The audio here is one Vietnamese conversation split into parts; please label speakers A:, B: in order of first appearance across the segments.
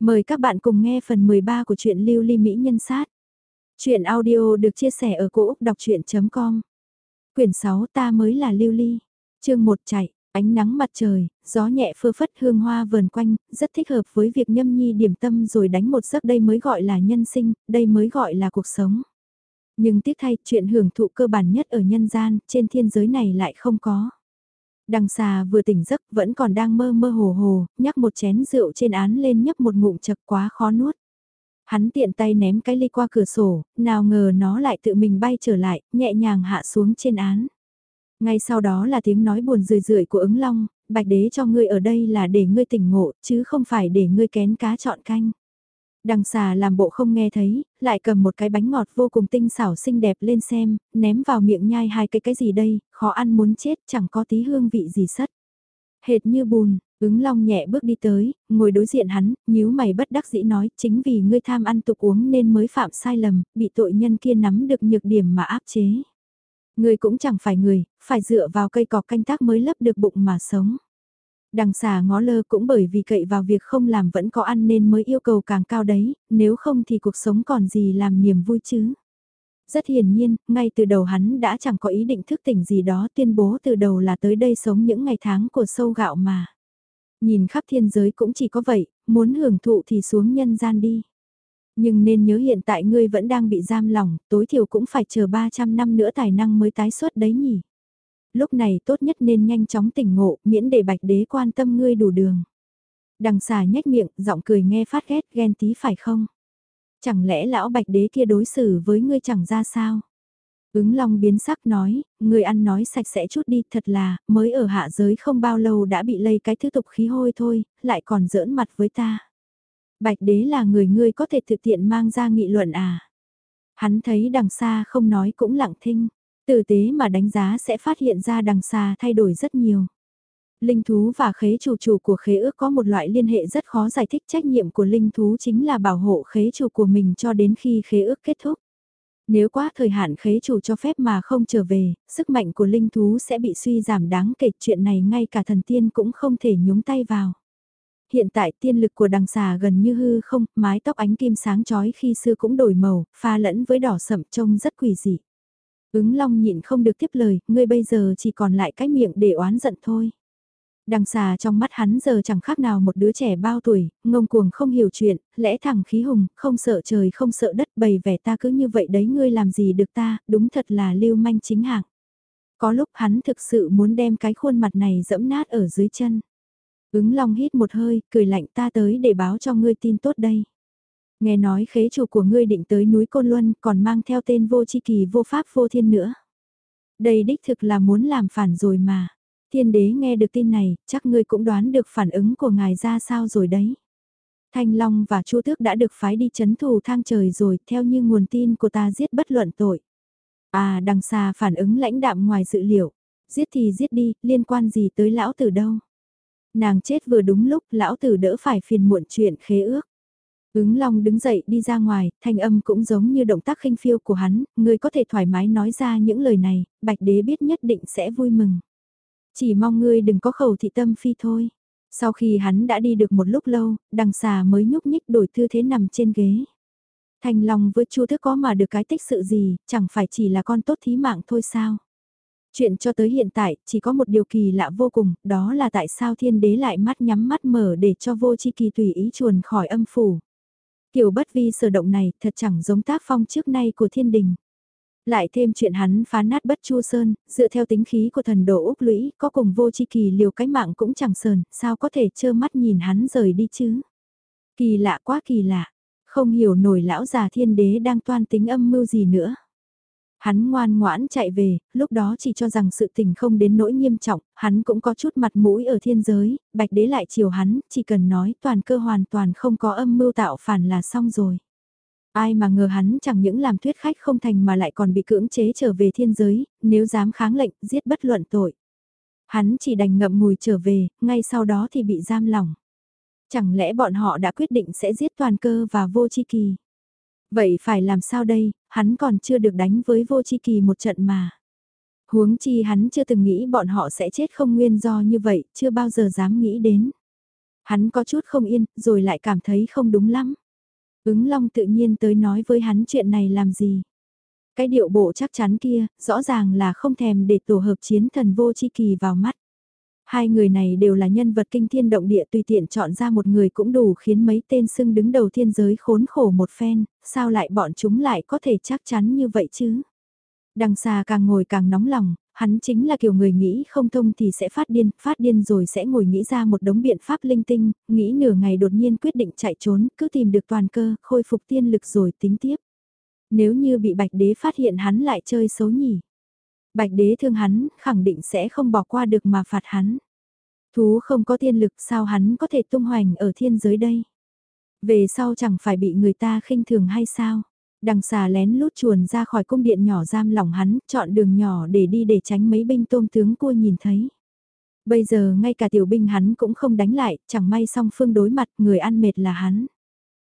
A: Mời các bạn cùng nghe phần 13 của truyện Lưu Ly Mỹ Nhân Sát. Chuyện audio được chia sẻ ở cỗ đọc chuyện.com Quyển 6 ta mới là Lưu Ly. chương 1 chạy, ánh nắng mặt trời, gió nhẹ phơ phất hương hoa vờn quanh, rất thích hợp với việc nhâm nhi điểm tâm rồi đánh một giấc đây mới gọi là nhân sinh, đây mới gọi là cuộc sống. Nhưng tiếc thay, chuyện hưởng thụ cơ bản nhất ở nhân gian, trên thiên giới này lại không có. Đằng xà vừa tỉnh giấc vẫn còn đang mơ mơ hồ hồ, nhắc một chén rượu trên án lên nhấp một ngụm chật quá khó nuốt. Hắn tiện tay ném cái ly qua cửa sổ, nào ngờ nó lại tự mình bay trở lại, nhẹ nhàng hạ xuống trên án. Ngay sau đó là tiếng nói buồn rười rượi của ứng long, bạch đế cho ngươi ở đây là để ngươi tỉnh ngộ, chứ không phải để ngươi kén cá chọn canh. Đằng xà làm bộ không nghe thấy, lại cầm một cái bánh ngọt vô cùng tinh xảo xinh đẹp lên xem, ném vào miệng nhai hai cái cái gì đây, khó ăn muốn chết chẳng có tí hương vị gì sất. Hệt như bùn, ứng long nhẹ bước đi tới, ngồi đối diện hắn, nhíu mày bất đắc dĩ nói chính vì ngươi tham ăn tục uống nên mới phạm sai lầm, bị tội nhân kia nắm được nhược điểm mà áp chế. Ngươi cũng chẳng phải người, phải dựa vào cây cọc canh tác mới lấp được bụng mà sống. Đằng xà ngó lơ cũng bởi vì cậy vào việc không làm vẫn có ăn nên mới yêu cầu càng cao đấy, nếu không thì cuộc sống còn gì làm niềm vui chứ. Rất hiển nhiên, ngay từ đầu hắn đã chẳng có ý định thức tỉnh gì đó tuyên bố từ đầu là tới đây sống những ngày tháng của sâu gạo mà. Nhìn khắp thiên giới cũng chỉ có vậy, muốn hưởng thụ thì xuống nhân gian đi. Nhưng nên nhớ hiện tại ngươi vẫn đang bị giam lỏng, tối thiểu cũng phải chờ 300 năm nữa tài năng mới tái xuất đấy nhỉ lúc này tốt nhất nên nhanh chóng tỉnh ngộ, miễn để bạch đế quan tâm ngươi đủ đường. Đằng xà nhếch miệng, giọng cười nghe phát ghét, ghen tí phải không? Chẳng lẽ lão bạch đế kia đối xử với ngươi chẳng ra sao? Ứng long biến sắc nói, người ăn nói sạch sẽ chút đi, thật là, mới ở hạ giới không bao lâu đã bị lây cái thứ tục khí hôi thôi, lại còn giỡn mặt với ta. Bạch đế là người ngươi có thể thực tiện mang ra nghị luận à? Hắn thấy đằng xa không nói cũng lặng thinh. Tử tế mà đánh giá sẽ phát hiện ra đằng xa thay đổi rất nhiều. Linh thú và khế chủ chủ của khế ước có một loại liên hệ rất khó giải thích trách nhiệm của linh thú chính là bảo hộ khế chủ của mình cho đến khi khế ước kết thúc. Nếu quá thời hạn khế chủ cho phép mà không trở về, sức mạnh của linh thú sẽ bị suy giảm đáng kể chuyện này ngay cả thần tiên cũng không thể nhúng tay vào. Hiện tại tiên lực của đằng xà gần như hư không, mái tóc ánh kim sáng chói khi xưa cũng đổi màu, pha lẫn với đỏ sậm trông rất quỷ dị. Ứng long nhịn không được tiếp lời, ngươi bây giờ chỉ còn lại cái miệng để oán giận thôi. Đằng xà trong mắt hắn giờ chẳng khác nào một đứa trẻ bao tuổi, ngông cuồng không hiểu chuyện, lẽ thẳng khí hùng, không sợ trời không sợ đất bày vẻ ta cứ như vậy đấy ngươi làm gì được ta, đúng thật là lưu manh chính hạng. Có lúc hắn thực sự muốn đem cái khuôn mặt này dẫm nát ở dưới chân. Ứng long hít một hơi, cười lạnh ta tới để báo cho ngươi tin tốt đây. Nghe nói khế chủ của ngươi định tới núi Côn Luân còn mang theo tên vô chi kỳ vô pháp vô thiên nữa. Đây đích thực là muốn làm phản rồi mà. Thiên đế nghe được tin này, chắc ngươi cũng đoán được phản ứng của ngài ra sao rồi đấy. Thanh Long và Chu Tước đã được phái đi chấn thù thang trời rồi, theo như nguồn tin của ta giết bất luận tội. À, đằng xa phản ứng lãnh đạm ngoài dự liệu. Giết thì giết đi, liên quan gì tới lão tử đâu. Nàng chết vừa đúng lúc, lão tử đỡ phải phiền muộn chuyện khế ước. Ứng Long đứng dậy đi ra ngoài, thanh âm cũng giống như động tác khinh phiêu của hắn, người có thể thoải mái nói ra những lời này, bạch đế biết nhất định sẽ vui mừng. Chỉ mong ngươi đừng có khẩu thị tâm phi thôi. Sau khi hắn đã đi được một lúc lâu, đằng xà mới nhúc nhích đổi tư thế nằm trên ghế. Thanh Long với Chu Thức có mà được cái tích sự gì, chẳng phải chỉ là con tốt thí mạng thôi sao. Chuyện cho tới hiện tại, chỉ có một điều kỳ lạ vô cùng, đó là tại sao thiên đế lại mắt nhắm mắt mở để cho vô chi kỳ tùy ý chuồn khỏi âm phủ. Kiểu bất vi sở động này thật chẳng giống tác phong trước nay của thiên đình. Lại thêm chuyện hắn phá nát bất chu sơn, dựa theo tính khí của thần đồ Úc lũy, có cùng vô chi kỳ liều cái mạng cũng chẳng sờn, sao có thể trơ mắt nhìn hắn rời đi chứ. Kỳ lạ quá kỳ lạ, không hiểu nổi lão già thiên đế đang toan tính âm mưu gì nữa. Hắn ngoan ngoãn chạy về, lúc đó chỉ cho rằng sự tình không đến nỗi nghiêm trọng, hắn cũng có chút mặt mũi ở thiên giới, bạch đế lại chiều hắn, chỉ cần nói toàn cơ hoàn toàn không có âm mưu tạo phản là xong rồi. Ai mà ngờ hắn chẳng những làm thuyết khách không thành mà lại còn bị cưỡng chế trở về thiên giới, nếu dám kháng lệnh, giết bất luận tội. Hắn chỉ đành ngậm ngùi trở về, ngay sau đó thì bị giam lỏng. Chẳng lẽ bọn họ đã quyết định sẽ giết toàn cơ và vô chi kỳ? Vậy phải làm sao đây, hắn còn chưa được đánh với vô chi kỳ một trận mà. Huống chi hắn chưa từng nghĩ bọn họ sẽ chết không nguyên do như vậy, chưa bao giờ dám nghĩ đến. Hắn có chút không yên, rồi lại cảm thấy không đúng lắm. Ứng long tự nhiên tới nói với hắn chuyện này làm gì. Cái điệu bộ chắc chắn kia, rõ ràng là không thèm để tổ hợp chiến thần vô chi kỳ vào mắt. Hai người này đều là nhân vật kinh thiên động địa tùy tiện chọn ra một người cũng đủ khiến mấy tên sưng đứng đầu thiên giới khốn khổ một phen, sao lại bọn chúng lại có thể chắc chắn như vậy chứ? Đằng xa càng ngồi càng nóng lòng, hắn chính là kiểu người nghĩ không thông thì sẽ phát điên, phát điên rồi sẽ ngồi nghĩ ra một đống biện pháp linh tinh, nghĩ nửa ngày đột nhiên quyết định chạy trốn, cứ tìm được toàn cơ, khôi phục tiên lực rồi tính tiếp. Nếu như bị bạch đế phát hiện hắn lại chơi xấu nhỉ. Bạch đế thương hắn, khẳng định sẽ không bỏ qua được mà phạt hắn. Thú không có thiên lực sao hắn có thể tung hoành ở thiên giới đây. Về sau chẳng phải bị người ta khinh thường hay sao. Đằng xà lén lút chuồn ra khỏi cung điện nhỏ giam lỏng hắn, chọn đường nhỏ để đi để tránh mấy binh tôm tướng cua nhìn thấy. Bây giờ ngay cả tiểu binh hắn cũng không đánh lại, chẳng may song phương đối mặt, người ăn mệt là hắn.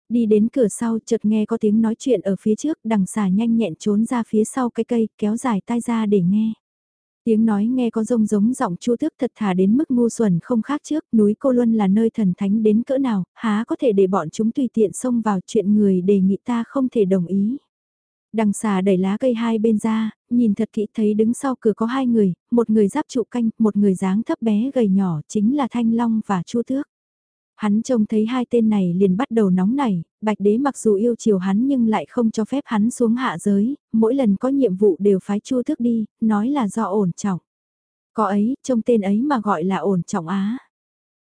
A: Đi đến cửa sau chợt nghe có tiếng nói chuyện ở phía trước, đằng xà nhanh nhẹn trốn ra phía sau cái cây, kéo dài tai ra để nghe. Tiếng nói nghe có rông giống giọng chu tước thật thà đến mức ngu xuẩn không khác trước, núi Cô Luân là nơi thần thánh đến cỡ nào, há có thể để bọn chúng tùy tiện xông vào chuyện người đề nghị ta không thể đồng ý. Đằng xà đẩy lá cây hai bên ra, nhìn thật kỹ thấy đứng sau cửa có hai người, một người giáp trụ canh, một người dáng thấp bé gầy nhỏ chính là Thanh Long và Chu Tước. Hắn trông thấy hai tên này liền bắt đầu nóng nảy, bạch đế mặc dù yêu chiều hắn nhưng lại không cho phép hắn xuống hạ giới, mỗi lần có nhiệm vụ đều phái chua thức đi, nói là do ổn trọng. Có ấy, trông tên ấy mà gọi là ổn trọng á.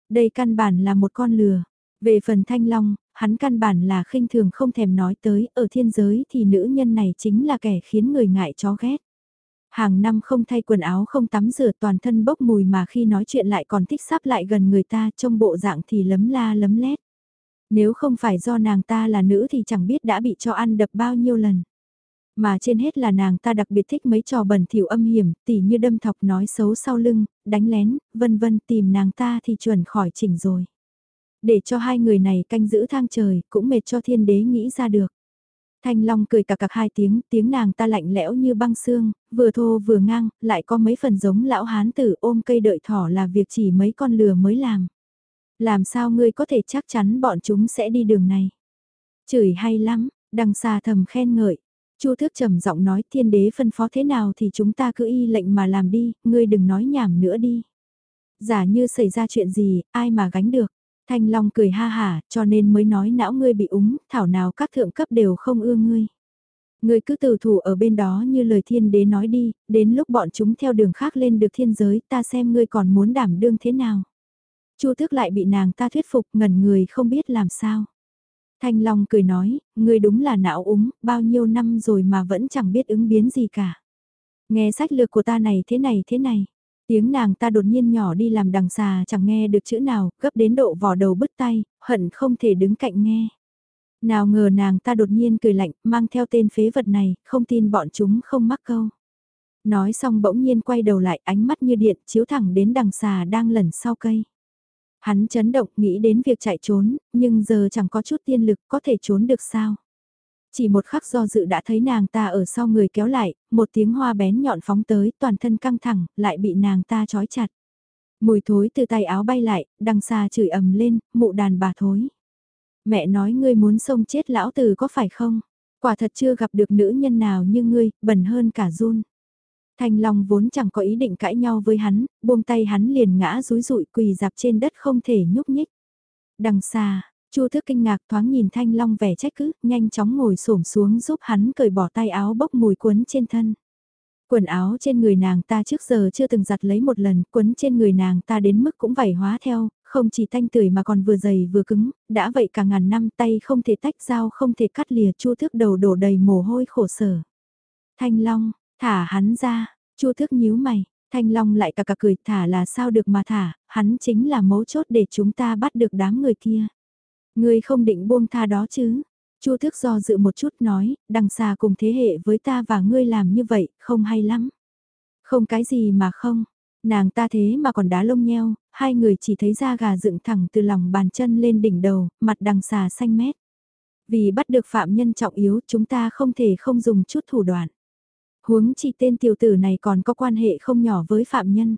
A: Đây căn bản là một con lừa. Về phần thanh long, hắn căn bản là khinh thường không thèm nói tới, ở thiên giới thì nữ nhân này chính là kẻ khiến người ngại chó ghét. Hàng năm không thay quần áo không tắm rửa toàn thân bốc mùi mà khi nói chuyện lại còn thích sắp lại gần người ta trong bộ dạng thì lấm la lấm lét. Nếu không phải do nàng ta là nữ thì chẳng biết đã bị cho ăn đập bao nhiêu lần. Mà trên hết là nàng ta đặc biệt thích mấy trò bẩn thỉu âm hiểm, tỉ như đâm thọc nói xấu sau lưng, đánh lén, vân vân tìm nàng ta thì chuẩn khỏi chỉnh rồi. Để cho hai người này canh giữ thang trời, cũng mệt cho thiên đế nghĩ ra được. Thanh Long cười cà cạc hai tiếng, tiếng nàng ta lạnh lẽo như băng xương, vừa thô vừa ngang, lại có mấy phần giống lão hán tử ôm cây đợi thỏ là việc chỉ mấy con lừa mới làm. Làm sao ngươi có thể chắc chắn bọn chúng sẽ đi đường này? Chửi hay lắm, đằng xa thầm khen ngợi. Chu Thước trầm giọng nói thiên đế phân phó thế nào thì chúng ta cứ y lệnh mà làm đi, ngươi đừng nói nhảm nữa đi. Giả như xảy ra chuyện gì, ai mà gánh được. Thanh Long cười ha hả, cho nên mới nói não ngươi bị úng, thảo nào các thượng cấp đều không ưa ngươi. Ngươi cứ từ thủ ở bên đó như lời thiên đế nói đi, đến lúc bọn chúng theo đường khác lên được thiên giới ta xem ngươi còn muốn đảm đương thế nào. Chu Tước lại bị nàng ta thuyết phục ngẩn người không biết làm sao. Thanh Long cười nói, ngươi đúng là não úng, bao nhiêu năm rồi mà vẫn chẳng biết ứng biến gì cả. Nghe sách lược của ta này thế này thế này. Tiếng nàng ta đột nhiên nhỏ đi làm đằng xà chẳng nghe được chữ nào, gấp đến độ vò đầu bứt tay, hận không thể đứng cạnh nghe. Nào ngờ nàng ta đột nhiên cười lạnh, mang theo tên phế vật này, không tin bọn chúng không mắc câu. Nói xong bỗng nhiên quay đầu lại ánh mắt như điện chiếu thẳng đến đằng xà đang lẩn sau cây. Hắn chấn động nghĩ đến việc chạy trốn, nhưng giờ chẳng có chút tiên lực có thể trốn được sao. Chỉ một khắc do dự đã thấy nàng ta ở sau người kéo lại, một tiếng hoa bén nhọn phóng tới, toàn thân căng thẳng, lại bị nàng ta trói chặt. Mùi thối từ tay áo bay lại, đằng xa chửi ầm lên, mụ đàn bà thối. Mẹ nói ngươi muốn xông chết lão tử có phải không? Quả thật chưa gặp được nữ nhân nào như ngươi, bẩn hơn cả run. Thanh Long vốn chẳng có ý định cãi nhau với hắn, buông tay hắn liền ngã rúi rụi quỳ dạp trên đất không thể nhúc nhích. Đằng xa, Chu thức kinh ngạc thoáng nhìn Thanh Long vẻ trách cứ, nhanh chóng ngồi xổm xuống giúp hắn cởi bỏ tay áo bốc mùi quấn trên thân. Quần áo trên người nàng ta trước giờ chưa từng giặt lấy một lần, quấn trên người nàng ta đến mức cũng vảy hóa theo, không chỉ thanh tưởi mà còn vừa dày vừa cứng, đã vậy cả ngàn năm tay không thể tách dao không thể cắt lìa chu thước đầu đổ đầy mồ hôi khổ sở. Thanh Long, thả hắn ra, chu thước nhíu mày, Thanh Long lại cả cả cười thả là sao được mà thả, hắn chính là mấu chốt để chúng ta bắt được đám người kia. Ngươi không định buông tha đó chứ? Chu Thức do dự một chút nói, đằng xa cùng thế hệ với ta và ngươi làm như vậy, không hay lắm. Không cái gì mà không, nàng ta thế mà còn đá lông nheo, hai người chỉ thấy da gà dựng thẳng từ lòng bàn chân lên đỉnh đầu, mặt đằng xà xanh mét. Vì bắt được phạm nhân trọng yếu chúng ta không thể không dùng chút thủ đoạn. Huống chỉ tên tiểu tử này còn có quan hệ không nhỏ với phạm nhân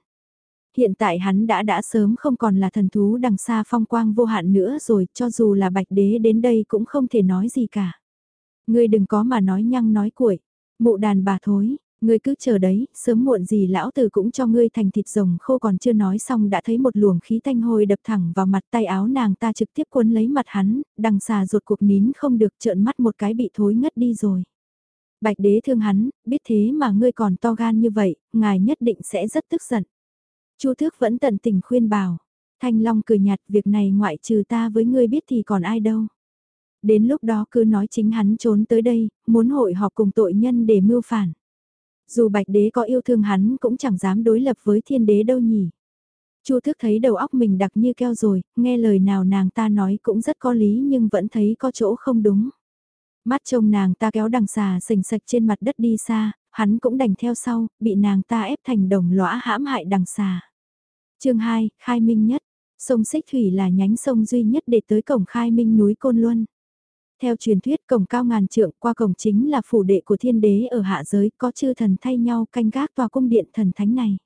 A: hiện tại hắn đã đã sớm không còn là thần thú đằng xa phong quang vô hạn nữa rồi, cho dù là bạch đế đến đây cũng không thể nói gì cả. Ngươi đừng có mà nói nhăng nói cuội, mụ đàn bà thối, ngươi cứ chờ đấy, sớm muộn gì lão tử cũng cho ngươi thành thịt rồng khô còn chưa nói xong đã thấy một luồng khí thanh hôi đập thẳng vào mặt tay áo nàng ta trực tiếp cuốn lấy mặt hắn, đằng xà ruột cuộc nín không được trợn mắt một cái bị thối ngất đi rồi. Bạch đế thương hắn, biết thế mà ngươi còn to gan như vậy, ngài nhất định sẽ rất tức giận. Chu thước vẫn tận tình khuyên bảo. Thanh Long cười nhạt việc này ngoại trừ ta với ngươi biết thì còn ai đâu. Đến lúc đó cứ nói chính hắn trốn tới đây, muốn hội họp cùng tội nhân để mưu phản. Dù bạch đế có yêu thương hắn cũng chẳng dám đối lập với thiên đế đâu nhỉ. Chu thức thấy đầu óc mình đặc như keo rồi, nghe lời nào nàng ta nói cũng rất có lý nhưng vẫn thấy có chỗ không đúng. Mắt trông nàng ta kéo đằng xà sình sạch trên mặt đất đi xa, hắn cũng đành theo sau, bị nàng ta ép thành đồng lõa hãm hại đằng xà chương 2, Khai Minh nhất. Sông Xích Thủy là nhánh sông duy nhất để tới cổng Khai Minh núi Côn Luân. Theo truyền thuyết cổng cao ngàn trượng qua cổng chính là phủ đệ của thiên đế ở hạ giới có chư thần thay nhau canh gác tòa cung điện thần thánh này.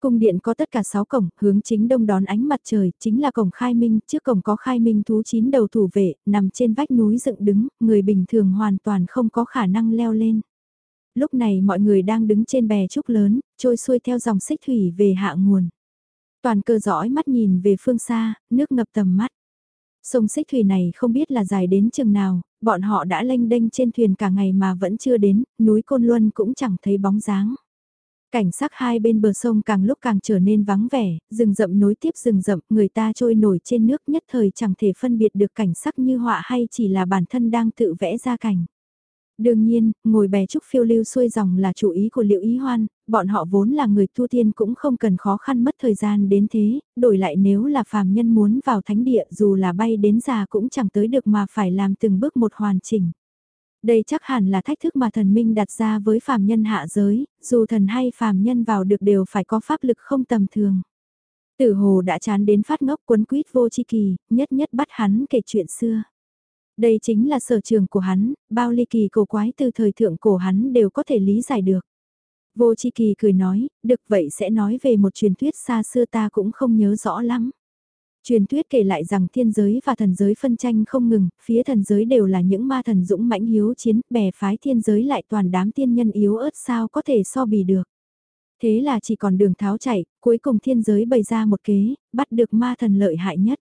A: Cung điện có tất cả 6 cổng, hướng chính đông đón ánh mặt trời, chính là cổng khai minh, trước cổng có khai minh thú chín đầu thủ vệ, nằm trên vách núi dựng đứng, người bình thường hoàn toàn không có khả năng leo lên. Lúc này mọi người đang đứng trên bè trúc lớn, trôi xuôi theo dòng xích thủy về hạ nguồn. Toàn cơ dõi mắt nhìn về phương xa, nước ngập tầm mắt. Sông xích thủy này không biết là dài đến chừng nào, bọn họ đã lênh đênh trên thuyền cả ngày mà vẫn chưa đến, núi Côn Luân cũng chẳng thấy bóng dáng. Cảnh sắc hai bên bờ sông càng lúc càng trở nên vắng vẻ, rừng rậm nối tiếp rừng rậm, người ta trôi nổi trên nước nhất thời chẳng thể phân biệt được cảnh sắc như họa hay chỉ là bản thân đang tự vẽ ra cảnh. Đương nhiên, ngồi bè trúc phiêu lưu xuôi dòng là chủ ý của liệu ý hoan, bọn họ vốn là người tu tiên cũng không cần khó khăn mất thời gian đến thế, đổi lại nếu là phàm nhân muốn vào thánh địa dù là bay đến già cũng chẳng tới được mà phải làm từng bước một hoàn chỉnh. Đây chắc hẳn là thách thức mà thần minh đặt ra với phàm nhân hạ giới, dù thần hay phàm nhân vào được đều phải có pháp lực không tầm thường. Tử hồ đã chán đến phát ngốc quấn quýt vô chi kỳ, nhất nhất bắt hắn kể chuyện xưa. Đây chính là sở trường của hắn, bao ly kỳ cổ quái từ thời thượng cổ hắn đều có thể lý giải được. Vô chi kỳ cười nói, được vậy sẽ nói về một truyền thuyết xa xưa ta cũng không nhớ rõ lắm. Truyền thuyết kể lại rằng thiên giới và thần giới phân tranh không ngừng, phía thần giới đều là những ma thần dũng mãnh hiếu chiến, bè phái thiên giới lại toàn đám tiên nhân yếu ớt sao có thể so bì được. Thế là chỉ còn đường tháo chạy, cuối cùng thiên giới bày ra một kế, bắt được ma thần lợi hại nhất.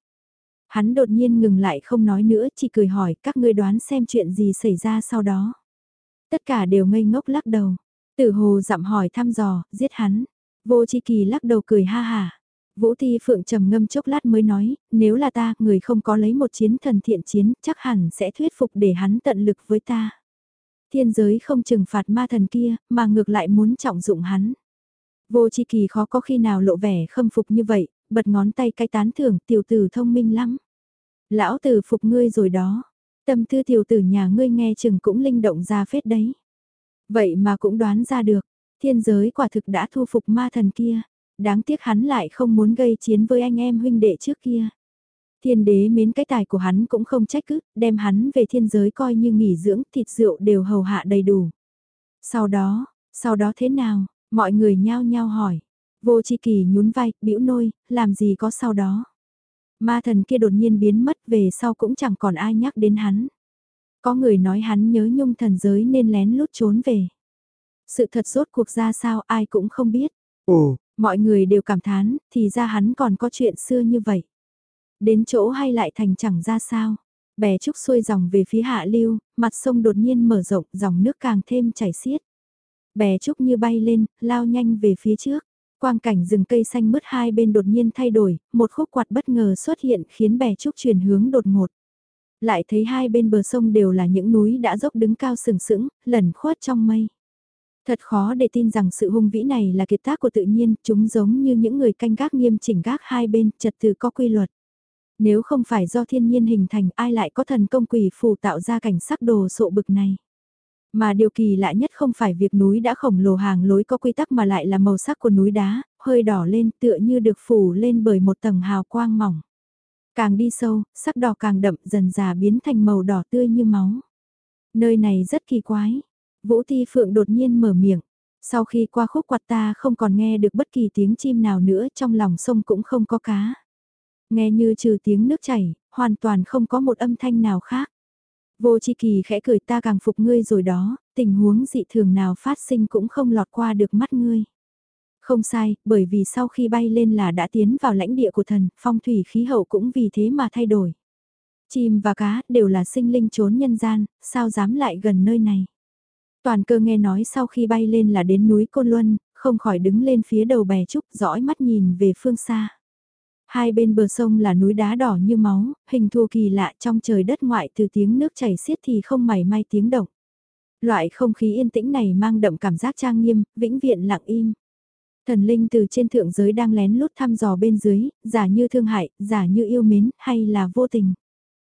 A: Hắn đột nhiên ngừng lại không nói nữa, chỉ cười hỏi các ngươi đoán xem chuyện gì xảy ra sau đó. Tất cả đều ngây ngốc lắc đầu. Tử hồ dặm hỏi thăm dò, giết hắn. Vô chi kỳ lắc đầu cười ha hà. Vũ Thi Phượng trầm ngâm chốc lát mới nói, nếu là ta, người không có lấy một chiến thần thiện chiến, chắc hẳn sẽ thuyết phục để hắn tận lực với ta. Thiên giới không trừng phạt ma thần kia, mà ngược lại muốn trọng dụng hắn. Vô chi kỳ khó có khi nào lộ vẻ khâm phục như vậy, bật ngón tay cái tán thưởng tiểu tử thông minh lắm. Lão tử phục ngươi rồi đó, tâm tư tiểu tử nhà ngươi nghe chừng cũng linh động ra phết đấy. Vậy mà cũng đoán ra được, thiên giới quả thực đã thu phục ma thần kia đáng tiếc hắn lại không muốn gây chiến với anh em huynh đệ trước kia. Thiên đế mến cái tài của hắn cũng không trách cứ, đem hắn về thiên giới coi như nghỉ dưỡng, thịt rượu đều hầu hạ đầy đủ. Sau đó, sau đó thế nào, mọi người nhao nhao hỏi. Vô chi kỳ nhún vai, bĩu nôi, làm gì có sau đó. Ma thần kia đột nhiên biến mất về sau cũng chẳng còn ai nhắc đến hắn. Có người nói hắn nhớ nhung thần giới nên lén lút trốn về. Sự thật rốt cuộc ra sao ai cũng không biết. Ồ, Mọi người đều cảm thán, thì ra hắn còn có chuyện xưa như vậy. Đến chỗ hay lại thành chẳng ra sao. Bè trúc xuôi dòng về phía hạ lưu, mặt sông đột nhiên mở rộng, dòng nước càng thêm chảy xiết. Bè trúc như bay lên, lao nhanh về phía trước. Quang cảnh rừng cây xanh mướt hai bên đột nhiên thay đổi, một khúc quạt bất ngờ xuất hiện khiến bè trúc chuyển hướng đột ngột. Lại thấy hai bên bờ sông đều là những núi đã dốc đứng cao sừng sững, lẩn khuất trong mây. Thật khó để tin rằng sự hung vĩ này là kiệt tác của tự nhiên, chúng giống như những người canh gác nghiêm chỉnh gác hai bên, trật tự có quy luật. Nếu không phải do thiên nhiên hình thành ai lại có thần công quỷ phù tạo ra cảnh sắc đồ sộ bực này. Mà điều kỳ lạ nhất không phải việc núi đã khổng lồ hàng lối có quy tắc mà lại là màu sắc của núi đá, hơi đỏ lên tựa như được phủ lên bởi một tầng hào quang mỏng. Càng đi sâu, sắc đỏ càng đậm dần già biến thành màu đỏ tươi như máu. Nơi này rất kỳ quái, Vũ Thi Phượng đột nhiên mở miệng. Sau khi qua khúc quạt ta không còn nghe được bất kỳ tiếng chim nào nữa trong lòng sông cũng không có cá. Nghe như trừ tiếng nước chảy, hoàn toàn không có một âm thanh nào khác. Vô chi kỳ khẽ cười ta càng phục ngươi rồi đó, tình huống dị thường nào phát sinh cũng không lọt qua được mắt ngươi. Không sai, bởi vì sau khi bay lên là đã tiến vào lãnh địa của thần, phong thủy khí hậu cũng vì thế mà thay đổi. Chim và cá đều là sinh linh trốn nhân gian, sao dám lại gần nơi này. Toàn cơ nghe nói sau khi bay lên là đến núi Côn Luân, không khỏi đứng lên phía đầu bè trúc dõi mắt nhìn về phương xa. Hai bên bờ sông là núi đá đỏ như máu, hình thù kỳ lạ trong trời đất ngoại từ tiếng nước chảy xiết thì không mảy may tiếng động. Loại không khí yên tĩnh này mang đậm cảm giác trang nghiêm, vĩnh viễn lặng im. Thần linh từ trên thượng giới đang lén lút thăm dò bên dưới, giả như thương hại, giả như yêu mến, hay là vô tình.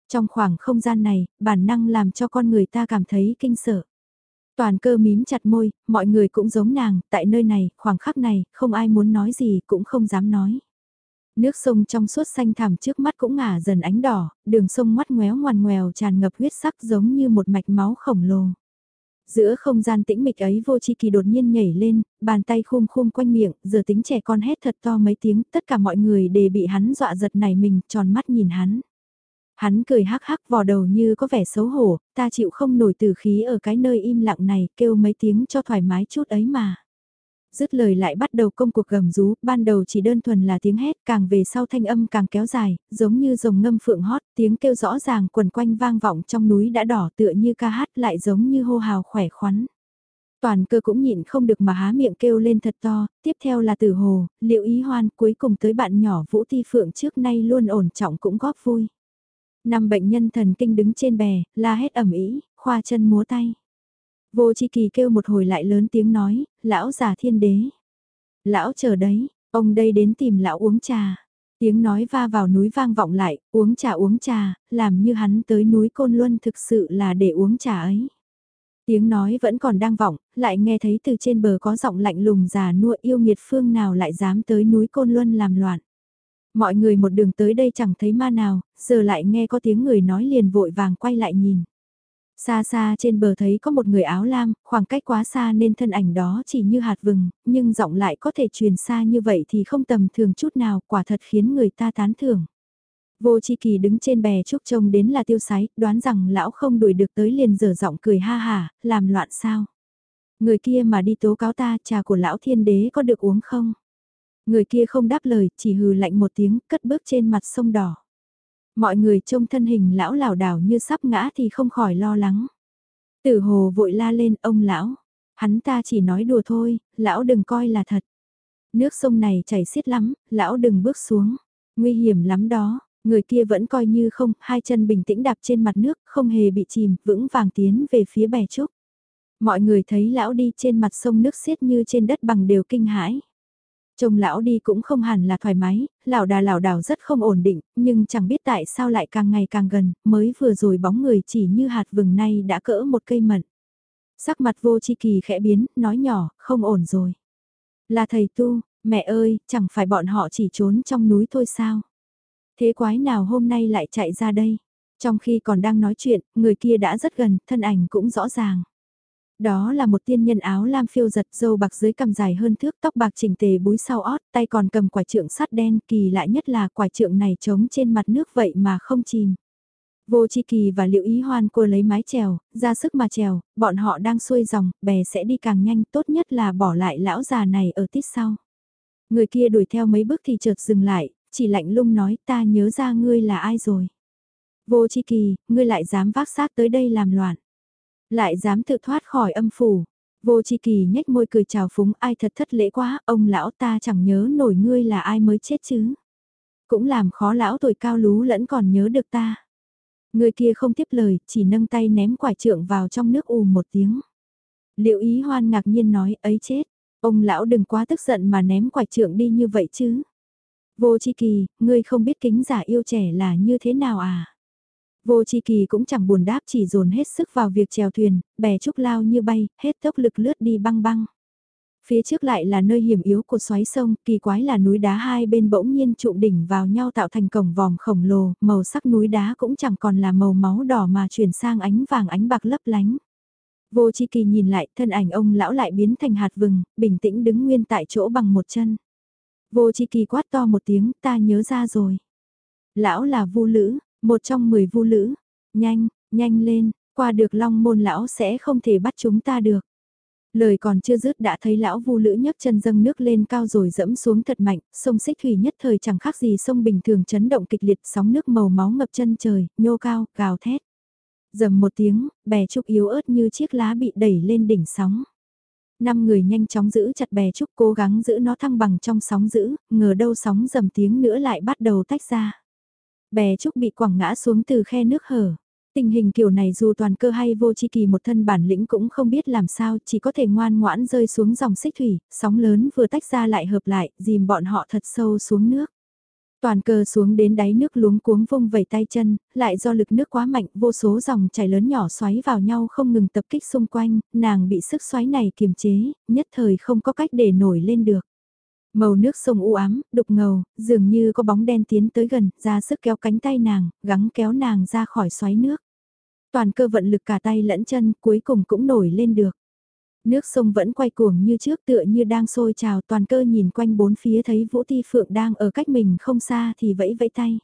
A: Trong khoảng không gian này, bản năng làm cho con người ta cảm thấy kinh sợ. Toàn cơ mím chặt môi, mọi người cũng giống nàng, tại nơi này, khoảng khắc này, không ai muốn nói gì cũng không dám nói. Nước sông trong suốt xanh thẳm trước mắt cũng ngả dần ánh đỏ, đường sông mắt ngoéo ngoằn ngoèo tràn ngập huyết sắc giống như một mạch máu khổng lồ. Giữa không gian tĩnh mịch ấy vô chi kỳ đột nhiên nhảy lên, bàn tay khum khum quanh miệng, giờ tính trẻ con hét thật to mấy tiếng, tất cả mọi người đều bị hắn dọa giật này mình, tròn mắt nhìn hắn. Hắn cười hắc hắc vò đầu như có vẻ xấu hổ, ta chịu không nổi từ khí ở cái nơi im lặng này, kêu mấy tiếng cho thoải mái chút ấy mà. Dứt lời lại bắt đầu công cuộc gầm rú, ban đầu chỉ đơn thuần là tiếng hét, càng về sau thanh âm càng kéo dài, giống như rồng ngâm phượng hót, tiếng kêu rõ ràng quần quanh vang vọng trong núi đã đỏ tựa như ca hát lại giống như hô hào khỏe khoắn. Toàn cơ cũng nhịn không được mà há miệng kêu lên thật to, tiếp theo là tử hồ, liệu ý hoan cuối cùng tới bạn nhỏ Vũ Ti Phượng trước nay luôn ổn trọng cũng góp vui. Năm bệnh nhân thần kinh đứng trên bè, la hét ẩm ý, khoa chân múa tay. Vô chi kỳ kêu một hồi lại lớn tiếng nói, lão già thiên đế. Lão chờ đấy, ông đây đến tìm lão uống trà. Tiếng nói va vào núi vang vọng lại, uống trà uống trà, làm như hắn tới núi Côn Luân thực sự là để uống trà ấy. Tiếng nói vẫn còn đang vọng, lại nghe thấy từ trên bờ có giọng lạnh lùng già nua yêu nghiệt phương nào lại dám tới núi Côn Luân làm loạn. Mọi người một đường tới đây chẳng thấy ma nào, giờ lại nghe có tiếng người nói liền vội vàng quay lại nhìn. Xa xa trên bờ thấy có một người áo lam, khoảng cách quá xa nên thân ảnh đó chỉ như hạt vừng, nhưng giọng lại có thể truyền xa như vậy thì không tầm thường chút nào, quả thật khiến người ta tán thưởng. Vô chi kỳ đứng trên bè trúc trông đến là tiêu sái, đoán rằng lão không đuổi được tới liền dở giọng cười ha hà, làm loạn sao. Người kia mà đi tố cáo ta, trà của lão thiên đế có được uống không? Người kia không đáp lời, chỉ hừ lạnh một tiếng, cất bước trên mặt sông đỏ. Mọi người trông thân hình lão lảo đảo như sắp ngã thì không khỏi lo lắng. Tử hồ vội la lên ông lão. Hắn ta chỉ nói đùa thôi, lão đừng coi là thật. Nước sông này chảy xiết lắm, lão đừng bước xuống. Nguy hiểm lắm đó, người kia vẫn coi như không, hai chân bình tĩnh đạp trên mặt nước, không hề bị chìm, vững vàng tiến về phía bè trúc. Mọi người thấy lão đi trên mặt sông nước xiết như trên đất bằng đều kinh hãi. Trông lão đi cũng không hẳn là thoải mái, lão đà lão đảo rất không ổn định, nhưng chẳng biết tại sao lại càng ngày càng gần, mới vừa rồi bóng người chỉ như hạt vừng nay đã cỡ một cây mận. Sắc mặt vô chi kỳ khẽ biến, nói nhỏ, không ổn rồi. Là thầy tu, mẹ ơi, chẳng phải bọn họ chỉ trốn trong núi thôi sao? Thế quái nào hôm nay lại chạy ra đây? Trong khi còn đang nói chuyện, người kia đã rất gần, thân ảnh cũng rõ ràng. Đó là một tiên nhân áo lam phiêu giật dâu bạc dưới cằm dài hơn thước tóc bạc chỉnh tề búi sau ót, tay còn cầm quả trượng sắt đen kỳ lạ nhất là quả trượng này trống trên mặt nước vậy mà không chìm. Vô Chi Kỳ và Liệu Ý Hoan cô lấy mái chèo, ra sức mà chèo, bọn họ đang xuôi dòng, bè sẽ đi càng nhanh, tốt nhất là bỏ lại lão già này ở tít sau. Người kia đuổi theo mấy bước thì chợt dừng lại, chỉ lạnh lung nói ta nhớ ra ngươi là ai rồi. Vô Chi Kỳ, ngươi lại dám vác xác tới đây làm loạn. Lại dám tự thoát khỏi âm phủ. Vô chi kỳ nhếch môi cười chào phúng ai thật thất lễ quá, ông lão ta chẳng nhớ nổi ngươi là ai mới chết chứ. Cũng làm khó lão tuổi cao lú lẫn còn nhớ được ta. Người kia không tiếp lời, chỉ nâng tay ném quả trượng vào trong nước ù một tiếng. Liệu ý hoan ngạc nhiên nói ấy chết, ông lão đừng quá tức giận mà ném quả trượng đi như vậy chứ. Vô chi kỳ, ngươi không biết kính giả yêu trẻ là như thế nào à? Vô chi kỳ cũng chẳng buồn đáp chỉ dồn hết sức vào việc chèo thuyền, bè trúc lao như bay, hết tốc lực lướt đi băng băng. Phía trước lại là nơi hiểm yếu của xoáy sông, kỳ quái là núi đá hai bên bỗng nhiên trụm đỉnh vào nhau tạo thành cổng vòm khổng lồ, màu sắc núi đá cũng chẳng còn là màu máu đỏ mà chuyển sang ánh vàng ánh bạc lấp lánh. Vô chi kỳ nhìn lại, thân ảnh ông lão lại biến thành hạt vừng, bình tĩnh đứng nguyên tại chỗ bằng một chân. Vô chi kỳ quát to một tiếng, ta nhớ ra rồi. Lão là vu lữ, một trong mười vu lữ. Nhanh, nhanh lên, qua được long môn lão sẽ không thể bắt chúng ta được. Lời còn chưa dứt đã thấy lão vu lữ nhấc chân dâng nước lên cao rồi dẫm xuống thật mạnh, sông xích thủy nhất thời chẳng khác gì sông bình thường chấn động kịch liệt sóng nước màu máu ngập chân trời, nhô cao, gào thét. Dầm một tiếng, bè trúc yếu ớt như chiếc lá bị đẩy lên đỉnh sóng. Năm người nhanh chóng giữ chặt bè trúc cố gắng giữ nó thăng bằng trong sóng giữ, ngờ đâu sóng dầm tiếng nữa lại bắt đầu tách ra. Bè trúc bị quẳng ngã xuống từ khe nước hở. Tình hình kiểu này dù toàn cơ hay vô chi kỳ một thân bản lĩnh cũng không biết làm sao, chỉ có thể ngoan ngoãn rơi xuống dòng xích thủy, sóng lớn vừa tách ra lại hợp lại, dìm bọn họ thật sâu xuống nước. Toàn cơ xuống đến đáy nước luống cuống vung vẩy tay chân, lại do lực nước quá mạnh, vô số dòng chảy lớn nhỏ xoáy vào nhau không ngừng tập kích xung quanh, nàng bị sức xoáy này kiềm chế, nhất thời không có cách để nổi lên được. Màu nước sông u ám, đục ngầu, dường như có bóng đen tiến tới gần, ra sức kéo cánh tay nàng, gắng kéo nàng ra khỏi xoáy nước. Toàn cơ vận lực cả tay lẫn chân, cuối cùng cũng nổi lên được. Nước sông vẫn quay cuồng như trước tựa như đang sôi trào toàn cơ nhìn quanh bốn phía thấy Vũ Ti Phượng đang ở cách mình không xa thì vẫy vẫy tay.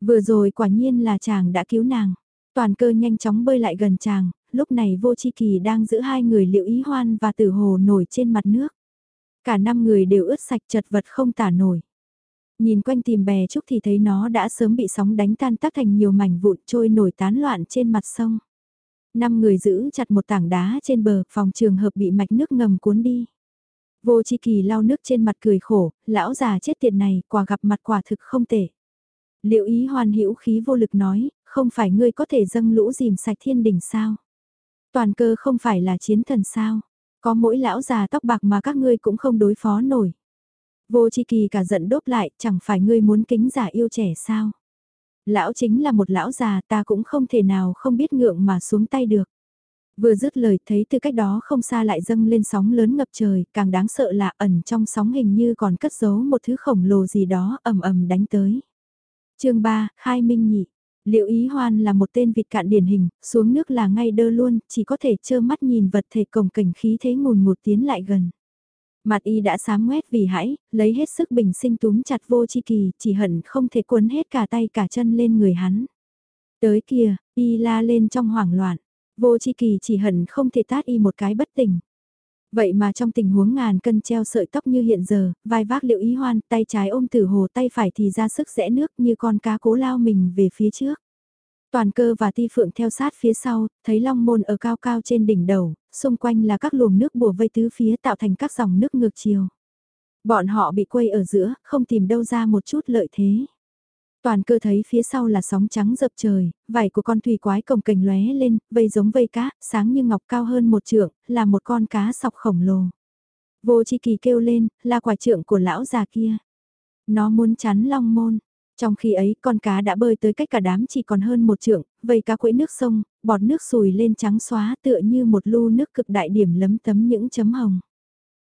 A: Vừa rồi quả nhiên là chàng đã cứu nàng. Toàn cơ nhanh chóng bơi lại gần chàng, lúc này vô chi kỳ đang giữ hai người liệu ý hoan và tử hồ nổi trên mặt nước. Cả năm người đều ướt sạch chật vật không tả nổi. Nhìn quanh tìm bè trúc thì thấy nó đã sớm bị sóng đánh tan tác thành nhiều mảnh vụn trôi nổi tán loạn trên mặt sông. Năm người giữ chặt một tảng đá trên bờ, phòng trường hợp bị mạch nước ngầm cuốn đi. Vô chi kỳ lau nước trên mặt cười khổ, lão già chết tiệt này, quả gặp mặt quả thực không tệ. Liệu ý hoàn hữu khí vô lực nói, không phải ngươi có thể dâng lũ dìm sạch thiên đỉnh sao? Toàn cơ không phải là chiến thần sao? Có mỗi lão già tóc bạc mà các ngươi cũng không đối phó nổi. Vô chi kỳ cả giận đốt lại, chẳng phải ngươi muốn kính giả yêu trẻ sao? Lão chính là một lão già ta cũng không thể nào không biết ngượng mà xuống tay được. Vừa dứt lời thấy từ cách đó không xa lại dâng lên sóng lớn ngập trời, càng đáng sợ là ẩn trong sóng hình như còn cất giấu một thứ khổng lồ gì đó ầm ầm đánh tới. chương 3, Khai Minh Nhị Liệu ý hoan là một tên vịt cạn điển hình, xuống nước là ngay đơ luôn, chỉ có thể trơ mắt nhìn vật thể cổng cảnh khí thế ngùn ngụt tiến lại gần. Mặt y đã sám ngoét vì hãi, lấy hết sức bình sinh túm chặt vô chi kỳ, chỉ hận không thể cuốn hết cả tay cả chân lên người hắn. Tới kia, y la lên trong hoảng loạn, vô chi kỳ chỉ hận không thể tát y một cái bất tỉnh. Vậy mà trong tình huống ngàn cân treo sợi tóc như hiện giờ, vai vác liệu ý hoan, tay trái ôm tử hồ tay phải thì ra sức rẽ nước như con cá cố lao mình về phía trước. Toàn cơ và ti phượng theo sát phía sau, thấy long môn ở cao cao trên đỉnh đầu, xung quanh là các luồng nước bùa vây tứ phía tạo thành các dòng nước ngược chiều. Bọn họ bị quây ở giữa, không tìm đâu ra một chút lợi thế. Toàn cơ thấy phía sau là sóng trắng dập trời, vảy của con thủy quái cồng cành lóe lên, vây giống vây cá, sáng như ngọc cao hơn một trượng, là một con cá sọc khổng lồ. Vô chi kỳ kêu lên, là quả trượng của lão già kia. Nó muốn chắn long môn, trong khi ấy, con cá đã bơi tới cách cả đám chỉ còn hơn một trượng, vây cá quẫy nước sông, bọt nước sùi lên trắng xóa tựa như một lu nước cực đại điểm lấm tấm những chấm hồng.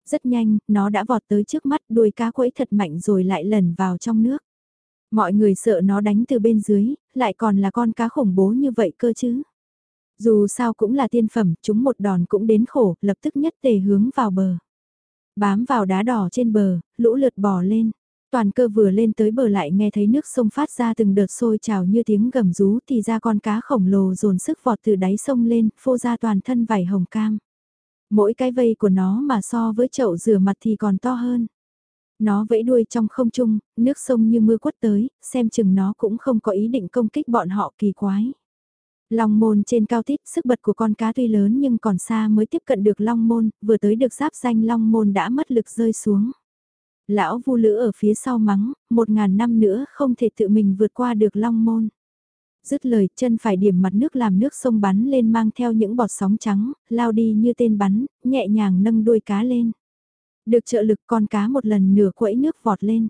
A: Rất nhanh, nó đã vọt tới trước mắt đuôi cá quẫy thật mạnh rồi lại lẩn vào trong nước. Mọi người sợ nó đánh từ bên dưới, lại còn là con cá khủng bố như vậy cơ chứ. Dù sao cũng là tiên phẩm, chúng một đòn cũng đến khổ, lập tức nhất tề hướng vào bờ. Bám vào đá đỏ trên bờ, lũ lượt bò lên. Toàn cơ vừa lên tới bờ lại nghe thấy nước sông phát ra từng đợt sôi trào như tiếng gầm rú thì ra con cá khổng lồ dồn sức vọt từ đáy sông lên, phô ra toàn thân vảy hồng cam. Mỗi cái vây của nó mà so với chậu rửa mặt thì còn to hơn. Nó vẫy đuôi trong không trung, nước sông như mưa quất tới, xem chừng nó cũng không có ý định công kích bọn họ kỳ quái. Long môn trên cao tít, sức bật của con cá tuy lớn nhưng còn xa mới tiếp cận được long môn, vừa tới được giáp danh long môn đã mất lực rơi xuống. Lão vu lữ ở phía sau mắng, một ngàn năm nữa không thể tự mình vượt qua được long môn. Dứt lời chân phải điểm mặt nước làm nước sông bắn lên mang theo những bọt sóng trắng, lao đi như tên bắn, nhẹ nhàng nâng đuôi cá lên. Được trợ lực con cá một lần nửa quẫy nước vọt lên.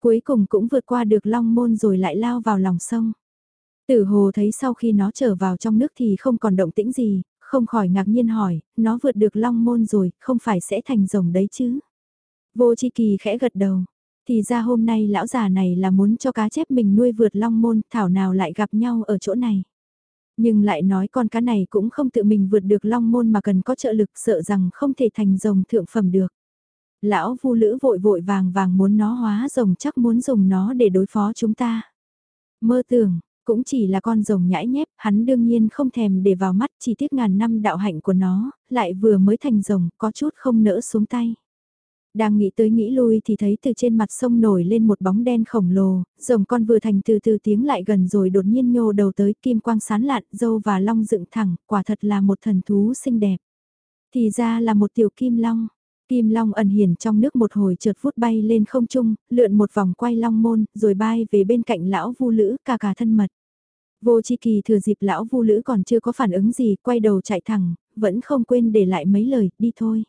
A: Cuối cùng cũng vượt qua được long môn rồi lại lao vào lòng sông. Tử hồ thấy sau khi nó trở vào trong nước thì không còn động tĩnh gì, không khỏi ngạc nhiên hỏi, nó vượt được long môn rồi, không phải sẽ thành rồng đấy chứ? Vô chi kỳ khẽ gật đầu. Thì ra hôm nay lão già này là muốn cho cá chép mình nuôi vượt long môn, thảo nào lại gặp nhau ở chỗ này. Nhưng lại nói con cá này cũng không tự mình vượt được long môn mà cần có trợ lực sợ rằng không thể thành rồng thượng phẩm được. Lão vu lữ vội vội vàng vàng muốn nó hóa rồng chắc muốn dùng nó để đối phó chúng ta. Mơ tưởng, cũng chỉ là con rồng nhãi nhép, hắn đương nhiên không thèm để vào mắt chỉ tiếc ngàn năm đạo hạnh của nó, lại vừa mới thành rồng, có chút không nỡ xuống tay. Đang nghĩ tới nghĩ lui thì thấy từ trên mặt sông nổi lên một bóng đen khổng lồ, rồng con vừa thành từ từ tiếng lại gần rồi đột nhiên nhô đầu tới kim quang sán lạn, dâu và long dựng thẳng, quả thật là một thần thú xinh đẹp. Thì ra là một tiểu kim long. Kim long ẩn hiển trong nước một hồi chợt vút bay lên không trung, lượn một vòng quay long môn, rồi bay về bên cạnh lão vu lữ cà cà thân mật. Vô chi kỳ thừa dịp lão vu lữ còn chưa có phản ứng gì, quay đầu chạy thẳng, vẫn không quên để lại mấy lời, đi thôi.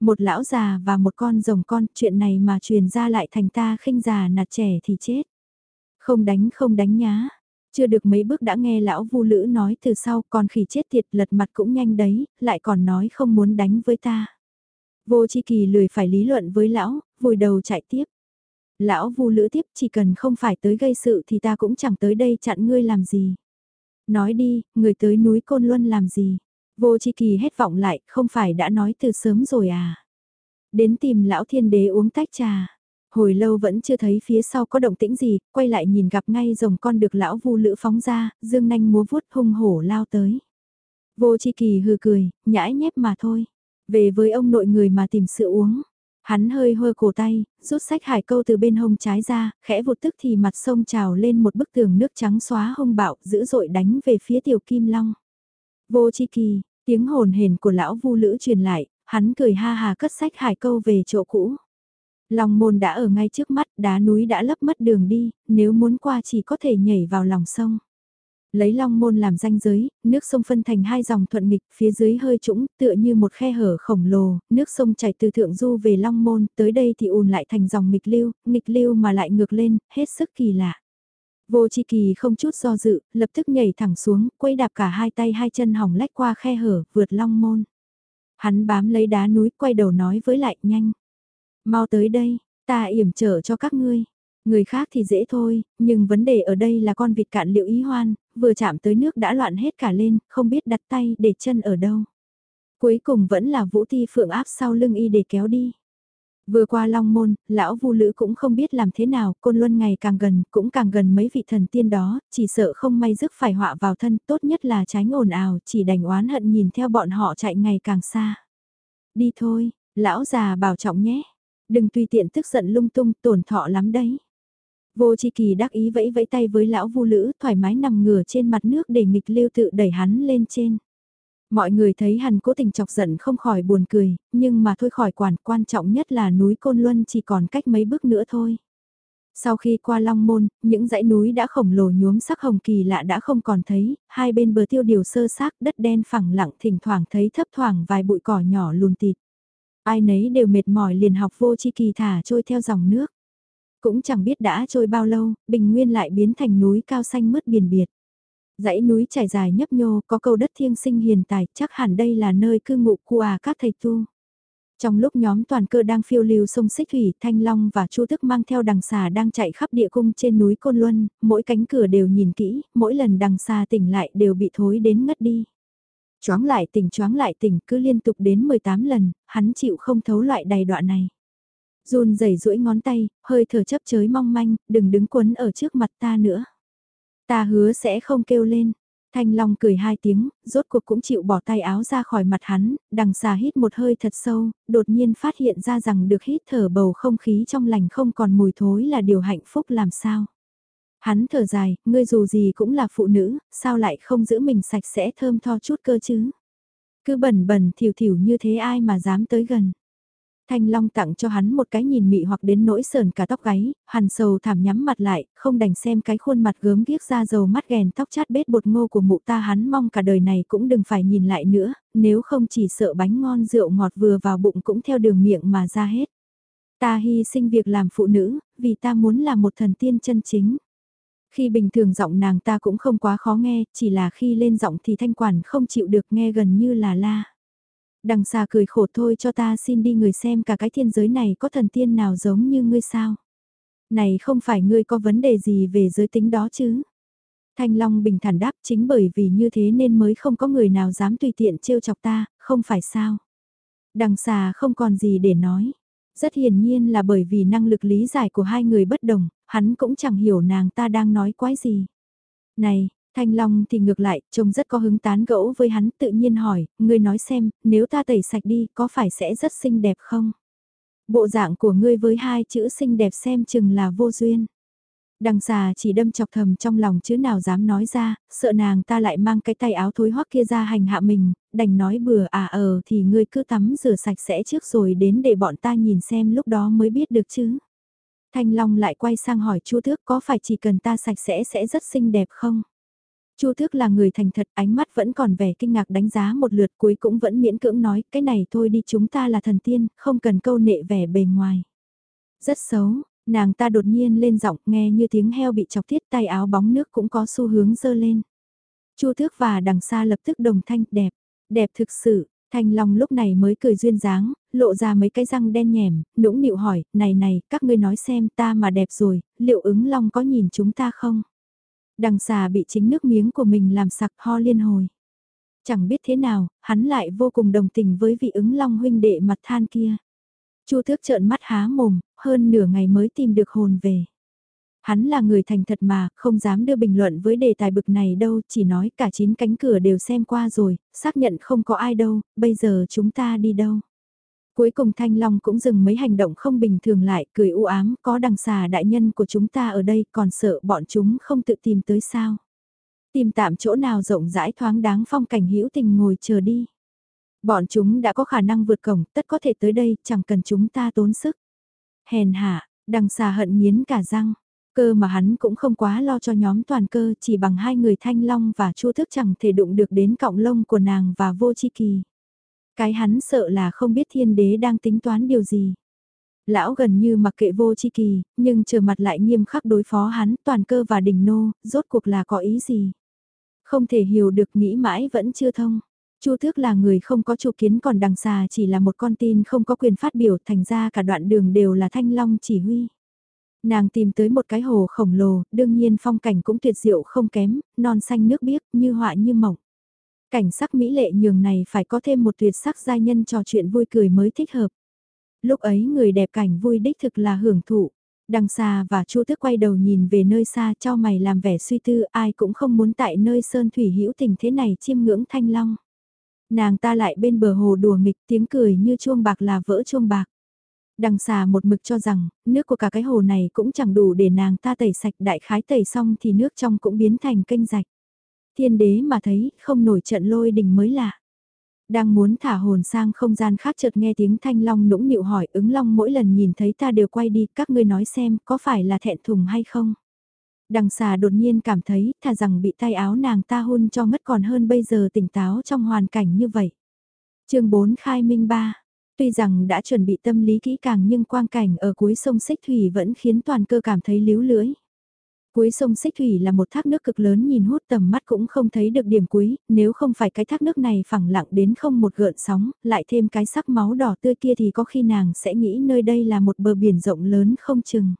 A: Một lão già và một con rồng con, chuyện này mà truyền ra lại thành ta khinh già nạt trẻ thì chết. Không đánh không đánh nhá. Chưa được mấy bước đã nghe lão vu lữ nói từ sau còn khỉ chết tiệt lật mặt cũng nhanh đấy, lại còn nói không muốn đánh với ta. Vô chi kỳ lười phải lý luận với lão, vùi đầu chạy tiếp. Lão vu lữ tiếp chỉ cần không phải tới gây sự thì ta cũng chẳng tới đây chặn ngươi làm gì. Nói đi, người tới núi Côn Luân làm gì? Vô chi kỳ hét vọng lại, không phải đã nói từ sớm rồi à? Đến tìm lão thiên đế uống tách trà. Hồi lâu vẫn chưa thấy phía sau có động tĩnh gì, quay lại nhìn gặp ngay rồng con được lão vu lữ phóng ra, dương nanh múa vuốt hung hổ lao tới. Vô chi kỳ hừ cười, nhãi nhép mà thôi. Về với ông nội người mà tìm sữa uống. Hắn hơi hơi cổ tay, rút sách hải câu từ bên hông trái ra, khẽ vụt tức thì mặt sông trào lên một bức tường nước trắng xóa hông bạo, dữ dội đánh về phía tiểu kim long. Vô chi kỳ, tiếng hồn hển của lão vu lữ truyền lại, hắn cười ha hà cất sách hải câu về chỗ cũ. lòng môn đã ở ngay trước mắt, đá núi đã lấp mất đường đi, nếu muốn qua chỉ có thể nhảy vào lòng sông. Lấy long môn làm danh giới, nước sông phân thành hai dòng thuận nghịch, phía dưới hơi trũng, tựa như một khe hở khổng lồ, nước sông chảy từ thượng du về long môn, tới đây thì ùn lại thành dòng nghịch lưu, nghịch lưu mà lại ngược lên, hết sức kỳ lạ. Vô chi kỳ không chút do dự, lập tức nhảy thẳng xuống, quay đạp cả hai tay hai chân hỏng lách qua khe hở, vượt long môn. Hắn bám lấy đá núi, quay đầu nói với lại, nhanh. Mau tới đây, ta yểm trở cho các ngươi. Người khác thì dễ thôi, nhưng vấn đề ở đây là con vịt cạn liệu ý hoan, vừa chạm tới nước đã loạn hết cả lên, không biết đặt tay để chân ở đâu. Cuối cùng vẫn là Vũ Ti Phượng áp sau lưng y để kéo đi. Vừa qua Long Môn, lão Vu Lữ cũng không biết làm thế nào, Côn Luân ngày càng gần, cũng càng gần mấy vị thần tiên đó, chỉ sợ không may rước phải họa vào thân, tốt nhất là tránh ồn ào, chỉ đành oán hận nhìn theo bọn họ chạy ngày càng xa. Đi thôi, lão già bảo trọng nhé, đừng tùy tiện tức giận lung tung, tổn thọ lắm đấy. Vô chi kỳ đắc ý vẫy vẫy tay với lão Vu Lữ, thoải mái nằm ngửa trên mặt nước để nghịch lưu tự đẩy hắn lên trên. Mọi người thấy hắn cố tình chọc giận không khỏi buồn cười, nhưng mà thôi khỏi quản quan trọng nhất là núi Côn Luân chỉ còn cách mấy bước nữa thôi. Sau khi qua Long Môn, những dãy núi đã khổng lồ nhuốm sắc hồng kỳ lạ đã không còn thấy, hai bên bờ tiêu điều sơ xác đất đen phẳng lặng thỉnh thoảng thấy thấp thoảng vài bụi cỏ nhỏ lùn tịt. Ai nấy đều mệt mỏi liền học vô chi kỳ thả trôi theo dòng nước. Cũng chẳng biết đã trôi bao lâu, bình nguyên lại biến thành núi cao xanh mướt biển biệt. Dãy núi trải dài nhấp nhô, có câu đất thiêng sinh hiền tài, chắc hẳn đây là nơi cư ngụ của à các thầy tu. Trong lúc nhóm toàn cơ đang phiêu lưu sông Xích Thủy, Thanh Long và Chu Tức mang theo đằng xà đang chạy khắp địa cung trên núi Côn Luân, mỗi cánh cửa đều nhìn kỹ, mỗi lần đằng xà tỉnh lại đều bị thối đến ngất đi. Choáng lại tỉnh choáng lại tỉnh cứ liên tục đến 18 lần, hắn chịu không thấu loại đầy đoạn này. Run rẩy duỗi ngón tay, hơi thở chấp chới mong manh, đừng đứng quấn ở trước mặt ta nữa. Ta hứa sẽ không kêu lên. Thanh Long cười hai tiếng, rốt cuộc cũng chịu bỏ tay áo ra khỏi mặt hắn, đằng xà hít một hơi thật sâu, đột nhiên phát hiện ra rằng được hít thở bầu không khí trong lành không còn mùi thối là điều hạnh phúc làm sao. Hắn thở dài, ngươi dù gì cũng là phụ nữ, sao lại không giữ mình sạch sẽ thơm tho chút cơ chứ. Cứ bẩn bẩn thiểu thiểu như thế ai mà dám tới gần. Thanh Long tặng cho hắn một cái nhìn mị hoặc đến nỗi sờn cả tóc gáy, hàn sầu thảm nhắm mặt lại, không đành xem cái khuôn mặt gớm ghiếc ra dầu mắt ghèn tóc chát bết bột ngô của mụ ta hắn mong cả đời này cũng đừng phải nhìn lại nữa, nếu không chỉ sợ bánh ngon rượu ngọt vừa vào bụng cũng theo đường miệng mà ra hết. Ta hy sinh việc làm phụ nữ, vì ta muốn là một thần tiên chân chính. Khi bình thường giọng nàng ta cũng không quá khó nghe, chỉ là khi lên giọng thì thanh quản không chịu được nghe gần như là la đằng xà cười khổ thôi cho ta xin đi người xem cả cái thiên giới này có thần tiên nào giống như ngươi sao. Này không phải ngươi có vấn đề gì về giới tính đó chứ. Thanh Long bình thản đáp chính bởi vì như thế nên mới không có người nào dám tùy tiện trêu chọc ta, không phải sao. Đằng xà không còn gì để nói. Rất hiển nhiên là bởi vì năng lực lý giải của hai người bất đồng, hắn cũng chẳng hiểu nàng ta đang nói quái gì. Này, Thanh Long thì ngược lại, trông rất có hứng tán gẫu với hắn tự nhiên hỏi, ngươi nói xem, nếu ta tẩy sạch đi có phải sẽ rất xinh đẹp không? Bộ dạng của ngươi với hai chữ xinh đẹp xem chừng là vô duyên. Đằng xà chỉ đâm chọc thầm trong lòng chứ nào dám nói ra, sợ nàng ta lại mang cái tay áo thối hoắc kia ra hành hạ mình, đành nói bừa à ờ thì ngươi cứ tắm rửa sạch sẽ trước rồi đến để bọn ta nhìn xem lúc đó mới biết được chứ. Thanh Long lại quay sang hỏi Chu Thước có phải chỉ cần ta sạch sẽ sẽ rất xinh đẹp không? Chu Thước là người thành thật, ánh mắt vẫn còn vẻ kinh ngạc đánh giá một lượt cuối cũng vẫn miễn cưỡng nói, cái này thôi đi chúng ta là thần tiên, không cần câu nệ vẻ bề ngoài. Rất xấu, nàng ta đột nhiên lên giọng nghe như tiếng heo bị chọc thiết tay áo bóng nước cũng có xu hướng dơ lên. Chu Thước và đằng xa lập tức đồng thanh, đẹp, đẹp thực sự, Thanh Long lúc này mới cười duyên dáng, lộ ra mấy cái răng đen nhèm, nũng nịu hỏi, này này, các ngươi nói xem ta mà đẹp rồi, liệu ứng Long có nhìn chúng ta không? Đằng xà bị chính nước miếng của mình làm sặc ho liên hồi. Chẳng biết thế nào, hắn lại vô cùng đồng tình với vị ứng long huynh đệ mặt than kia. Chu thước trợn mắt há mồm, hơn nửa ngày mới tìm được hồn về. Hắn là người thành thật mà, không dám đưa bình luận với đề tài bực này đâu, chỉ nói cả chín cánh cửa đều xem qua rồi, xác nhận không có ai đâu, bây giờ chúng ta đi đâu. Cuối cùng Thanh Long cũng dừng mấy hành động không bình thường lại, cười u ám, có đằng xà đại nhân của chúng ta ở đây còn sợ bọn chúng không tự tìm tới sao. Tìm tạm chỗ nào rộng rãi thoáng đáng phong cảnh hữu tình ngồi chờ đi. Bọn chúng đã có khả năng vượt cổng, tất có thể tới đây, chẳng cần chúng ta tốn sức. Hèn hạ, đằng xà hận nghiến cả răng. Cơ mà hắn cũng không quá lo cho nhóm toàn cơ, chỉ bằng hai người thanh long và chu thức chẳng thể đụng được đến cọng lông của nàng và vô chi kỳ. Cái hắn sợ là không biết thiên đế đang tính toán điều gì. Lão gần như mặc kệ vô chi kỳ, nhưng trở mặt lại nghiêm khắc đối phó hắn toàn cơ và đình nô, rốt cuộc là có ý gì. Không thể hiểu được nghĩ mãi vẫn chưa thông. Chu Thước là người không có chủ kiến còn đằng xà chỉ là một con tin không có quyền phát biểu thành ra cả đoạn đường đều là thanh long chỉ huy. Nàng tìm tới một cái hồ khổng lồ, đương nhiên phong cảnh cũng tuyệt diệu không kém, non xanh nước biếc như họa như mộng. Cảnh sắc mỹ lệ nhường này phải có thêm một tuyệt sắc giai nhân trò chuyện vui cười mới thích hợp. Lúc ấy người đẹp cảnh vui đích thực là hưởng thụ. Đằng xa và chu tức quay đầu nhìn về nơi xa cho mày làm vẻ suy tư ai cũng không muốn tại nơi sơn thủy hữu tình thế này chiêm ngưỡng thanh long. Nàng ta lại bên bờ hồ đùa nghịch tiếng cười như chuông bạc là vỡ chuông bạc. Đằng xà một mực cho rằng, nước của cả cái hồ này cũng chẳng đủ để nàng ta tẩy sạch đại khái tẩy xong thì nước trong cũng biến thành kênh rạch. Thiên đế mà thấy, không nổi trận lôi đình mới lạ. Đang muốn thả hồn sang không gian khác chợt nghe tiếng thanh long nũng nịu hỏi ứng long mỗi lần nhìn thấy ta đều quay đi, các ngươi nói xem có phải là thẹn thùng hay không? Đằng xà đột nhiên cảm thấy thà rằng bị tay áo nàng ta hôn cho ngất còn hơn bây giờ tỉnh táo trong hoàn cảnh như vậy. chương 4 khai minh 3 Tuy rằng đã chuẩn bị tâm lý kỹ càng nhưng quang cảnh ở cuối sông Xích Thủy vẫn khiến toàn cơ cảm thấy líu lưỡi. Cuối sông Xích Thủy là một thác nước cực lớn nhìn hút tầm mắt cũng không thấy được điểm cuối, nếu không phải cái thác nước này phẳng lặng đến không một gợn sóng, lại thêm cái sắc máu đỏ tươi kia thì có khi nàng sẽ nghĩ nơi đây là một bờ biển rộng lớn không chừng.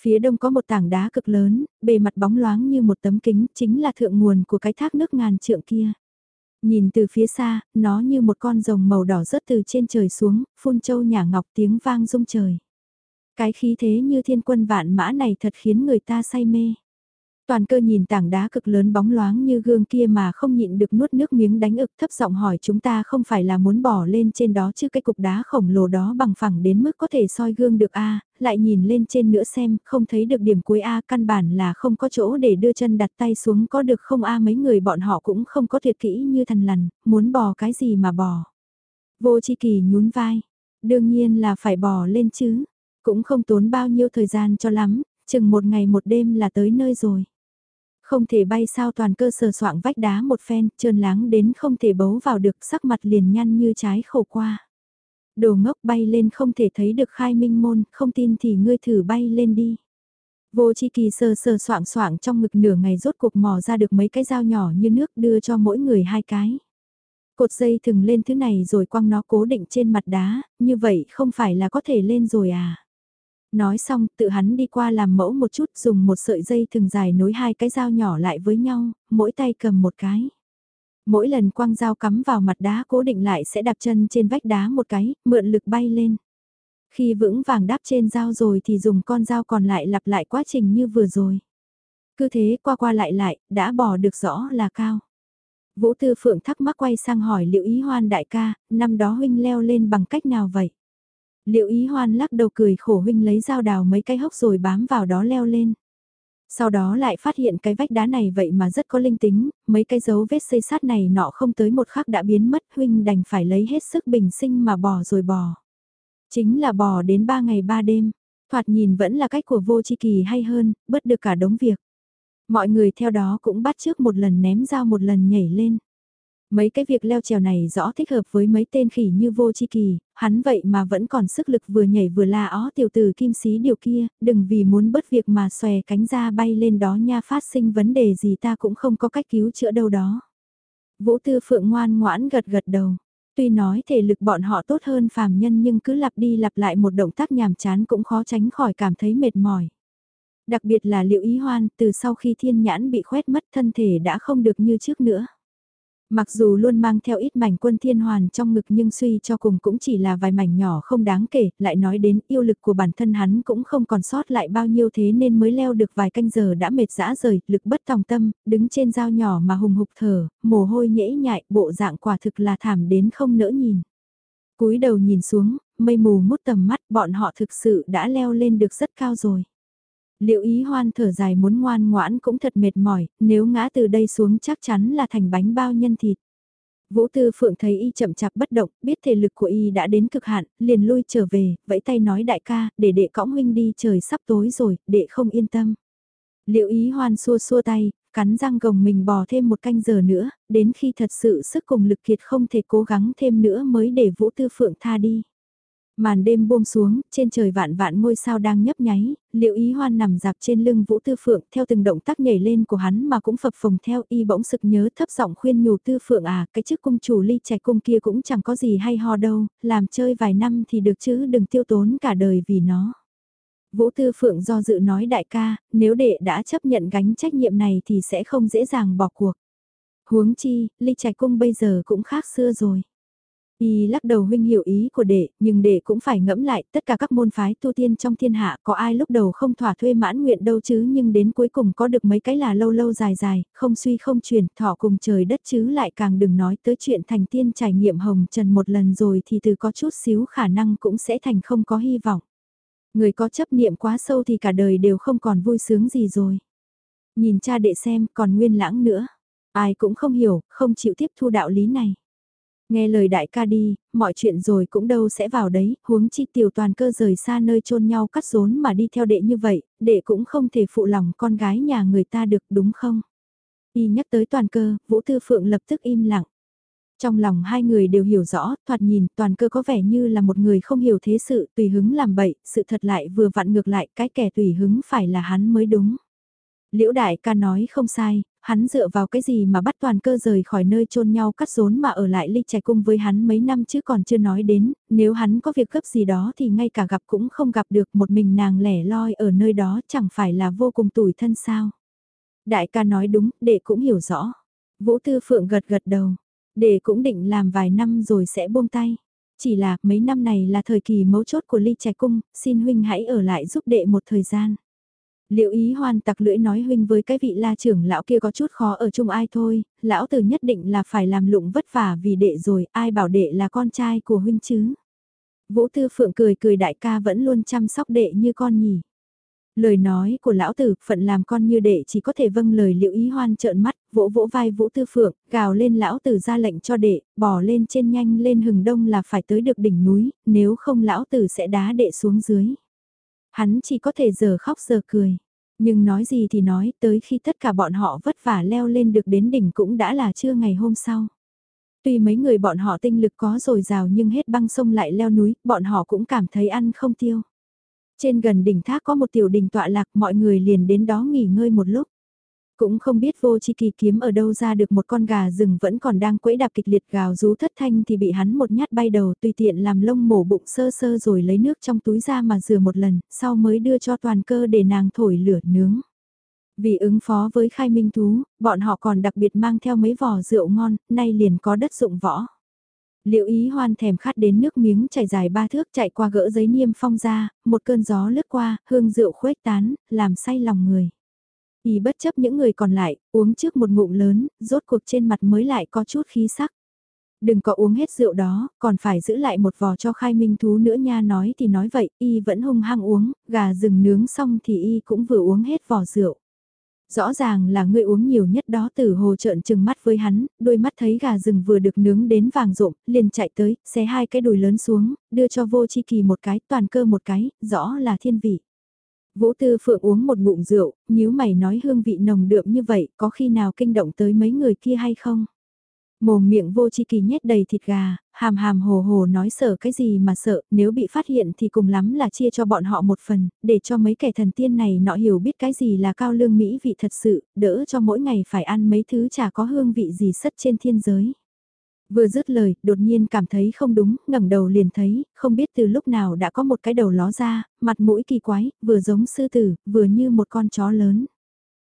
A: Phía đông có một tảng đá cực lớn, bề mặt bóng loáng như một tấm kính, chính là thượng nguồn của cái thác nước ngàn trượng kia. Nhìn từ phía xa, nó như một con rồng màu đỏ rớt từ trên trời xuống, phun châu nhả ngọc tiếng vang rung trời. Cái khí thế như thiên quân vạn mã này thật khiến người ta say mê. Toàn cơ nhìn tảng đá cực lớn bóng loáng như gương kia mà không nhịn được nuốt nước miếng đánh ực thấp giọng hỏi chúng ta không phải là muốn bỏ lên trên đó chứ cái cục đá khổng lồ đó bằng phẳng đến mức có thể soi gương được a lại nhìn lên trên nữa xem, không thấy được điểm cuối a căn bản là không có chỗ để đưa chân đặt tay xuống có được không a mấy người bọn họ cũng không có thiệt kỹ như thần lằn, muốn bò cái gì mà bò. Vô chi kỳ nhún vai, đương nhiên là phải bò lên chứ, cũng không tốn bao nhiêu thời gian cho lắm, chừng một ngày một đêm là tới nơi rồi. Không thể bay sao toàn cơ sờ soạng vách đá một phen, trơn láng đến không thể bấu vào được sắc mặt liền nhăn như trái khổ qua. Đồ ngốc bay lên không thể thấy được khai minh môn, không tin thì ngươi thử bay lên đi. Vô chi kỳ sờ sờ soạng soạng trong ngực nửa ngày rốt cuộc mò ra được mấy cái dao nhỏ như nước đưa cho mỗi người hai cái. Cột dây thừng lên thứ này rồi quăng nó cố định trên mặt đá, như vậy không phải là có thể lên rồi à. Nói xong, tự hắn đi qua làm mẫu một chút dùng một sợi dây thừng dài nối hai cái dao nhỏ lại với nhau, mỗi tay cầm một cái. Mỗi lần quăng dao cắm vào mặt đá cố định lại sẽ đạp chân trên vách đá một cái, mượn lực bay lên. Khi vững vàng đáp trên dao rồi thì dùng con dao còn lại lặp lại quá trình như vừa rồi. Cứ thế qua qua lại lại, đã bỏ được rõ là cao. Vũ Tư Phượng thắc mắc quay sang hỏi liệu ý hoan đại ca, năm đó huynh leo lên bằng cách nào vậy? Liệu ý hoan lắc đầu cười khổ huynh lấy dao đào mấy cái hốc rồi bám vào đó leo lên. Sau đó lại phát hiện cái vách đá này vậy mà rất có linh tính, mấy cái dấu vết xây sát này nọ không tới một khắc đã biến mất huynh đành phải lấy hết sức bình sinh mà bò rồi bò Chính là bò đến ba ngày ba đêm, thoạt nhìn vẫn là cách của vô chi kỳ hay hơn, bớt được cả đống việc. Mọi người theo đó cũng bắt trước một lần ném dao một lần nhảy lên. Mấy cái việc leo trèo này rõ thích hợp với mấy tên khỉ như vô chi kỳ, hắn vậy mà vẫn còn sức lực vừa nhảy vừa la ó tiểu tử kim sĩ điều kia, đừng vì muốn bớt việc mà xòe cánh ra bay lên đó nha phát sinh vấn đề gì ta cũng không có cách cứu chữa đâu đó. Vũ Tư Phượng ngoan ngoãn gật gật đầu. Tuy nói thể lực bọn họ tốt hơn phàm nhân nhưng cứ lặp đi lặp lại một động tác nhàm chán cũng khó tránh khỏi cảm thấy mệt mỏi. Đặc biệt là liệu ý hoan từ sau khi thiên nhãn bị khoét mất thân thể đã không được như trước nữa. Mặc dù luôn mang theo ít mảnh quân thiên hoàn trong ngực nhưng suy cho cùng cũng chỉ là vài mảnh nhỏ không đáng kể, lại nói đến yêu lực của bản thân hắn cũng không còn sót lại bao nhiêu thế nên mới leo được vài canh giờ đã mệt dã rời, lực bất tòng tâm, đứng trên dao nhỏ mà hùng hục thở, mồ hôi nhễ nhại, bộ dạng quả thực là thảm đến không nỡ nhìn. cúi đầu nhìn xuống, mây mù mút tầm mắt, bọn họ thực sự đã leo lên được rất cao rồi. Liệu ý hoan thở dài muốn ngoan ngoãn cũng thật mệt mỏi, nếu ngã từ đây xuống chắc chắn là thành bánh bao nhân thịt. Vũ Tư Phượng thấy y chậm chạp bất động, biết thể lực của y đã đến cực hạn, liền lui trở về, vẫy tay nói đại ca, để đệ cõng huynh đi trời sắp tối rồi, đệ không yên tâm. Liệu ý hoan xua xua tay, cắn răng gồng mình bò thêm một canh giờ nữa, đến khi thật sự sức cùng lực kiệt không thể cố gắng thêm nữa mới để Vũ Tư Phượng tha đi. Màn đêm buông xuống, trên trời vạn vạn ngôi sao đang nhấp nháy, liệu ý hoan nằm dạp trên lưng Vũ Tư Phượng theo từng động tác nhảy lên của hắn mà cũng phập phồng theo y bỗng sực nhớ thấp giọng khuyên nhủ Tư Phượng à, cái chức cung chủ ly trẻ cung kia cũng chẳng có gì hay ho đâu, làm chơi vài năm thì được chứ đừng tiêu tốn cả đời vì nó. Vũ Tư Phượng do dự nói đại ca, nếu đệ đã chấp nhận gánh trách nhiệm này thì sẽ không dễ dàng bỏ cuộc. Huống chi, ly trạch cung bây giờ cũng khác xưa rồi. Y lắc đầu huynh hiểu ý của đệ, nhưng đệ cũng phải ngẫm lại tất cả các môn phái tu tiên trong thiên hạ có ai lúc đầu không thỏa thuê mãn nguyện đâu chứ nhưng đến cuối cùng có được mấy cái là lâu lâu dài dài, không suy không chuyển, thọ cùng trời đất chứ lại càng đừng nói tới chuyện thành tiên trải nghiệm hồng trần một lần rồi thì từ có chút xíu khả năng cũng sẽ thành không có hy vọng. Người có chấp niệm quá sâu thì cả đời đều không còn vui sướng gì rồi. Nhìn cha đệ xem còn nguyên lãng nữa. Ai cũng không hiểu, không chịu tiếp thu đạo lý này. Nghe lời đại ca đi, mọi chuyện rồi cũng đâu sẽ vào đấy, huống chi tiểu toàn cơ rời xa nơi chôn nhau cắt rốn mà đi theo đệ như vậy, đệ cũng không thể phụ lòng con gái nhà người ta được đúng không? Y nhắc tới toàn cơ, Vũ Tư Phượng lập tức im lặng. Trong lòng hai người đều hiểu rõ, thoạt nhìn toàn cơ có vẻ như là một người không hiểu thế sự, tùy hứng làm bậy, sự thật lại vừa vặn ngược lại, cái kẻ tùy hứng phải là hắn mới đúng. Liễu đại ca nói không sai, hắn dựa vào cái gì mà bắt toàn cơ rời khỏi nơi chôn nhau cắt rốn mà ở lại ly trẻ cung với hắn mấy năm chứ còn chưa nói đến, nếu hắn có việc gấp gì đó thì ngay cả gặp cũng không gặp được một mình nàng lẻ loi ở nơi đó chẳng phải là vô cùng tủi thân sao. Đại ca nói đúng, đệ cũng hiểu rõ. Vũ Tư Phượng gật gật đầu, đệ cũng định làm vài năm rồi sẽ buông tay. Chỉ là mấy năm này là thời kỳ mấu chốt của ly trẻ cung, xin huynh hãy ở lại giúp đệ một thời gian. Liệu ý hoan tặc lưỡi nói huynh với cái vị la trưởng lão kia có chút khó ở chung ai thôi, lão tử nhất định là phải làm lụng vất vả vì đệ rồi, ai bảo đệ là con trai của huynh chứ. Vũ Tư Phượng cười cười đại ca vẫn luôn chăm sóc đệ như con nhỉ. Lời nói của lão tử, phận làm con như đệ chỉ có thể vâng lời liệu ý hoan trợn mắt, vỗ vỗ vai Vũ Tư Phượng, gào lên lão tử ra lệnh cho đệ, bỏ lên trên nhanh lên hừng đông là phải tới được đỉnh núi, nếu không lão tử sẽ đá đệ xuống dưới. Hắn chỉ có thể giờ khóc giờ cười. Nhưng nói gì thì nói, tới khi tất cả bọn họ vất vả leo lên được đến đỉnh cũng đã là trưa ngày hôm sau. Tuy mấy người bọn họ tinh lực có dồi dào nhưng hết băng sông lại leo núi, bọn họ cũng cảm thấy ăn không tiêu. Trên gần đỉnh thác có một tiểu đình tọa lạc mọi người liền đến đó nghỉ ngơi một lúc. Cũng không biết vô chi kỳ kiếm ở đâu ra được một con gà rừng vẫn còn đang quẫy đạp kịch liệt gào rú thất thanh thì bị hắn một nhát bay đầu tùy tiện làm lông mổ bụng sơ sơ rồi lấy nước trong túi ra mà rửa một lần, sau mới đưa cho toàn cơ để nàng thổi lửa nướng. Vì ứng phó với khai minh thú, bọn họ còn đặc biệt mang theo mấy vò rượu ngon, nay liền có đất dụng võ. Liệu ý hoan thèm khát đến nước miếng chảy dài ba thước chạy qua gỡ giấy niêm phong ra, một cơn gió lướt qua, hương rượu khuếch tán, làm say lòng người. Y bất chấp những người còn lại, uống trước một ngụm lớn, rốt cuộc trên mặt mới lại có chút khí sắc. Đừng có uống hết rượu đó, còn phải giữ lại một vò cho khai minh thú nữa nha nói thì nói vậy, y vẫn hung hăng uống, gà rừng nướng xong thì y cũng vừa uống hết vò rượu. Rõ ràng là ngươi uống nhiều nhất đó tử hồ trợn trừng mắt với hắn, đôi mắt thấy gà rừng vừa được nướng đến vàng rộm, liền chạy tới, xé hai cái đùi lớn xuống, đưa cho vô chi kỳ một cái, toàn cơ một cái, rõ là thiên vị. Vũ Tư Phượng uống một ngụm rượu, nếu mày nói hương vị nồng đượm như vậy, có khi nào kinh động tới mấy người kia hay không? Mồm miệng vô chi kỳ nhét đầy thịt gà, hàm hàm hồ hồ nói sợ cái gì mà sợ, nếu bị phát hiện thì cùng lắm là chia cho bọn họ một phần, để cho mấy kẻ thần tiên này nọ hiểu biết cái gì là cao lương mỹ vị thật sự, đỡ cho mỗi ngày phải ăn mấy thứ chả có hương vị gì sất trên thiên giới. Vừa dứt lời, đột nhiên cảm thấy không đúng, ngẩng đầu liền thấy, không biết từ lúc nào đã có một cái đầu ló ra, mặt mũi kỳ quái, vừa giống sư tử, vừa như một con chó lớn.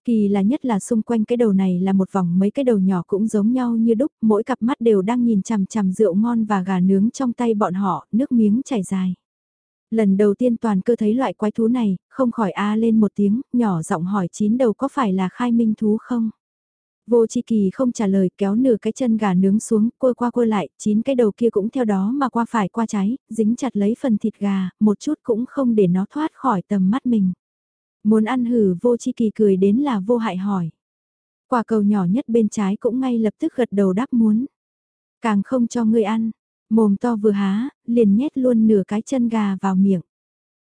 A: Kỳ là nhất là xung quanh cái đầu này là một vòng mấy cái đầu nhỏ cũng giống nhau như đúc, mỗi cặp mắt đều đang nhìn chằm chằm rượu ngon và gà nướng trong tay bọn họ, nước miếng chảy dài. Lần đầu tiên toàn cơ thấy loại quái thú này, không khỏi a lên một tiếng, nhỏ giọng hỏi chín đầu có phải là khai minh thú không? Vô chi kỳ không trả lời kéo nửa cái chân gà nướng xuống, côi qua côi lại, chín cái đầu kia cũng theo đó mà qua phải qua trái, dính chặt lấy phần thịt gà, một chút cũng không để nó thoát khỏi tầm mắt mình. Muốn ăn hử vô chi kỳ cười đến là vô hại hỏi. Quả cầu nhỏ nhất bên trái cũng ngay lập tức gật đầu đáp muốn. Càng không cho ngươi ăn, mồm to vừa há, liền nhét luôn nửa cái chân gà vào miệng.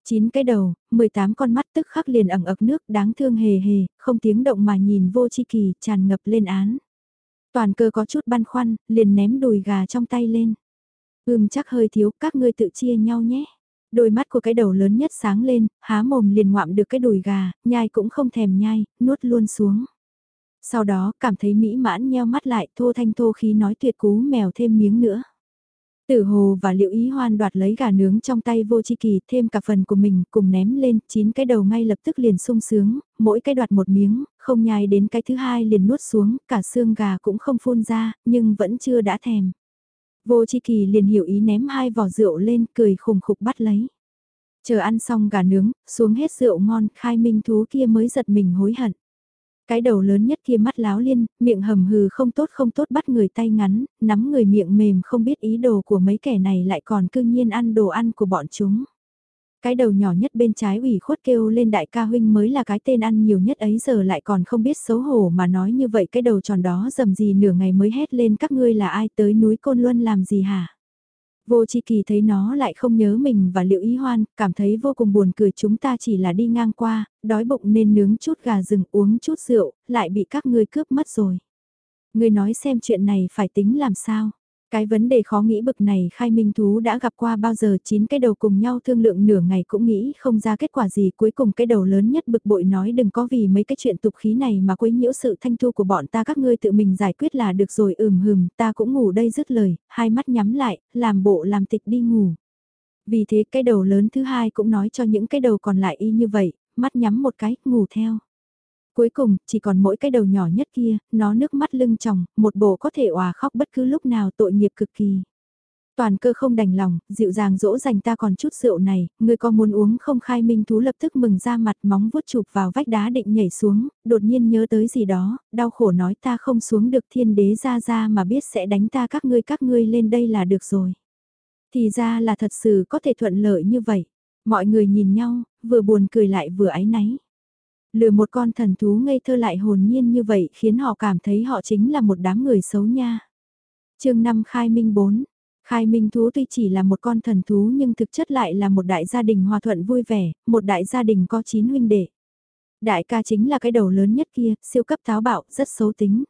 A: Chín cái đầu, 18 con mắt tức khắc liền ẩn ực nước đáng thương hề hề, không tiếng động mà nhìn vô chi kỳ tràn ngập lên án. Toàn cơ có chút băn khoăn, liền ném đùi gà trong tay lên. Ừm chắc hơi thiếu, các ngươi tự chia nhau nhé. Đôi mắt của cái đầu lớn nhất sáng lên, há mồm liền ngoạm được cái đùi gà, nhai cũng không thèm nhai, nuốt luôn xuống. Sau đó, cảm thấy mỹ mãn nheo mắt lại, thô thanh thô khí nói tuyệt cú mèo thêm miếng nữa. Tử hồ và liệu ý hoan đoạt lấy gà nướng trong tay vô chi kỳ thêm cả phần của mình cùng ném lên chín cái đầu ngay lập tức liền sung sướng, mỗi cái đoạt một miếng, không nhai đến cái thứ hai liền nuốt xuống, cả xương gà cũng không phun ra, nhưng vẫn chưa đã thèm. Vô chi kỳ liền hiểu ý ném hai vỏ rượu lên cười khùng khục bắt lấy. Chờ ăn xong gà nướng, xuống hết rượu ngon, khai minh thú kia mới giật mình hối hận. Cái đầu lớn nhất kia mắt láo liên, miệng hầm hừ không tốt không tốt bắt người tay ngắn, nắm người miệng mềm không biết ý đồ của mấy kẻ này lại còn cương nhiên ăn đồ ăn của bọn chúng. Cái đầu nhỏ nhất bên trái ủy khuất kêu lên đại ca huynh mới là cái tên ăn nhiều nhất ấy giờ lại còn không biết xấu hổ mà nói như vậy cái đầu tròn đó dầm gì nửa ngày mới hét lên các ngươi là ai tới núi Côn Luân làm gì hả? Vô chi kỳ thấy nó lại không nhớ mình và liệu ý hoan, cảm thấy vô cùng buồn cười chúng ta chỉ là đi ngang qua, đói bụng nên nướng chút gà rừng uống chút rượu, lại bị các ngươi cướp mất rồi. Ngươi nói xem chuyện này phải tính làm sao? Cái vấn đề khó nghĩ bực này khai minh thú đã gặp qua bao giờ chín cái đầu cùng nhau thương lượng nửa ngày cũng nghĩ không ra kết quả gì cuối cùng cái đầu lớn nhất bực bội nói đừng có vì mấy cái chuyện tục khí này mà quấy nhiễu sự thanh thu của bọn ta các ngươi tự mình giải quyết là được rồi ừm hừm ta cũng ngủ đây dứt lời, hai mắt nhắm lại, làm bộ làm tịch đi ngủ. Vì thế cái đầu lớn thứ hai cũng nói cho những cái đầu còn lại y như vậy, mắt nhắm một cái, ngủ theo. Cuối cùng, chỉ còn mỗi cái đầu nhỏ nhất kia, nó nước mắt lưng tròng, một bộ có thể òa khóc bất cứ lúc nào tội nghiệp cực kỳ. Toàn cơ không đành lòng, dịu dàng dỗ dành ta còn chút rượu này, người có muốn uống không khai minh thú lập tức mừng ra mặt móng vuốt chụp vào vách đá định nhảy xuống, đột nhiên nhớ tới gì đó, đau khổ nói ta không xuống được thiên đế ra ra mà biết sẽ đánh ta các ngươi các ngươi lên đây là được rồi. Thì ra là thật sự có thể thuận lợi như vậy. Mọi người nhìn nhau, vừa buồn cười lại vừa áy náy. Lừa một con thần thú ngây thơ lại hồn nhiên như vậy khiến họ cảm thấy họ chính là một đám người xấu nha. chương 5 Khai Minh 4 Khai Minh thú tuy chỉ là một con thần thú nhưng thực chất lại là một đại gia đình hòa thuận vui vẻ, một đại gia đình có chín huynh đệ. Đại ca chính là cái đầu lớn nhất kia, siêu cấp táo bạo, rất xấu tính.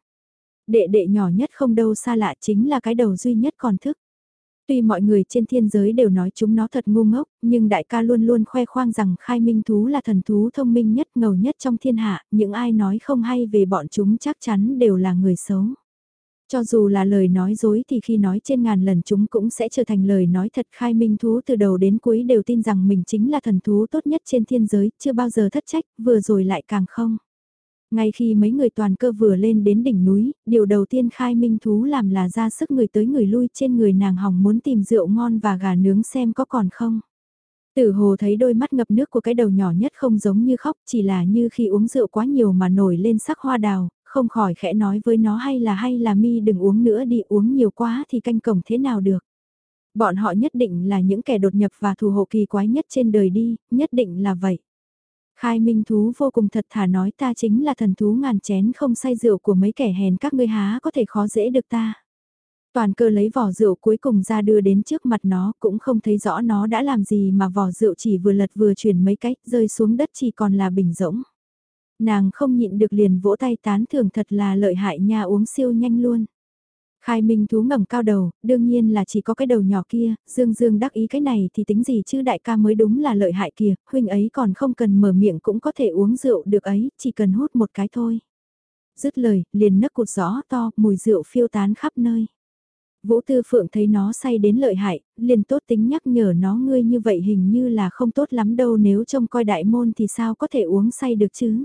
A: Đệ đệ nhỏ nhất không đâu xa lạ chính là cái đầu duy nhất còn thức. Tuy mọi người trên thiên giới đều nói chúng nó thật ngu ngốc, nhưng đại ca luôn luôn khoe khoang rằng khai minh thú là thần thú thông minh nhất ngầu nhất trong thiên hạ, những ai nói không hay về bọn chúng chắc chắn đều là người xấu. Cho dù là lời nói dối thì khi nói trên ngàn lần chúng cũng sẽ trở thành lời nói thật khai minh thú từ đầu đến cuối đều tin rằng mình chính là thần thú tốt nhất trên thiên giới, chưa bao giờ thất trách, vừa rồi lại càng không. Ngay khi mấy người toàn cơ vừa lên đến đỉnh núi, điều đầu tiên khai minh thú làm là ra sức người tới người lui trên người nàng hỏng muốn tìm rượu ngon và gà nướng xem có còn không. Tử hồ thấy đôi mắt ngập nước của cái đầu nhỏ nhất không giống như khóc chỉ là như khi uống rượu quá nhiều mà nổi lên sắc hoa đào, không khỏi khẽ nói với nó hay là hay là mi đừng uống nữa đi uống nhiều quá thì canh cổng thế nào được. Bọn họ nhất định là những kẻ đột nhập và thù hộ kỳ quái nhất trên đời đi, nhất định là vậy. Khai minh thú vô cùng thật thà nói ta chính là thần thú ngàn chén không say rượu của mấy kẻ hèn các ngươi há có thể khó dễ được ta. Toàn cơ lấy vỏ rượu cuối cùng ra đưa đến trước mặt nó, cũng không thấy rõ nó đã làm gì mà vỏ rượu chỉ vừa lật vừa chuyển mấy cách rơi xuống đất chỉ còn là bình rỗng. Nàng không nhịn được liền vỗ tay tán thưởng thật là lợi hại nha uống siêu nhanh luôn. Khai Minh thú ngẩng cao đầu, đương nhiên là chỉ có cái đầu nhỏ kia, Dương Dương đắc ý cái này thì tính gì chứ đại ca mới đúng là lợi hại kìa, huynh ấy còn không cần mở miệng cũng có thể uống rượu được ấy, chỉ cần hút một cái thôi. Dứt lời, liền nấc cụt gió to, mùi rượu phiêu tán khắp nơi. Vũ Tư Phượng thấy nó say đến lợi hại, liền tốt tính nhắc nhở nó ngươi như vậy hình như là không tốt lắm đâu nếu trông coi đại môn thì sao có thể uống say được chứ.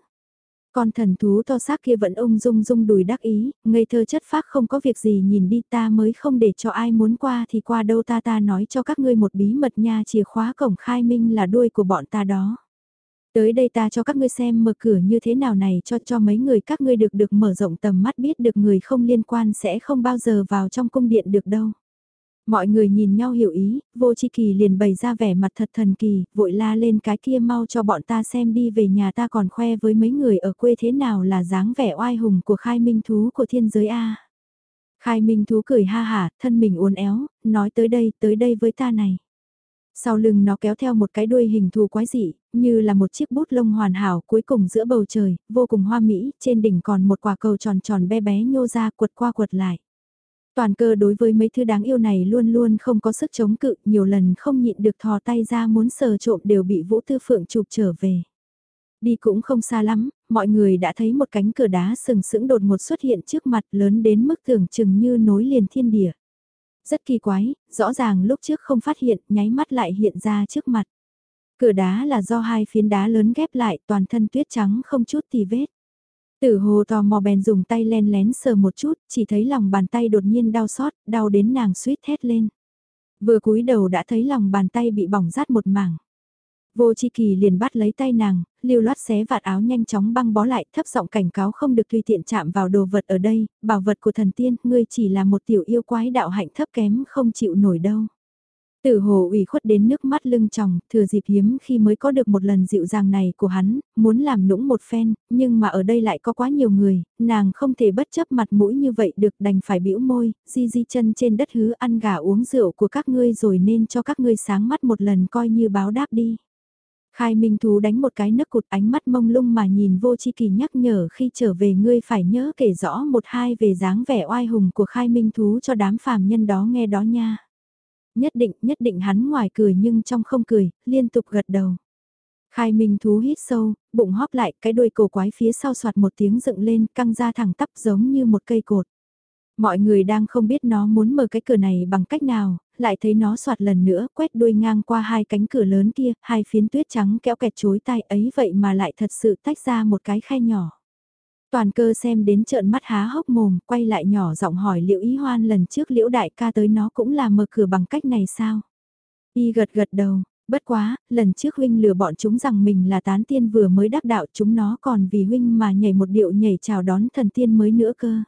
A: Con thần thú to xác kia vẫn ung dung dung đùi đắc ý, ngây thơ chất phác không có việc gì nhìn đi ta mới không để cho ai muốn qua thì qua đâu ta ta nói cho các ngươi một bí mật nha chìa khóa cổng khai minh là đuôi của bọn ta đó. Tới đây ta cho các ngươi xem mở cửa như thế nào này cho cho mấy người các ngươi được được mở rộng tầm mắt biết được người không liên quan sẽ không bao giờ vào trong cung điện được đâu. Mọi người nhìn nhau hiểu ý, vô chi kỳ liền bày ra vẻ mặt thật thần kỳ, vội la lên cái kia mau cho bọn ta xem đi về nhà ta còn khoe với mấy người ở quê thế nào là dáng vẻ oai hùng của khai minh thú của thiên giới A. Khai minh thú cười ha hả, thân mình uốn éo, nói tới đây, tới đây với ta này. Sau lưng nó kéo theo một cái đuôi hình thù quái dị, như là một chiếc bút lông hoàn hảo cuối cùng giữa bầu trời, vô cùng hoa mỹ, trên đỉnh còn một quả cầu tròn tròn bé bé nhô ra quật qua quật lại. Toàn cơ đối với mấy thứ đáng yêu này luôn luôn không có sức chống cự, nhiều lần không nhịn được thò tay ra muốn sờ trộm đều bị Vũ Tư Phượng chụp trở về. Đi cũng không xa lắm, mọi người đã thấy một cánh cửa đá sừng sững đột ngột xuất hiện trước mặt lớn đến mức tưởng chừng như nối liền thiên địa. Rất kỳ quái, rõ ràng lúc trước không phát hiện, nháy mắt lại hiện ra trước mặt. Cửa đá là do hai phiến đá lớn ghép lại toàn thân tuyết trắng không chút tì vết. Tử hồ tò mò bèn dùng tay len lén sờ một chút, chỉ thấy lòng bàn tay đột nhiên đau xót, đau đến nàng suýt thét lên. Vừa cúi đầu đã thấy lòng bàn tay bị bỏng rát một mảng. Vô chi kỳ liền bắt lấy tay nàng, lưu loát xé vạt áo nhanh chóng băng bó lại thấp giọng cảnh cáo không được tùy tiện chạm vào đồ vật ở đây, bảo vật của thần tiên, ngươi chỉ là một tiểu yêu quái đạo hạnh thấp kém không chịu nổi đâu. Tử hồ ủy khuất đến nước mắt lưng tròng, thừa dịp hiếm khi mới có được một lần dịu dàng này của hắn, muốn làm nũng một phen, nhưng mà ở đây lại có quá nhiều người, nàng không thể bất chấp mặt mũi như vậy được đành phải bĩu môi, di di chân trên đất hứ ăn gà uống rượu của các ngươi rồi nên cho các ngươi sáng mắt một lần coi như báo đáp đi. Khai Minh Thú đánh một cái nấc cụt ánh mắt mông lung mà nhìn vô chi kỳ nhắc nhở khi trở về ngươi phải nhớ kể rõ một hai về dáng vẻ oai hùng của Khai Minh Thú cho đám phàm nhân đó nghe đó nha nhất định, nhất định hắn ngoài cười nhưng trong không cười, liên tục gật đầu. Khai Minh thú hít sâu, bụng hóp lại, cái đuôi cổ quái phía sau soạt một tiếng dựng lên, căng ra thẳng tắp giống như một cây cột. Mọi người đang không biết nó muốn mở cái cửa này bằng cách nào, lại thấy nó soạt lần nữa, quét đuôi ngang qua hai cánh cửa lớn kia, hai phiến tuyết trắng kéo kẹt chối tay ấy vậy mà lại thật sự tách ra một cái khe nhỏ. Toàn cơ xem đến trợn mắt há hốc mồm, quay lại nhỏ giọng hỏi liệu ý hoan lần trước liễu đại ca tới nó cũng là mở cửa bằng cách này sao? Y gật gật đầu, bất quá, lần trước huynh lừa bọn chúng rằng mình là tán tiên vừa mới đắc đạo chúng nó còn vì huynh mà nhảy một điệu nhảy chào đón thần tiên mới nữa cơ.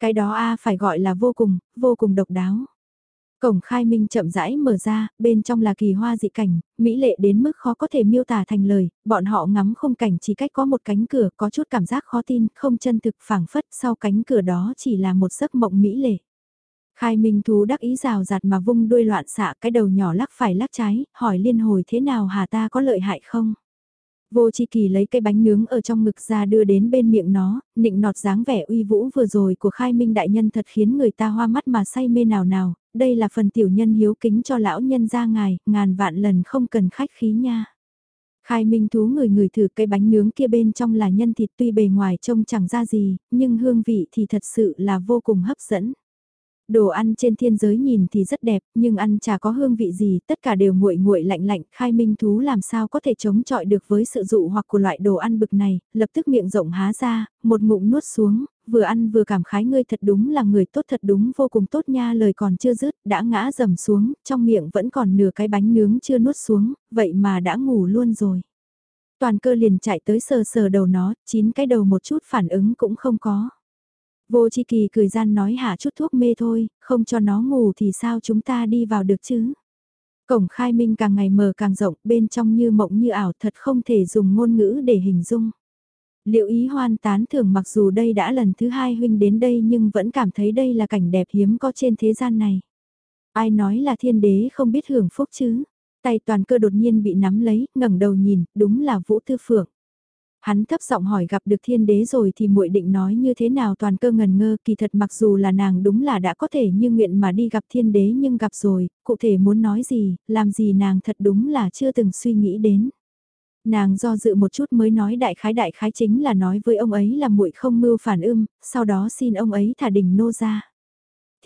A: Cái đó a phải gọi là vô cùng, vô cùng độc đáo. Cổng khai minh chậm rãi mở ra, bên trong là kỳ hoa dị cảnh, mỹ lệ đến mức khó có thể miêu tả thành lời, bọn họ ngắm không cảnh chỉ cách có một cánh cửa, có chút cảm giác khó tin, không chân thực phảng phất sau cánh cửa đó chỉ là một giấc mộng mỹ lệ. Khai minh thú đắc ý rào rạt mà vung đuôi loạn xạ cái đầu nhỏ lắc phải lắc trái, hỏi liên hồi thế nào hà ta có lợi hại không? Vô chi kỳ lấy cây bánh nướng ở trong ngực ra đưa đến bên miệng nó, nịnh nọt dáng vẻ uy vũ vừa rồi của khai minh đại nhân thật khiến người ta hoa mắt mà say mê nào nào, đây là phần tiểu nhân hiếu kính cho lão nhân ra ngài, ngàn vạn lần không cần khách khí nha. Khai minh thú người người thử cây bánh nướng kia bên trong là nhân thịt tuy bề ngoài trông chẳng ra gì, nhưng hương vị thì thật sự là vô cùng hấp dẫn. Đồ ăn trên thiên giới nhìn thì rất đẹp, nhưng ăn chả có hương vị gì, tất cả đều nguội nguội lạnh lạnh, khai minh thú làm sao có thể chống chọi được với sự dụ hoặc của loại đồ ăn bực này, lập tức miệng rộng há ra, một ngụm nuốt xuống, vừa ăn vừa cảm khái ngươi thật đúng là người tốt thật đúng vô cùng tốt nha lời còn chưa dứt, đã ngã dầm xuống, trong miệng vẫn còn nửa cái bánh nướng chưa nuốt xuống, vậy mà đã ngủ luôn rồi. Toàn cơ liền chạy tới sờ sờ đầu nó, chín cái đầu một chút phản ứng cũng không có. Vô chi kỳ cười gian nói hạ chút thuốc mê thôi, không cho nó ngủ thì sao chúng ta đi vào được chứ? Cổng khai minh càng ngày mờ càng rộng, bên trong như mộng như ảo thật không thể dùng ngôn ngữ để hình dung. Liệu ý hoan tán thưởng mặc dù đây đã lần thứ hai huynh đến đây nhưng vẫn cảm thấy đây là cảnh đẹp hiếm có trên thế gian này. Ai nói là thiên đế không biết hưởng phúc chứ? Tay toàn cơ đột nhiên bị nắm lấy, ngẩng đầu nhìn, đúng là Vũ Tư Phượng. Hắn thấp giọng hỏi gặp được thiên đế rồi thì muội định nói như thế nào toàn cơ ngần ngơ kỳ thật mặc dù là nàng đúng là đã có thể như nguyện mà đi gặp thiên đế nhưng gặp rồi, cụ thể muốn nói gì, làm gì nàng thật đúng là chưa từng suy nghĩ đến. Nàng do dự một chút mới nói đại khái đại khái chính là nói với ông ấy là muội không mưu phản ưng, sau đó xin ông ấy thả đình nô ra.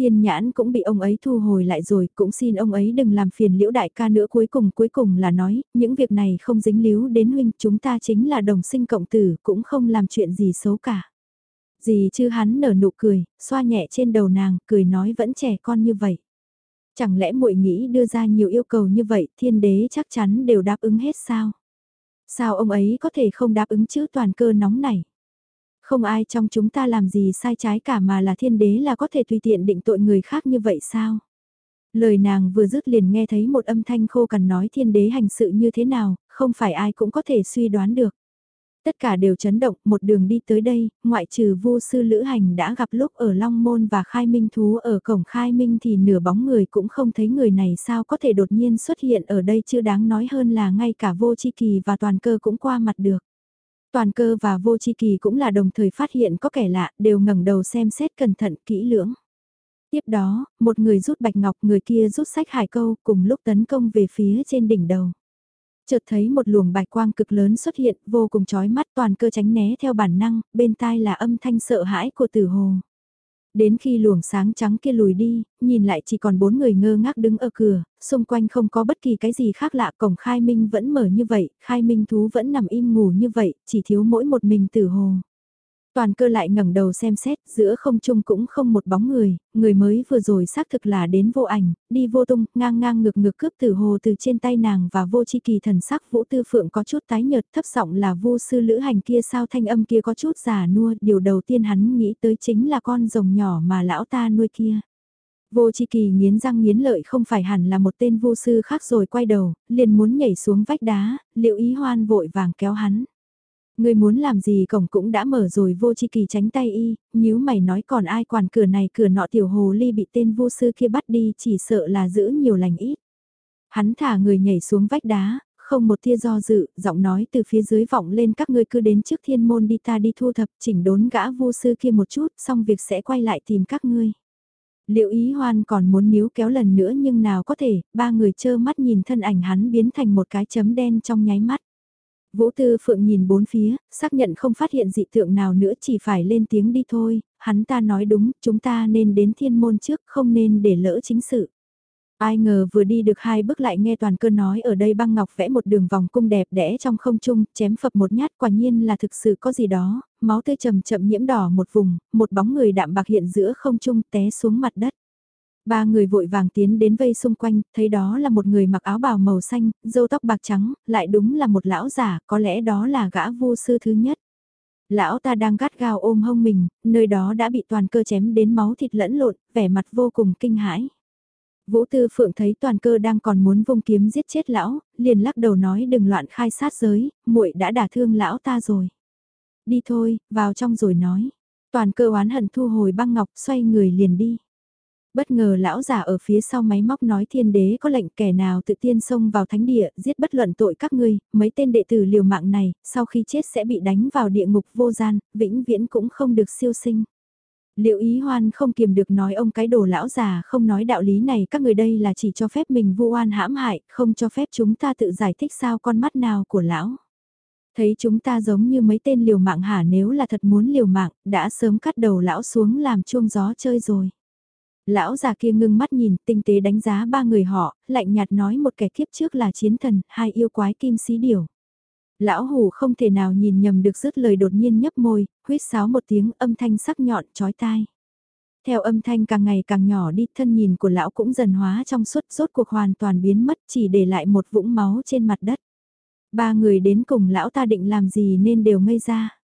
A: Thiên nhãn cũng bị ông ấy thu hồi lại rồi, cũng xin ông ấy đừng làm phiền liễu đại ca nữa cuối cùng cuối cùng là nói, những việc này không dính líu đến huynh, chúng ta chính là đồng sinh cộng tử, cũng không làm chuyện gì xấu cả. Gì chứ hắn nở nụ cười, xoa nhẹ trên đầu nàng, cười nói vẫn trẻ con như vậy. Chẳng lẽ muội nghĩ đưa ra nhiều yêu cầu như vậy, thiên đế chắc chắn đều đáp ứng hết sao? Sao ông ấy có thể không đáp ứng chứ toàn cơ nóng này? Không ai trong chúng ta làm gì sai trái cả mà là thiên đế là có thể tùy tiện định tội người khác như vậy sao? Lời nàng vừa dứt liền nghe thấy một âm thanh khô cằn nói thiên đế hành sự như thế nào, không phải ai cũng có thể suy đoán được. Tất cả đều chấn động, một đường đi tới đây, ngoại trừ vô sư lữ hành đã gặp lúc ở Long Môn và Khai Minh Thú ở cổng Khai Minh thì nửa bóng người cũng không thấy người này sao có thể đột nhiên xuất hiện ở đây chưa đáng nói hơn là ngay cả vô chi kỳ và toàn cơ cũng qua mặt được. Toàn cơ và vô chi kỳ cũng là đồng thời phát hiện có kẻ lạ, đều ngẩng đầu xem xét cẩn thận kỹ lưỡng. Tiếp đó, một người rút bạch ngọc người kia rút sách hải câu cùng lúc tấn công về phía trên đỉnh đầu. Chợt thấy một luồng bạch quang cực lớn xuất hiện vô cùng chói mắt toàn cơ tránh né theo bản năng, bên tai là âm thanh sợ hãi của tử hồ. Đến khi luồng sáng trắng kia lùi đi, nhìn lại chỉ còn bốn người ngơ ngác đứng ở cửa, xung quanh không có bất kỳ cái gì khác lạ, cổng khai minh vẫn mở như vậy, khai minh thú vẫn nằm im ngủ như vậy, chỉ thiếu mỗi một mình tử hồ. Toàn cơ lại ngẩng đầu xem xét, giữa không trung cũng không một bóng người, người mới vừa rồi xác thực là đến vô ảnh, đi vô tung, ngang ngang ngược ngược cướp tử hồ từ trên tay nàng và vô chi kỳ thần sắc vũ tư phượng có chút tái nhợt thấp giọng là vô sư lữ hành kia sao thanh âm kia có chút già nua, điều đầu tiên hắn nghĩ tới chính là con rồng nhỏ mà lão ta nuôi kia. Vô chi kỳ nghiến răng nghiến lợi không phải hẳn là một tên vô sư khác rồi quay đầu, liền muốn nhảy xuống vách đá, liệu ý hoan vội vàng kéo hắn. Người muốn làm gì cổng cũng đã mở rồi vô chi kỳ tránh tay y, nếu mày nói còn ai quản cửa này cửa nọ tiểu hồ ly bị tên vô sư kia bắt đi chỉ sợ là giữ nhiều lành ít. Hắn thả người nhảy xuống vách đá, không một tia do dự, giọng nói từ phía dưới vọng lên các ngươi cứ đến trước thiên môn đi ta đi thu thập chỉnh đốn gã vô sư kia một chút xong việc sẽ quay lại tìm các ngươi. Liệu ý hoan còn muốn níu kéo lần nữa nhưng nào có thể, ba người chơ mắt nhìn thân ảnh hắn biến thành một cái chấm đen trong nháy mắt. Vũ Tư Phượng nhìn bốn phía, xác nhận không phát hiện dị tượng nào nữa chỉ phải lên tiếng đi thôi, hắn ta nói đúng, chúng ta nên đến thiên môn trước, không nên để lỡ chính sự. Ai ngờ vừa đi được hai bước lại nghe toàn cơ nói ở đây băng ngọc vẽ một đường vòng cung đẹp đẽ trong không trung, chém phập một nhát quả nhiên là thực sự có gì đó, máu tươi chậm chậm nhiễm đỏ một vùng, một bóng người đạm bạc hiện giữa không trung té xuống mặt đất. Ba người vội vàng tiến đến vây xung quanh, thấy đó là một người mặc áo bào màu xanh, râu tóc bạc trắng, lại đúng là một lão giả, có lẽ đó là gã vô sư thứ nhất. Lão ta đang gắt gao ôm hông mình, nơi đó đã bị toàn cơ chém đến máu thịt lẫn lộn, vẻ mặt vô cùng kinh hãi. Vũ Tư Phượng thấy toàn cơ đang còn muốn vung kiếm giết chết lão, liền lắc đầu nói đừng loạn khai sát giới, muội đã đả thương lão ta rồi. Đi thôi, vào trong rồi nói. Toàn cơ oán hận thu hồi băng ngọc xoay người liền đi. Bất ngờ lão giả ở phía sau máy móc nói thiên đế có lệnh kẻ nào tự tiên xông vào thánh địa, giết bất luận tội các ngươi, mấy tên đệ tử liều mạng này, sau khi chết sẽ bị đánh vào địa ngục vô gian, vĩnh viễn cũng không được siêu sinh. Liệu ý hoan không kiềm được nói ông cái đồ lão già không nói đạo lý này các người đây là chỉ cho phép mình vu oan hãm hại, không cho phép chúng ta tự giải thích sao con mắt nào của lão. Thấy chúng ta giống như mấy tên liều mạng hả nếu là thật muốn liều mạng, đã sớm cắt đầu lão xuống làm chuông gió chơi rồi. Lão già kia ngưng mắt nhìn, tinh tế đánh giá ba người họ, lạnh nhạt nói một kẻ kiếp trước là chiến thần, hai yêu quái kim xí điểu. Lão hủ không thể nào nhìn nhầm được rứt lời đột nhiên nhấp môi, huyết sáo một tiếng âm thanh sắc nhọn chói tai. Theo âm thanh càng ngày càng nhỏ đi, thân nhìn của lão cũng dần hóa trong suốt rốt cuộc hoàn toàn biến mất chỉ để lại một vũng máu trên mặt đất. Ba người đến cùng lão ta định làm gì nên đều ngây ra.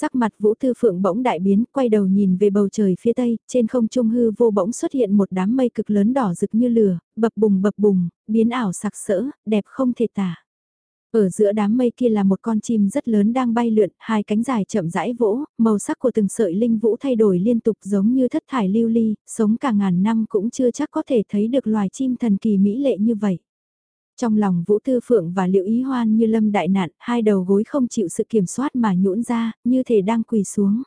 A: Sắc mặt Vũ Tư Phượng bỗng đại biến, quay đầu nhìn về bầu trời phía tây, trên không trung hư vô bỗng xuất hiện một đám mây cực lớn đỏ rực như lửa, bập bùng bập bùng, biến ảo sặc sỡ, đẹp không thể tả. Ở giữa đám mây kia là một con chim rất lớn đang bay lượn, hai cánh dài chậm rãi vỗ, màu sắc của từng sợi linh vũ thay đổi liên tục giống như thất thải lưu ly, sống cả ngàn năm cũng chưa chắc có thể thấy được loài chim thần kỳ mỹ lệ như vậy. Trong lòng Vũ Tư Phượng và Liệu Ý Hoan như lâm đại nạn, hai đầu gối không chịu sự kiểm soát mà nhũn ra, như thể đang quỳ xuống.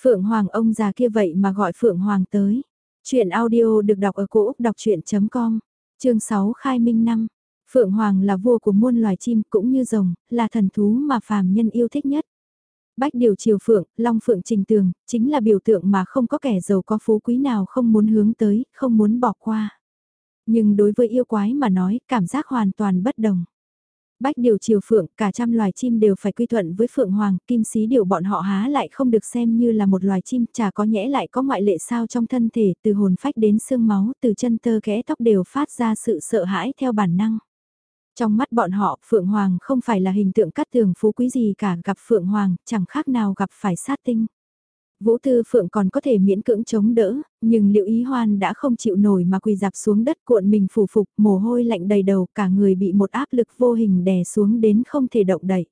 A: Phượng Hoàng ông già kia vậy mà gọi Phượng Hoàng tới. Chuyện audio được đọc ở cổ Úc đọc chuyện.com, chương 6 Khai Minh năm. Phượng Hoàng là vua của muôn loài chim cũng như rồng, là thần thú mà phàm nhân yêu thích nhất. Bách điều triều phượng, long phượng trình tường, chính là biểu tượng mà không có kẻ giàu có phú quý nào không muốn hướng tới, không muốn bỏ qua. Nhưng đối với yêu quái mà nói, cảm giác hoàn toàn bất đồng. Bách điều triều phượng, cả trăm loài chim đều phải quy thuận với phượng hoàng, kim xí điều bọn họ há lại không được xem như là một loài chim, chả có nhẽ lại có ngoại lệ sao trong thân thể, từ hồn phách đến xương máu, từ chân tơ kẽ tóc đều phát ra sự sợ hãi theo bản năng. Trong mắt bọn họ, Phượng Hoàng không phải là hình tượng cắt tường phú quý gì cả, gặp Phượng Hoàng, chẳng khác nào gặp phải sát tinh. Vũ Tư Phượng còn có thể miễn cưỡng chống đỡ, nhưng liệu ý hoan đã không chịu nổi mà quỳ dạp xuống đất cuộn mình phủ phục, mồ hôi lạnh đầy đầu, cả người bị một áp lực vô hình đè xuống đến không thể động đậy.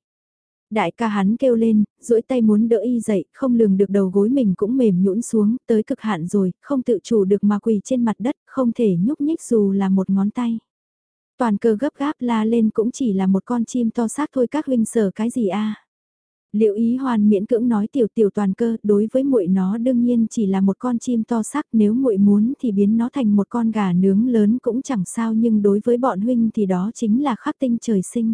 A: Đại ca hắn kêu lên, duỗi tay muốn đỡ y dậy, không lường được đầu gối mình cũng mềm nhũn xuống, tới cực hạn rồi, không tự chủ được mà quỳ trên mặt đất, không thể nhúc nhích dù là một ngón tay. Toàn cơ gấp gáp la lên cũng chỉ là một con chim to xác thôi các huynh sở cái gì a Liệu ý hoàn miễn cưỡng nói tiểu tiểu toàn cơ, đối với muội nó đương nhiên chỉ là một con chim to sắc nếu muội muốn thì biến nó thành một con gà nướng lớn cũng chẳng sao nhưng đối với bọn huynh thì đó chính là khắc tinh trời sinh.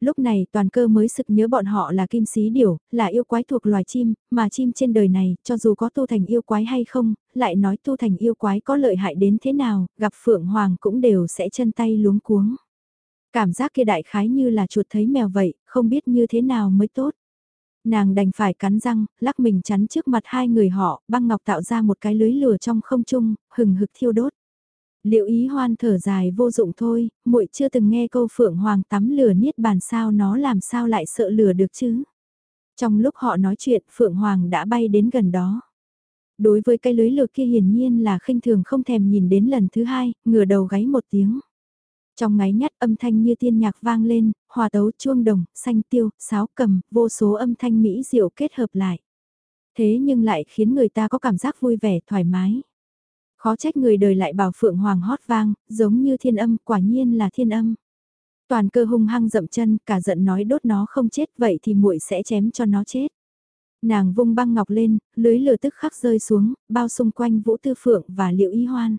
A: Lúc này toàn cơ mới sực nhớ bọn họ là kim sĩ điểu, là yêu quái thuộc loài chim, mà chim trên đời này, cho dù có tu thành yêu quái hay không, lại nói tu thành yêu quái có lợi hại đến thế nào, gặp Phượng Hoàng cũng đều sẽ chân tay luống cuống. Cảm giác kia đại khái như là chuột thấy mèo vậy, không biết như thế nào mới tốt. Nàng đành phải cắn răng, lắc mình chắn trước mặt hai người họ, băng ngọc tạo ra một cái lưới lửa trong không trung, hừng hực thiêu đốt. Liệu ý hoan thở dài vô dụng thôi, muội chưa từng nghe câu phượng hoàng tắm lửa niết bàn sao nó làm sao lại sợ lửa được chứ. Trong lúc họ nói chuyện, phượng hoàng đã bay đến gần đó. Đối với cái lưới lửa kia hiển nhiên là khinh thường không thèm nhìn đến lần thứ hai, ngửa đầu gáy một tiếng. Trong ngáy nhát âm thanh như tiên nhạc vang lên, hòa tấu chuông đồng, xanh tiêu, sáo cầm, vô số âm thanh mỹ diệu kết hợp lại. Thế nhưng lại khiến người ta có cảm giác vui vẻ, thoải mái. Khó trách người đời lại bảo Phượng Hoàng hót vang, giống như thiên âm, quả nhiên là thiên âm. Toàn cơ hung hăng dậm chân, cả giận nói đốt nó không chết vậy thì muội sẽ chém cho nó chết. Nàng vung băng ngọc lên, lưới lửa tức khắc rơi xuống, bao xung quanh Vũ Tư Phượng và Liệu Y Hoan.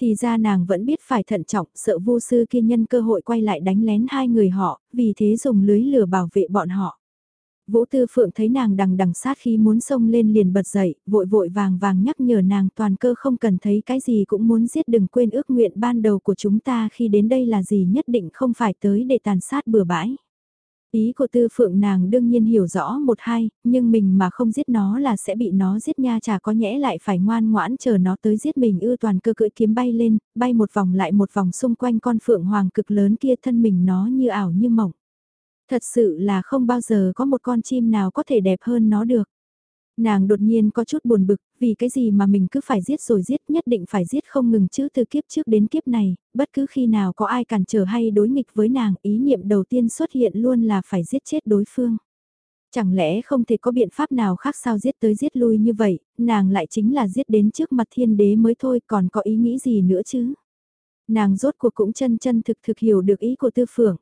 A: Thì ra nàng vẫn biết phải thận trọng, sợ vô sư kia nhân cơ hội quay lại đánh lén hai người họ, vì thế dùng lưới lửa bảo vệ bọn họ. Vũ Tư Phượng thấy nàng đằng đằng sát khí muốn xông lên liền bật dậy, vội vội vàng vàng nhắc nhở nàng toàn cơ không cần thấy cái gì cũng muốn giết đừng quên ước nguyện ban đầu của chúng ta khi đến đây là gì nhất định không phải tới để tàn sát bừa bãi. Ý của tư phượng nàng đương nhiên hiểu rõ một hai, nhưng mình mà không giết nó là sẽ bị nó giết nha chả có nhẽ lại phải ngoan ngoãn chờ nó tới giết mình ư toàn cơ cưỡi kiếm bay lên, bay một vòng lại một vòng xung quanh con phượng hoàng cực lớn kia thân mình nó như ảo như mộng. Thật sự là không bao giờ có một con chim nào có thể đẹp hơn nó được. Nàng đột nhiên có chút buồn bực, vì cái gì mà mình cứ phải giết rồi giết nhất định phải giết không ngừng chứ từ kiếp trước đến kiếp này, bất cứ khi nào có ai cản trở hay đối nghịch với nàng, ý niệm đầu tiên xuất hiện luôn là phải giết chết đối phương. Chẳng lẽ không thể có biện pháp nào khác sao giết tới giết lui như vậy, nàng lại chính là giết đến trước mặt thiên đế mới thôi còn có ý nghĩ gì nữa chứ. Nàng rốt cuộc cũng chân chân thực thực hiểu được ý của tư phượng.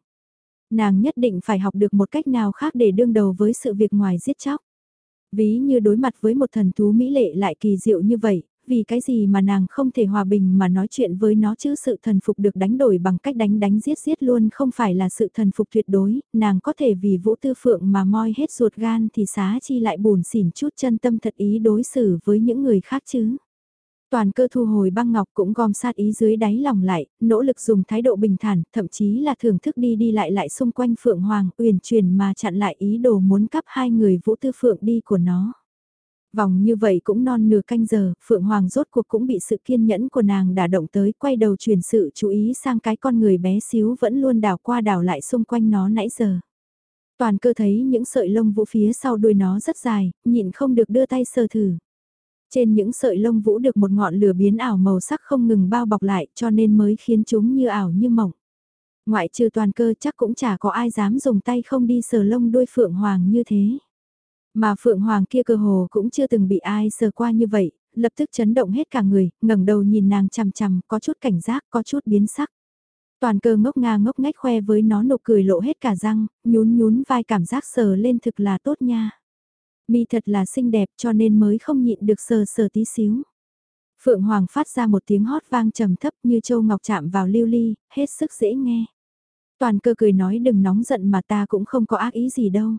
A: Nàng nhất định phải học được một cách nào khác để đương đầu với sự việc ngoài giết chóc. Ví như đối mặt với một thần thú mỹ lệ lại kỳ diệu như vậy, vì cái gì mà nàng không thể hòa bình mà nói chuyện với nó chứ sự thần phục được đánh đổi bằng cách đánh đánh giết giết luôn không phải là sự thần phục tuyệt đối, nàng có thể vì vũ tư phượng mà moi hết ruột gan thì xá chi lại buồn xỉn chút chân tâm thật ý đối xử với những người khác chứ. Toàn cơ thu hồi băng ngọc cũng gom sát ý dưới đáy lòng lại, nỗ lực dùng thái độ bình thản, thậm chí là thưởng thức đi đi lại lại xung quanh Phượng Hoàng, uyển chuyển mà chặn lại ý đồ muốn cắp hai người vũ tư Phượng đi của nó. Vòng như vậy cũng non nửa canh giờ, Phượng Hoàng rốt cuộc cũng bị sự kiên nhẫn của nàng đả động tới, quay đầu truyền sự chú ý sang cái con người bé xíu vẫn luôn đảo qua đảo lại xung quanh nó nãy giờ. Toàn cơ thấy những sợi lông vũ phía sau đuôi nó rất dài, nhịn không được đưa tay sờ thử. Trên những sợi lông vũ được một ngọn lửa biến ảo màu sắc không ngừng bao bọc lại cho nên mới khiến chúng như ảo như mộng. Ngoại trừ toàn cơ chắc cũng chả có ai dám dùng tay không đi sờ lông đuôi Phượng Hoàng như thế. Mà Phượng Hoàng kia cơ hồ cũng chưa từng bị ai sờ qua như vậy, lập tức chấn động hết cả người, ngẩng đầu nhìn nàng chằm chằm, có chút cảnh giác, có chút biến sắc. Toàn cơ ngốc nga ngốc ngách khoe với nó nụ cười lộ hết cả răng, nhún nhún vai cảm giác sờ lên thực là tốt nha. Mi thật là xinh đẹp cho nên mới không nhịn được sờ sờ tí xíu. Phượng Hoàng phát ra một tiếng hót vang trầm thấp như châu ngọc chạm vào lưu ly, hết sức dễ nghe. Toàn cơ cười nói đừng nóng giận mà ta cũng không có ác ý gì đâu.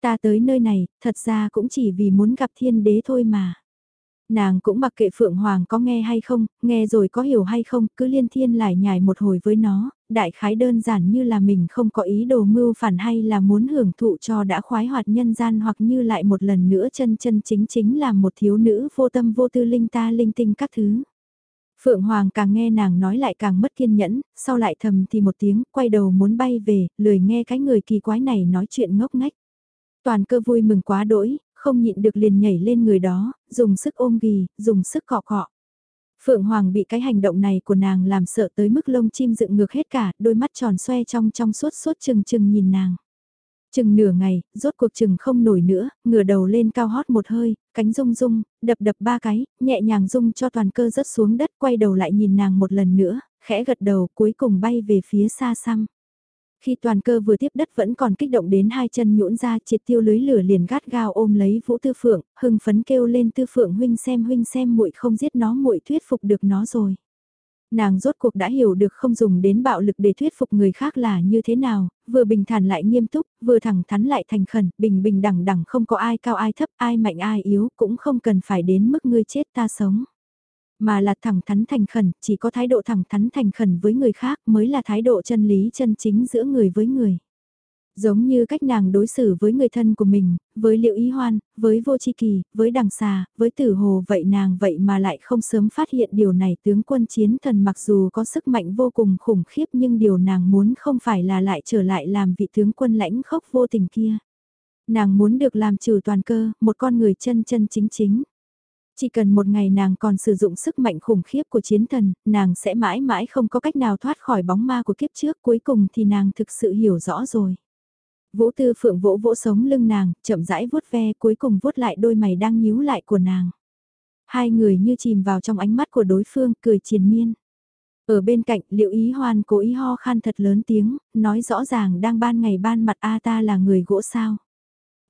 A: Ta tới nơi này, thật ra cũng chỉ vì muốn gặp thiên đế thôi mà. Nàng cũng mặc kệ Phượng Hoàng có nghe hay không, nghe rồi có hiểu hay không, cứ liên thiên lại nhảy một hồi với nó, đại khái đơn giản như là mình không có ý đồ mưu phản hay là muốn hưởng thụ cho đã khoái hoạt nhân gian hoặc như lại một lần nữa chân chân chính chính là một thiếu nữ vô tâm vô tư linh ta linh tinh các thứ. Phượng Hoàng càng nghe nàng nói lại càng mất kiên nhẫn, sau lại thầm thì một tiếng, quay đầu muốn bay về, lười nghe cái người kỳ quái này nói chuyện ngốc ngách. Toàn cơ vui mừng quá đỗi, không nhịn được liền nhảy lên người đó, dùng sức ôm ghì, dùng sức cọ cọ. Phượng Hoàng bị cái hành động này của nàng làm sợ tới mức lông chim dựng ngược hết cả, đôi mắt tròn xoe trong trong suốt suốt chừng chừng nhìn nàng. Chừng nửa ngày, rốt cuộc chừng không nổi nữa, ngửa đầu lên cao hót một hơi, cánh rung rung, đập đập ba cái, nhẹ nhàng rung cho toàn cơ rớt xuống đất quay đầu lại nhìn nàng một lần nữa, khẽ gật đầu cuối cùng bay về phía xa xăm. Khi toàn cơ vừa tiếp đất vẫn còn kích động đến hai chân nhũn ra triệt tiêu lưới lửa liền gắt gao ôm lấy Vũ Tư Phượng, hưng phấn kêu lên Tư Phượng huynh xem huynh xem muội không giết nó muội thuyết phục được nó rồi. Nàng rốt cuộc đã hiểu được không dùng đến bạo lực để thuyết phục người khác là như thế nào, vừa bình thản lại nghiêm túc, vừa thẳng thắn lại thành khẩn, bình bình đẳng đẳng không có ai cao ai thấp, ai mạnh ai yếu, cũng không cần phải đến mức ngươi chết ta sống. Mà là thẳng thắn thành khẩn, chỉ có thái độ thẳng thắn thành khẩn với người khác mới là thái độ chân lý chân chính giữa người với người. Giống như cách nàng đối xử với người thân của mình, với liệu ý hoan, với vô chi kỳ, với đằng xà, với tử hồ vậy nàng vậy mà lại không sớm phát hiện điều này tướng quân chiến thần mặc dù có sức mạnh vô cùng khủng khiếp nhưng điều nàng muốn không phải là lại trở lại làm vị tướng quân lãnh khốc vô tình kia. Nàng muốn được làm trừ toàn cơ, một con người chân chân chính chính. Chỉ cần một ngày nàng còn sử dụng sức mạnh khủng khiếp của chiến thần, nàng sẽ mãi mãi không có cách nào thoát khỏi bóng ma của kiếp trước cuối cùng thì nàng thực sự hiểu rõ rồi. Vũ tư phượng vỗ vỗ sống lưng nàng, chậm rãi vuốt ve cuối cùng vuốt lại đôi mày đang nhíu lại của nàng. Hai người như chìm vào trong ánh mắt của đối phương, cười triền miên. Ở bên cạnh, liệu ý hoan cố ý ho khan thật lớn tiếng, nói rõ ràng đang ban ngày ban mặt A ta là người gỗ sao.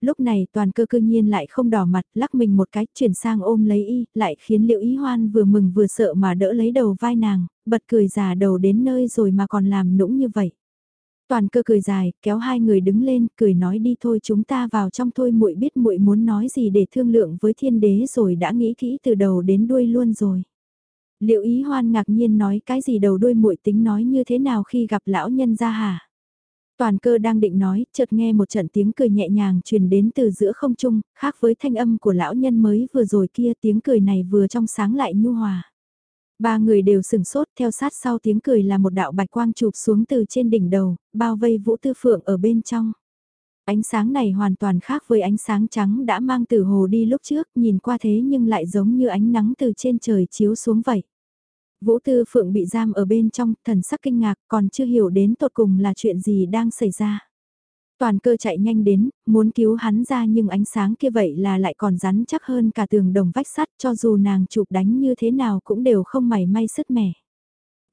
A: Lúc này toàn cơ cư nhiên lại không đỏ mặt, lắc mình một cái, chuyển sang ôm lấy y, lại khiến liệu ý hoan vừa mừng vừa sợ mà đỡ lấy đầu vai nàng, bật cười già đầu đến nơi rồi mà còn làm nũng như vậy. Toàn cơ cười dài, kéo hai người đứng lên, cười nói đi thôi chúng ta vào trong thôi muội biết muội muốn nói gì để thương lượng với thiên đế rồi đã nghĩ kỹ từ đầu đến đuôi luôn rồi. Liệu ý hoan ngạc nhiên nói cái gì đầu đuôi muội tính nói như thế nào khi gặp lão nhân ra hả? Toàn cơ đang định nói, chợt nghe một trận tiếng cười nhẹ nhàng truyền đến từ giữa không trung, khác với thanh âm của lão nhân mới vừa rồi kia tiếng cười này vừa trong sáng lại nhu hòa. Ba người đều sừng sốt theo sát sau tiếng cười là một đạo bạch quang chụp xuống từ trên đỉnh đầu, bao vây vũ tư phượng ở bên trong. Ánh sáng này hoàn toàn khác với ánh sáng trắng đã mang từ hồ đi lúc trước, nhìn qua thế nhưng lại giống như ánh nắng từ trên trời chiếu xuống vậy. Vũ Tư Phượng bị giam ở bên trong, thần sắc kinh ngạc, còn chưa hiểu đến tột cùng là chuyện gì đang xảy ra. Toàn cơ chạy nhanh đến, muốn cứu hắn ra nhưng ánh sáng kia vậy là lại còn rắn chắc hơn cả tường đồng vách sắt cho dù nàng chụp đánh như thế nào cũng đều không mảy may sứt mẻ.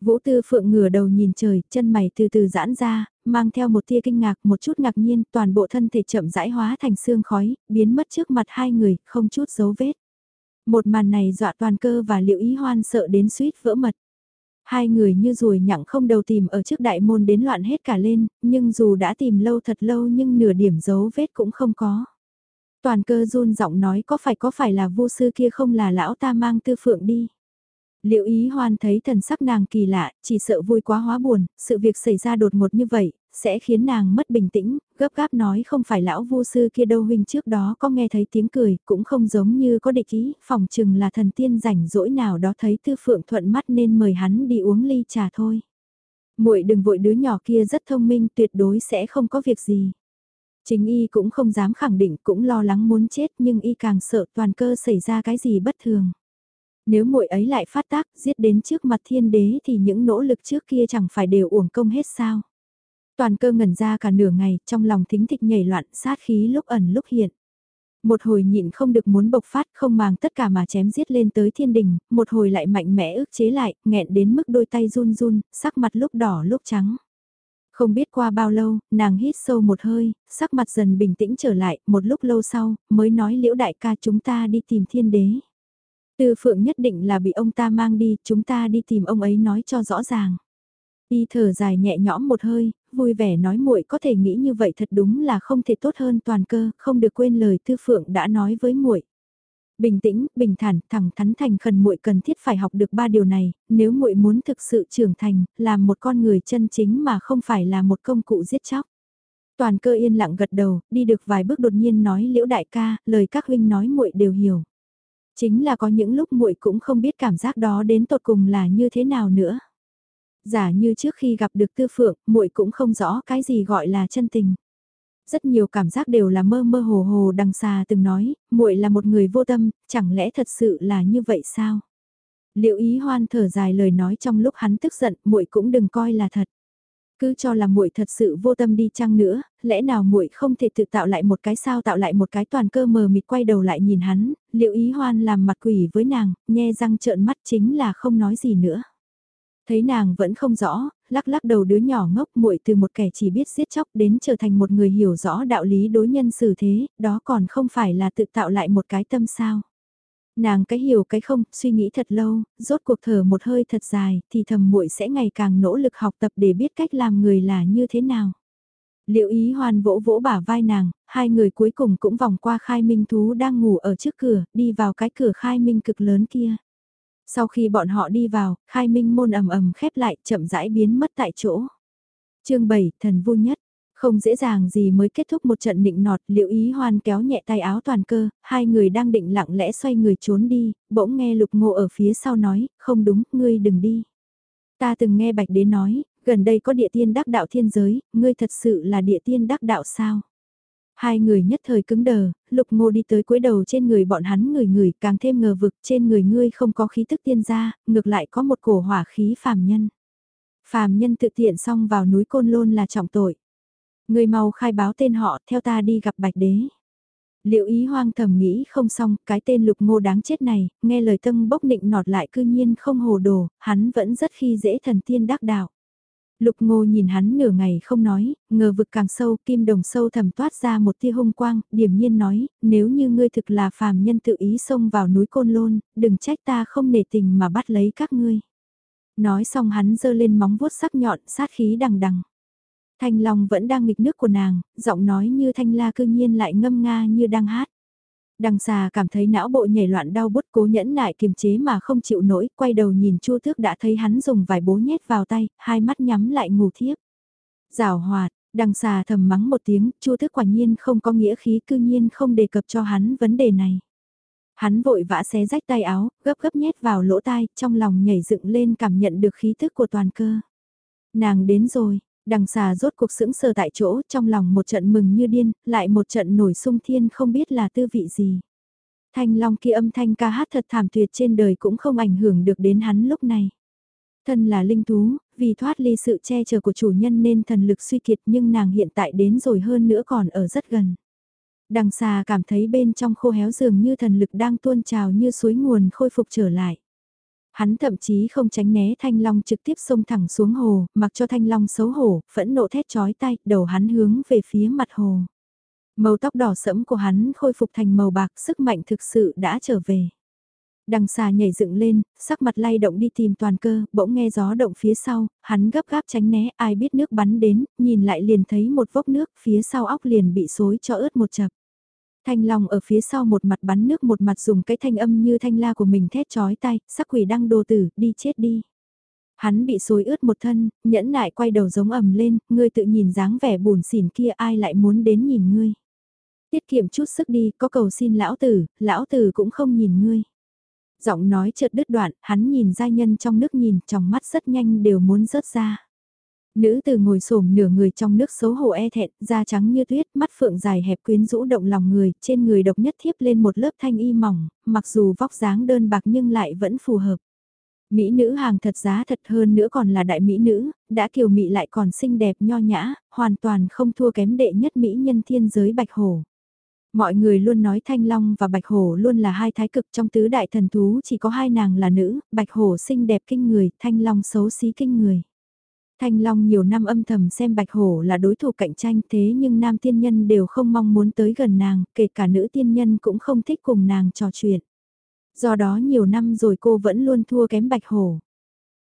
A: Vũ Tư Phượng ngửa đầu nhìn trời, chân mày từ từ giãn ra, mang theo một tia kinh ngạc, một chút ngạc nhiên, toàn bộ thân thể chậm rãi hóa thành xương khói, biến mất trước mặt hai người, không chút dấu vết. Một màn này dọa toàn cơ và liệu ý hoan sợ đến suýt vỡ mật. Hai người như ruồi nhặng không đầu tìm ở trước đại môn đến loạn hết cả lên, nhưng dù đã tìm lâu thật lâu nhưng nửa điểm dấu vết cũng không có. Toàn cơ run giọng nói có phải có phải là vô sư kia không là lão ta mang tư phượng đi. Liệu ý hoan thấy thần sắc nàng kỳ lạ, chỉ sợ vui quá hóa buồn, sự việc xảy ra đột ngột như vậy, sẽ khiến nàng mất bình tĩnh, gấp gáp nói không phải lão vô sư kia đâu huynh trước đó có nghe thấy tiếng cười, cũng không giống như có địch ý, phòng chừng là thần tiên rảnh rỗi nào đó thấy tư phượng thuận mắt nên mời hắn đi uống ly trà thôi. muội đừng vội đứa nhỏ kia rất thông minh tuyệt đối sẽ không có việc gì. Chính y cũng không dám khẳng định cũng lo lắng muốn chết nhưng y càng sợ toàn cơ xảy ra cái gì bất thường. Nếu muội ấy lại phát tác giết đến trước mặt thiên đế thì những nỗ lực trước kia chẳng phải đều uổng công hết sao. Toàn cơ ngẩn ra cả nửa ngày, trong lòng thính thịch nhảy loạn, sát khí lúc ẩn lúc hiện. Một hồi nhịn không được muốn bộc phát, không màng tất cả mà chém giết lên tới thiên đình, một hồi lại mạnh mẽ ức chế lại, nghẹn đến mức đôi tay run run, sắc mặt lúc đỏ lúc trắng. Không biết qua bao lâu, nàng hít sâu một hơi, sắc mặt dần bình tĩnh trở lại, một lúc lâu sau, mới nói liễu đại ca chúng ta đi tìm thiên đế. Tư phượng nhất định là bị ông ta mang đi, chúng ta đi tìm ông ấy nói cho rõ ràng. Y thở dài nhẹ nhõm một hơi, vui vẻ nói muội có thể nghĩ như vậy thật đúng là không thể tốt hơn toàn cơ, không được quên lời Tư Phượng đã nói với muội. Bình tĩnh, bình thản, thẳng thắn thành khẩn muội cần thiết phải học được ba điều này, nếu muội muốn thực sự trưởng thành, làm một con người chân chính mà không phải là một công cụ giết chóc. Toàn cơ yên lặng gật đầu, đi được vài bước đột nhiên nói liễu đại ca, lời các huynh nói muội đều hiểu. Chính là có những lúc muội cũng không biết cảm giác đó đến tột cùng là như thế nào nữa. Giả như trước khi gặp được tư phượng, muội cũng không rõ cái gì gọi là chân tình. Rất nhiều cảm giác đều là mơ mơ hồ hồ đằng xa từng nói, muội là một người vô tâm, chẳng lẽ thật sự là như vậy sao? Liệu ý hoan thở dài lời nói trong lúc hắn tức giận, muội cũng đừng coi là thật cứ cho là muội thật sự vô tâm đi chăng nữa, lẽ nào muội không thể tự tạo lại một cái sao tạo lại một cái toàn cơ mờ mịt quay đầu lại nhìn hắn, liệu ý hoan làm mặt quỷ với nàng, nhe răng trợn mắt chính là không nói gì nữa. Thấy nàng vẫn không rõ, lắc lắc đầu đứa nhỏ ngốc muội từ một kẻ chỉ biết giết chóc đến trở thành một người hiểu rõ đạo lý đối nhân xử thế, đó còn không phải là tự tạo lại một cái tâm sao. Nàng cái hiểu cái không, suy nghĩ thật lâu, rốt cuộc thở một hơi thật dài, thì thầm muội sẽ ngày càng nỗ lực học tập để biết cách làm người là như thế nào. Liệu ý hoan vỗ vỗ bả vai nàng, hai người cuối cùng cũng vòng qua khai minh thú đang ngủ ở trước cửa, đi vào cái cửa khai minh cực lớn kia. Sau khi bọn họ đi vào, khai minh môn ầm ầm khép lại, chậm rãi biến mất tại chỗ. chương 7, thần vui nhất. Không dễ dàng gì mới kết thúc một trận nịnh nọt, liệu ý hoan kéo nhẹ tay áo toàn cơ, hai người đang định lặng lẽ xoay người trốn đi, bỗng nghe lục ngộ ở phía sau nói, không đúng, ngươi đừng đi. Ta từng nghe bạch đế nói, gần đây có địa tiên đắc đạo thiên giới, ngươi thật sự là địa tiên đắc đạo sao? Hai người nhất thời cứng đờ, lục ngô đi tới cuối đầu trên người bọn hắn người người càng thêm ngờ vực trên người ngươi không có khí tức tiên gia, ngược lại có một cổ hỏa khí phàm nhân. Phàm nhân tự tiện xong vào núi Côn Lôn là trọng tội. Người mau khai báo tên họ theo ta đi gặp bạch đế. Liệu ý hoang thầm nghĩ không xong, cái tên lục ngô đáng chết này, nghe lời tâm bốc nịnh nọt lại cư nhiên không hồ đồ, hắn vẫn rất khi dễ thần tiên đắc đạo. Lục ngô nhìn hắn nửa ngày không nói, ngờ vực càng sâu, kim đồng sâu thầm toát ra một tia hung quang, điểm nhiên nói, nếu như ngươi thực là phàm nhân tự ý xông vào núi Côn Lôn, đừng trách ta không nể tình mà bắt lấy các ngươi. Nói xong hắn giơ lên móng vuốt sắc nhọn, sát khí đằng đằng. Thanh Long vẫn đang nghịch nước của nàng, giọng nói như thanh la cư nhiên lại ngâm nga như đang hát. Đằng xà cảm thấy não bộ nhảy loạn đau bút cố nhẫn nại kiềm chế mà không chịu nổi, quay đầu nhìn Chu Tước đã thấy hắn dùng vài bố nhét vào tay, hai mắt nhắm lại ngủ thiếp. Giảo hoạt, đằng xà thầm mắng một tiếng, Chu Tước quả nhiên không có nghĩa khí cư nhiên không đề cập cho hắn vấn đề này. Hắn vội vã xé rách tay áo, gấp gấp nhét vào lỗ tai, trong lòng nhảy dựng lên cảm nhận được khí thức của toàn cơ. Nàng đến rồi, Đằng xà rốt cuộc sững sờ tại chỗ trong lòng một trận mừng như điên, lại một trận nổi sung thiên không biết là tư vị gì. Thanh long kia âm thanh ca hát thật thảm tuyệt trên đời cũng không ảnh hưởng được đến hắn lúc này. Thân là linh thú, vì thoát ly sự che chở của chủ nhân nên thần lực suy kiệt nhưng nàng hiện tại đến rồi hơn nữa còn ở rất gần. Đằng xa cảm thấy bên trong khô héo dường như thần lực đang tuôn trào như suối nguồn khôi phục trở lại. Hắn thậm chí không tránh né thanh long trực tiếp xông thẳng xuống hồ, mặc cho thanh long xấu hổ, phẫn nộ thét chói tay, đầu hắn hướng về phía mặt hồ. Màu tóc đỏ sẫm của hắn khôi phục thành màu bạc, sức mạnh thực sự đã trở về. Đằng xà nhảy dựng lên, sắc mặt lay động đi tìm toàn cơ, bỗng nghe gió động phía sau, hắn gấp gáp tránh né, ai biết nước bắn đến, nhìn lại liền thấy một vốc nước, phía sau óc liền bị xối cho ướt một chập. Thanh Long ở phía sau một mặt bắn nước một mặt dùng cái thanh âm như thanh la của mình thét chói tay, sắc quỷ đăng đồ tử, đi chết đi. Hắn bị xối ướt một thân, nhẫn nại quay đầu giống ầm lên, ngươi tự nhìn dáng vẻ buồn xỉn kia ai lại muốn đến nhìn ngươi. Tiết kiệm chút sức đi, có cầu xin lão tử, lão tử cũng không nhìn ngươi. Giọng nói chợt đứt đoạn, hắn nhìn giai nhân trong nước nhìn, trong mắt rất nhanh đều muốn rớt ra. Nữ từ ngồi xổm nửa người trong nước xấu hổ e thẹn, da trắng như tuyết, mắt phượng dài hẹp quyến rũ động lòng người, trên người độc nhất thiếp lên một lớp thanh y mỏng, mặc dù vóc dáng đơn bạc nhưng lại vẫn phù hợp. Mỹ nữ hàng thật giá thật hơn nữa còn là đại mỹ nữ, đã kiều mỹ lại còn xinh đẹp nho nhã, hoàn toàn không thua kém đệ nhất mỹ nhân thiên giới bạch hổ. Mọi người luôn nói Thanh Long và Bạch Hổ luôn là hai thái cực trong tứ đại thần thú chỉ có hai nàng là nữ, Bạch Hổ xinh đẹp kinh người, Thanh Long xấu xí kinh người. Thanh Long nhiều năm âm thầm xem Bạch Hổ là đối thủ cạnh tranh thế nhưng nam tiên nhân đều không mong muốn tới gần nàng, kể cả nữ tiên nhân cũng không thích cùng nàng trò chuyện. Do đó nhiều năm rồi cô vẫn luôn thua kém Bạch Hổ.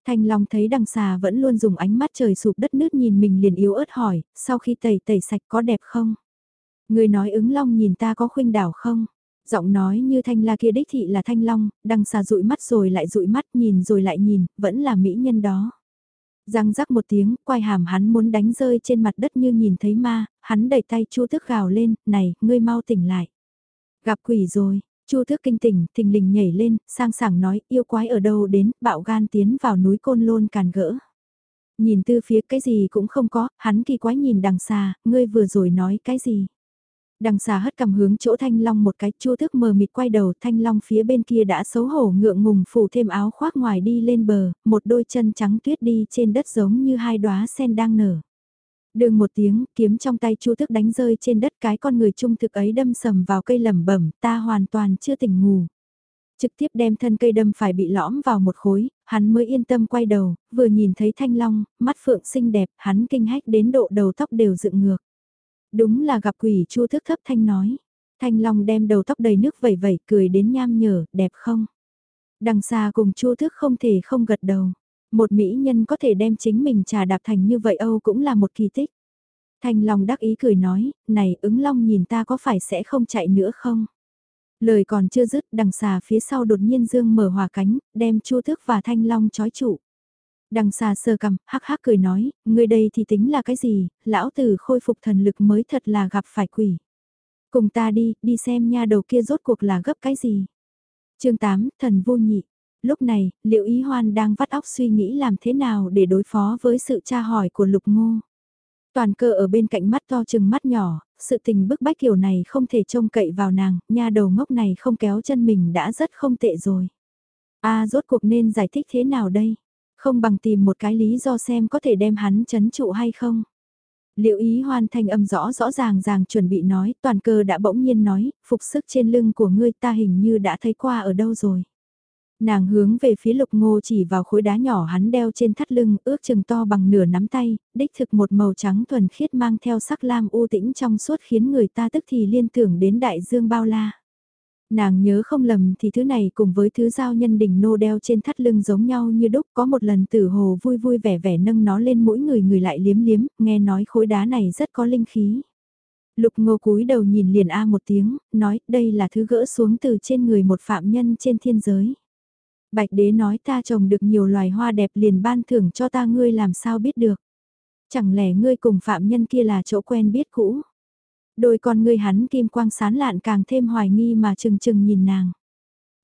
A: Thanh Long thấy đằng xà vẫn luôn dùng ánh mắt trời sụp đất nước nhìn mình liền yếu ớt hỏi, sau khi tẩy tẩy sạch có đẹp không? Người nói ứng long nhìn ta có khuynh đảo không? Giọng nói như thanh la kia đích thị là thanh long, đằng xà dụi mắt rồi lại dụi mắt nhìn rồi lại nhìn, vẫn là mỹ nhân đó. Răng rắc một tiếng, quay hàm hắn muốn đánh rơi trên mặt đất như nhìn thấy ma, hắn đẩy tay chu thức gào lên, này, ngươi mau tỉnh lại. Gặp quỷ rồi, chu thức kinh tỉnh, thình lình nhảy lên, sang sảng nói, yêu quái ở đâu đến, bạo gan tiến vào núi côn lôn càn gỡ. Nhìn tư phía cái gì cũng không có, hắn kỳ quái nhìn đằng xa, ngươi vừa rồi nói cái gì. Đằng xà hất cầm hướng chỗ thanh long một cái chua thức mờ mịt quay đầu thanh long phía bên kia đã xấu hổ ngượng ngùng phủ thêm áo khoác ngoài đi lên bờ, một đôi chân trắng tuyết đi trên đất giống như hai đóa sen đang nở. Đường một tiếng, kiếm trong tay chu thức đánh rơi trên đất cái con người trung thực ấy đâm sầm vào cây lầm bẩm ta hoàn toàn chưa tỉnh ngủ. Trực tiếp đem thân cây đâm phải bị lõm vào một khối, hắn mới yên tâm quay đầu, vừa nhìn thấy thanh long, mắt phượng xinh đẹp, hắn kinh hách đến độ đầu tóc đều dựng ngược. Đúng là gặp quỷ chu thức thấp thanh nói. Thanh Long đem đầu tóc đầy nước vẩy vẩy cười đến nham nhở, đẹp không? Đằng xa cùng chu thức không thể không gật đầu. Một mỹ nhân có thể đem chính mình trà đạp thành như vậy Âu cũng là một kỳ tích. Thanh Long đắc ý cười nói, này ứng Long nhìn ta có phải sẽ không chạy nữa không? Lời còn chưa dứt đằng xà phía sau đột nhiên dương mở hòa cánh, đem chu thức và Thanh Long trói trụ. Đằng xa sơ cầm, hắc hắc cười nói, người đây thì tính là cái gì, lão tử khôi phục thần lực mới thật là gặp phải quỷ. Cùng ta đi, đi xem nha đầu kia rốt cuộc là gấp cái gì. chương 8, thần vô nhị. Lúc này, liệu ý hoan đang vắt óc suy nghĩ làm thế nào để đối phó với sự tra hỏi của lục ngô. Toàn cơ ở bên cạnh mắt to chừng mắt nhỏ, sự tình bức bách kiểu này không thể trông cậy vào nàng, nha đầu ngốc này không kéo chân mình đã rất không tệ rồi. a rốt cuộc nên giải thích thế nào đây? Không bằng tìm một cái lý do xem có thể đem hắn chấn trụ hay không. Liệu ý hoan thanh âm rõ rõ ràng ràng chuẩn bị nói, toàn cơ đã bỗng nhiên nói, phục sức trên lưng của ngươi ta hình như đã thấy qua ở đâu rồi. Nàng hướng về phía lục ngô chỉ vào khối đá nhỏ hắn đeo trên thắt lưng, ước chừng to bằng nửa nắm tay, đích thực một màu trắng thuần khiết mang theo sắc lam u tĩnh trong suốt khiến người ta tức thì liên tưởng đến đại dương bao la. Nàng nhớ không lầm thì thứ này cùng với thứ giao nhân đỉnh nô đeo trên thắt lưng giống nhau như đúc có một lần tử hồ vui vui vẻ vẻ nâng nó lên mỗi người người lại liếm liếm, nghe nói khối đá này rất có linh khí. Lục ngô cúi đầu nhìn liền a một tiếng, nói đây là thứ gỡ xuống từ trên người một phạm nhân trên thiên giới. Bạch đế nói ta trồng được nhiều loài hoa đẹp liền ban thưởng cho ta ngươi làm sao biết được. Chẳng lẽ ngươi cùng phạm nhân kia là chỗ quen biết cũ đôi con ngươi hắn kim quang sán lạn càng thêm hoài nghi mà chừng chừng nhìn nàng.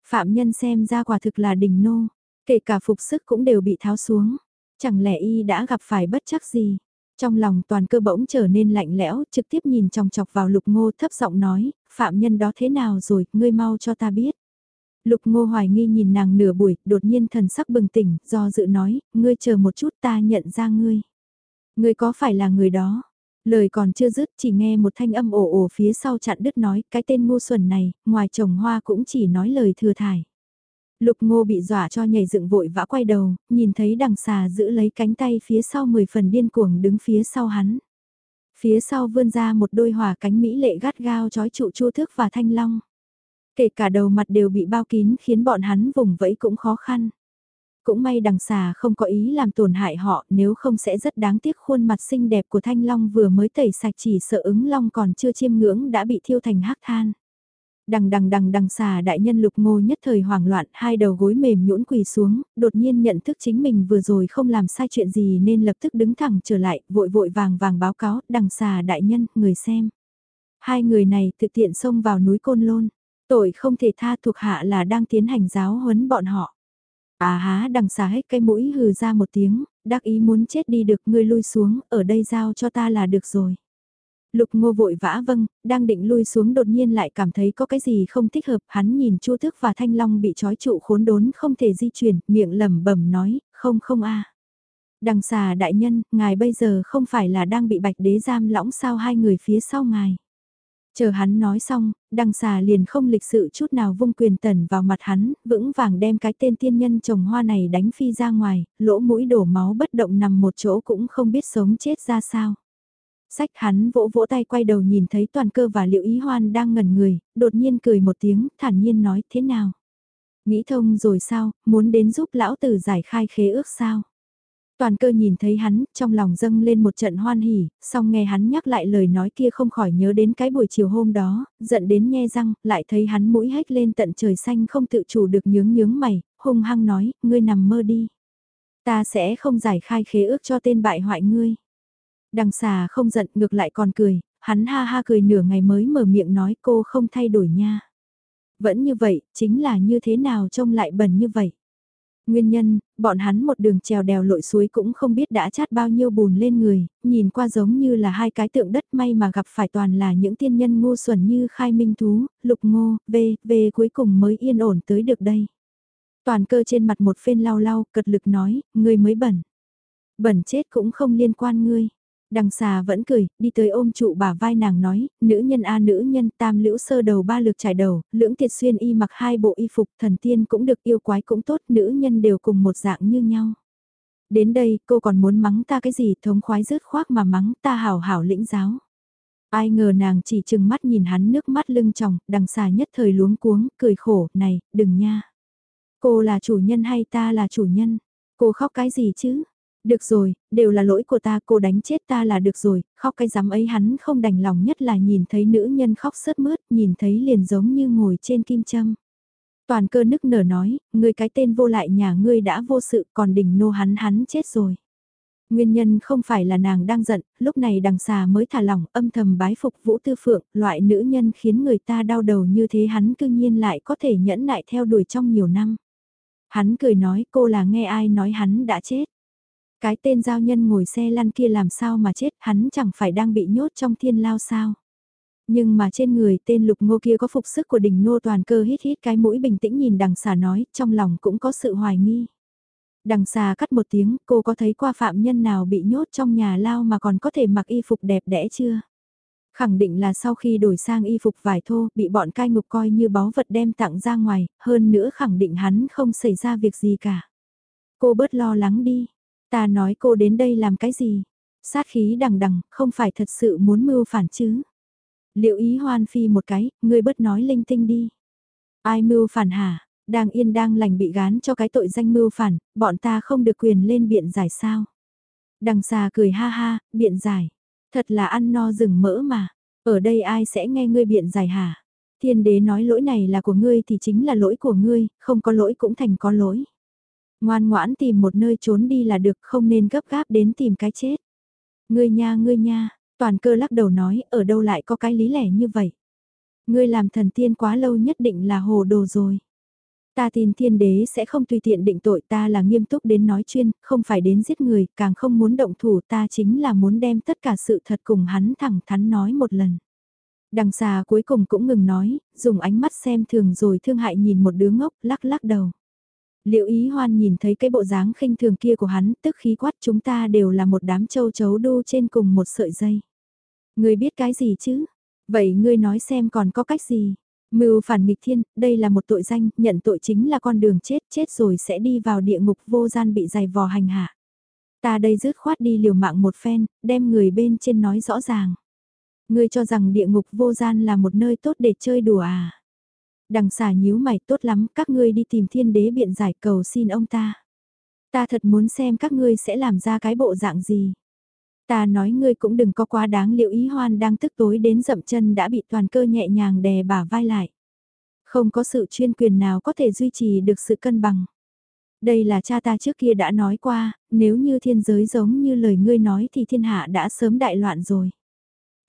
A: Phạm nhân xem ra quả thực là đỉnh nô, kể cả phục sức cũng đều bị tháo xuống. Chẳng lẽ y đã gặp phải bất chắc gì? Trong lòng toàn cơ bỗng trở nên lạnh lẽo, trực tiếp nhìn chòng chọc vào lục ngô thấp giọng nói, phạm nhân đó thế nào rồi, ngươi mau cho ta biết. Lục ngô hoài nghi nhìn nàng nửa buổi, đột nhiên thần sắc bừng tỉnh, do dự nói, ngươi chờ một chút ta nhận ra ngươi. Ngươi có phải là người đó? Lời còn chưa dứt chỉ nghe một thanh âm ồ ồ phía sau chặn đứt nói, cái tên ngu xuẩn này, ngoài trồng hoa cũng chỉ nói lời thừa thải. Lục ngô bị dọa cho nhảy dựng vội vã quay đầu, nhìn thấy đằng xà giữ lấy cánh tay phía sau mười phần điên cuồng đứng phía sau hắn. Phía sau vươn ra một đôi hỏa cánh mỹ lệ gắt gao chói trụ chu thước và thanh long. Kể cả đầu mặt đều bị bao kín khiến bọn hắn vùng vẫy cũng khó khăn. Cũng may đằng xà không có ý làm tổn hại họ nếu không sẽ rất đáng tiếc khuôn mặt xinh đẹp của thanh long vừa mới tẩy sạch chỉ sợ ứng long còn chưa chiêm ngưỡng đã bị thiêu thành hắc than. Đằng đằng đằng đằng xà đại nhân lục ngô nhất thời hoảng loạn, hai đầu gối mềm nhũn quỳ xuống, đột nhiên nhận thức chính mình vừa rồi không làm sai chuyện gì nên lập tức đứng thẳng trở lại, vội vội vàng vàng báo cáo, đằng xà đại nhân, người xem. Hai người này thực tiện xông vào núi Côn Lôn, tội không thể tha thuộc hạ là đang tiến hành giáo huấn bọn họ. À há đằng xà hết cái mũi hừ ra một tiếng, đắc ý muốn chết đi được ngươi lui xuống, ở đây giao cho ta là được rồi. Lục ngô vội vã vâng, đang định lui xuống đột nhiên lại cảm thấy có cái gì không thích hợp, hắn nhìn chu thức và thanh long bị trói trụ khốn đốn không thể di chuyển, miệng lẩm bẩm nói, không không a. Đằng xà đại nhân, ngài bây giờ không phải là đang bị bạch đế giam lõng sao hai người phía sau ngài. Chờ hắn nói xong, đằng xà liền không lịch sự chút nào vung quyền tần vào mặt hắn, vững vàng đem cái tên tiên nhân trồng hoa này đánh phi ra ngoài, lỗ mũi đổ máu bất động nằm một chỗ cũng không biết sống chết ra sao. Sách hắn vỗ vỗ tay quay đầu nhìn thấy toàn cơ và liệu ý hoan đang ngẩn người, đột nhiên cười một tiếng, thản nhiên nói thế nào. Nghĩ thông rồi sao, muốn đến giúp lão tử giải khai khế ước sao. Toàn cơ nhìn thấy hắn, trong lòng dâng lên một trận hoan hỉ, xong nghe hắn nhắc lại lời nói kia không khỏi nhớ đến cái buổi chiều hôm đó, giận đến nhe răng, lại thấy hắn mũi hét lên tận trời xanh không tự chủ được nhướng nhướng mày, hung hăng nói, ngươi nằm mơ đi. Ta sẽ không giải khai khế ước cho tên bại hoại ngươi. Đằng xà không giận ngược lại còn cười, hắn ha ha cười nửa ngày mới mở miệng nói cô không thay đổi nha. Vẫn như vậy, chính là như thế nào trông lại bẩn như vậy. Nguyên nhân, bọn hắn một đường trèo đèo lội suối cũng không biết đã chát bao nhiêu bùn lên người, nhìn qua giống như là hai cái tượng đất may mà gặp phải toàn là những tiên nhân ngu xuẩn như khai minh thú, lục ngô, về, về cuối cùng mới yên ổn tới được đây. Toàn cơ trên mặt một phên lau lau, cật lực nói, ngươi mới bẩn. Bẩn chết cũng không liên quan ngươi. Đằng xà vẫn cười, đi tới ôm trụ bà vai nàng nói, nữ nhân a nữ nhân tam lữ sơ đầu ba lược trải đầu, lưỡng tiệt xuyên y mặc hai bộ y phục thần tiên cũng được yêu quái cũng tốt, nữ nhân đều cùng một dạng như nhau. Đến đây cô còn muốn mắng ta cái gì thống khoái rớt khoác mà mắng ta hảo hảo lĩnh giáo. Ai ngờ nàng chỉ chừng mắt nhìn hắn nước mắt lưng tròng, đằng xà nhất thời luống cuống, cười khổ, này, đừng nha. Cô là chủ nhân hay ta là chủ nhân? Cô khóc cái gì chứ? Được rồi, đều là lỗi của ta, cô đánh chết ta là được rồi, khóc cái dám ấy hắn không đành lòng nhất là nhìn thấy nữ nhân khóc sớt mướt, nhìn thấy liền giống như ngồi trên kim châm. Toàn cơ nức nở nói, người cái tên vô lại nhà ngươi đã vô sự còn đỉnh nô hắn hắn chết rồi. Nguyên nhân không phải là nàng đang giận, lúc này đằng xà mới thả lỏng âm thầm bái phục Vũ Tư Phượng, loại nữ nhân khiến người ta đau đầu như thế hắn cương nhiên lại có thể nhẫn nại theo đuổi trong nhiều năm. Hắn cười nói cô là nghe ai nói hắn đã chết. Cái tên giao nhân ngồi xe lăn kia làm sao mà chết hắn chẳng phải đang bị nhốt trong thiên lao sao. Nhưng mà trên người tên lục ngô kia có phục sức của đỉnh nô toàn cơ hít hít cái mũi bình tĩnh nhìn đằng xà nói, trong lòng cũng có sự hoài nghi. Đằng xà cắt một tiếng, cô có thấy qua phạm nhân nào bị nhốt trong nhà lao mà còn có thể mặc y phục đẹp đẽ chưa? Khẳng định là sau khi đổi sang y phục vải thô, bị bọn cai ngục coi như báu vật đem tặng ra ngoài, hơn nữa khẳng định hắn không xảy ra việc gì cả. Cô bớt lo lắng đi, Ta nói cô đến đây làm cái gì? Sát khí đằng đằng, không phải thật sự muốn mưu phản chứ? Liệu ý hoan phi một cái, ngươi bớt nói linh tinh đi. Ai mưu phản hả? Đang yên đang lành bị gán cho cái tội danh mưu phản, bọn ta không được quyền lên biện giải sao? Đằng xà cười ha ha, biện giải. Thật là ăn no rừng mỡ mà. Ở đây ai sẽ nghe ngươi biện giải hả? Thiên đế nói lỗi này là của ngươi thì chính là lỗi của ngươi, không có lỗi cũng thành có lỗi. Ngoan ngoãn tìm một nơi trốn đi là được không nên gấp gáp đến tìm cái chết. Ngươi nha ngươi nha, toàn cơ lắc đầu nói ở đâu lại có cái lý lẻ như vậy. Ngươi làm thần tiên quá lâu nhất định là hồ đồ rồi. Ta tin thiên đế sẽ không tùy tiện định tội ta là nghiêm túc đến nói chuyên, không phải đến giết người, càng không muốn động thủ ta chính là muốn đem tất cả sự thật cùng hắn thẳng thắn nói một lần. Đằng xà cuối cùng cũng ngừng nói, dùng ánh mắt xem thường rồi thương hại nhìn một đứa ngốc, lắc lắc đầu. Liệu ý hoan nhìn thấy cái bộ dáng khinh thường kia của hắn, tức khí quát chúng ta đều là một đám châu chấu đu trên cùng một sợi dây. Ngươi biết cái gì chứ? Vậy ngươi nói xem còn có cách gì? Mưu phản nghịch thiên, đây là một tội danh, nhận tội chính là con đường chết, chết rồi sẽ đi vào địa ngục vô gian bị dày vò hành hạ. Ta đây rứt khoát đi liều mạng một phen, đem người bên trên nói rõ ràng. Ngươi cho rằng địa ngục vô gian là một nơi tốt để chơi đùa à? Đằng xà nhíu mày tốt lắm, các ngươi đi tìm thiên đế biện giải cầu xin ông ta. Ta thật muốn xem các ngươi sẽ làm ra cái bộ dạng gì. Ta nói ngươi cũng đừng có quá đáng liệu ý hoan đang tức tối đến dậm chân đã bị toàn cơ nhẹ nhàng đè bả vai lại. Không có sự chuyên quyền nào có thể duy trì được sự cân bằng. Đây là cha ta trước kia đã nói qua, nếu như thiên giới giống như lời ngươi nói thì thiên hạ đã sớm đại loạn rồi.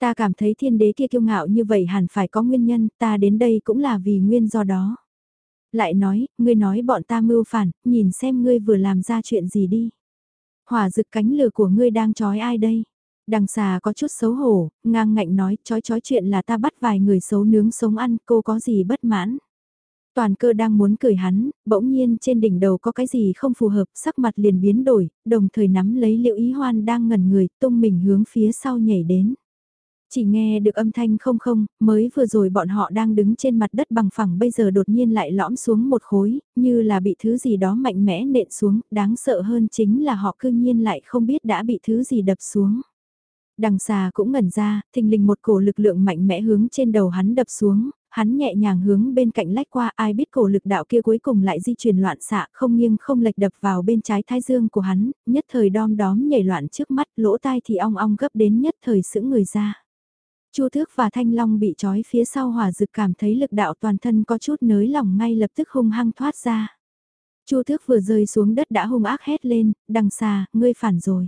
A: Ta cảm thấy thiên đế kia kiêu ngạo như vậy hẳn phải có nguyên nhân, ta đến đây cũng là vì nguyên do đó. Lại nói, ngươi nói bọn ta mưu phản, nhìn xem ngươi vừa làm ra chuyện gì đi. Hỏa rực cánh lửa của ngươi đang trói ai đây? Đằng xà có chút xấu hổ, ngang ngạnh nói, trói trói chuyện là ta bắt vài người xấu nướng sống ăn, cô có gì bất mãn? Toàn cơ đang muốn cười hắn, bỗng nhiên trên đỉnh đầu có cái gì không phù hợp, sắc mặt liền biến đổi, đồng thời nắm lấy liệu ý hoan đang ngẩn người, tung mình hướng phía sau nhảy đến. Chỉ nghe được âm thanh không không, mới vừa rồi bọn họ đang đứng trên mặt đất bằng phẳng bây giờ đột nhiên lại lõm xuống một khối, như là bị thứ gì đó mạnh mẽ nện xuống, đáng sợ hơn chính là họ cư nhiên lại không biết đã bị thứ gì đập xuống. Đằng xà cũng ngẩn ra, thình lình một cổ lực lượng mạnh mẽ hướng trên đầu hắn đập xuống, hắn nhẹ nhàng hướng bên cạnh lách qua ai biết cổ lực đạo kia cuối cùng lại di chuyển loạn xạ không nghiêng không lệch đập vào bên trái thái dương của hắn, nhất thời đom đóm nhảy loạn trước mắt lỗ tai thì ong ong gấp đến nhất thời sững người ra. Chu Thước và Thanh Long bị trói phía sau hỏa dực cảm thấy lực đạo toàn thân có chút nới lỏng ngay lập tức hung hăng thoát ra. Chu Thước vừa rơi xuống đất đã hung ác hét lên, đằng xa, ngươi phản rồi.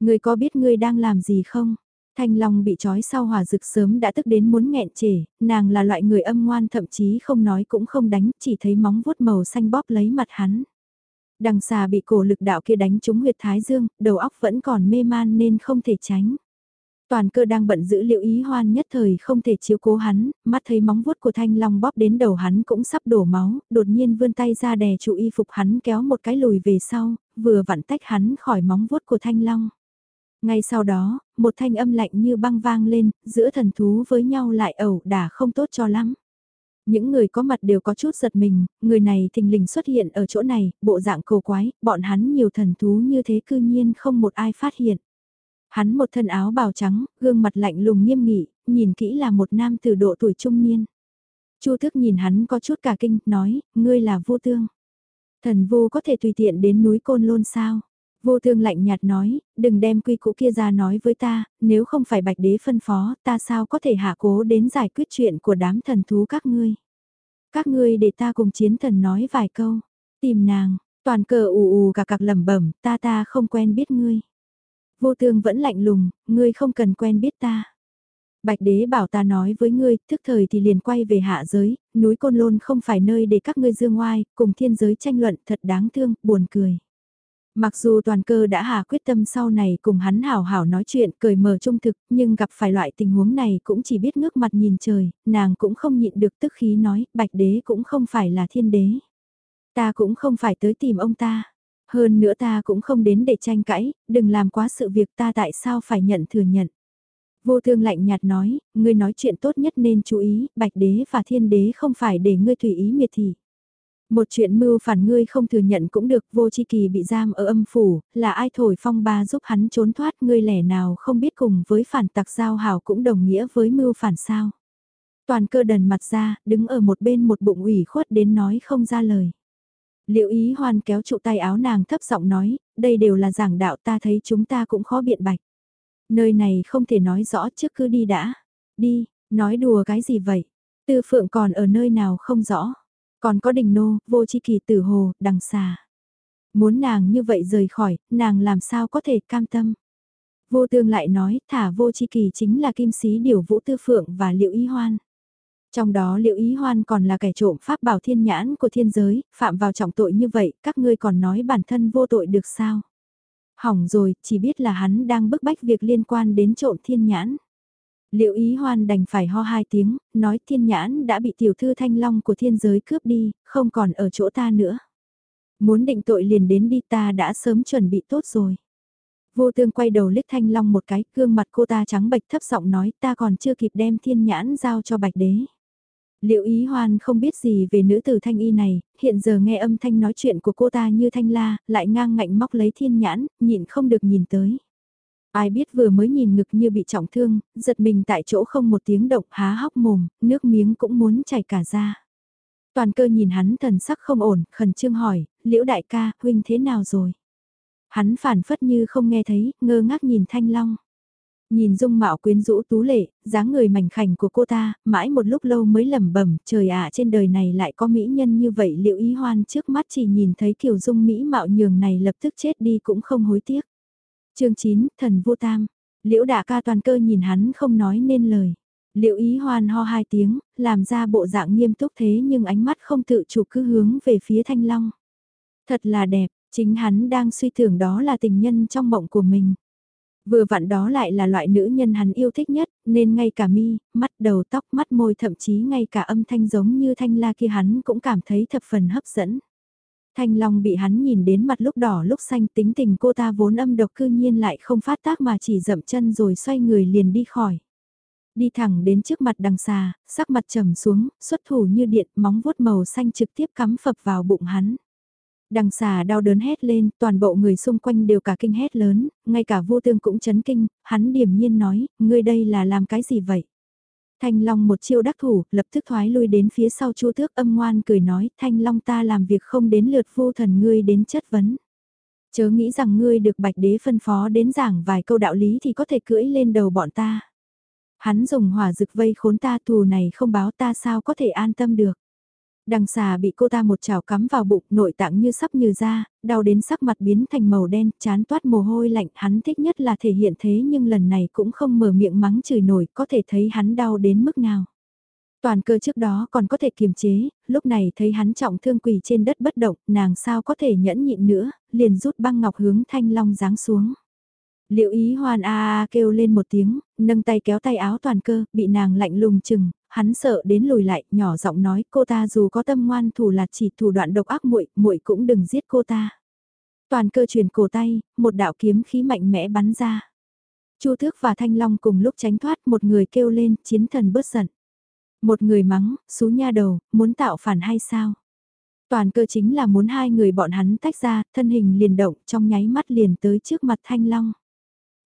A: Ngươi có biết ngươi đang làm gì không? Thanh Long bị trói sau hỏa dực sớm đã tức đến muốn nghẹn chể, nàng là loại người âm ngoan thậm chí không nói cũng không đánh, chỉ thấy móng vuốt màu xanh bóp lấy mặt hắn. Đằng xà bị cổ lực đạo kia đánh trúng huyệt thái dương, đầu óc vẫn còn mê man nên không thể tránh. Toàn cơ đang bận giữ liệu ý hoan nhất thời không thể chiếu cố hắn, mắt thấy móng vuốt của thanh long bóp đến đầu hắn cũng sắp đổ máu, đột nhiên vươn tay ra đè trụ y phục hắn kéo một cái lùi về sau, vừa vặn tách hắn khỏi móng vuốt của thanh long. Ngay sau đó, một thanh âm lạnh như băng vang lên, giữa thần thú với nhau lại ẩu đả không tốt cho lắm. Những người có mặt đều có chút giật mình, người này thình lình xuất hiện ở chỗ này, bộ dạng cầu quái, bọn hắn nhiều thần thú như thế cư nhiên không một ai phát hiện. Hắn một thân áo bào trắng, gương mặt lạnh lùng nghiêm nghị, nhìn kỹ là một nam từ độ tuổi trung niên. Chu thức nhìn hắn có chút cả kinh, nói, ngươi là vô tương. Thần vô có thể tùy tiện đến núi Côn Lôn sao? Vô tương lạnh nhạt nói, đừng đem quy cũ kia ra nói với ta, nếu không phải bạch đế phân phó, ta sao có thể hạ cố đến giải quyết chuyện của đám thần thú các ngươi. Các ngươi để ta cùng chiến thần nói vài câu, tìm nàng, toàn cờ ù ù cả cặc lẩm bẩm, ta ta không quen biết ngươi. Vô tương vẫn lạnh lùng, ngươi không cần quen biết ta. Bạch đế bảo ta nói với ngươi, thức thời thì liền quay về hạ giới, núi Côn Lôn không phải nơi để các ngươi dương oai, cùng thiên giới tranh luận thật đáng thương, buồn cười. Mặc dù toàn cơ đã hạ quyết tâm sau này cùng hắn hảo hảo nói chuyện cười mờ trung thực, nhưng gặp phải loại tình huống này cũng chỉ biết ngước mặt nhìn trời, nàng cũng không nhịn được tức khí nói, bạch đế cũng không phải là thiên đế. Ta cũng không phải tới tìm ông ta. Hơn nữa ta cũng không đến để tranh cãi, đừng làm quá sự việc ta tại sao phải nhận thừa nhận. Vô thương lạnh nhạt nói, ngươi nói chuyện tốt nhất nên chú ý, bạch đế và thiên đế không phải để ngươi tùy ý miệt thị. Một chuyện mưu phản ngươi không thừa nhận cũng được, vô chi kỳ bị giam ở âm phủ, là ai thổi phong ba giúp hắn trốn thoát ngươi lẻ nào không biết cùng với phản tặc giao hảo cũng đồng nghĩa với mưu phản sao. Toàn cơ đần mặt ra, đứng ở một bên một bụng ủy khuất đến nói không ra lời. Liệu ý hoan kéo trụ tay áo nàng thấp giọng nói, đây đều là giảng đạo ta thấy chúng ta cũng khó biện bạch. Nơi này không thể nói rõ trước cứ đi đã. Đi, nói đùa cái gì vậy? Tư phượng còn ở nơi nào không rõ. Còn có đình nô, vô chi kỳ tử hồ, đằng xà. Muốn nàng như vậy rời khỏi, nàng làm sao có thể cam tâm. Vô tương lại nói, thả vô chi kỳ chính là kim sĩ điều vũ tư phượng và liệu ý hoan. Trong đó liệu ý hoan còn là kẻ trộm pháp bảo thiên nhãn của thiên giới, phạm vào trọng tội như vậy, các ngươi còn nói bản thân vô tội được sao? Hỏng rồi, chỉ biết là hắn đang bức bách việc liên quan đến trộm thiên nhãn. Liệu ý hoan đành phải ho hai tiếng, nói thiên nhãn đã bị tiểu thư thanh long của thiên giới cướp đi, không còn ở chỗ ta nữa. Muốn định tội liền đến đi ta đã sớm chuẩn bị tốt rồi. Vô tương quay đầu liếc thanh long một cái, gương mặt cô ta trắng bệch thấp giọng nói ta còn chưa kịp đem thiên nhãn giao cho bạch đế. Liệu ý hoan không biết gì về nữ tử thanh y này, hiện giờ nghe âm thanh nói chuyện của cô ta như thanh la, lại ngang ngạnh móc lấy thiên nhãn, nhịn không được nhìn tới. Ai biết vừa mới nhìn ngực như bị trọng thương, giật mình tại chỗ không một tiếng động há hốc mồm, nước miếng cũng muốn chảy cả ra. Toàn cơ nhìn hắn thần sắc không ổn, khẩn trương hỏi, liễu đại ca, huynh thế nào rồi? Hắn phản phất như không nghe thấy, ngơ ngác nhìn thanh long. Nhìn dung mạo quyến rũ tú lệ, dáng người mảnh khảnh của cô ta, mãi một lúc lâu mới lẩm bẩm trời ạ trên đời này lại có mỹ nhân như vậy liệu ý hoan trước mắt chỉ nhìn thấy kiểu dung mỹ mạo nhường này lập tức chết đi cũng không hối tiếc. chương 9, thần vô tam, liễu đả ca toàn cơ nhìn hắn không nói nên lời. Liệu ý hoan ho hai tiếng, làm ra bộ dạng nghiêm túc thế nhưng ánh mắt không tự chủ cứ hướng về phía thanh long. Thật là đẹp, chính hắn đang suy tưởng đó là tình nhân trong mộng của mình. Vừa vặn đó lại là loại nữ nhân hắn yêu thích nhất, nên ngay cả mi, mắt đầu tóc mắt môi thậm chí ngay cả âm thanh giống như thanh la kia hắn cũng cảm thấy thập phần hấp dẫn. Thanh Long bị hắn nhìn đến mặt lúc đỏ lúc xanh tính tình cô ta vốn âm độc cư nhiên lại không phát tác mà chỉ dậm chân rồi xoay người liền đi khỏi. Đi thẳng đến trước mặt đằng xà, sắc mặt trầm xuống, xuất thủ như điện móng vuốt màu xanh trực tiếp cắm phập vào bụng hắn. Đằng xà đau đớn hét lên, toàn bộ người xung quanh đều cả kinh hét lớn, ngay cả vô tương cũng chấn kinh, hắn điềm nhiên nói, ngươi đây là làm cái gì vậy? Thanh Long một chiêu đắc thủ, lập tức thoái lui đến phía sau chu tước âm ngoan cười nói, Thanh Long ta làm việc không đến lượt vô thần ngươi đến chất vấn. Chớ nghĩ rằng ngươi được bạch đế phân phó đến giảng vài câu đạo lý thì có thể cưỡi lên đầu bọn ta. Hắn dùng hỏa rực vây khốn ta thù này không báo ta sao có thể an tâm được. Đằng xà bị cô ta một chảo cắm vào bụng nội tạng như sắp như ra, đau đến sắc mặt biến thành màu đen, chán toát mồ hôi lạnh, hắn thích nhất là thể hiện thế nhưng lần này cũng không mở miệng mắng chửi nổi, có thể thấy hắn đau đến mức nào. Toàn cơ trước đó còn có thể kiềm chế, lúc này thấy hắn trọng thương quỳ trên đất bất động, nàng sao có thể nhẫn nhịn nữa, liền rút băng ngọc hướng thanh long giáng xuống. Liệu ý hoan a a kêu lên một tiếng, nâng tay kéo tay áo toàn cơ, bị nàng lạnh lùng chừng, hắn sợ đến lùi lại, nhỏ giọng nói cô ta dù có tâm ngoan thủ là chỉ thủ đoạn độc ác muội, muội cũng đừng giết cô ta. Toàn cơ truyền cổ tay, một đạo kiếm khí mạnh mẽ bắn ra. Chu Thước và Thanh Long cùng lúc tránh thoát, một người kêu lên, chiến thần bớt giận. Một người mắng, xú nha đầu, muốn tạo phản hay sao? Toàn cơ chính là muốn hai người bọn hắn tách ra, thân hình liền động trong nháy mắt liền tới trước mặt Thanh Long.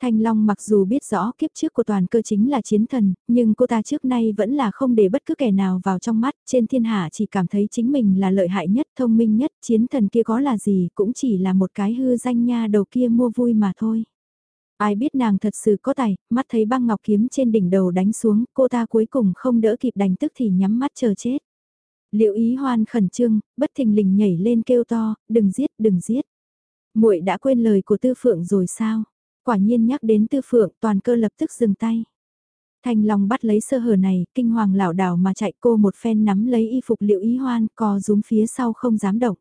A: Thanh Long mặc dù biết rõ kiếp trước của toàn cơ chính là chiến thần, nhưng cô ta trước nay vẫn là không để bất cứ kẻ nào vào trong mắt, trên thiên hạ chỉ cảm thấy chính mình là lợi hại nhất, thông minh nhất, chiến thần kia có là gì cũng chỉ là một cái hư danh nha đầu kia mua vui mà thôi. Ai biết nàng thật sự có tài, mắt thấy băng ngọc kiếm trên đỉnh đầu đánh xuống, cô ta cuối cùng không đỡ kịp đánh tức thì nhắm mắt chờ chết. Liệu ý hoan khẩn trương, bất thình lình nhảy lên kêu to, đừng giết, đừng giết. muội đã quên lời của tư phượng rồi sao? Quả nhiên nhắc đến tư phượng toàn cơ lập tức dừng tay. thành lòng bắt lấy sơ hở này, kinh hoàng lảo đảo mà chạy cô một phen nắm lấy y phục liệu ý hoan, co rúm phía sau không dám động.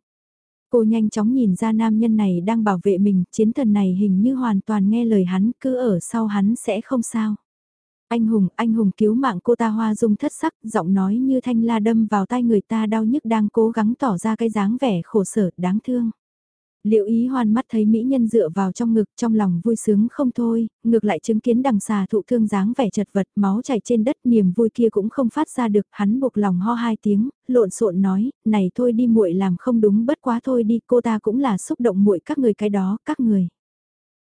A: Cô nhanh chóng nhìn ra nam nhân này đang bảo vệ mình, chiến thần này hình như hoàn toàn nghe lời hắn, cứ ở sau hắn sẽ không sao. Anh hùng, anh hùng cứu mạng cô ta hoa dung thất sắc, giọng nói như thanh la đâm vào tai người ta đau nhức đang cố gắng tỏ ra cái dáng vẻ khổ sở, đáng thương. Liệu ý hoan mắt thấy mỹ nhân dựa vào trong ngực trong lòng vui sướng không thôi, ngược lại chứng kiến đằng xà thụ thương dáng vẻ chật vật máu chảy trên đất niềm vui kia cũng không phát ra được hắn buộc lòng ho hai tiếng, lộn xộn nói, này thôi đi muội làm không đúng bất quá thôi đi cô ta cũng là xúc động muội các người cái đó, các người.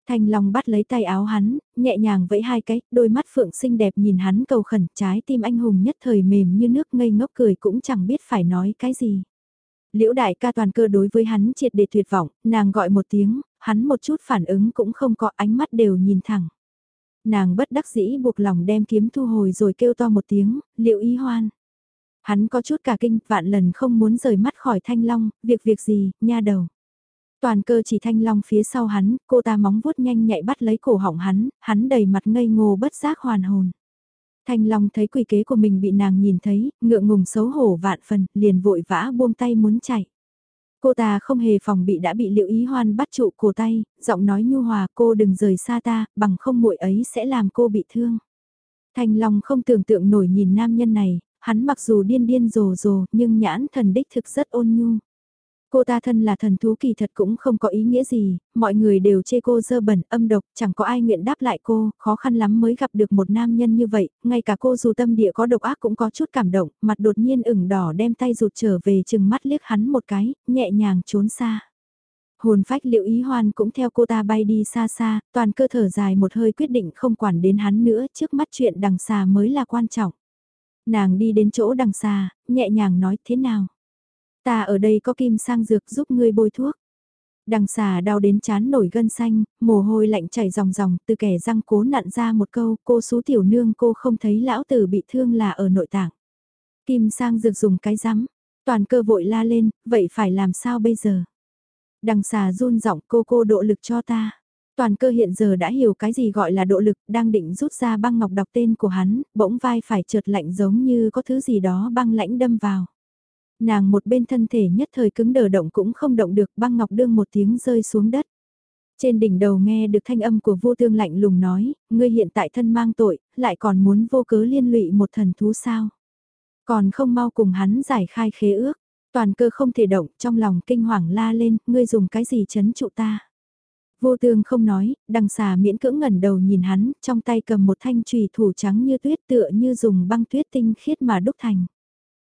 A: Thanh Long bắt lấy tay áo hắn, nhẹ nhàng vẫy hai cái, đôi mắt phượng xinh đẹp nhìn hắn cầu khẩn trái tim anh hùng nhất thời mềm như nước ngây ngốc cười cũng chẳng biết phải nói cái gì. Liễu đại ca toàn cơ đối với hắn triệt để tuyệt vọng, nàng gọi một tiếng, hắn một chút phản ứng cũng không có ánh mắt đều nhìn thẳng. Nàng bất đắc dĩ buộc lòng đem kiếm thu hồi rồi kêu to một tiếng, liệu ý hoan. Hắn có chút cả kinh, vạn lần không muốn rời mắt khỏi thanh long, việc việc gì, nha đầu. Toàn cơ chỉ thanh long phía sau hắn, cô ta móng vuốt nhanh nhạy bắt lấy cổ họng hắn, hắn đầy mặt ngây ngô bất giác hoàn hồn. Thanh Long thấy quỷ kế của mình bị nàng nhìn thấy, ngượng ngùng xấu hổ vạn phần, liền vội vã buông tay muốn chạy. Cô ta không hề phòng bị đã bị liệu ý hoan bắt trụ cổ tay, giọng nói nhu hòa cô đừng rời xa ta, bằng không muội ấy sẽ làm cô bị thương. Thanh Long không tưởng tượng nổi nhìn nam nhân này, hắn mặc dù điên điên rồ rồ nhưng nhãn thần đích thực rất ôn nhu. Cô ta thân là thần thú kỳ thật cũng không có ý nghĩa gì, mọi người đều chê cô dơ bẩn, âm độc, chẳng có ai nguyện đáp lại cô, khó khăn lắm mới gặp được một nam nhân như vậy, ngay cả cô dù tâm địa có độc ác cũng có chút cảm động, mặt đột nhiên ửng đỏ đem tay rụt trở về chừng mắt liếc hắn một cái, nhẹ nhàng trốn xa. Hồn phách liệu ý hoan cũng theo cô ta bay đi xa xa, toàn cơ thở dài một hơi quyết định không quản đến hắn nữa, trước mắt chuyện đằng xa mới là quan trọng. Nàng đi đến chỗ đằng xa, nhẹ nhàng nói thế nào. Ta ở đây có kim sang dược giúp ngươi bôi thuốc. Đằng xà đau đến chán nổi gân xanh, mồ hôi lạnh chảy ròng ròng, từ kẻ răng cố nặn ra một câu, cô xú tiểu nương cô không thấy lão tử bị thương là ở nội tạng. Kim sang dược dùng cái rắm, toàn cơ vội la lên, vậy phải làm sao bây giờ? Đằng xà run giọng cô cô độ lực cho ta. Toàn cơ hiện giờ đã hiểu cái gì gọi là độ lực, đang định rút ra băng ngọc đọc tên của hắn, bỗng vai phải trượt lạnh giống như có thứ gì đó băng lãnh đâm vào. Nàng một bên thân thể nhất thời cứng đờ động cũng không động được băng ngọc đương một tiếng rơi xuống đất. Trên đỉnh đầu nghe được thanh âm của vô tương lạnh lùng nói, ngươi hiện tại thân mang tội, lại còn muốn vô cớ liên lụy một thần thú sao. Còn không mau cùng hắn giải khai khế ước, toàn cơ không thể động, trong lòng kinh hoàng la lên, ngươi dùng cái gì chấn trụ ta. Vô tương không nói, đằng xà miễn cưỡng ngẩn đầu nhìn hắn, trong tay cầm một thanh trùy thủ trắng như tuyết tựa như dùng băng tuyết tinh khiết mà đúc thành.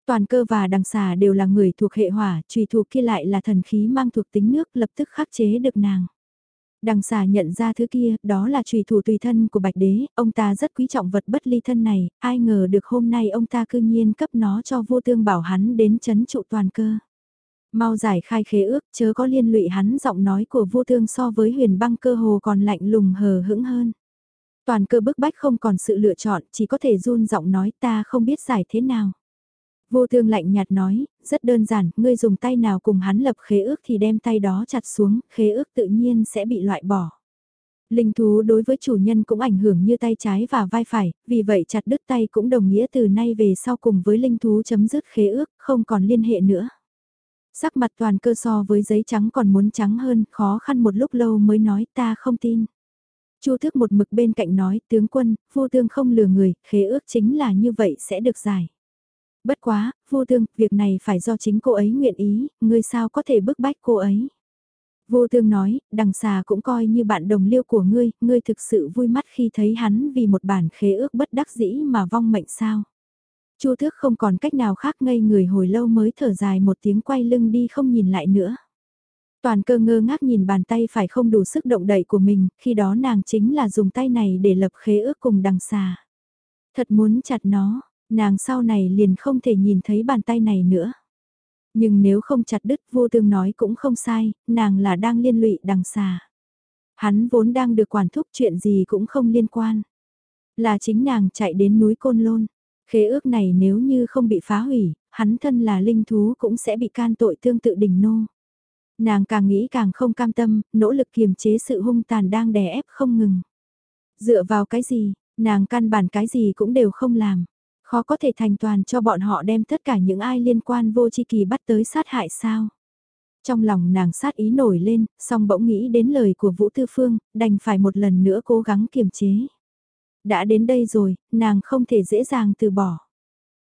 A: Toàn cơ và đằng xà đều là người thuộc hệ hỏa, trùy thủ kia lại là thần khí mang thuộc tính nước lập tức khắc chế được nàng. Đằng xà nhận ra thứ kia, đó là trùy thủ tùy thân của bạch đế, ông ta rất quý trọng vật bất ly thân này, ai ngờ được hôm nay ông ta cư nhiên cấp nó cho vô tương bảo hắn đến chấn trụ toàn cơ. Mau giải khai khế ước, chớ có liên lụy hắn giọng nói của vô tương so với huyền băng cơ hồ còn lạnh lùng hờ hững hơn. Toàn cơ bức bách không còn sự lựa chọn, chỉ có thể run giọng nói ta không biết giải thế nào. Vô thương lạnh nhạt nói, rất đơn giản, ngươi dùng tay nào cùng hắn lập khế ước thì đem tay đó chặt xuống, khế ước tự nhiên sẽ bị loại bỏ. Linh thú đối với chủ nhân cũng ảnh hưởng như tay trái và vai phải, vì vậy chặt đứt tay cũng đồng nghĩa từ nay về sau cùng với linh thú chấm dứt khế ước, không còn liên hệ nữa. Sắc mặt toàn cơ so với giấy trắng còn muốn trắng hơn, khó khăn một lúc lâu mới nói ta không tin. Chu thức một mực bên cạnh nói, tướng quân, vô tương không lừa người, khế ước chính là như vậy sẽ được giải. Bất quá, vô tương, việc này phải do chính cô ấy nguyện ý, ngươi sao có thể bức bách cô ấy. Vô tương nói, đằng xà cũng coi như bạn đồng liêu của ngươi, ngươi thực sự vui mắt khi thấy hắn vì một bản khế ước bất đắc dĩ mà vong mệnh sao. Chu thước không còn cách nào khác ngây người hồi lâu mới thở dài một tiếng quay lưng đi không nhìn lại nữa. Toàn cơ ngơ ngác nhìn bàn tay phải không đủ sức động đậy của mình, khi đó nàng chính là dùng tay này để lập khế ước cùng đằng xà. Thật muốn chặt nó, nàng sau này liền không thể nhìn thấy bàn tay này nữa. Nhưng nếu không chặt đứt vô tương nói cũng không sai, nàng là đang liên lụy đằng xà. Hắn vốn đang được quản thúc chuyện gì cũng không liên quan. Là chính nàng chạy đến núi Côn Lôn. Khế ước này nếu như không bị phá hủy, hắn thân là linh thú cũng sẽ bị can tội tương tự đỉnh nô. Nàng càng nghĩ càng không cam tâm, nỗ lực kiềm chế sự hung tàn đang đè ép không ngừng. Dựa vào cái gì, nàng căn bản cái gì cũng đều không làm. Khó có thể thành toàn cho bọn họ đem tất cả những ai liên quan vô chi kỳ bắt tới sát hại sao. Trong lòng nàng sát ý nổi lên, song bỗng nghĩ đến lời của Vũ Tư Phương, đành phải một lần nữa cố gắng kiềm chế. Đã đến đây rồi, nàng không thể dễ dàng từ bỏ.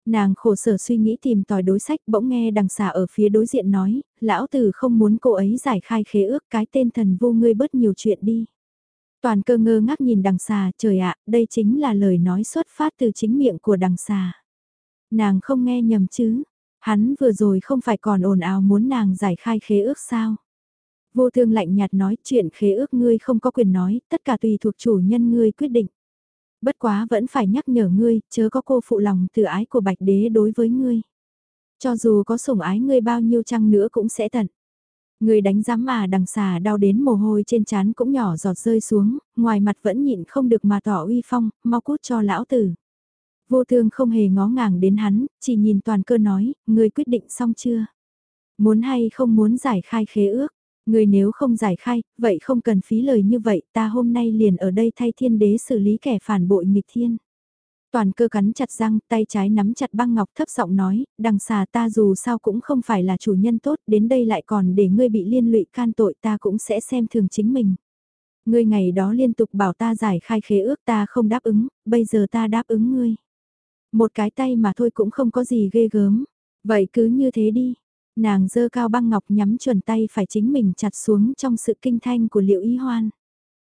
A: Nàng khổ sở suy nghĩ tìm tòi đối sách bỗng nghe đằng xà ở phía đối diện nói, lão tử không muốn cô ấy giải khai khế ước cái tên thần vô ngươi bớt nhiều chuyện đi. Toàn cơ ngơ ngác nhìn đằng xà, trời ạ, đây chính là lời nói xuất phát từ chính miệng của đằng xà. Nàng không nghe nhầm chứ, hắn vừa rồi không phải còn ồn ào muốn nàng giải khai khế ước sao. Vô thương lạnh nhạt nói chuyện khế ước ngươi không có quyền nói, tất cả tùy thuộc chủ nhân ngươi quyết định. Bất quá vẫn phải nhắc nhở ngươi, chớ có cô phụ lòng từ ái của bạch đế đối với ngươi. Cho dù có sủng ái ngươi bao nhiêu chăng nữa cũng sẽ tận. Người đánh giám mà đằng xà đau đến mồ hôi trên trán cũng nhỏ giọt rơi xuống, ngoài mặt vẫn nhịn không được mà tỏ uy phong, mau cút cho lão tử. Vô thương không hề ngó ngàng đến hắn, chỉ nhìn toàn cơ nói, người quyết định xong chưa? Muốn hay không muốn giải khai khế ước? Người nếu không giải khai, vậy không cần phí lời như vậy, ta hôm nay liền ở đây thay thiên đế xử lý kẻ phản bội nghịch thiên. Toàn cơ cắn chặt răng, tay trái nắm chặt băng ngọc thấp giọng nói, đằng xà ta dù sao cũng không phải là chủ nhân tốt, đến đây lại còn để ngươi bị liên lụy can tội ta cũng sẽ xem thường chính mình. Ngươi ngày đó liên tục bảo ta giải khai khế ước ta không đáp ứng, bây giờ ta đáp ứng ngươi. Một cái tay mà thôi cũng không có gì ghê gớm. Vậy cứ như thế đi. Nàng dơ cao băng ngọc nhắm chuẩn tay phải chính mình chặt xuống trong sự kinh thanh của liệu ý hoan.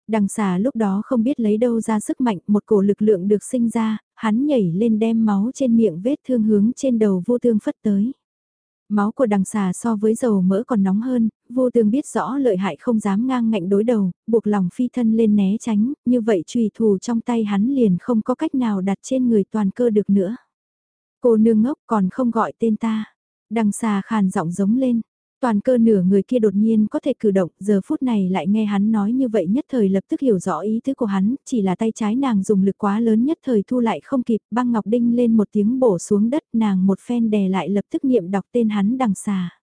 A: Đằng xà lúc đó không biết lấy đâu ra sức mạnh, một cổ lực lượng được sinh ra, hắn nhảy lên đem máu trên miệng vết thương hướng trên đầu vô tương phất tới. Máu của đằng xà so với dầu mỡ còn nóng hơn, vô tương biết rõ lợi hại không dám ngang ngạnh đối đầu, buộc lòng phi thân lên né tránh, như vậy trùy thù trong tay hắn liền không có cách nào đặt trên người toàn cơ được nữa. Cô nương ngốc còn không gọi tên ta. Đằng xà khàn giọng giống lên, Toàn cơ nửa người kia đột nhiên có thể cử động, giờ phút này lại nghe hắn nói như vậy nhất thời lập tức hiểu rõ ý tứ của hắn, chỉ là tay trái nàng dùng lực quá lớn nhất thời thu lại không kịp, băng ngọc đinh lên một tiếng bổ xuống đất nàng một phen đè lại lập tức niệm đọc tên hắn đằng xà.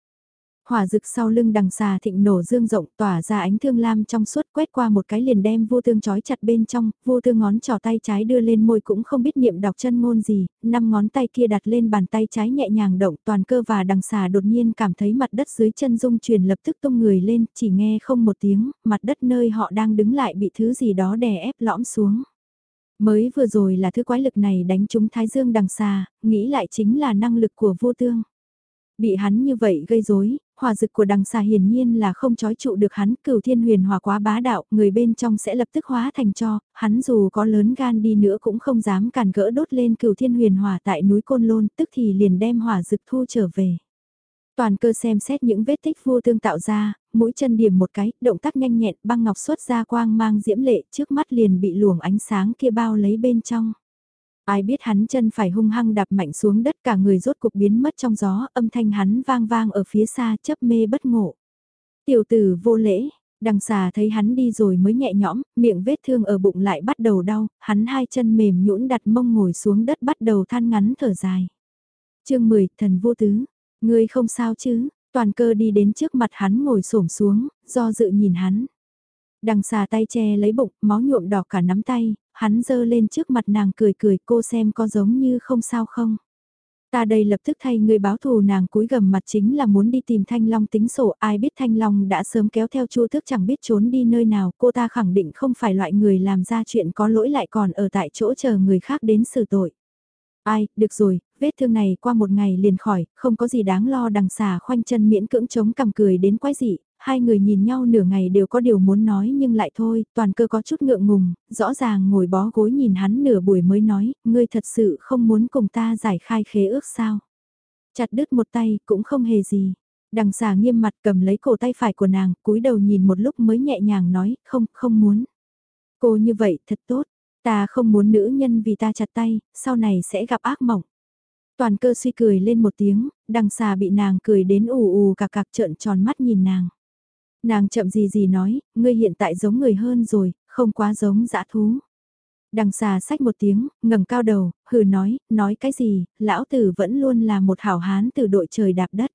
A: Hỏa rực sau lưng đằng xà thịnh nổ dương rộng tỏa ra ánh thương lam trong suốt quét qua một cái liền đem vô tương trói chặt bên trong, vô tương ngón trỏ tay trái đưa lên môi cũng không biết niệm đọc chân ngôn gì, năm ngón tay kia đặt lên bàn tay trái nhẹ nhàng động toàn cơ và đằng xà đột nhiên cảm thấy mặt đất dưới chân rung chuyển lập tức tung người lên, chỉ nghe không một tiếng, mặt đất nơi họ đang đứng lại bị thứ gì đó đè ép lõm xuống. Mới vừa rồi là thứ quái lực này đánh trúng thái dương đằng xà, nghĩ lại chính là năng lực của vô tương. Bị hắn như vậy gây rối, hòa dực của đằng xà hiển nhiên là không trói trụ được hắn, cửu thiên huyền hòa quá bá đạo, người bên trong sẽ lập tức hóa thành cho, hắn dù có lớn gan đi nữa cũng không dám cản gỡ đốt lên cửu thiên huyền hòa tại núi Côn Lôn, tức thì liền đem hỏa dực thu trở về. Toàn cơ xem xét những vết tích vô tương tạo ra, mũi chân điểm một cái, động tác nhanh nhẹn, băng ngọc xuất ra quang mang diễm lệ, trước mắt liền bị luồng ánh sáng kia bao lấy bên trong. Ai biết hắn chân phải hung hăng đạp mạnh xuống đất cả người rốt cục biến mất trong gió, âm thanh hắn vang vang ở phía xa chấp mê bất ngộ. Tiểu tử vô lễ, đằng xà thấy hắn đi rồi mới nhẹ nhõm, miệng vết thương ở bụng lại bắt đầu đau, hắn hai chân mềm nhũn đặt mông ngồi xuống đất bắt đầu than ngắn thở dài. chương 10, thần vô tứ, ngươi không sao chứ, toàn cơ đi đến trước mặt hắn ngồi xổm xuống, do dự nhìn hắn. Đằng xà tay che lấy bụng, máu nhuộm đỏ cả nắm tay, hắn giơ lên trước mặt nàng cười cười cô xem có giống như không sao không. Ta đây lập tức thay người báo thù nàng cúi gầm mặt chính là muốn đi tìm Thanh Long tính sổ ai biết Thanh Long đã sớm kéo theo chu thức chẳng biết trốn đi nơi nào cô ta khẳng định không phải loại người làm ra chuyện có lỗi lại còn ở tại chỗ chờ người khác đến xử tội. Ai, được rồi, vết thương này qua một ngày liền khỏi, không có gì đáng lo đằng xà khoanh chân miễn cưỡng chống cầm cười đến quái dị, hai người nhìn nhau nửa ngày đều có điều muốn nói nhưng lại thôi, toàn cơ có chút ngượng ngùng, rõ ràng ngồi bó gối nhìn hắn nửa buổi mới nói, ngươi thật sự không muốn cùng ta giải khai khế ước sao. Chặt đứt một tay cũng không hề gì. Đằng xà nghiêm mặt cầm lấy cổ tay phải của nàng, cúi đầu nhìn một lúc mới nhẹ nhàng nói, không, không muốn. Cô như vậy thật tốt, ta không muốn nữ nhân vì ta chặt tay, sau này sẽ gặp ác mộng. Toàn cơ suy cười lên một tiếng, đằng xà bị nàng cười đến ù ù cạc cạc trợn tròn mắt nhìn nàng. Nàng chậm gì gì nói, ngươi hiện tại giống người hơn rồi, không quá giống dã thú. Đằng xà sách một tiếng, ngẩng cao đầu, hừ nói, nói cái gì, lão tử vẫn luôn là một hảo hán từ đội trời đạp đất.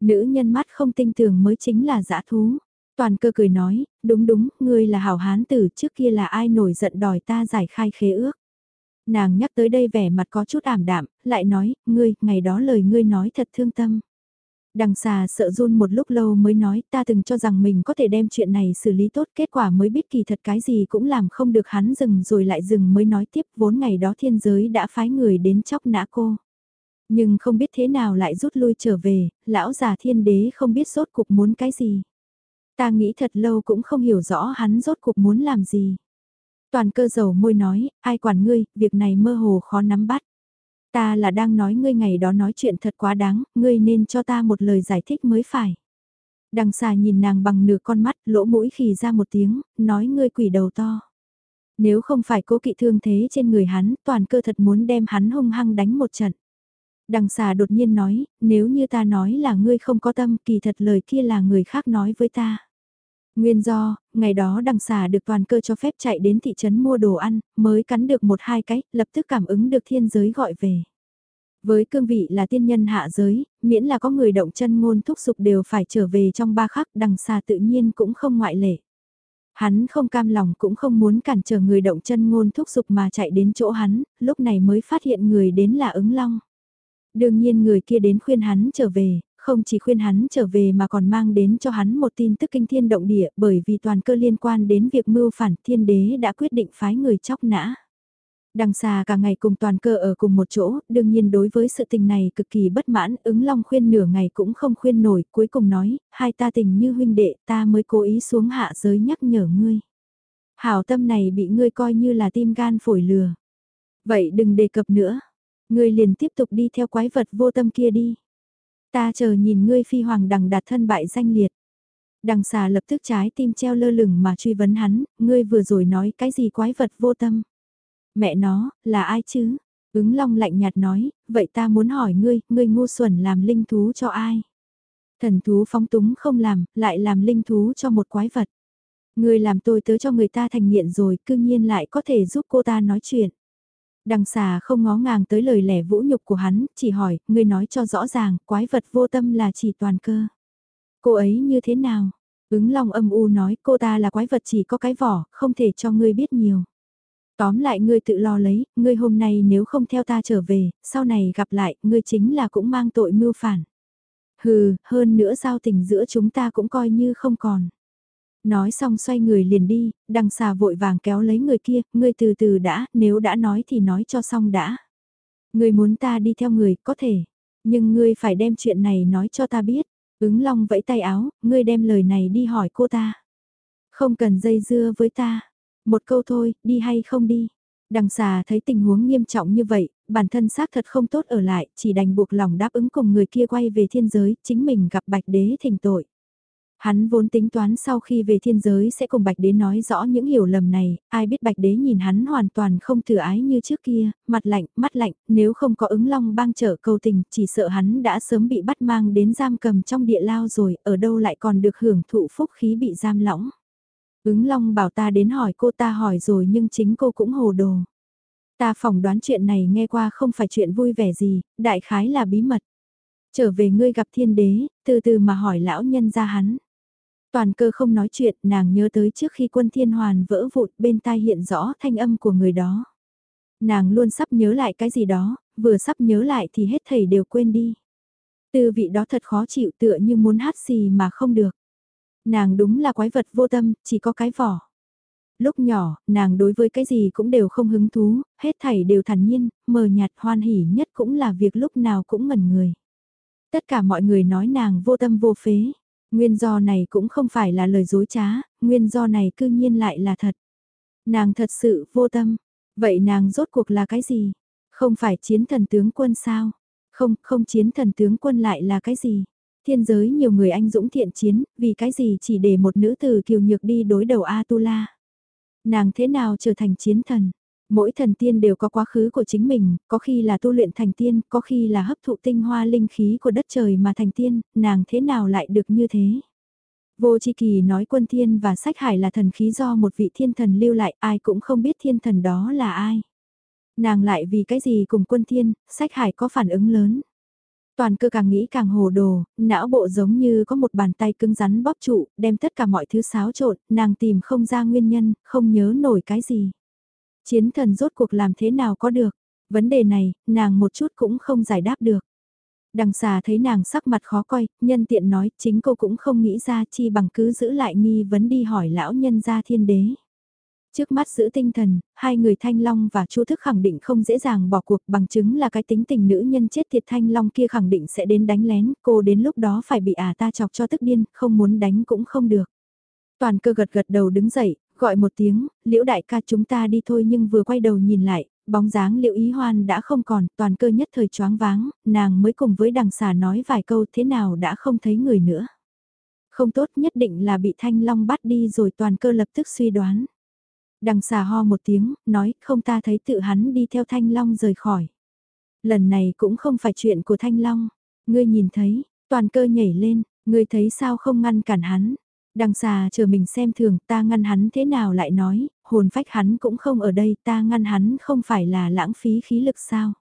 A: Nữ nhân mắt không tinh tường mới chính là dã thú. Toàn cơ cười nói, đúng đúng, ngươi là hảo hán tử trước kia là ai nổi giận đòi ta giải khai khế ước. Nàng nhắc tới đây vẻ mặt có chút ảm đạm, lại nói, ngươi, ngày đó lời ngươi nói thật thương tâm. Đằng xà sợ run một lúc lâu mới nói ta từng cho rằng mình có thể đem chuyện này xử lý tốt kết quả mới biết kỳ thật cái gì cũng làm không được hắn dừng rồi lại dừng mới nói tiếp vốn ngày đó thiên giới đã phái người đến chóc nã cô. Nhưng không biết thế nào lại rút lui trở về, lão già thiên đế không biết rốt cục muốn cái gì. Ta nghĩ thật lâu cũng không hiểu rõ hắn rốt cục muốn làm gì. Toàn cơ dầu môi nói, ai quản ngươi, việc này mơ hồ khó nắm bắt. Ta là đang nói ngươi ngày đó nói chuyện thật quá đáng, ngươi nên cho ta một lời giải thích mới phải. Đằng xà nhìn nàng bằng nửa con mắt, lỗ mũi khì ra một tiếng, nói ngươi quỷ đầu to. Nếu không phải cố kỵ thương thế trên người hắn, toàn cơ thật muốn đem hắn hung hăng đánh một trận. Đằng xà đột nhiên nói, nếu như ta nói là ngươi không có tâm, kỳ thật lời kia là người khác nói với ta. Nguyên do, ngày đó đằng xà được toàn cơ cho phép chạy đến thị trấn mua đồ ăn, mới cắn được một hai cái, lập tức cảm ứng được thiên giới gọi về. Với cương vị là tiên nhân hạ giới, miễn là có người động chân ngôn thúc giục đều phải trở về trong ba khắc đằng xà tự nhiên cũng không ngoại lệ. Hắn không cam lòng cũng không muốn cản trở người động chân ngôn thúc giục mà chạy đến chỗ hắn, lúc này mới phát hiện người đến là ứng long. Đương nhiên người kia đến khuyên hắn trở về, không chỉ khuyên hắn trở về mà còn mang đến cho hắn một tin tức kinh thiên động địa bởi vì toàn cơ liên quan đến việc mưu phản thiên đế đã quyết định phái người chóc nã. Đằng xà cả ngày cùng toàn cơ ở cùng một chỗ, đương nhiên đối với sự tình này cực kỳ bất mãn, ứng long khuyên nửa ngày cũng không khuyên nổi, cuối cùng nói, hai ta tình như huynh đệ ta mới cố ý xuống hạ giới nhắc nhở ngươi. Hảo tâm này bị ngươi coi như là tim gan phổi lừa. Vậy đừng đề cập nữa, ngươi liền tiếp tục đi theo quái vật vô tâm kia đi. Ta chờ nhìn ngươi phi hoàng đằng đạt thân bại danh liệt. Đằng xà lập tức trái tim treo lơ lửng mà truy vấn hắn, ngươi vừa rồi nói cái gì quái vật vô tâm. Mẹ nó, là ai chứ? Ứng long lạnh nhạt nói, vậy ta muốn hỏi ngươi, ngươi ngu xuẩn làm linh thú cho ai? Thần thú phóng túng không làm, lại làm linh thú cho một quái vật. Ngươi làm tôi tớ cho người ta thành nghiện rồi, cư nhiên lại có thể giúp cô ta nói chuyện. Đằng xà không ngó ngàng tới lời lẻ vũ nhục của hắn, chỉ hỏi, ngươi nói cho rõ ràng, quái vật vô tâm là chỉ toàn cơ. Cô ấy như thế nào? Ứng long âm u nói cô ta là quái vật chỉ có cái vỏ, không thể cho ngươi biết nhiều. Tóm lại ngươi tự lo lấy, ngươi hôm nay nếu không theo ta trở về, sau này gặp lại, ngươi chính là cũng mang tội mưu phản. Hừ, hơn nữa giao tình giữa chúng ta cũng coi như không còn. Nói xong xoay người liền đi, đằng xà vội vàng kéo lấy người kia, ngươi từ từ đã, nếu đã nói thì nói cho xong đã. Ngươi muốn ta đi theo người, có thể, nhưng ngươi phải đem chuyện này nói cho ta biết. Ứng long vẫy tay áo, ngươi đem lời này đi hỏi cô ta. Không cần dây dưa với ta. Một câu thôi, đi hay không đi. Đằng xà thấy tình huống nghiêm trọng như vậy, bản thân xác thật không tốt ở lại, chỉ đành buộc lòng đáp ứng cùng người kia quay về thiên giới, chính mình gặp bạch đế thỉnh tội. Hắn vốn tính toán sau khi về thiên giới sẽ cùng Bạch Đế nói rõ những hiểu lầm này, ai biết Bạch Đế nhìn hắn hoàn toàn không thừa ái như trước kia, mặt lạnh, mắt lạnh, nếu không có ứng long bang trở cầu tình, chỉ sợ hắn đã sớm bị bắt mang đến giam cầm trong địa lao rồi, ở đâu lại còn được hưởng thụ phúc khí bị giam lỏng Ứng long bảo ta đến hỏi cô ta hỏi rồi nhưng chính cô cũng hồ đồ. Ta phỏng đoán chuyện này nghe qua không phải chuyện vui vẻ gì, đại khái là bí mật. Trở về ngươi gặp thiên đế, từ từ mà hỏi lão nhân ra hắn. Toàn cơ không nói chuyện, nàng nhớ tới trước khi quân thiên hoàn vỡ vụt bên tai hiện rõ thanh âm của người đó. Nàng luôn sắp nhớ lại cái gì đó, vừa sắp nhớ lại thì hết thầy đều quên đi. Tư vị đó thật khó chịu tựa như muốn hát gì mà không được. Nàng đúng là quái vật vô tâm, chỉ có cái vỏ. Lúc nhỏ, nàng đối với cái gì cũng đều không hứng thú, hết thảy đều thản nhiên, mờ nhạt hoan hỉ nhất cũng là việc lúc nào cũng ngẩn người. Tất cả mọi người nói nàng vô tâm vô phế, Nguyên do này cũng không phải là lời dối trá, nguyên do này cư nhiên lại là thật. Nàng thật sự vô tâm. Vậy nàng rốt cuộc là cái gì? Không phải chiến thần tướng quân sao? Không, không chiến thần tướng quân lại là cái gì? Thiên giới nhiều người anh dũng thiện chiến, vì cái gì chỉ để một nữ tử kiều nhược đi đối đầu Atula? Nàng thế nào trở thành chiến thần? Mỗi thần tiên đều có quá khứ của chính mình, có khi là tu luyện thành tiên, có khi là hấp thụ tinh hoa linh khí của đất trời mà thành tiên, nàng thế nào lại được như thế? Vô Chi Kỳ nói quân thiên và sách hải là thần khí do một vị thiên thần lưu lại, ai cũng không biết thiên thần đó là ai. Nàng lại vì cái gì cùng quân thiên, sách hải có phản ứng lớn. Toàn cơ càng nghĩ càng hồ đồ, não bộ giống như có một bàn tay cứng rắn bóp trụ, đem tất cả mọi thứ xáo trộn, nàng tìm không ra nguyên nhân, không nhớ nổi cái gì. Chiến thần rốt cuộc làm thế nào có được? Vấn đề này, nàng một chút cũng không giải đáp được. Đằng xà thấy nàng sắc mặt khó coi, nhân tiện nói chính cô cũng không nghĩ ra chi bằng cứ giữ lại nghi vấn đi hỏi lão nhân gia thiên đế. Trước mắt giữ tinh thần, hai người Thanh Long và Chu Thức khẳng định không dễ dàng bỏ cuộc bằng chứng là cái tính tình nữ nhân chết thiệt Thanh Long kia khẳng định sẽ đến đánh lén, cô đến lúc đó phải bị à ta chọc cho tức điên, không muốn đánh cũng không được. Toàn cơ gật gật đầu đứng dậy, Gọi một tiếng, liễu đại ca chúng ta đi thôi nhưng vừa quay đầu nhìn lại, bóng dáng liễu ý hoan đã không còn, toàn cơ nhất thời choáng váng, nàng mới cùng với đằng xà nói vài câu thế nào đã không thấy người nữa. Không tốt nhất định là bị thanh long bắt đi rồi toàn cơ lập tức suy đoán. Đằng xà ho một tiếng, nói không ta thấy tự hắn đi theo thanh long rời khỏi. Lần này cũng không phải chuyện của thanh long, ngươi nhìn thấy, toàn cơ nhảy lên, ngươi thấy sao không ngăn cản hắn, Đằng xà chờ mình xem thường ta ngăn hắn thế nào lại nói, hồn phách hắn cũng không ở đây ta ngăn hắn không phải là lãng phí khí lực sao.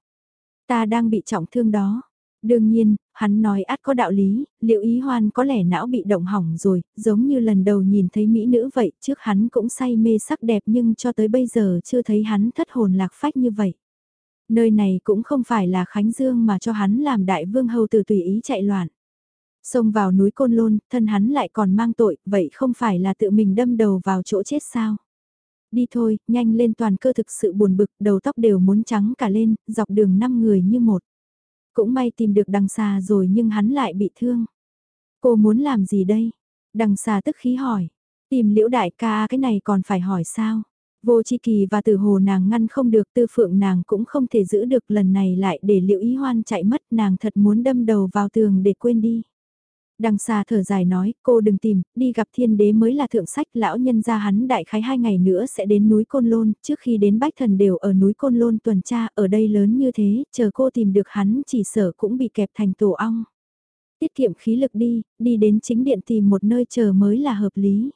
A: Ta đang bị trọng thương đó. Đương nhiên, hắn nói át có đạo lý, liệu ý hoan có lẽ não bị động hỏng rồi, giống như lần đầu nhìn thấy mỹ nữ vậy, trước hắn cũng say mê sắc đẹp nhưng cho tới bây giờ chưa thấy hắn thất hồn lạc phách như vậy. Nơi này cũng không phải là Khánh Dương mà cho hắn làm đại vương hầu từ tùy ý chạy loạn. Xông vào núi Côn Lôn, thân hắn lại còn mang tội, vậy không phải là tự mình đâm đầu vào chỗ chết sao? Đi thôi, nhanh lên toàn cơ thực sự buồn bực, đầu tóc đều muốn trắng cả lên, dọc đường năm người như một. Cũng may tìm được đằng xà rồi nhưng hắn lại bị thương. Cô muốn làm gì đây? Đằng xà tức khí hỏi. Tìm liễu đại ca cái này còn phải hỏi sao? Vô chi kỳ và tử hồ nàng ngăn không được tư phượng nàng cũng không thể giữ được lần này lại để liễu ý hoan chạy mất nàng thật muốn đâm đầu vào tường để quên đi. Đằng xa thở dài nói, cô đừng tìm, đi gặp thiên đế mới là thượng sách, lão nhân gia hắn đại khái hai ngày nữa sẽ đến núi Côn Lôn, trước khi đến Bách Thần đều ở núi Côn Lôn tuần tra, ở đây lớn như thế, chờ cô tìm được hắn chỉ sợ cũng bị kẹp thành tổ ong. Tiết kiệm khí lực đi, đi đến chính điện tìm một nơi chờ mới là hợp lý.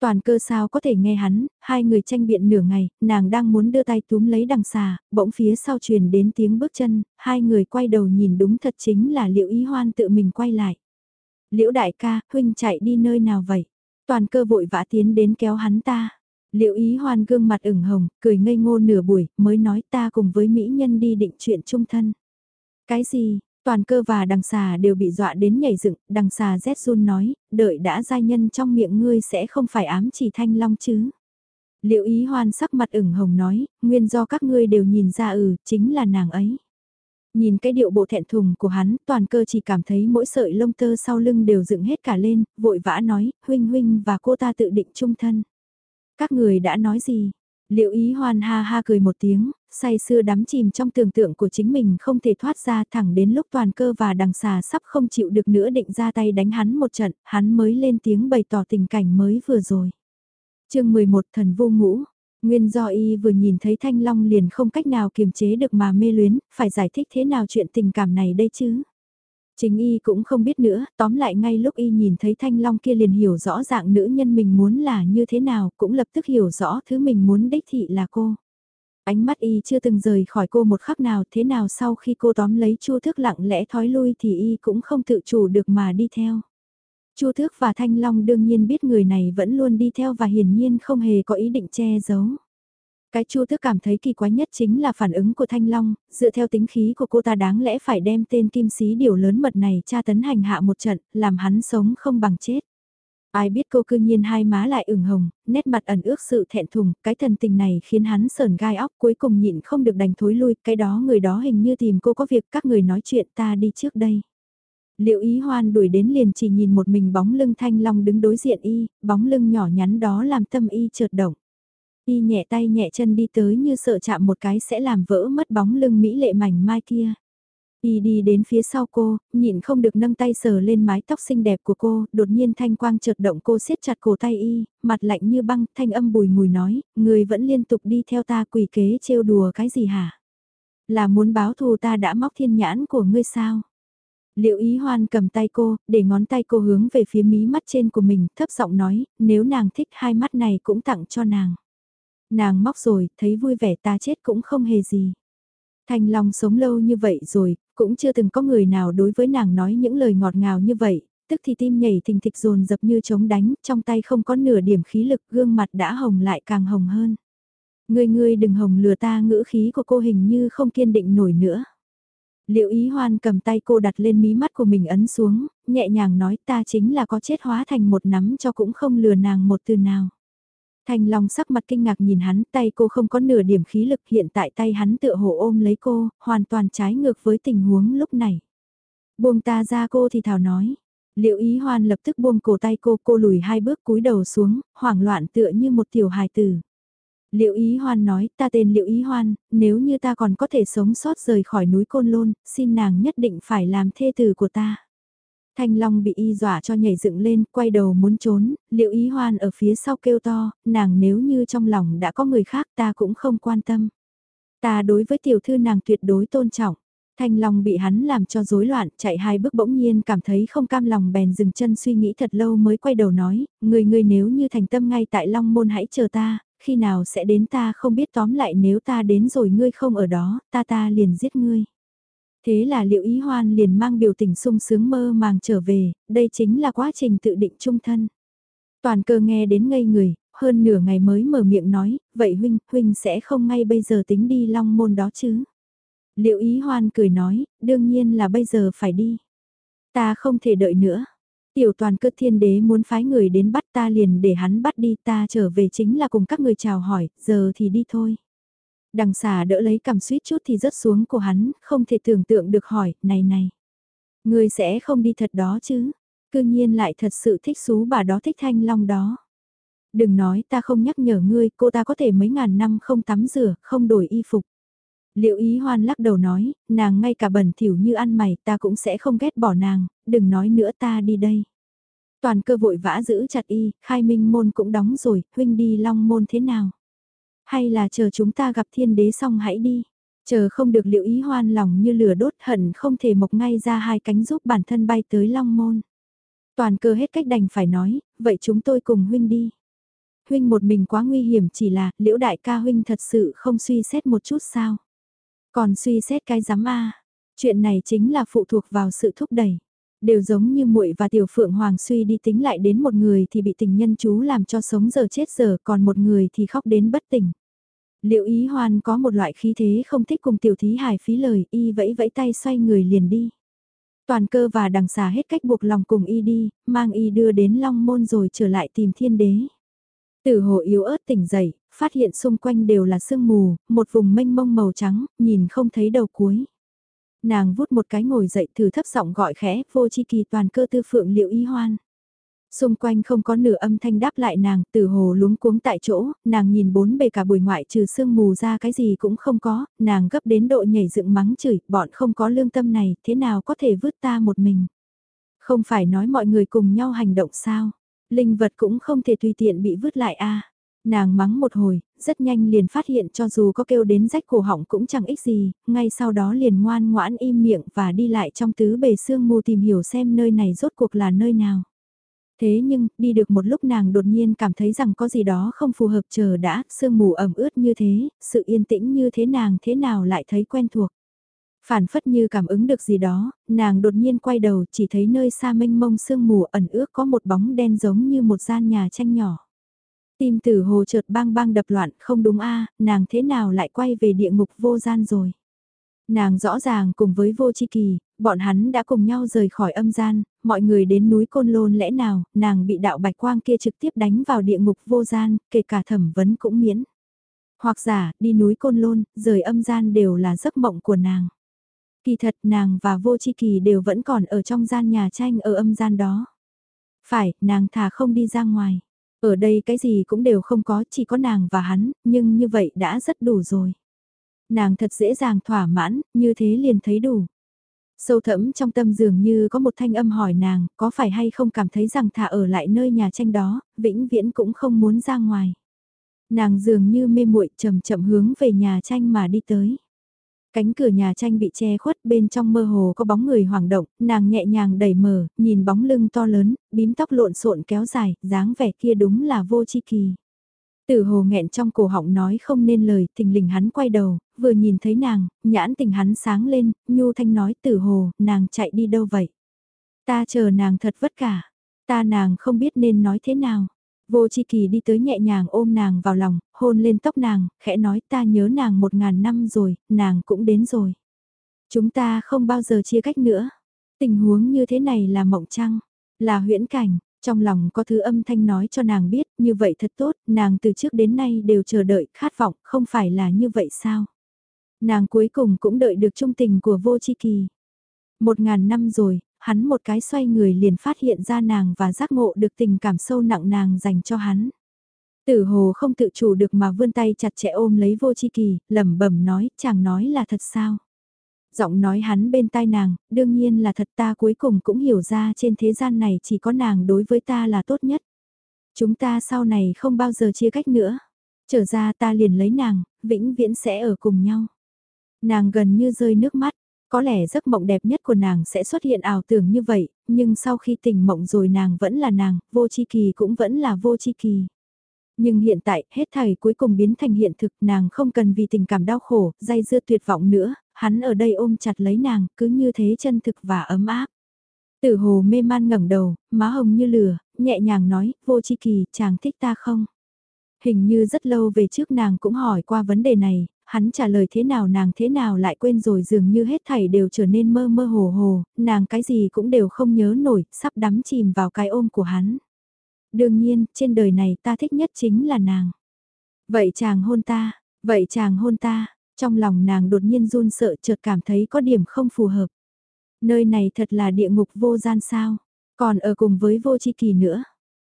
A: Toàn cơ sao có thể nghe hắn, hai người tranh biện nửa ngày, nàng đang muốn đưa tay túm lấy đằng xà, bỗng phía sau truyền đến tiếng bước chân, hai người quay đầu nhìn đúng thật chính là liệu ý hoan tự mình quay lại. Liễu đại ca, huynh chạy đi nơi nào vậy? Toàn cơ vội vã tiến đến kéo hắn ta. Liễu ý hoan gương mặt ửng hồng, cười ngây ngô nửa buổi, mới nói ta cùng với mỹ nhân đi định chuyện chung thân. Cái gì, toàn cơ và đằng xà đều bị dọa đến nhảy dựng, đằng xà rét run nói, đợi đã giai nhân trong miệng ngươi sẽ không phải ám chỉ thanh long chứ. Liệu ý hoan sắc mặt ửng hồng nói, nguyên do các ngươi đều nhìn ra ừ, chính là nàng ấy. Nhìn cái điệu bộ thẹn thùng của hắn, toàn cơ chỉ cảm thấy mỗi sợi lông tơ sau lưng đều dựng hết cả lên, vội vã nói, huynh huynh và cô ta tự định chung thân. Các người đã nói gì? Liệu ý hoan ha ha cười một tiếng, say sưa đắm chìm trong tưởng tượng của chính mình không thể thoát ra thẳng đến lúc toàn cơ và đằng xà sắp không chịu được nữa định ra tay đánh hắn một trận, hắn mới lên tiếng bày tỏ tình cảnh mới vừa rồi. chương 11 thần vô ngũ, Nguyên do y vừa nhìn thấy Thanh Long liền không cách nào kiềm chế được mà mê luyến, phải giải thích thế nào chuyện tình cảm này đây chứ? Chính y cũng không biết nữa, tóm lại ngay lúc y nhìn thấy Thanh Long kia liền hiểu rõ dạng nữ nhân mình muốn là như thế nào, cũng lập tức hiểu rõ thứ mình muốn đích thị là cô. Ánh mắt y chưa từng rời khỏi cô một khắc nào thế nào sau khi cô tóm lấy chu thức lặng lẽ thói lui thì y cũng không tự chủ được mà đi theo. Chu Thước và Thanh Long đương nhiên biết người này vẫn luôn đi theo và hiển nhiên không hề có ý định che giấu. Cái Chu Thước cảm thấy kỳ quái nhất chính là phản ứng của Thanh Long, dựa theo tính khí của cô ta đáng lẽ phải đem tên kim sĩ điều lớn mật này tra tấn hành hạ một trận, làm hắn sống không bằng chết. Ai biết cô cư nhiên hai má lại ửng hồng, nét mặt ẩn ước sự thẹn thùng, cái thần tình này khiến hắn sờn gai óc cuối cùng nhịn không được đành thối lui, cái đó người đó hình như tìm cô có việc các người nói chuyện ta đi trước đây. Liệu ý hoan đuổi đến liền chỉ nhìn một mình bóng lưng thanh long đứng đối diện y, bóng lưng nhỏ nhắn đó làm tâm y chợt động. Y nhẹ tay nhẹ chân đi tới như sợ chạm một cái sẽ làm vỡ mất bóng lưng mỹ lệ mảnh mai kia. Y đi đến phía sau cô, nhịn không được nâng tay sờ lên mái tóc xinh đẹp của cô, đột nhiên thanh quang chợt động cô siết chặt cổ tay y, mặt lạnh như băng, thanh âm bùi ngùi nói, người vẫn liên tục đi theo ta quỷ kế trêu đùa cái gì hả? Là muốn báo thù ta đã móc thiên nhãn của ngươi sao? Liệu ý hoan cầm tay cô, để ngón tay cô hướng về phía mí mắt trên của mình, thấp giọng nói, nếu nàng thích hai mắt này cũng tặng cho nàng. Nàng móc rồi, thấy vui vẻ ta chết cũng không hề gì. Thanh Long sống lâu như vậy rồi, cũng chưa từng có người nào đối với nàng nói những lời ngọt ngào như vậy, tức thì tim nhảy thình thịch dồn dập như chống đánh, trong tay không có nửa điểm khí lực, gương mặt đã hồng lại càng hồng hơn. Ngươi ngươi đừng hồng lừa ta ngữ khí của cô hình như không kiên định nổi nữa. Liệu ý hoan cầm tay cô đặt lên mí mắt của mình ấn xuống, nhẹ nhàng nói ta chính là có chết hóa thành một nắm cho cũng không lừa nàng một từ nào. Thanh Long sắc mặt kinh ngạc nhìn hắn, tay cô không có nửa điểm khí lực hiện tại tay hắn tựa hồ ôm lấy cô, hoàn toàn trái ngược với tình huống lúc này. Buông ta ra cô thì thảo nói. Liệu ý hoan lập tức buông cổ tay cô, cô lùi hai bước cúi đầu xuống, hoảng loạn tựa như một tiểu hài tử. Liệu ý hoan nói, ta tên liệu ý hoan, nếu như ta còn có thể sống sót rời khỏi núi Côn Lôn, xin nàng nhất định phải làm thê tử của ta. Thanh Long bị y dọa cho nhảy dựng lên, quay đầu muốn trốn, liệu ý hoan ở phía sau kêu to, nàng nếu như trong lòng đã có người khác ta cũng không quan tâm. Ta đối với tiểu thư nàng tuyệt đối tôn trọng. Thanh Long bị hắn làm cho rối loạn, chạy hai bước bỗng nhiên cảm thấy không cam lòng bèn dừng chân suy nghĩ thật lâu mới quay đầu nói, người người nếu như thành tâm ngay tại Long Môn hãy chờ ta, khi nào sẽ đến ta không biết tóm lại nếu ta đến rồi ngươi không ở đó, ta ta liền giết ngươi. Thế là liệu ý hoan liền mang biểu tình sung sướng mơ màng trở về, đây chính là quá trình tự định trung thân. Toàn cơ nghe đến ngây người, hơn nửa ngày mới mở miệng nói, vậy huynh, huynh sẽ không ngay bây giờ tính đi long môn đó chứ. Liệu ý hoan cười nói, đương nhiên là bây giờ phải đi. Ta không thể đợi nữa. Tiểu toàn cơ thiên đế muốn phái người đến bắt ta liền để hắn bắt đi ta trở về chính là cùng các người chào hỏi, giờ thì đi thôi. Đằng xà đỡ lấy cầm suýt chút thì rớt xuống của hắn, không thể tưởng tượng được hỏi, này này. Người sẽ không đi thật đó chứ, cư nhiên lại thật sự thích xú bà đó thích thanh long đó. Đừng nói ta không nhắc nhở ngươi, cô ta có thể mấy ngàn năm không tắm rửa, không đổi y phục. Liệu ý hoan lắc đầu nói, nàng ngay cả bẩn thỉu như ăn mày ta cũng sẽ không ghét bỏ nàng, đừng nói nữa ta đi đây. Toàn cơ vội vã giữ chặt y, khai minh môn cũng đóng rồi, huynh đi long môn thế nào? Hay là chờ chúng ta gặp thiên đế xong hãy đi? Chờ không được liệu ý hoan lòng như lửa đốt hận không thể mộc ngay ra hai cánh giúp bản thân bay tới long môn. Toàn cơ hết cách đành phải nói, vậy chúng tôi cùng huynh đi. Huynh một mình quá nguy hiểm chỉ là, liễu đại ca huynh thật sự không suy xét một chút sao. Còn suy xét cái giám a chuyện này chính là phụ thuộc vào sự thúc đẩy. Đều giống như muội và tiểu phượng hoàng suy đi tính lại đến một người thì bị tình nhân chú làm cho sống giờ chết giờ còn một người thì khóc đến bất tỉnh. Liệu ý hoan có một loại khí thế không thích cùng tiểu thí hài phí lời y vẫy vẫy tay xoay người liền đi. Toàn cơ và đằng xà hết cách buộc lòng cùng y đi, mang y đưa đến long môn rồi trở lại tìm thiên đế. Tử hồ yếu ớt tỉnh dậy, phát hiện xung quanh đều là sương mù, một vùng mênh mông màu trắng, nhìn không thấy đầu cuối. Nàng vút một cái ngồi dậy thử thấp giọng gọi khẽ, vô chi kỳ toàn cơ tư phượng liệu y hoan. Xung quanh không có nửa âm thanh đáp lại nàng, từ hồ luống cuống tại chỗ, nàng nhìn bốn bề cả buổi ngoại trừ sương mù ra cái gì cũng không có, nàng gấp đến độ nhảy dựng mắng chửi, bọn không có lương tâm này, thế nào có thể vứt ta một mình. Không phải nói mọi người cùng nhau hành động sao, linh vật cũng không thể tùy tiện bị vứt lại a Nàng mắng một hồi, rất nhanh liền phát hiện cho dù có kêu đến rách cổ họng cũng chẳng ích gì, ngay sau đó liền ngoan ngoãn im miệng và đi lại trong tứ bề sương mù tìm hiểu xem nơi này rốt cuộc là nơi nào. Thế nhưng, đi được một lúc nàng đột nhiên cảm thấy rằng có gì đó không phù hợp chờ đã, sương mù ẩm ướt như thế, sự yên tĩnh như thế nàng thế nào lại thấy quen thuộc. Phản phất như cảm ứng được gì đó, nàng đột nhiên quay đầu chỉ thấy nơi xa mênh mông sương mù ẩn ước có một bóng đen giống như một gian nhà tranh nhỏ. Tim tử hồ chợt bang bang đập loạn, không đúng a nàng thế nào lại quay về địa ngục vô gian rồi. Nàng rõ ràng cùng với vô chi kỳ, bọn hắn đã cùng nhau rời khỏi âm gian, mọi người đến núi Côn Lôn lẽ nào, nàng bị đạo bạch quang kia trực tiếp đánh vào địa ngục vô gian, kể cả thẩm vấn cũng miễn. Hoặc giả, đi núi Côn Lôn, rời âm gian đều là giấc mộng của nàng. Kỳ thật nàng và vô chi kỳ đều vẫn còn ở trong gian nhà tranh ở âm gian đó. Phải, nàng thà không đi ra ngoài. Ở đây cái gì cũng đều không có, chỉ có nàng và hắn, nhưng như vậy đã rất đủ rồi. Nàng thật dễ dàng thỏa mãn, như thế liền thấy đủ. Sâu thẫm trong tâm dường như có một thanh âm hỏi nàng, có phải hay không cảm thấy rằng thả ở lại nơi nhà tranh đó, vĩnh viễn cũng không muốn ra ngoài. Nàng dường như mê muội chậm chậm hướng về nhà tranh mà đi tới. Cánh cửa nhà tranh bị che khuất bên trong mơ hồ có bóng người hoảng động, nàng nhẹ nhàng đẩy mở, nhìn bóng lưng to lớn, bím tóc lộn xộn kéo dài, dáng vẻ kia đúng là vô chi kỳ. Tử hồ nghẹn trong cổ họng nói không nên lời, thình lình hắn quay đầu, vừa nhìn thấy nàng, nhãn tình hắn sáng lên, nhu thanh nói tử hồ, nàng chạy đi đâu vậy? Ta chờ nàng thật vất cả, ta nàng không biết nên nói thế nào. Vô chi kỳ đi tới nhẹ nhàng ôm nàng vào lòng, hôn lên tóc nàng, khẽ nói ta nhớ nàng một ngàn năm rồi, nàng cũng đến rồi. Chúng ta không bao giờ chia cách nữa. Tình huống như thế này là mộng trăng, là huyễn cảnh, trong lòng có thứ âm thanh nói cho nàng biết, như vậy thật tốt, nàng từ trước đến nay đều chờ đợi, khát vọng, không phải là như vậy sao? Nàng cuối cùng cũng đợi được trung tình của vô chi kỳ. Một ngàn năm rồi, hắn một cái xoay người liền phát hiện ra nàng và giác ngộ được tình cảm sâu nặng nàng dành cho hắn. Tử hồ không tự chủ được mà vươn tay chặt chẽ ôm lấy vô chi kỳ, lẩm bẩm nói, chàng nói là thật sao? Giọng nói hắn bên tai nàng, đương nhiên là thật ta cuối cùng cũng hiểu ra trên thế gian này chỉ có nàng đối với ta là tốt nhất. Chúng ta sau này không bao giờ chia cách nữa. Trở ra ta liền lấy nàng, vĩnh viễn sẽ ở cùng nhau. Nàng gần như rơi nước mắt, có lẽ giấc mộng đẹp nhất của nàng sẽ xuất hiện ảo tưởng như vậy, nhưng sau khi tỉnh mộng rồi nàng vẫn là nàng, vô chi kỳ cũng vẫn là vô chi kỳ. Nhưng hiện tại, hết thảy cuối cùng biến thành hiện thực, nàng không cần vì tình cảm đau khổ, dây dưa tuyệt vọng nữa, hắn ở đây ôm chặt lấy nàng, cứ như thế chân thực và ấm áp. Tử hồ mê man ngẩng đầu, má hồng như lửa, nhẹ nhàng nói, vô chi kỳ, chàng thích ta không? Hình như rất lâu về trước nàng cũng hỏi qua vấn đề này, hắn trả lời thế nào nàng thế nào lại quên rồi dường như hết thảy đều trở nên mơ mơ hồ hồ, nàng cái gì cũng đều không nhớ nổi, sắp đắm chìm vào cái ôm của hắn. Đương nhiên, trên đời này ta thích nhất chính là nàng. Vậy chàng hôn ta, vậy chàng hôn ta, trong lòng nàng đột nhiên run sợ chợt cảm thấy có điểm không phù hợp. Nơi này thật là địa ngục vô gian sao, còn ở cùng với vô chi kỳ nữa.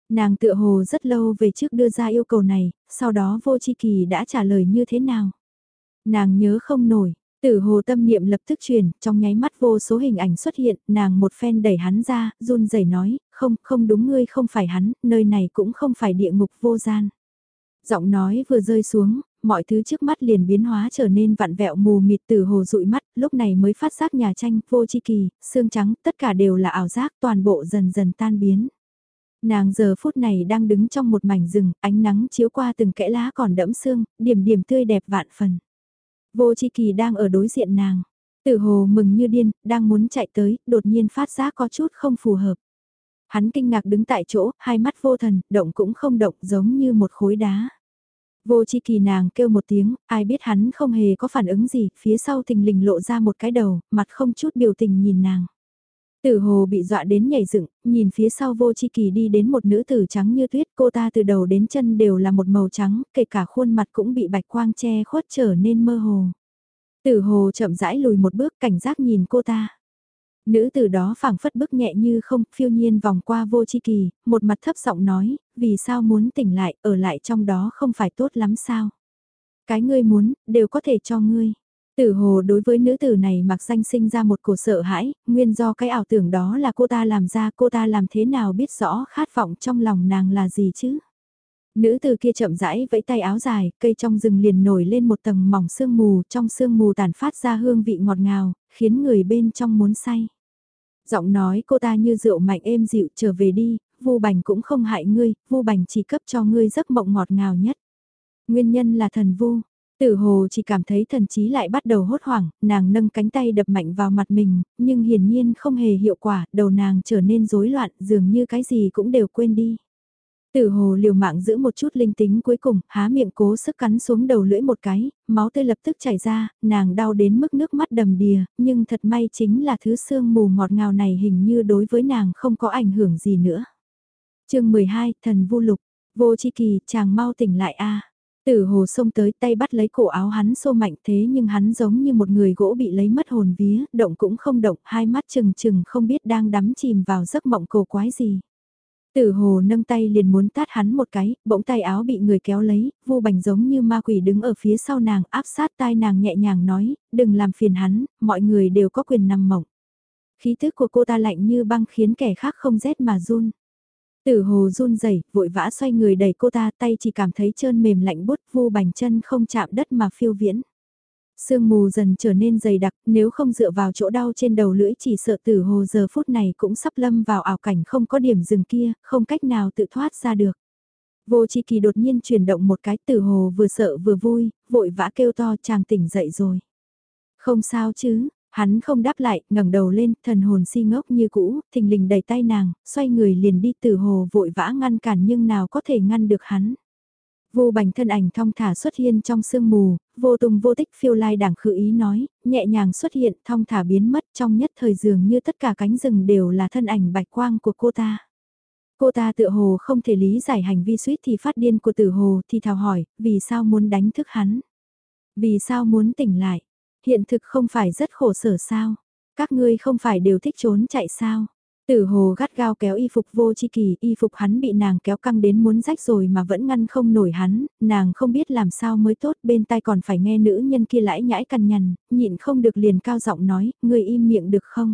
A: Nàng tựa hồ rất lâu về trước đưa ra yêu cầu này, sau đó vô chi kỳ đã trả lời như thế nào. Nàng nhớ không nổi, tử hồ tâm niệm lập tức truyền, trong nháy mắt vô số hình ảnh xuất hiện, nàng một phen đẩy hắn ra, run rẩy nói, không, không đúng ngươi không phải hắn, nơi này cũng không phải địa ngục vô gian. Giọng nói vừa rơi xuống, mọi thứ trước mắt liền biến hóa trở nên vặn vẹo mù mịt từ hồ dụi mắt, lúc này mới phát giác nhà tranh, vô chi kỳ, xương trắng, tất cả đều là ảo giác, toàn bộ dần dần tan biến. Nàng giờ phút này đang đứng trong một mảnh rừng, ánh nắng chiếu qua từng kẽ lá còn đẫm xương, điểm điểm tươi đẹp vạn phần. Vô chi kỳ đang ở đối diện nàng. Tử hồ mừng như điên, đang muốn chạy tới, đột nhiên phát giác có chút không phù hợp. Hắn kinh ngạc đứng tại chỗ, hai mắt vô thần, động cũng không động giống như một khối đá. Vô chi kỳ nàng kêu một tiếng, ai biết hắn không hề có phản ứng gì, phía sau thình lình lộ ra một cái đầu, mặt không chút biểu tình nhìn nàng. Tử hồ bị dọa đến nhảy dựng, nhìn phía sau vô chi kỳ đi đến một nữ tử trắng như tuyết, cô ta từ đầu đến chân đều là một màu trắng, kể cả khuôn mặt cũng bị bạch quang che khuất trở nên mơ hồ. Tử hồ chậm rãi lùi một bước cảnh giác nhìn cô ta. Nữ tử đó phảng phất bước nhẹ như không, phiêu nhiên vòng qua vô chi kỳ, một mặt thấp giọng nói, vì sao muốn tỉnh lại, ở lại trong đó không phải tốt lắm sao. Cái ngươi muốn, đều có thể cho ngươi. Tử hồ đối với nữ tử này mặc danh sinh ra một cổ sợ hãi, nguyên do cái ảo tưởng đó là cô ta làm ra cô ta làm thế nào biết rõ khát vọng trong lòng nàng là gì chứ. Nữ tử kia chậm rãi vẫy tay áo dài, cây trong rừng liền nổi lên một tầng mỏng sương mù, trong sương mù tàn phát ra hương vị ngọt ngào, khiến người bên trong muốn say. Giọng nói cô ta như rượu mạnh êm dịu trở về đi, vu bành cũng không hại ngươi, vu bành chỉ cấp cho ngươi giấc mộng ngọt ngào nhất. Nguyên nhân là thần vu, Tử hồ chỉ cảm thấy thần trí lại bắt đầu hốt hoảng, nàng nâng cánh tay đập mạnh vào mặt mình, nhưng hiển nhiên không hề hiệu quả, đầu nàng trở nên rối loạn, dường như cái gì cũng đều quên đi. Tử hồ liều mạng giữ một chút linh tính cuối cùng, há miệng cố sức cắn xuống đầu lưỡi một cái, máu tươi lập tức chảy ra, nàng đau đến mức nước mắt đầm đìa, nhưng thật may chính là thứ sương mù ngọt ngào này hình như đối với nàng không có ảnh hưởng gì nữa. chương 12, thần vô lục, vô chi kỳ, chàng mau tỉnh lại a Tử hồ xông tới tay bắt lấy cổ áo hắn xô mạnh thế nhưng hắn giống như một người gỗ bị lấy mất hồn vía, động cũng không động, hai mắt chừng chừng không biết đang đắm chìm vào giấc mộng cổ quái gì. Tử hồ nâng tay liền muốn tát hắn một cái, bỗng tay áo bị người kéo lấy, vu bành giống như ma quỷ đứng ở phía sau nàng áp sát tai nàng nhẹ nhàng nói, đừng làm phiền hắn, mọi người đều có quyền nằm mộng. Khí thức của cô ta lạnh như băng khiến kẻ khác không rét mà run. Tử hồ run rẩy vội vã xoay người đẩy cô ta tay chỉ cảm thấy trơn mềm lạnh bút vu bành chân không chạm đất mà phiêu viễn. Sương mù dần trở nên dày đặc, nếu không dựa vào chỗ đau trên đầu lưỡi chỉ sợ tử hồ giờ phút này cũng sắp lâm vào ảo cảnh không có điểm dừng kia, không cách nào tự thoát ra được. Vô chi kỳ đột nhiên chuyển động một cái tử hồ vừa sợ vừa vui, vội vã kêu to chàng tỉnh dậy rồi. Không sao chứ, Hắn không đáp lại, ngẩng đầu lên, thần hồn si ngốc như cũ, thình lình đẩy tay nàng, xoay người liền đi từ hồ vội vã ngăn cản nhưng nào có thể ngăn được hắn. Vô bành thân ảnh thong thả xuất hiện trong sương mù, vô tung vô tích phiêu lai đảng khử ý nói, nhẹ nhàng xuất hiện thong thả biến mất trong nhất thời dường như tất cả cánh rừng đều là thân ảnh bạch quang của cô ta. Cô ta tự hồ không thể lý giải hành vi suýt thì phát điên của tử hồ thì thào hỏi, vì sao muốn đánh thức hắn? Vì sao muốn tỉnh lại? Hiện thực không phải rất khổ sở sao? Các ngươi không phải đều thích trốn chạy sao? Tử hồ gắt gao kéo y phục vô chi kỳ, y phục hắn bị nàng kéo căng đến muốn rách rồi mà vẫn ngăn không nổi hắn, nàng không biết làm sao mới tốt, bên tai còn phải nghe nữ nhân kia lãi nhãi cằn nhằn, nhịn không được liền cao giọng nói, ngươi im miệng được không?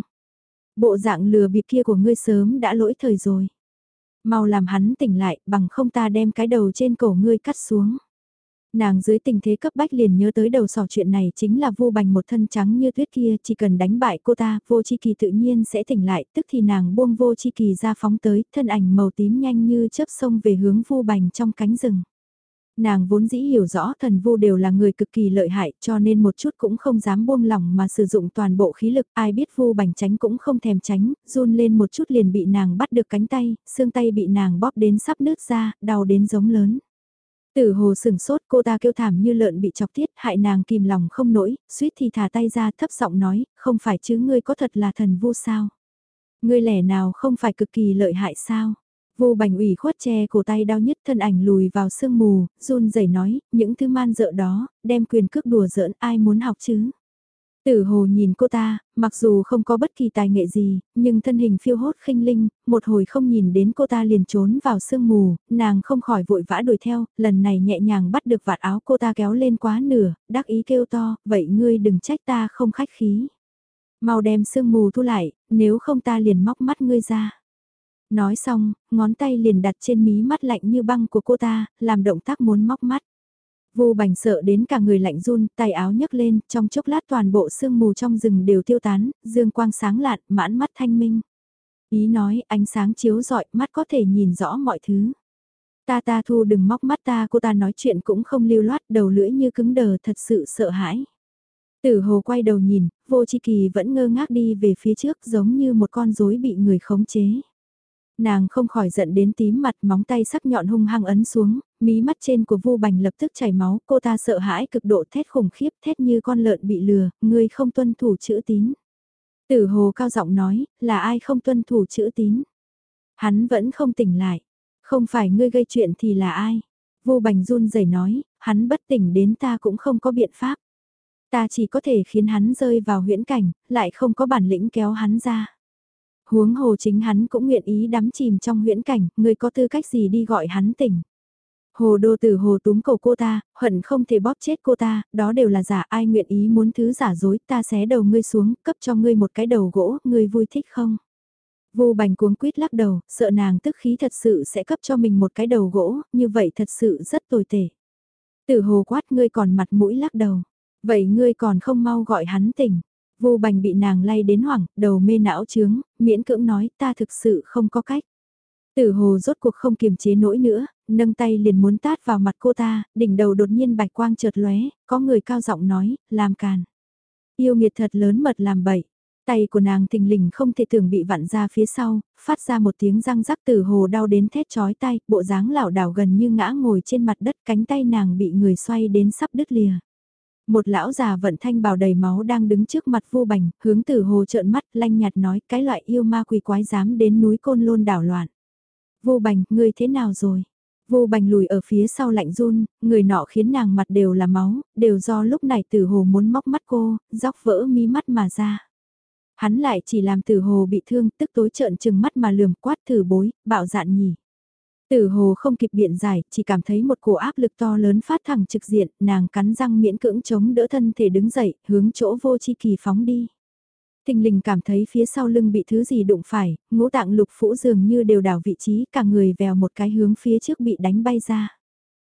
A: Bộ dạng lừa bịp kia của ngươi sớm đã lỗi thời rồi. Mau làm hắn tỉnh lại, bằng không ta đem cái đầu trên cổ ngươi cắt xuống. Nàng dưới tình thế cấp bách liền nhớ tới đầu sỏ chuyện này chính là vô bành một thân trắng như tuyết kia, chỉ cần đánh bại cô ta, vô chi kỳ tự nhiên sẽ tỉnh lại, tức thì nàng buông vô chi kỳ ra phóng tới, thân ảnh màu tím nhanh như chớp sông về hướng vô bành trong cánh rừng. Nàng vốn dĩ hiểu rõ thần vu đều là người cực kỳ lợi hại cho nên một chút cũng không dám buông lỏng mà sử dụng toàn bộ khí lực ai biết vu bành tránh cũng không thèm tránh, run lên một chút liền bị nàng bắt được cánh tay, xương tay bị nàng bóp đến sắp nứt ra, đau đến giống lớn. Tử hồ sừng sốt cô ta kêu thảm như lợn bị chọc tiết hại nàng kìm lòng không nổi, suýt thì thả tay ra thấp giọng nói, không phải chứ ngươi có thật là thần vu sao. Ngươi lẻ nào không phải cực kỳ lợi hại sao. Vô bành ủy khuất che cổ tay đau nhất thân ảnh lùi vào sương mù, run rẩy nói, những thứ man dợ đó, đem quyền cước đùa giỡn ai muốn học chứ. Tử hồ nhìn cô ta, mặc dù không có bất kỳ tài nghệ gì, nhưng thân hình phiêu hốt khinh linh, một hồi không nhìn đến cô ta liền trốn vào sương mù, nàng không khỏi vội vã đuổi theo, lần này nhẹ nhàng bắt được vạt áo cô ta kéo lên quá nửa, đắc ý kêu to, vậy ngươi đừng trách ta không khách khí. Mau đem sương mù thu lại, nếu không ta liền móc mắt ngươi ra. Nói xong, ngón tay liền đặt trên mí mắt lạnh như băng của cô ta, làm động tác muốn móc mắt. Vu bành sợ đến cả người lạnh run, tay áo nhấc lên, trong chốc lát toàn bộ sương mù trong rừng đều tiêu tán, dương quang sáng lạn, mãn mắt thanh minh. Ý nói, ánh sáng chiếu rọi, mắt có thể nhìn rõ mọi thứ. Ta ta thu đừng móc mắt ta, cô ta nói chuyện cũng không lưu loát, đầu lưỡi như cứng đờ thật sự sợ hãi. Tử hồ quay đầu nhìn, vô chi kỳ vẫn ngơ ngác đi về phía trước giống như một con rối bị người khống chế. Nàng không khỏi giận đến tím mặt móng tay sắc nhọn hung hăng ấn xuống, mí mắt trên của Vu Bành lập tức chảy máu, cô ta sợ hãi cực độ thét khủng khiếp, thét như con lợn bị lừa, người không tuân thủ chữ tín. Tử hồ cao giọng nói, là ai không tuân thủ chữ tín? Hắn vẫn không tỉnh lại. Không phải ngươi gây chuyện thì là ai? Vu Bành run rẩy nói, hắn bất tỉnh đến ta cũng không có biện pháp. Ta chỉ có thể khiến hắn rơi vào huyễn cảnh, lại không có bản lĩnh kéo hắn ra. Huống hồ chính hắn cũng nguyện ý đắm chìm trong huyễn cảnh, ngươi có tư cách gì đi gọi hắn tỉnh. Hồ đô tử hồ túm cầu cô ta, hận không thể bóp chết cô ta, đó đều là giả ai nguyện ý muốn thứ giả dối, ta xé đầu ngươi xuống, cấp cho ngươi một cái đầu gỗ, ngươi vui thích không? Vô bành cuống quýt lắc đầu, sợ nàng tức khí thật sự sẽ cấp cho mình một cái đầu gỗ, như vậy thật sự rất tồi tệ. Tử hồ quát ngươi còn mặt mũi lắc đầu, vậy ngươi còn không mau gọi hắn tỉnh. Vô bành bị nàng lay đến hoảng, đầu mê não trướng, miễn cưỡng nói ta thực sự không có cách. Tử hồ rốt cuộc không kiềm chế nổi nữa, nâng tay liền muốn tát vào mặt cô ta, đỉnh đầu đột nhiên bạch quang chợt lóe, có người cao giọng nói, làm càn. Yêu nghiệt thật lớn mật làm bậy. Tay của nàng thình lình không thể tưởng bị vặn ra phía sau, phát ra một tiếng răng rắc từ hồ đau đến thét chói tay, bộ dáng lảo đảo gần như ngã ngồi trên mặt đất cánh tay nàng bị người xoay đến sắp đứt lìa. Một lão già vận thanh bào đầy máu đang đứng trước mặt vô bành, hướng từ hồ trợn mắt lanh nhạt nói cái loại yêu ma quỷ quái dám đến núi côn lôn đảo loạn. Vô bành, ngươi thế nào rồi? Vô bành lùi ở phía sau lạnh run, người nọ khiến nàng mặt đều là máu, đều do lúc này tử hồ muốn móc mắt cô, róc vỡ mi mắt mà ra. Hắn lại chỉ làm tử hồ bị thương, tức tối trợn trừng mắt mà lườm quát thử bối, bạo dạn nhỉ. Tử hồ không kịp biện giải, chỉ cảm thấy một cổ áp lực to lớn phát thẳng trực diện, nàng cắn răng miễn cưỡng chống đỡ thân thể đứng dậy, hướng chỗ vô chi kỳ phóng đi. Tinh linh cảm thấy phía sau lưng bị thứ gì đụng phải, ngũ tạng lục phủ dường như đều đảo vị trí, cả người vèo một cái hướng phía trước bị đánh bay ra.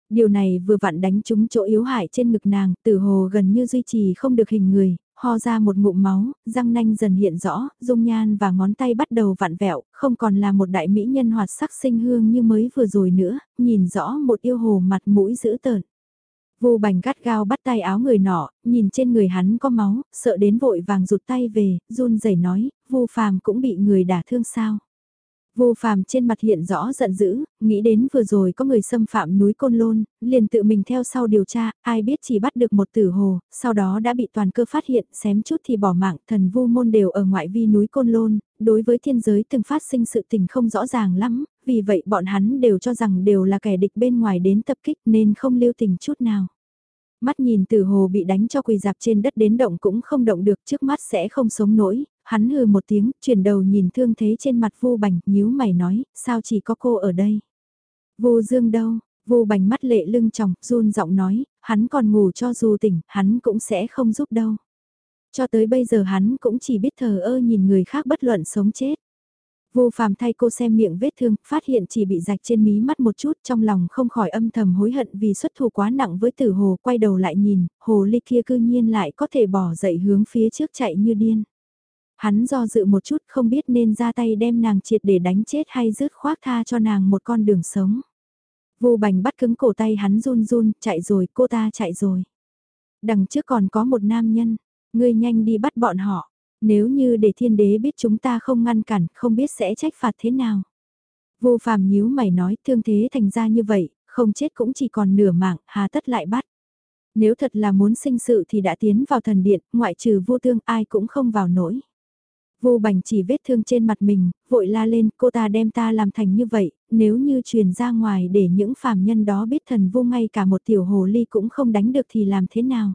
A: Điều này vừa vặn đánh trúng chỗ yếu hại trên ngực nàng, tử hồ gần như duy trì không được hình người, ho ra một ngụm máu, răng nanh dần hiện rõ, dung nhan và ngón tay bắt đầu vặn vẹo, không còn là một đại mỹ nhân hoạt sắc sinh hương như mới vừa rồi nữa, nhìn rõ một yêu hồ mặt mũi dữ tợn. Vu bành gắt gao bắt tay áo người nọ, nhìn trên người hắn có máu, sợ đến vội vàng rụt tay về, run rẩy nói, Vu phàm cũng bị người đả thương sao. Vô phàm trên mặt hiện rõ giận dữ, nghĩ đến vừa rồi có người xâm phạm núi Côn Lôn, liền tự mình theo sau điều tra, ai biết chỉ bắt được một tử hồ, sau đó đã bị toàn cơ phát hiện, xém chút thì bỏ mạng, thần vu môn đều ở ngoại vi núi Côn Lôn, đối với thiên giới từng phát sinh sự tình không rõ ràng lắm, vì vậy bọn hắn đều cho rằng đều là kẻ địch bên ngoài đến tập kích nên không lưu tình chút nào mắt nhìn tử hồ bị đánh cho quỳ dạp trên đất đến động cũng không động được trước mắt sẽ không sống nổi, hắn hừ một tiếng, chuyển đầu nhìn thương thế trên mặt Vu bành, nhíu mày nói, sao chỉ có cô ở đây? Vô dương đâu? Vô bành mắt lệ lưng tròng, run giọng nói, hắn còn ngủ cho dù tỉnh, hắn cũng sẽ không giúp đâu. Cho tới bây giờ hắn cũng chỉ biết thờ ơ nhìn người khác bất luận sống chết. Vô phàm thay cô xem miệng vết thương, phát hiện chỉ bị rạch trên mí mắt một chút trong lòng không khỏi âm thầm hối hận vì xuất thủ quá nặng với tử hồ, quay đầu lại nhìn, hồ ly kia cư nhiên lại có thể bỏ dậy hướng phía trước chạy như điên. Hắn do dự một chút không biết nên ra tay đem nàng triệt để đánh chết hay rứt khoác tha cho nàng một con đường sống. Vô bành bắt cứng cổ tay hắn run run, chạy rồi, cô ta chạy rồi. Đằng trước còn có một nam nhân, ngươi nhanh đi bắt bọn họ. Nếu như để thiên đế biết chúng ta không ngăn cản, không biết sẽ trách phạt thế nào. Vô phàm nhíu mày nói thương thế thành ra như vậy, không chết cũng chỉ còn nửa mạng, hà tất lại bắt. Nếu thật là muốn sinh sự thì đã tiến vào thần điện, ngoại trừ vô tương ai cũng không vào nổi. Vô bành chỉ vết thương trên mặt mình, vội la lên, cô ta đem ta làm thành như vậy, nếu như truyền ra ngoài để những phàm nhân đó biết thần vô ngay cả một tiểu hồ ly cũng không đánh được thì làm thế nào?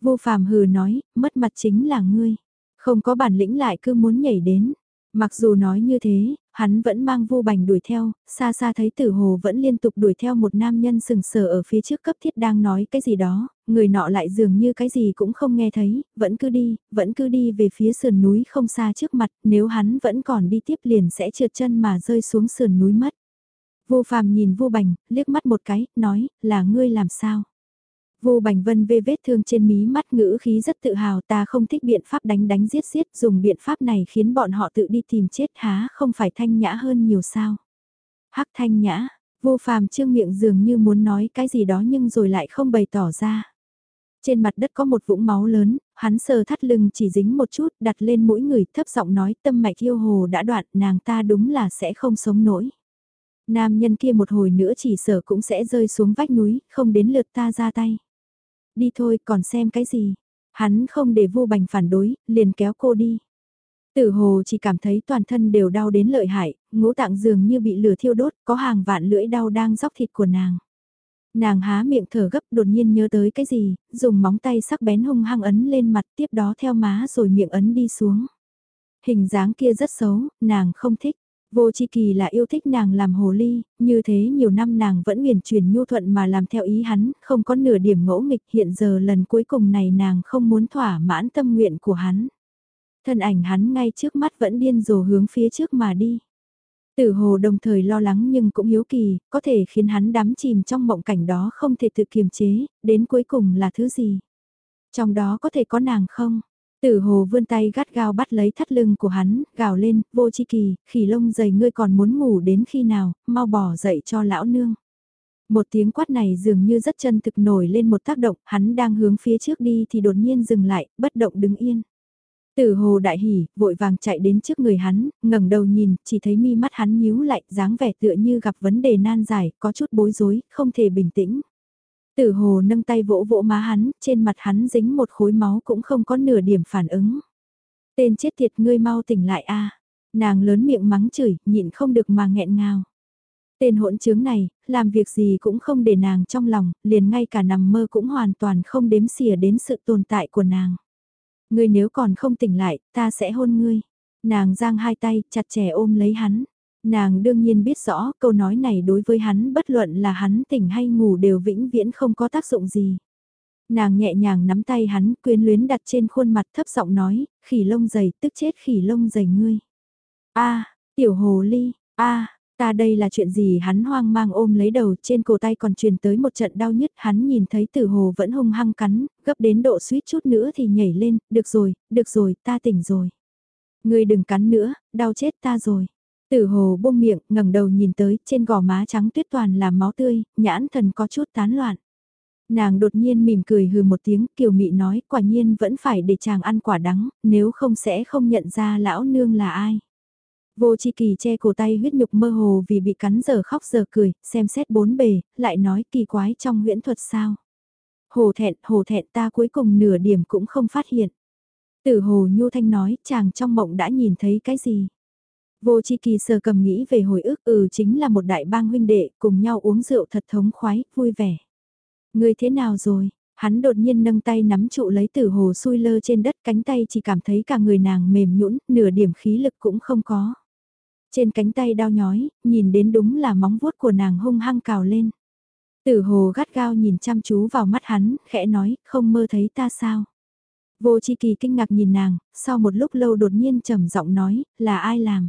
A: Vô phàm hừ nói, mất mặt chính là ngươi, không có bản lĩnh lại cứ muốn nhảy đến. Mặc dù nói như thế, hắn vẫn mang vô bành đuổi theo, xa xa thấy tử hồ vẫn liên tục đuổi theo một nam nhân sừng sờ ở phía trước cấp thiết đang nói cái gì đó, người nọ lại dường như cái gì cũng không nghe thấy, vẫn cứ đi, vẫn cứ đi về phía sườn núi không xa trước mặt, nếu hắn vẫn còn đi tiếp liền sẽ trượt chân mà rơi xuống sườn núi mất. Vô phàm nhìn vô bành, liếc mắt một cái, nói, là ngươi làm sao? Vô Bành Vân vê vết thương trên mí mắt ngữ khí rất tự hào ta không thích biện pháp đánh đánh giết giết dùng biện pháp này khiến bọn họ tự đi tìm chết há không phải thanh nhã hơn nhiều sao. Hắc thanh nhã, vô phàm trương miệng dường như muốn nói cái gì đó nhưng rồi lại không bày tỏ ra. Trên mặt đất có một vũng máu lớn, hắn sờ thắt lưng chỉ dính một chút đặt lên mũi người thấp giọng nói tâm mạch yêu hồ đã đoạn nàng ta đúng là sẽ không sống nổi. Nam nhân kia một hồi nữa chỉ sở cũng sẽ rơi xuống vách núi, không đến lượt ta ra tay đi thôi còn xem cái gì. Hắn không để vô bành phản đối, liền kéo cô đi. Tử hồ chỉ cảm thấy toàn thân đều đau đến lợi hại, ngũ tạng dường như bị lửa thiêu đốt, có hàng vạn lưỡi đau đang dóc thịt của nàng. Nàng há miệng thở gấp đột nhiên nhớ tới cái gì, dùng móng tay sắc bén hung hăng ấn lên mặt tiếp đó theo má rồi miệng ấn đi xuống. Hình dáng kia rất xấu, nàng không thích. Vô Chi Kỳ là yêu thích nàng làm hồ ly, như thế nhiều năm nàng vẫn huyền truyền nhu thuận mà làm theo ý hắn, không có nửa điểm ngỗ nghịch hiện giờ lần cuối cùng này nàng không muốn thỏa mãn tâm nguyện của hắn. Thân ảnh hắn ngay trước mắt vẫn điên rồ hướng phía trước mà đi. Tử hồ đồng thời lo lắng nhưng cũng hiếu kỳ, có thể khiến hắn đắm chìm trong mộng cảnh đó không thể tự kiềm chế, đến cuối cùng là thứ gì? Trong đó có thể có nàng không? Tử hồ vươn tay gắt gao bắt lấy thắt lưng của hắn, gào lên, vô chi kỳ, khỉ lông dày ngươi còn muốn ngủ đến khi nào, mau bỏ dậy cho lão nương. Một tiếng quát này dường như rất chân thực nổi lên một tác động, hắn đang hướng phía trước đi thì đột nhiên dừng lại, bất động đứng yên. Tử hồ đại hỉ, vội vàng chạy đến trước người hắn, ngẩng đầu nhìn, chỉ thấy mi mắt hắn nhíu lại, dáng vẻ tựa như gặp vấn đề nan giải, có chút bối rối, không thể bình tĩnh. Tử hồ nâng tay vỗ vỗ má hắn, trên mặt hắn dính một khối máu cũng không có nửa điểm phản ứng. Tên chết tiệt ngươi mau tỉnh lại a Nàng lớn miệng mắng chửi, nhịn không được mà nghẹn ngào. Tên hỗn trướng này, làm việc gì cũng không để nàng trong lòng, liền ngay cả nằm mơ cũng hoàn toàn không đếm xỉa đến sự tồn tại của nàng. Ngươi nếu còn không tỉnh lại, ta sẽ hôn ngươi. Nàng giang hai tay, chặt chẽ ôm lấy hắn. Nàng đương nhiên biết rõ câu nói này đối với hắn bất luận là hắn tỉnh hay ngủ đều vĩnh viễn không có tác dụng gì. Nàng nhẹ nhàng nắm tay hắn quyến luyến đặt trên khuôn mặt thấp giọng nói, khỉ lông dày tức chết khỉ lông dày ngươi. a tiểu hồ ly, a ta đây là chuyện gì hắn hoang mang ôm lấy đầu trên cổ tay còn truyền tới một trận đau nhất hắn nhìn thấy tử hồ vẫn hung hăng cắn, gấp đến độ suýt chút nữa thì nhảy lên, được rồi, được rồi, ta tỉnh rồi. Ngươi đừng cắn nữa, đau chết ta rồi. Tử hồ buông miệng, ngẩng đầu nhìn tới, trên gò má trắng tuyết toàn là máu tươi, nhãn thần có chút tán loạn. Nàng đột nhiên mỉm cười hừ một tiếng, kiều mị nói, quả nhiên vẫn phải để chàng ăn quả đắng, nếu không sẽ không nhận ra lão nương là ai. Vô chi kỳ che cổ tay huyết nhục mơ hồ vì bị cắn giờ khóc giờ cười, xem xét bốn bề, lại nói kỳ quái trong huyễn thuật sao. Hồ thẹn, hồ thẹn ta cuối cùng nửa điểm cũng không phát hiện. Tử hồ nhu thanh nói, chàng trong mộng đã nhìn thấy cái gì. Vô chi kỳ sờ cầm nghĩ về hồi ức ừ chính là một đại bang huynh đệ cùng nhau uống rượu thật thống khoái, vui vẻ. Người thế nào rồi? Hắn đột nhiên nâng tay nắm trụ lấy tử hồ xui lơ trên đất cánh tay chỉ cảm thấy cả người nàng mềm nhũn nửa điểm khí lực cũng không có. Trên cánh tay đau nhói, nhìn đến đúng là móng vuốt của nàng hung hăng cào lên. Tử hồ gắt gao nhìn chăm chú vào mắt hắn, khẽ nói, không mơ thấy ta sao? Vô chi kỳ kinh ngạc nhìn nàng, sau một lúc lâu đột nhiên trầm giọng nói, là ai làm?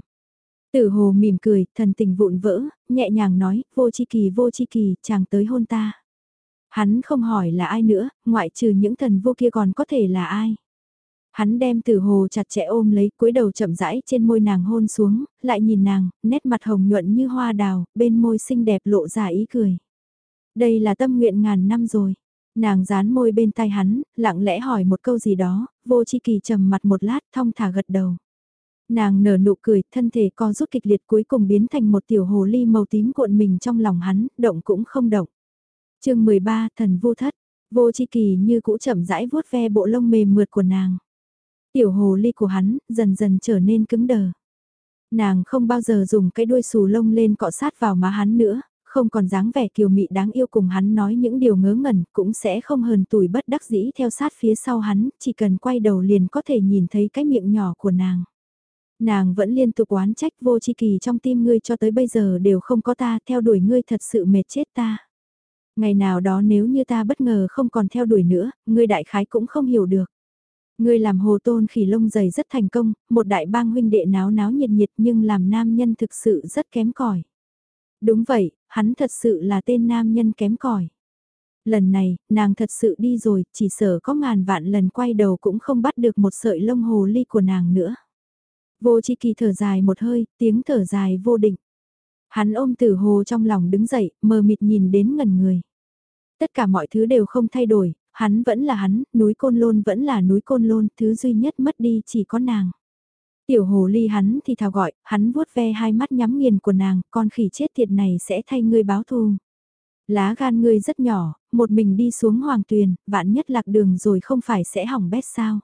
A: Tử hồ mỉm cười, thần tình vụn vỡ, nhẹ nhàng nói, vô chi kỳ vô chi kỳ, chàng tới hôn ta. Hắn không hỏi là ai nữa, ngoại trừ những thần vô kia còn có thể là ai. Hắn đem tử hồ chặt chẽ ôm lấy cúi đầu chậm rãi trên môi nàng hôn xuống, lại nhìn nàng, nét mặt hồng nhuận như hoa đào, bên môi xinh đẹp lộ ra ý cười. Đây là tâm nguyện ngàn năm rồi. Nàng dán môi bên tai hắn, lặng lẽ hỏi một câu gì đó, vô chi kỳ trầm mặt một lát thong thả gật đầu. Nàng nở nụ cười, thân thể co rút kịch liệt cuối cùng biến thành một tiểu hồ ly màu tím cuộn mình trong lòng hắn, động cũng không động. chương 13, thần vô thất, vô chi kỳ như cũ chậm rãi vuốt ve bộ lông mềm mượt của nàng. Tiểu hồ ly của hắn, dần dần trở nên cứng đờ. Nàng không bao giờ dùng cái đuôi xù lông lên cọ sát vào má hắn nữa, không còn dáng vẻ kiều mị đáng yêu cùng hắn nói những điều ngớ ngẩn, cũng sẽ không hờn tủi bất đắc dĩ theo sát phía sau hắn, chỉ cần quay đầu liền có thể nhìn thấy cái miệng nhỏ của nàng. Nàng vẫn liên tục oán trách vô chi kỳ trong tim ngươi cho tới bây giờ đều không có ta, theo đuổi ngươi thật sự mệt chết ta. Ngày nào đó nếu như ta bất ngờ không còn theo đuổi nữa, ngươi đại khái cũng không hiểu được. Ngươi làm hồ tôn khỉ lông dày rất thành công, một đại bang huynh đệ náo náo nhiệt nhiệt nhưng làm nam nhân thực sự rất kém cỏi. Đúng vậy, hắn thật sự là tên nam nhân kém cỏi. Lần này, nàng thật sự đi rồi, chỉ sợ có ngàn vạn lần quay đầu cũng không bắt được một sợi lông hồ ly của nàng nữa. Vô chi kỳ thở dài một hơi, tiếng thở dài vô định. Hắn ôm tử hồ trong lòng đứng dậy, mờ mịt nhìn đến ngần người. Tất cả mọi thứ đều không thay đổi, hắn vẫn là hắn, núi Côn Lôn vẫn là núi Côn Lôn, thứ duy nhất mất đi chỉ có nàng. Tiểu hồ ly hắn thì thào gọi, hắn vuốt ve hai mắt nhắm nghiền của nàng, con khỉ chết tiệt này sẽ thay ngươi báo thù. Lá gan ngươi rất nhỏ, một mình đi xuống hoàng tuyền, vạn nhất lạc đường rồi không phải sẽ hỏng bét sao.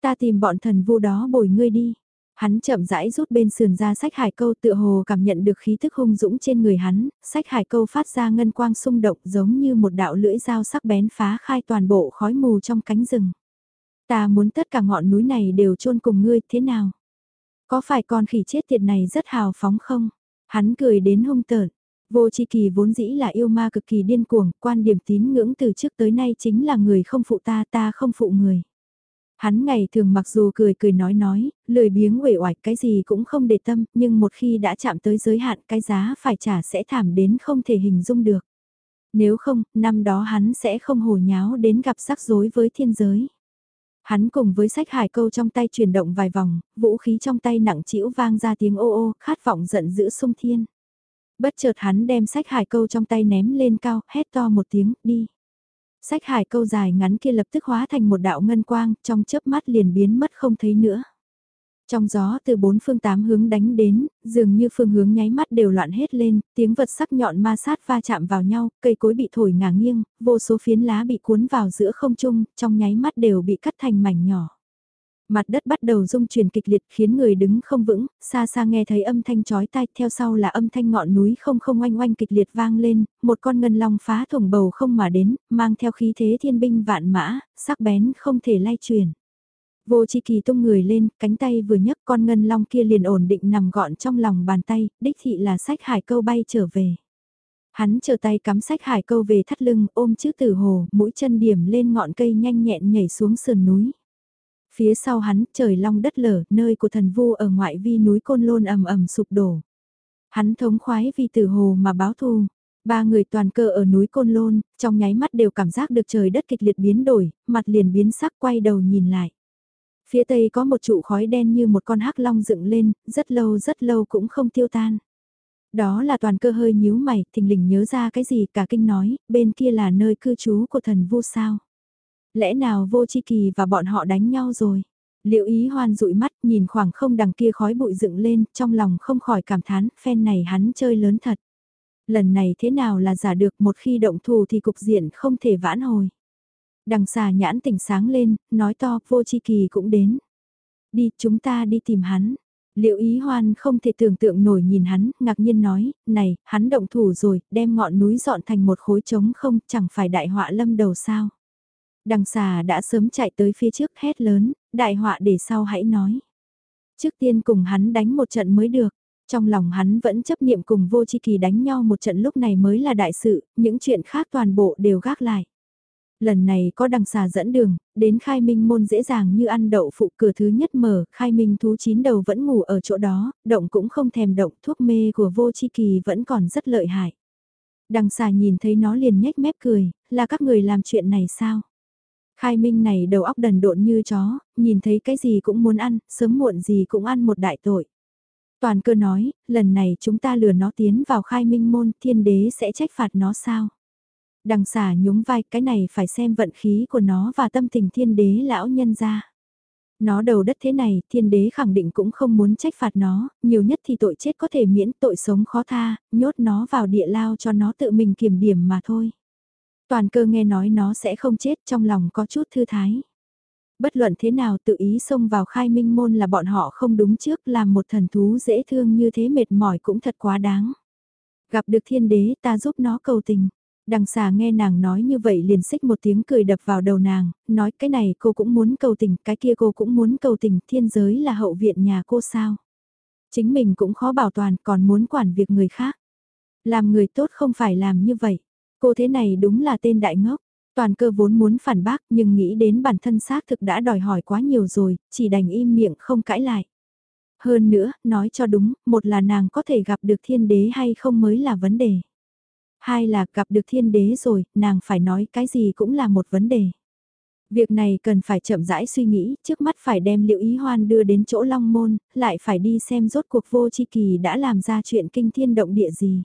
A: Ta tìm bọn thần vu đó bồi ngươi đi. Hắn chậm rãi rút bên sườn ra sách hải câu tựa hồ cảm nhận được khí thức hung dũng trên người hắn, sách hải câu phát ra ngân quang xung động giống như một đạo lưỡi dao sắc bén phá khai toàn bộ khói mù trong cánh rừng. Ta muốn tất cả ngọn núi này đều chôn cùng ngươi thế nào? Có phải con khỉ chết tiệt này rất hào phóng không? Hắn cười đến hung tợn. Vô chi kỳ vốn dĩ là yêu ma cực kỳ điên cuồng, quan điểm tín ngưỡng từ trước tới nay chính là người không phụ ta ta không phụ người. Hắn ngày thường mặc dù cười cười nói nói, lười biếng uể oải cái gì cũng không để tâm, nhưng một khi đã chạm tới giới hạn cái giá phải trả sẽ thảm đến không thể hình dung được. Nếu không, năm đó hắn sẽ không hồ nháo đến gặp rắc rối với thiên giới. Hắn cùng với sách hải câu trong tay chuyển động vài vòng, vũ khí trong tay nặng chĩu vang ra tiếng ô ô, khát vọng giận dữ sung thiên. Bất chợt hắn đem sách hải câu trong tay ném lên cao, hét to một tiếng, đi. Sách hải câu dài ngắn kia lập tức hóa thành một đạo ngân quang, trong chớp mắt liền biến mất không thấy nữa. Trong gió từ bốn phương tám hướng đánh đến, dường như phương hướng nháy mắt đều loạn hết lên, tiếng vật sắc nhọn ma sát va chạm vào nhau, cây cối bị thổi ngả nghiêng, vô số phiến lá bị cuốn vào giữa không trung, trong nháy mắt đều bị cắt thành mảnh nhỏ. Mặt đất bắt đầu rung chuyển kịch liệt khiến người đứng không vững, xa xa nghe thấy âm thanh chói tai, theo sau là âm thanh ngọn núi không không oanh oanh kịch liệt vang lên, một con ngân long phá thủng bầu không mà đến, mang theo khí thế thiên binh vạn mã, sắc bén không thể lay chuyển. Vô chi kỳ tung người lên, cánh tay vừa nhấc con ngân long kia liền ổn định nằm gọn trong lòng bàn tay, đích thị là sách hải câu bay trở về. Hắn trở tay cắm sách hải câu về thắt lưng, ôm chữ tử hồ, mũi chân điểm lên ngọn cây nhanh nhẹn nhảy xuống sườn núi. Phía sau hắn, trời long đất lở, nơi của thần vu ở ngoại vi núi Côn Lôn ầm ầm sụp đổ. Hắn thống khoái vì tử hồ mà báo thù. Ba người toàn cơ ở núi Côn Lôn, trong nháy mắt đều cảm giác được trời đất kịch liệt biến đổi, mặt liền biến sắc quay đầu nhìn lại. Phía tây có một trụ khói đen như một con hắc long dựng lên, rất lâu rất lâu cũng không tiêu tan. Đó là toàn cơ hơi nhíu mày, thình lình nhớ ra cái gì cả kinh nói, bên kia là nơi cư trú của thần vu sao. Lẽ nào vô chi kỳ và bọn họ đánh nhau rồi? Liệu ý hoan dụi mắt nhìn khoảng không đằng kia khói bụi dựng lên, trong lòng không khỏi cảm thán, phen này hắn chơi lớn thật. Lần này thế nào là giả được một khi động thù thì cục diện không thể vãn hồi. Đằng xà nhãn tỉnh sáng lên, nói to, vô chi kỳ cũng đến. Đi, chúng ta đi tìm hắn. Liệu ý hoan không thể tưởng tượng nổi nhìn hắn, ngạc nhiên nói, này, hắn động thủ rồi, đem ngọn núi dọn thành một khối trống không, chẳng phải đại họa lâm đầu sao. Đằng xà đã sớm chạy tới phía trước hét lớn, đại họa để sau hãy nói. Trước tiên cùng hắn đánh một trận mới được, trong lòng hắn vẫn chấp niệm cùng vô chi kỳ đánh nhau một trận lúc này mới là đại sự, những chuyện khác toàn bộ đều gác lại. Lần này có đằng xà dẫn đường, đến khai minh môn dễ dàng như ăn đậu phụ cửa thứ nhất mở, khai minh thú chín đầu vẫn ngủ ở chỗ đó, động cũng không thèm động, thuốc mê của vô chi kỳ vẫn còn rất lợi hại. Đằng xà nhìn thấy nó liền nhếch mép cười, là các người làm chuyện này sao? Khai minh này đầu óc đần độn như chó, nhìn thấy cái gì cũng muốn ăn, sớm muộn gì cũng ăn một đại tội. Toàn cơ nói, lần này chúng ta lừa nó tiến vào khai minh môn, thiên đế sẽ trách phạt nó sao? Đằng xả nhúng vai cái này phải xem vận khí của nó và tâm tình thiên đế lão nhân ra. Nó đầu đất thế này, thiên đế khẳng định cũng không muốn trách phạt nó, nhiều nhất thì tội chết có thể miễn tội sống khó tha, nhốt nó vào địa lao cho nó tự mình kiểm điểm mà thôi. Toàn cơ nghe nói nó sẽ không chết trong lòng có chút thư thái. Bất luận thế nào tự ý xông vào khai minh môn là bọn họ không đúng trước làm một thần thú dễ thương như thế mệt mỏi cũng thật quá đáng. Gặp được thiên đế ta giúp nó cầu tình. Đằng xà nghe nàng nói như vậy liền xích một tiếng cười đập vào đầu nàng, nói cái này cô cũng muốn cầu tình, cái kia cô cũng muốn cầu tình, thiên giới là hậu viện nhà cô sao. Chính mình cũng khó bảo toàn còn muốn quản việc người khác. Làm người tốt không phải làm như vậy. Cô thế này đúng là tên đại ngốc. Toàn cơ vốn muốn phản bác nhưng nghĩ đến bản thân xác thực đã đòi hỏi quá nhiều rồi, chỉ đành im miệng không cãi lại. Hơn nữa, nói cho đúng, một là nàng có thể gặp được thiên đế hay không mới là vấn đề. Hai là gặp được thiên đế rồi, nàng phải nói cái gì cũng là một vấn đề. Việc này cần phải chậm rãi suy nghĩ, trước mắt phải đem liệu ý hoan đưa đến chỗ long môn, lại phải đi xem rốt cuộc vô chi kỳ đã làm ra chuyện kinh thiên động địa gì.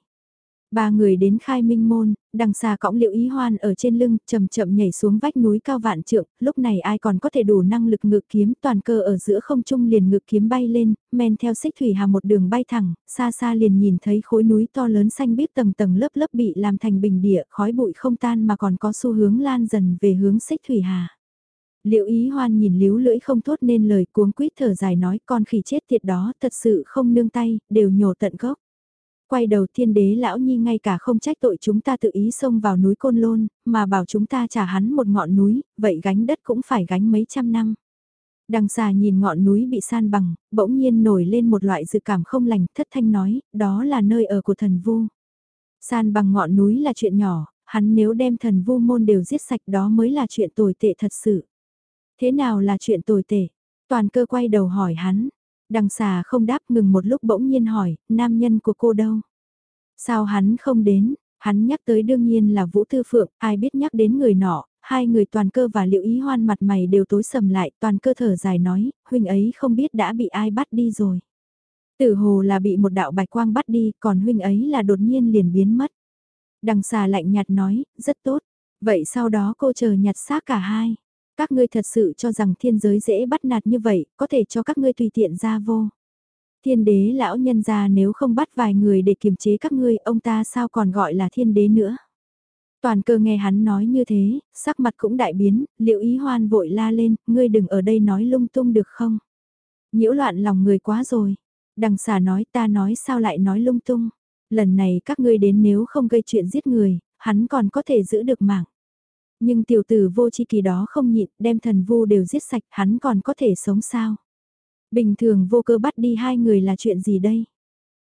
A: Ba người đến khai minh môn, đằng xa cõng liệu ý hoan ở trên lưng, chậm chậm nhảy xuống vách núi cao vạn trượng, lúc này ai còn có thể đủ năng lực ngự kiếm toàn cơ ở giữa không trung liền ngự kiếm bay lên, men theo xích thủy hà một đường bay thẳng, xa xa liền nhìn thấy khối núi to lớn xanh biếc tầng tầng lớp lớp bị làm thành bình địa, khói bụi không tan mà còn có xu hướng lan dần về hướng xích thủy hà. Liệu ý hoan nhìn líu lưỡi không thốt nên lời cuống quýt thở dài nói con khỉ chết thiệt đó thật sự không nương tay, đều nhổ tận gốc. Quay đầu thiên đế lão nhi ngay cả không trách tội chúng ta tự ý xông vào núi Côn Lôn, mà bảo chúng ta trả hắn một ngọn núi, vậy gánh đất cũng phải gánh mấy trăm năm. Đằng xà nhìn ngọn núi bị san bằng, bỗng nhiên nổi lên một loại dự cảm không lành, thất thanh nói, đó là nơi ở của thần vu. San bằng ngọn núi là chuyện nhỏ, hắn nếu đem thần vu môn đều giết sạch đó mới là chuyện tồi tệ thật sự. Thế nào là chuyện tồi tệ? Toàn cơ quay đầu hỏi hắn, Đằng xà không đáp ngừng một lúc bỗng nhiên hỏi, nam nhân của cô đâu? Sao hắn không đến? Hắn nhắc tới đương nhiên là Vũ Tư Phượng, ai biết nhắc đến người nọ, hai người toàn cơ và liệu ý hoan mặt mày đều tối sầm lại, toàn cơ thở dài nói, huynh ấy không biết đã bị ai bắt đi rồi. Tử hồ là bị một đạo bạch quang bắt đi, còn huynh ấy là đột nhiên liền biến mất. Đằng xà lạnh nhạt nói, rất tốt. Vậy sau đó cô chờ nhặt xác cả hai. Các ngươi thật sự cho rằng thiên giới dễ bắt nạt như vậy, có thể cho các ngươi tùy tiện ra vô. Thiên đế lão nhân ra nếu không bắt vài người để kiềm chế các ngươi, ông ta sao còn gọi là thiên đế nữa. Toàn cơ nghe hắn nói như thế, sắc mặt cũng đại biến, liệu ý hoan vội la lên, ngươi đừng ở đây nói lung tung được không? nhiễu loạn lòng người quá rồi. Đằng xà nói ta nói sao lại nói lung tung. Lần này các ngươi đến nếu không gây chuyện giết người, hắn còn có thể giữ được mạng. Nhưng tiểu tử vô chi kỳ đó không nhịn, đem thần vu đều giết sạch, hắn còn có thể sống sao? Bình thường vô cơ bắt đi hai người là chuyện gì đây?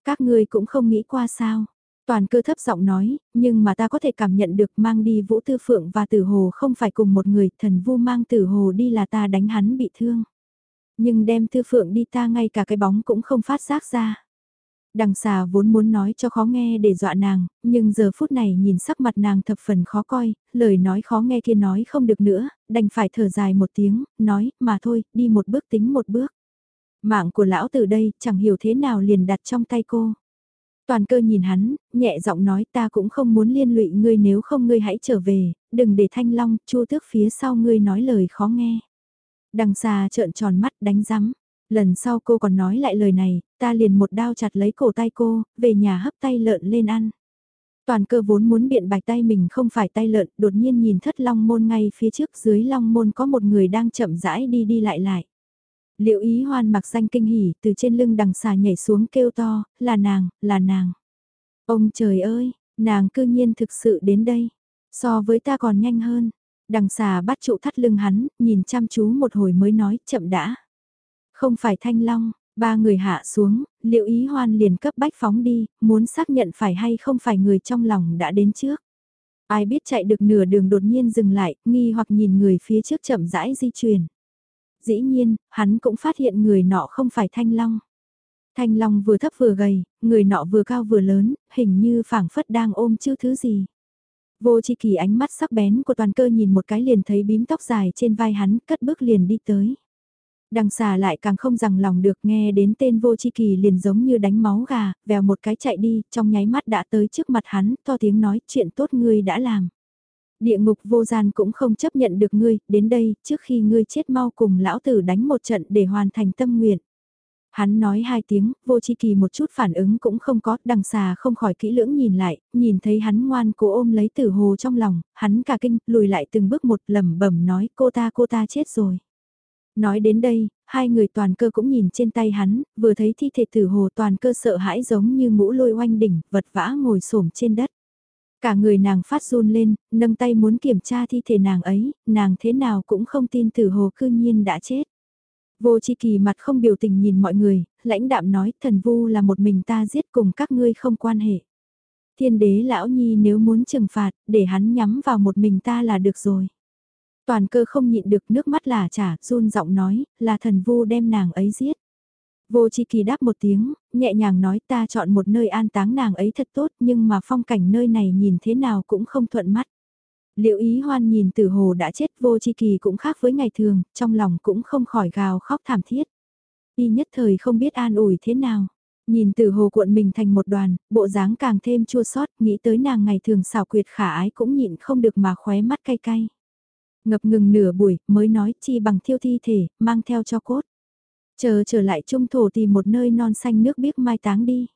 A: Các ngươi cũng không nghĩ qua sao? Toàn cơ thấp giọng nói, nhưng mà ta có thể cảm nhận được mang đi Vũ Tư Phượng và Tử Hồ không phải cùng một người, thần vu mang Tử Hồ đi là ta đánh hắn bị thương. Nhưng đem Tư Phượng đi ta ngay cả cái bóng cũng không phát giác ra. Đằng xà vốn muốn nói cho khó nghe để dọa nàng, nhưng giờ phút này nhìn sắc mặt nàng thập phần khó coi, lời nói khó nghe kia nói không được nữa, đành phải thở dài một tiếng, nói, mà thôi, đi một bước tính một bước. Mạng của lão từ đây, chẳng hiểu thế nào liền đặt trong tay cô. Toàn cơ nhìn hắn, nhẹ giọng nói ta cũng không muốn liên lụy ngươi nếu không ngươi hãy trở về, đừng để thanh long, chua tước phía sau ngươi nói lời khó nghe. Đằng xà trợn tròn mắt đánh rắm. Lần sau cô còn nói lại lời này, ta liền một đao chặt lấy cổ tay cô, về nhà hấp tay lợn lên ăn. Toàn cơ vốn muốn biện bạch tay mình không phải tay lợn, đột nhiên nhìn thất long môn ngay phía trước dưới long môn có một người đang chậm rãi đi đi lại lại. Liệu ý hoan mặc danh kinh hỉ từ trên lưng đằng xà nhảy xuống kêu to, là nàng, là nàng. Ông trời ơi, nàng cư nhiên thực sự đến đây. So với ta còn nhanh hơn. Đằng xà bắt trụ thắt lưng hắn, nhìn chăm chú một hồi mới nói chậm đã. Không phải thanh long, ba người hạ xuống, liệu ý hoan liền cấp bách phóng đi, muốn xác nhận phải hay không phải người trong lòng đã đến trước. Ai biết chạy được nửa đường đột nhiên dừng lại, nghi hoặc nhìn người phía trước chậm rãi di chuyển. Dĩ nhiên, hắn cũng phát hiện người nọ không phải thanh long. Thanh long vừa thấp vừa gầy, người nọ vừa cao vừa lớn, hình như phảng phất đang ôm chứ thứ gì. Vô chi kỳ ánh mắt sắc bén của toàn cơ nhìn một cái liền thấy bím tóc dài trên vai hắn, cất bước liền đi tới. Đằng xà lại càng không rằng lòng được nghe đến tên vô chi kỳ liền giống như đánh máu gà, vèo một cái chạy đi, trong nháy mắt đã tới trước mặt hắn, to tiếng nói chuyện tốt ngươi đã làm. Địa ngục vô gian cũng không chấp nhận được ngươi, đến đây, trước khi ngươi chết mau cùng lão tử đánh một trận để hoàn thành tâm nguyện. Hắn nói hai tiếng, vô chi kỳ một chút phản ứng cũng không có, đằng xà không khỏi kỹ lưỡng nhìn lại, nhìn thấy hắn ngoan cố ôm lấy tử hồ trong lòng, hắn cả kinh, lùi lại từng bước một lẩm bẩm nói cô ta cô ta chết rồi. Nói đến đây, hai người toàn cơ cũng nhìn trên tay hắn, vừa thấy thi thể tử hồ toàn cơ sợ hãi giống như mũ lôi oanh đỉnh, vật vã ngồi xổm trên đất. Cả người nàng phát run lên, nâng tay muốn kiểm tra thi thể nàng ấy, nàng thế nào cũng không tin tử hồ cư nhiên đã chết. Vô chi kỳ mặt không biểu tình nhìn mọi người, lãnh đạm nói thần vu là một mình ta giết cùng các ngươi không quan hệ. Thiên đế lão nhi nếu muốn trừng phạt, để hắn nhắm vào một mình ta là được rồi. Toàn cơ không nhịn được nước mắt là trả, run giọng nói, là thần vu đem nàng ấy giết. Vô chi kỳ đáp một tiếng, nhẹ nhàng nói ta chọn một nơi an táng nàng ấy thật tốt nhưng mà phong cảnh nơi này nhìn thế nào cũng không thuận mắt. Liệu ý hoan nhìn tử hồ đã chết vô chi kỳ cũng khác với ngày thường, trong lòng cũng không khỏi gào khóc thảm thiết. Y nhất thời không biết an ủi thế nào. Nhìn tử hồ cuộn mình thành một đoàn, bộ dáng càng thêm chua xót nghĩ tới nàng ngày thường xảo quyệt khả ái cũng nhịn không được mà khóe mắt cay cay. Ngập ngừng nửa buổi mới nói chi bằng thiêu thi thể, mang theo cho cốt. Chờ trở lại trung thổ tìm một nơi non xanh nước biếc mai táng đi.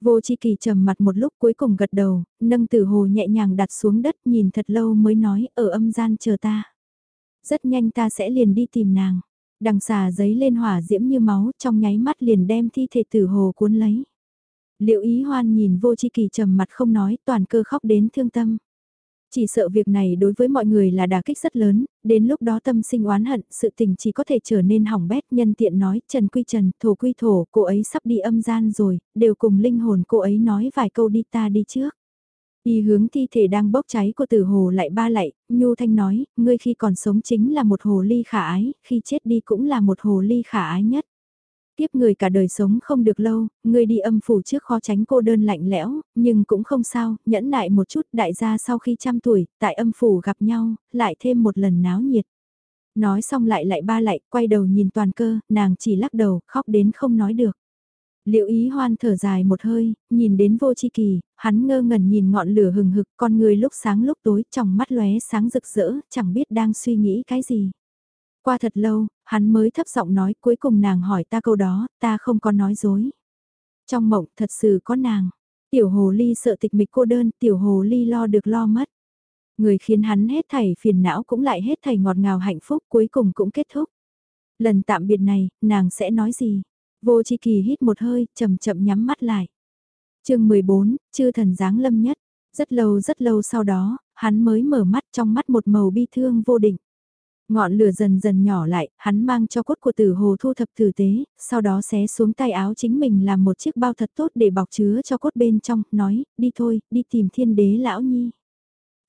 A: Vô chi kỳ trầm mặt một lúc cuối cùng gật đầu, nâng tử hồ nhẹ nhàng đặt xuống đất nhìn thật lâu mới nói ở âm gian chờ ta. Rất nhanh ta sẽ liền đi tìm nàng. Đằng xà giấy lên hỏa diễm như máu trong nháy mắt liền đem thi thể tử hồ cuốn lấy. Liệu ý hoan nhìn vô chi kỳ trầm mặt không nói toàn cơ khóc đến thương tâm. Chỉ sợ việc này đối với mọi người là đả kích rất lớn, đến lúc đó tâm sinh oán hận, sự tình chỉ có thể trở nên hỏng bét nhân tiện nói Trần Quy Trần, Thổ Quy Thổ, cô ấy sắp đi âm gian rồi, đều cùng linh hồn cô ấy nói vài câu đi ta đi trước. Y hướng thi thể đang bốc cháy của tử hồ lại ba lại, Nhu Thanh nói, ngươi khi còn sống chính là một hồ ly khả ái, khi chết đi cũng là một hồ ly khả ái nhất. Tiếp người cả đời sống không được lâu, người đi âm phủ trước khó tránh cô đơn lạnh lẽo, nhưng cũng không sao, nhẫn nại một chút đại gia sau khi trăm tuổi, tại âm phủ gặp nhau, lại thêm một lần náo nhiệt. Nói xong lại lại ba lại, quay đầu nhìn toàn cơ, nàng chỉ lắc đầu, khóc đến không nói được. Liệu ý hoan thở dài một hơi, nhìn đến vô chi kỳ, hắn ngơ ngẩn nhìn ngọn lửa hừng hực, con người lúc sáng lúc tối, trong mắt lóe sáng rực rỡ, chẳng biết đang suy nghĩ cái gì. Qua thật lâu, hắn mới thấp giọng nói cuối cùng nàng hỏi ta câu đó, ta không có nói dối. Trong mộng thật sự có nàng, tiểu hồ ly sợ tịch mịch cô đơn, tiểu hồ ly lo được lo mất. Người khiến hắn hết thảy phiền não cũng lại hết thảy ngọt ngào hạnh phúc cuối cùng cũng kết thúc. Lần tạm biệt này, nàng sẽ nói gì? Vô chi kỳ hít một hơi, chậm chậm nhắm mắt lại. chương 14, chư thần dáng lâm nhất. Rất lâu rất lâu sau đó, hắn mới mở mắt trong mắt một màu bi thương vô định. Ngọn lửa dần dần nhỏ lại, hắn mang cho cốt của tử hồ thu thập tử tế, sau đó xé xuống tay áo chính mình làm một chiếc bao thật tốt để bọc chứa cho cốt bên trong, nói, đi thôi, đi tìm thiên đế lão nhi.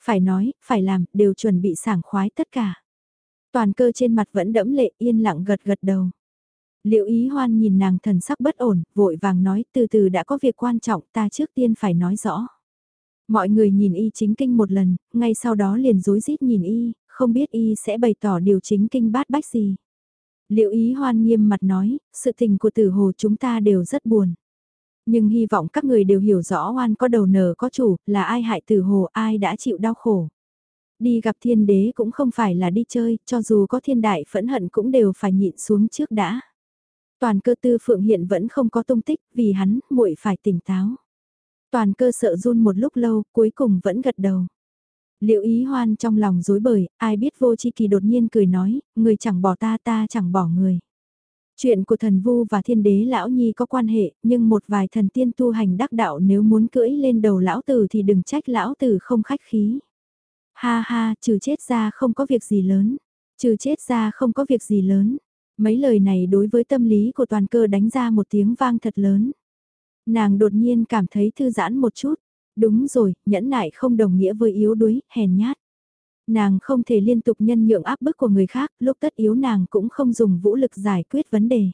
A: Phải nói, phải làm, đều chuẩn bị sảng khoái tất cả. Toàn cơ trên mặt vẫn đẫm lệ yên lặng gật gật đầu. Liệu ý hoan nhìn nàng thần sắc bất ổn, vội vàng nói từ từ đã có việc quan trọng ta trước tiên phải nói rõ. Mọi người nhìn y chính kinh một lần, ngay sau đó liền rối rít nhìn y, không biết y sẽ bày tỏ điều chính kinh bát bách gì. Liệu ý hoan nghiêm mặt nói, sự tình của tử hồ chúng ta đều rất buồn. Nhưng hy vọng các người đều hiểu rõ oan có đầu nở có chủ, là ai hại tử hồ, ai đã chịu đau khổ. Đi gặp thiên đế cũng không phải là đi chơi, cho dù có thiên đại phẫn hận cũng đều phải nhịn xuống trước đã. Toàn cơ tư phượng hiện vẫn không có tung tích, vì hắn, muội phải tỉnh táo. Toàn cơ sợ run một lúc lâu, cuối cùng vẫn gật đầu. Liệu ý hoan trong lòng dối bời, ai biết vô chi kỳ đột nhiên cười nói, người chẳng bỏ ta ta chẳng bỏ người. Chuyện của thần vu và thiên đế lão nhi có quan hệ, nhưng một vài thần tiên tu hành đắc đạo nếu muốn cưỡi lên đầu lão tử thì đừng trách lão tử không khách khí. Ha ha, trừ chết ra không có việc gì lớn. Trừ chết ra không có việc gì lớn. Mấy lời này đối với tâm lý của toàn cơ đánh ra một tiếng vang thật lớn. Nàng đột nhiên cảm thấy thư giãn một chút. Đúng rồi, nhẫn nại không đồng nghĩa với yếu đuối, hèn nhát. Nàng không thể liên tục nhân nhượng áp bức của người khác, lúc tất yếu nàng cũng không dùng vũ lực giải quyết vấn đề.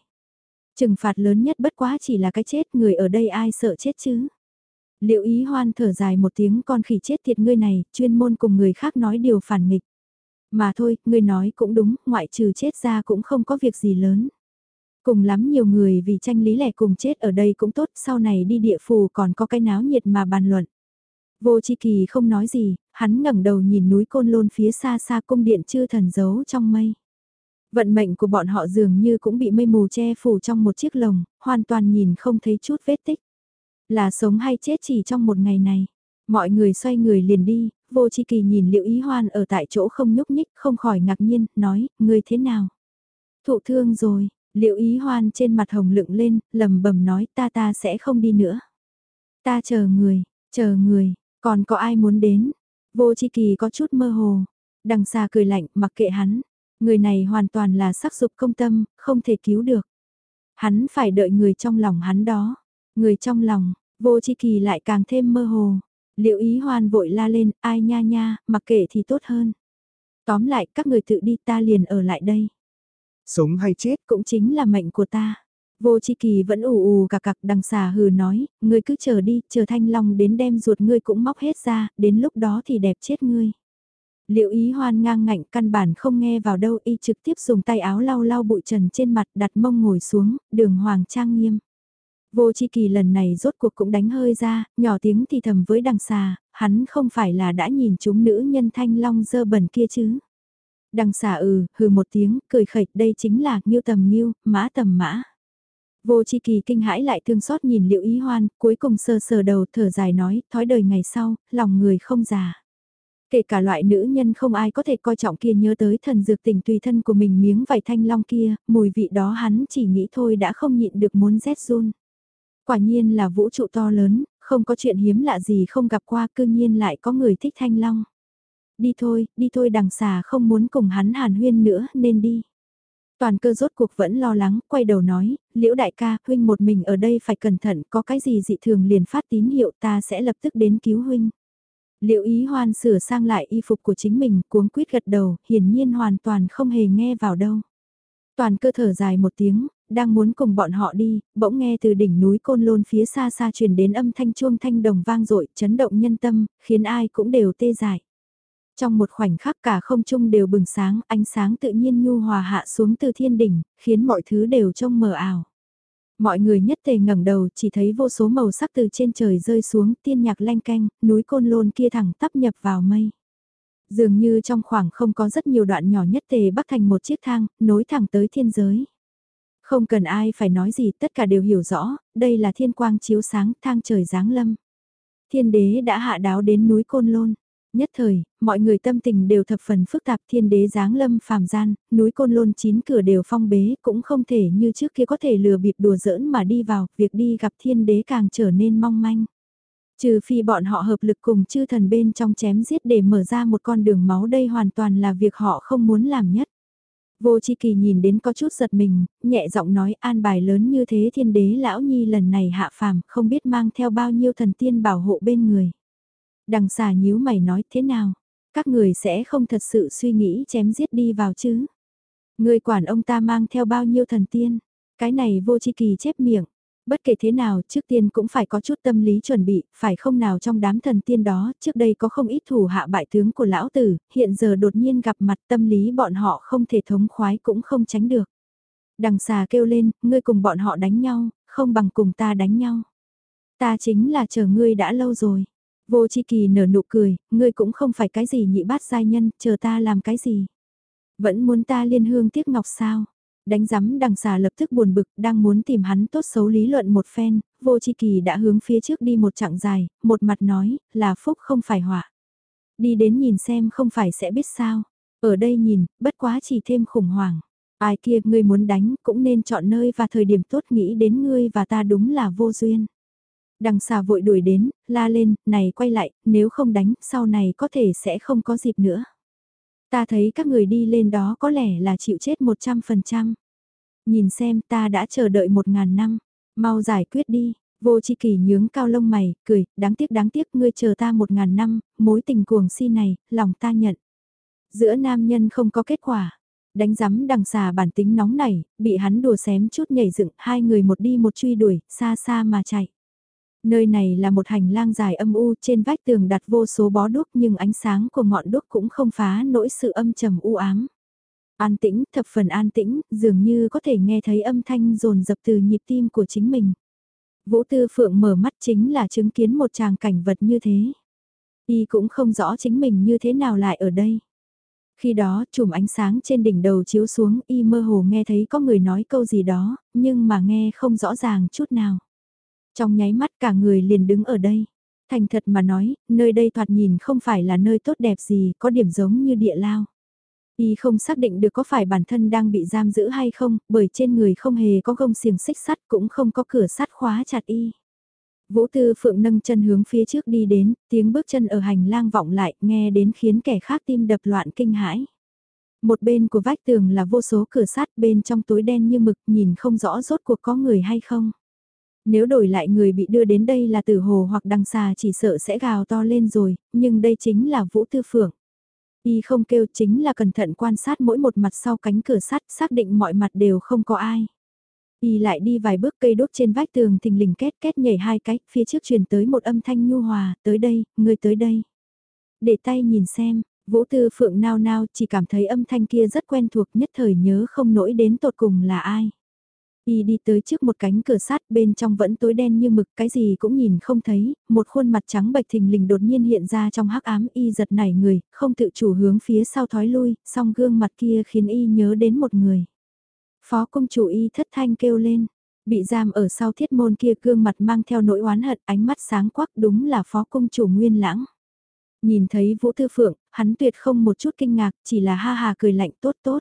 A: Trừng phạt lớn nhất bất quá chỉ là cái chết, người ở đây ai sợ chết chứ? Liệu ý hoan thở dài một tiếng con khỉ chết thiệt ngươi này, chuyên môn cùng người khác nói điều phản nghịch. Mà thôi, ngươi nói cũng đúng, ngoại trừ chết ra cũng không có việc gì lớn. Cùng lắm nhiều người vì tranh lý lẻ cùng chết ở đây cũng tốt, sau này đi địa phù còn có cái náo nhiệt mà bàn luận. Vô Chi Kỳ không nói gì, hắn ngẩng đầu nhìn núi Côn Lôn phía xa xa cung điện chư thần giấu trong mây. Vận mệnh của bọn họ dường như cũng bị mây mù che phủ trong một chiếc lồng, hoàn toàn nhìn không thấy chút vết tích. Là sống hay chết chỉ trong một ngày này. Mọi người xoay người liền đi, vô chi kỳ nhìn liệu ý hoan ở tại chỗ không nhúc nhích, không khỏi ngạc nhiên, nói, người thế nào? Thụ thương rồi, liệu ý hoan trên mặt hồng lựng lên, lầm bầm nói ta ta sẽ không đi nữa. Ta chờ người, chờ người, còn có ai muốn đến? Vô chi kỳ có chút mơ hồ, đằng xa cười lạnh mặc kệ hắn, người này hoàn toàn là sắc dục công tâm, không thể cứu được. Hắn phải đợi người trong lòng hắn đó, người trong lòng, vô chi kỳ lại càng thêm mơ hồ. Liệu ý hoan vội la lên, ai nha nha, mặc kệ thì tốt hơn. Tóm lại, các người tự đi ta liền ở lại đây.
B: Sống hay chết
A: cũng chính là mệnh của ta. Vô chi kỳ vẫn ù ù cà cặc đằng xà hừ nói, ngươi cứ chờ đi, chờ thanh long đến đem ruột ngươi cũng móc hết ra, đến lúc đó thì đẹp chết ngươi. Liệu ý hoan ngang ngạnh căn bản không nghe vào đâu y trực tiếp dùng tay áo lau lau bụi trần trên mặt đặt mông ngồi xuống, đường hoàng trang nghiêm. Vô chi kỳ lần này rốt cuộc cũng đánh hơi ra, nhỏ tiếng thì thầm với đằng xà, hắn không phải là đã nhìn chúng nữ nhân thanh long dơ bẩn kia chứ. Đằng xà ừ, hừ một tiếng, cười khẩy, đây chính là nghiêu tầm nghiêu, mã tầm mã. Vô chi kỳ kinh hãi lại thương xót nhìn liệu ý hoan, cuối cùng sơ sờ đầu thở dài nói, thói đời ngày sau, lòng người không già. Kể cả loại nữ nhân không ai có thể coi trọng kia nhớ tới thần dược tình tùy thân của mình miếng vải thanh long kia, mùi vị đó hắn chỉ nghĩ thôi đã không nhịn được muốn rét run. Quả nhiên là vũ trụ to lớn, không có chuyện hiếm lạ gì không gặp qua cư nhiên lại có người thích thanh long. Đi thôi, đi thôi đằng xà không muốn cùng hắn hàn huyên nữa nên đi. Toàn cơ rốt cuộc vẫn lo lắng, quay đầu nói, liễu đại ca, huynh một mình ở đây phải cẩn thận, có cái gì dị thường liền phát tín hiệu ta sẽ lập tức đến cứu huynh. Liệu ý hoan sửa sang lại y phục của chính mình, cuống quýt gật đầu, hiển nhiên hoàn toàn không hề nghe vào đâu. Toàn cơ thở dài một tiếng, đang muốn cùng bọn họ đi, bỗng nghe từ đỉnh núi Côn Lôn phía xa xa truyền đến âm thanh chuông thanh đồng vang dội chấn động nhân tâm, khiến ai cũng đều tê dại. Trong một khoảnh khắc cả không trung đều bừng sáng, ánh sáng tự nhiên nhu hòa hạ xuống từ thiên đỉnh, khiến mọi thứ đều trông mờ ảo. Mọi người nhất tề ngẩng đầu chỉ thấy vô số màu sắc từ trên trời rơi xuống tiên nhạc lanh canh, núi côn lôn kia thẳng tắp nhập vào mây. Dường như trong khoảng không có rất nhiều đoạn nhỏ nhất tề bắc thành một chiếc thang, nối thẳng tới thiên giới. Không cần ai phải nói gì tất cả đều hiểu rõ, đây là thiên quang chiếu sáng thang trời giáng lâm. Thiên đế đã hạ đáo đến núi Côn Lôn. Nhất thời, mọi người tâm tình đều thập phần phức tạp thiên đế giáng lâm phàm gian, núi côn lôn chín cửa đều phong bế, cũng không thể như trước kia có thể lừa bịp đùa giỡn mà đi vào, việc đi gặp thiên đế càng trở nên mong manh. Trừ phi bọn họ hợp lực cùng chư thần bên trong chém giết để mở ra một con đường máu đây hoàn toàn là việc họ không muốn làm nhất. Vô chi kỳ nhìn đến có chút giật mình, nhẹ giọng nói an bài lớn như thế thiên đế lão nhi lần này hạ phàm không biết mang theo bao nhiêu thần tiên bảo hộ bên người. Đằng xà nhíu mày nói thế nào? Các người sẽ không thật sự suy nghĩ chém giết đi vào chứ? Người quản ông ta mang theo bao nhiêu thần tiên? Cái này vô chi kỳ chép miệng. Bất kể thế nào trước tiên cũng phải có chút tâm lý chuẩn bị, phải không nào trong đám thần tiên đó, trước đây có không ít thủ hạ bại tướng của lão tử, hiện giờ đột nhiên gặp mặt tâm lý bọn họ không thể thống khoái cũng không tránh được. Đằng xà kêu lên, ngươi cùng bọn họ đánh nhau, không bằng cùng ta đánh nhau. Ta chính là chờ ngươi đã lâu rồi. Vô chi kỳ nở nụ cười, ngươi cũng không phải cái gì nhị bát giai nhân, chờ ta làm cái gì. Vẫn muốn ta liên hương tiếc ngọc sao. Đánh giắm đằng xà lập tức buồn bực, đang muốn tìm hắn tốt xấu lý luận một phen, vô chi kỳ đã hướng phía trước đi một chặng dài, một mặt nói, là phúc không phải họa. Đi đến nhìn xem không phải sẽ biết sao. Ở đây nhìn, bất quá chỉ thêm khủng hoảng. Ai kia ngươi muốn đánh cũng nên chọn nơi và thời điểm tốt nghĩ đến ngươi và ta đúng là vô duyên. Đằng xà vội đuổi đến, la lên, này quay lại, nếu không đánh, sau này có thể sẽ không có dịp nữa. Ta thấy các người đi lên đó có lẽ là chịu chết 100%. Nhìn xem ta đã chờ đợi một ngàn năm, mau giải quyết đi. Vô chi kỳ nhướng cao lông mày, cười, đáng tiếc đáng tiếc ngươi chờ ta một ngàn năm, mối tình cuồng si này, lòng ta nhận. Giữa nam nhân không có kết quả, đánh giám đằng xà bản tính nóng nảy, bị hắn đùa xém chút nhảy dựng, hai người một đi một truy đuổi, xa xa mà chạy. Nơi này là một hành lang dài âm u trên vách tường đặt vô số bó đúc nhưng ánh sáng của ngọn đúc cũng không phá nỗi sự âm trầm u ám. An tĩnh, thập phần an tĩnh, dường như có thể nghe thấy âm thanh rồn dập từ nhịp tim của chính mình. Vũ Tư Phượng mở mắt chính là chứng kiến một tràng cảnh vật như thế. Y cũng không rõ chính mình như thế nào lại ở đây. Khi đó, chùm ánh sáng trên đỉnh đầu chiếu xuống y mơ hồ nghe thấy có người nói câu gì đó, nhưng mà nghe không rõ ràng chút nào. Trong nháy mắt cả người liền đứng ở đây. Thành thật mà nói, nơi đây thoạt nhìn không phải là nơi tốt đẹp gì, có điểm giống như địa lao. Y không xác định được có phải bản thân đang bị giam giữ hay không, bởi trên người không hề có gông xiềng xích sắt cũng không có cửa sắt khóa chặt Y. Vũ Tư Phượng nâng chân hướng phía trước đi đến, tiếng bước chân ở hành lang vọng lại, nghe đến khiến kẻ khác tim đập loạn kinh hãi. Một bên của vách tường là vô số cửa sắt bên trong tối đen như mực nhìn không rõ rốt cuộc có người hay không. Nếu đổi lại người bị đưa đến đây là tử hồ hoặc đằng xà chỉ sợ sẽ gào to lên rồi, nhưng đây chính là Vũ Tư Phượng. Y không kêu chính là cẩn thận quan sát mỗi một mặt sau cánh cửa sắt xác định mọi mặt đều không có ai. Y lại đi vài bước cây đốt trên vách tường thình lình két két nhảy hai cái, phía trước truyền tới một âm thanh nhu hòa, tới đây, người tới đây. Để tay nhìn xem, Vũ Tư Phượng nao nao chỉ cảm thấy âm thanh kia rất quen thuộc nhất thời nhớ không nổi đến tột cùng là ai. Y đi tới trước một cánh cửa sắt bên trong vẫn tối đen như mực cái gì cũng nhìn không thấy, một khuôn mặt trắng bệch thình lình đột nhiên hiện ra trong hắc ám Y giật nảy người, không tự chủ hướng phía sau thói lui, song gương mặt kia khiến Y nhớ đến một người. Phó công chủ Y thất thanh kêu lên, bị giam ở sau thiết môn kia gương mặt mang theo nỗi oán hận ánh mắt sáng quắc đúng là phó công chủ nguyên lãng. Nhìn thấy Vũ Thư Phượng, hắn tuyệt không một chút kinh ngạc, chỉ là ha hà cười lạnh tốt tốt.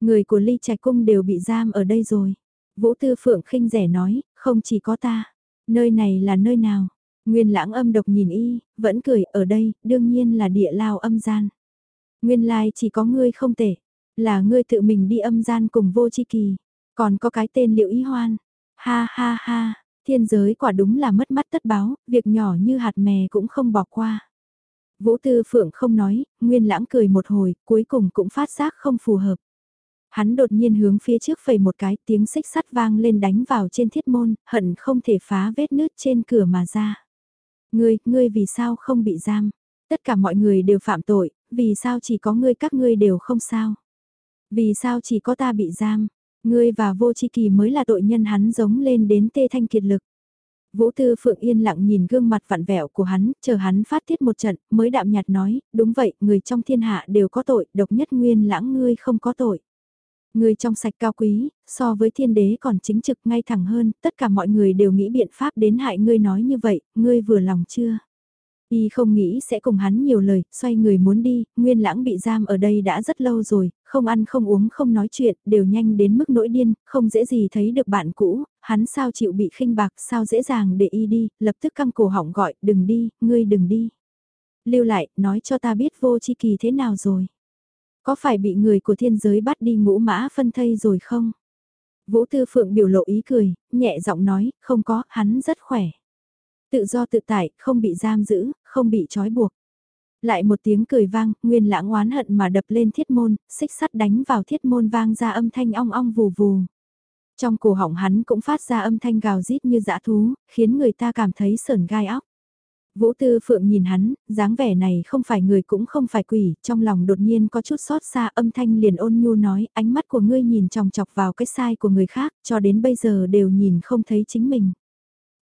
A: Người của ly trạch cung đều bị giam ở đây rồi. Vũ Tư Phượng khinh rẻ nói, không chỉ có ta. Nơi này là nơi nào? Nguyên lãng âm độc nhìn y, vẫn cười ở đây, đương nhiên là địa lao âm gian. Nguyên lai chỉ có ngươi không tệ, là ngươi tự mình đi âm gian cùng vô chi kỳ. Còn có cái tên liệu ý hoan. Ha ha ha, thiên giới quả đúng là mất mắt tất báo, việc nhỏ như hạt mè cũng không bỏ qua. Vũ Tư Phượng không nói, Nguyên Lãng cười một hồi, cuối cùng cũng phát giác không phù hợp. Hắn đột nhiên hướng phía trước phẩy một cái tiếng xích sắt vang lên đánh vào trên thiết môn, hận không thể phá vết nứt trên cửa mà ra. Ngươi, ngươi vì sao không bị giam? Tất cả mọi người đều phạm tội, vì sao chỉ có ngươi các ngươi đều không sao? Vì sao chỉ có ta bị giam? Ngươi và vô chi kỳ mới là tội nhân hắn giống lên đến tê thanh kiệt lực. Vũ Tư Phượng yên lặng nhìn gương mặt vặn vẹo của hắn, chờ hắn phát tiết một trận, mới đạm nhạt nói, đúng vậy, người trong thiên hạ đều có tội, độc nhất nguyên lãng ngươi không có tội. Người trong sạch cao quý, so với thiên đế còn chính trực ngay thẳng hơn, tất cả mọi người đều nghĩ biện pháp đến hại ngươi nói như vậy, ngươi vừa lòng chưa? Y không nghĩ sẽ cùng hắn nhiều lời, xoay người muốn đi, nguyên lãng bị giam ở đây đã rất lâu rồi, không ăn không uống không nói chuyện, đều nhanh đến mức nỗi điên, không dễ gì thấy được bạn cũ, hắn sao chịu bị khinh bạc, sao dễ dàng để Y đi, lập tức căng cổ họng gọi, đừng đi, ngươi đừng đi. Lưu lại, nói cho ta biết vô chi kỳ thế nào rồi. Có phải bị người của thiên giới bắt đi ngũ mã phân thây rồi không? Vũ Tư Phượng biểu lộ ý cười, nhẹ giọng nói, không có, hắn rất khỏe. Tự do tự tại, không bị giam giữ, không bị trói buộc. Lại một tiếng cười vang, nguyên lãng oán hận mà đập lên thiết môn, xích sắt đánh vào thiết môn vang ra âm thanh ong ong vù vù. Trong cổ họng hắn cũng phát ra âm thanh gào rít như dã thú, khiến người ta cảm thấy sờn gai óc. Vũ Tư Phượng nhìn hắn, dáng vẻ này không phải người cũng không phải quỷ, trong lòng đột nhiên có chút xót xa âm thanh liền ôn nhu nói, ánh mắt của ngươi nhìn chòng chọc vào cái sai của người khác, cho đến bây giờ đều nhìn không thấy chính mình.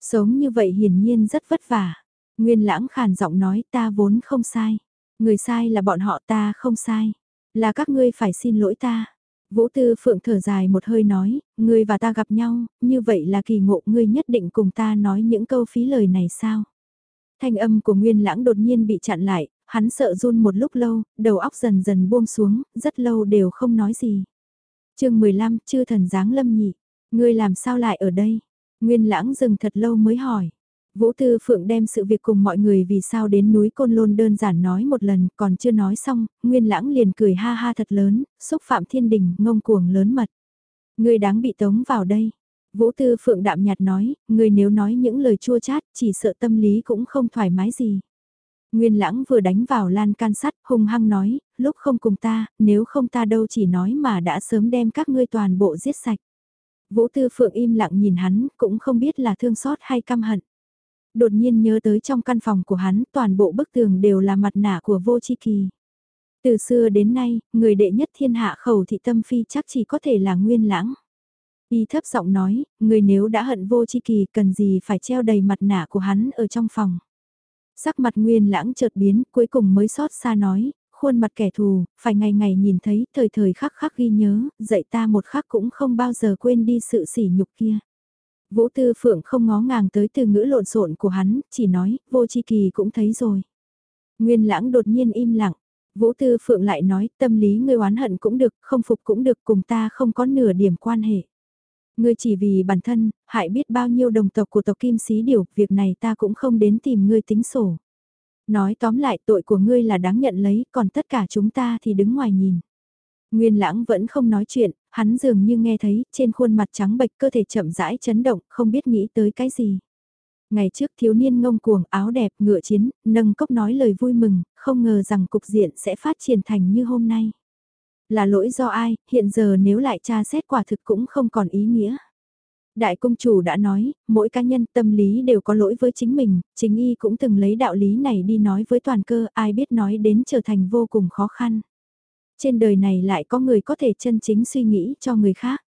A: Sống như vậy hiển nhiên rất vất vả. Nguyên lãng khàn giọng nói ta vốn không sai. Người sai là bọn họ ta không sai. Là các ngươi phải xin lỗi ta. Vũ Tư Phượng thở dài một hơi nói, ngươi và ta gặp nhau, như vậy là kỳ ngộ ngươi nhất định cùng ta nói những câu phí lời này sao? Thanh âm của Nguyên Lãng đột nhiên bị chặn lại, hắn sợ run một lúc lâu, đầu óc dần dần buông xuống, rất lâu đều không nói gì. chương 15, chư thần giáng lâm nhị, ngươi làm sao lại ở đây? Nguyên Lãng dừng thật lâu mới hỏi. Vũ Tư Phượng đem sự việc cùng mọi người vì sao đến núi Côn Lôn đơn giản nói một lần, còn chưa nói xong, Nguyên Lãng liền cười ha ha thật lớn, xúc phạm thiên đình, ngông cuồng lớn mật. Ngươi đáng bị tống vào đây. Vũ Tư Phượng đạm nhạt nói, người nếu nói những lời chua chát, chỉ sợ tâm lý cũng không thoải mái gì. Nguyên lãng vừa đánh vào lan can sắt, hung hăng nói, lúc không cùng ta, nếu không ta đâu chỉ nói mà đã sớm đem các ngươi toàn bộ giết sạch. Vũ Tư Phượng im lặng nhìn hắn, cũng không biết là thương xót hay căm hận. Đột nhiên nhớ tới trong căn phòng của hắn, toàn bộ bức tường đều là mặt nạ của vô chi kỳ. Từ xưa đến nay, người đệ nhất thiên hạ khẩu thị tâm phi chắc chỉ có thể là nguyên lãng. Y thấp giọng nói, người nếu đã hận vô chi kỳ cần gì phải treo đầy mặt nạ của hắn ở trong phòng. Sắc mặt nguyên lãng chợt biến, cuối cùng mới xót xa nói, khuôn mặt kẻ thù, phải ngày ngày nhìn thấy, thời thời khắc khắc ghi nhớ, dạy ta một khắc cũng không bao giờ quên đi sự sỉ nhục kia. Vũ Tư Phượng không ngó ngàng tới từ ngữ lộn xộn của hắn, chỉ nói, vô chi kỳ cũng thấy rồi. Nguyên lãng đột nhiên im lặng, Vũ Tư Phượng lại nói, tâm lý ngươi oán hận cũng được, không phục cũng được, cùng ta không có nửa điểm quan hệ. Ngươi chỉ vì bản thân, hại biết bao nhiêu đồng tộc của tộc Kim Xí Điều, việc này ta cũng không đến tìm ngươi tính sổ. Nói tóm lại tội của ngươi là đáng nhận lấy, còn tất cả chúng ta thì đứng ngoài nhìn. Nguyên lãng vẫn không nói chuyện, hắn dường như nghe thấy, trên khuôn mặt trắng bệch cơ thể chậm rãi chấn động, không biết nghĩ tới cái gì. Ngày trước thiếu niên ngông cuồng áo đẹp ngựa chiến, nâng cốc nói lời vui mừng, không ngờ rằng cục diện sẽ phát triển thành như hôm nay. Là lỗi do ai, hiện giờ nếu lại tra xét quả thực cũng không còn ý nghĩa. Đại công chủ đã nói, mỗi cá nhân tâm lý đều có lỗi với chính mình, chính y cũng từng lấy đạo lý này đi nói với toàn cơ, ai biết nói đến trở thành vô cùng khó khăn. Trên đời này lại có người có thể chân chính suy nghĩ cho người khác.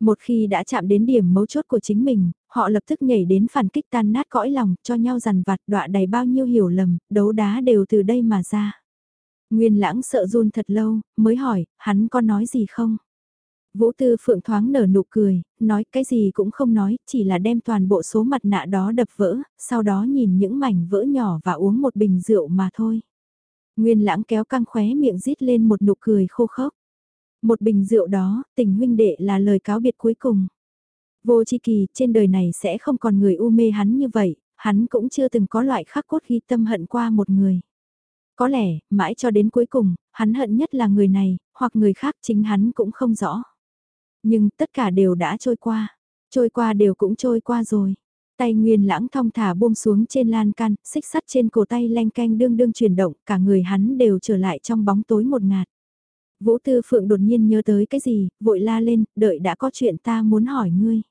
A: Một khi đã chạm đến điểm mấu chốt của chính mình, họ lập tức nhảy đến phản kích tan nát cõi lòng, cho nhau dằn vặt đọa đầy bao nhiêu hiểu lầm, đấu đá đều từ đây mà ra. Nguyên lãng sợ run thật lâu, mới hỏi, hắn có nói gì không? Vũ Tư Phượng thoáng nở nụ cười, nói cái gì cũng không nói, chỉ là đem toàn bộ số mặt nạ đó đập vỡ, sau đó nhìn những mảnh vỡ nhỏ và uống một bình rượu mà thôi. Nguyên lãng kéo căng khóe miệng rít lên một nụ cười khô khốc. Một bình rượu đó, tình huynh đệ là lời cáo biệt cuối cùng. Vô chi kỳ, trên đời này sẽ không còn người u mê hắn như vậy, hắn cũng chưa từng có loại khắc cốt ghi tâm hận qua một người. Có lẽ, mãi cho đến cuối cùng, hắn hận nhất là người này, hoặc người khác chính hắn cũng không rõ. Nhưng tất cả đều đã trôi qua. Trôi qua đều cũng trôi qua rồi. Tay nguyên lãng thong thả buông xuống trên lan can, xích sắt trên cổ tay lanh canh đương đương chuyển động, cả người hắn đều trở lại trong bóng tối một ngạt. Vũ Tư Phượng đột nhiên nhớ tới cái gì, vội la lên, đợi đã có chuyện ta muốn hỏi ngươi.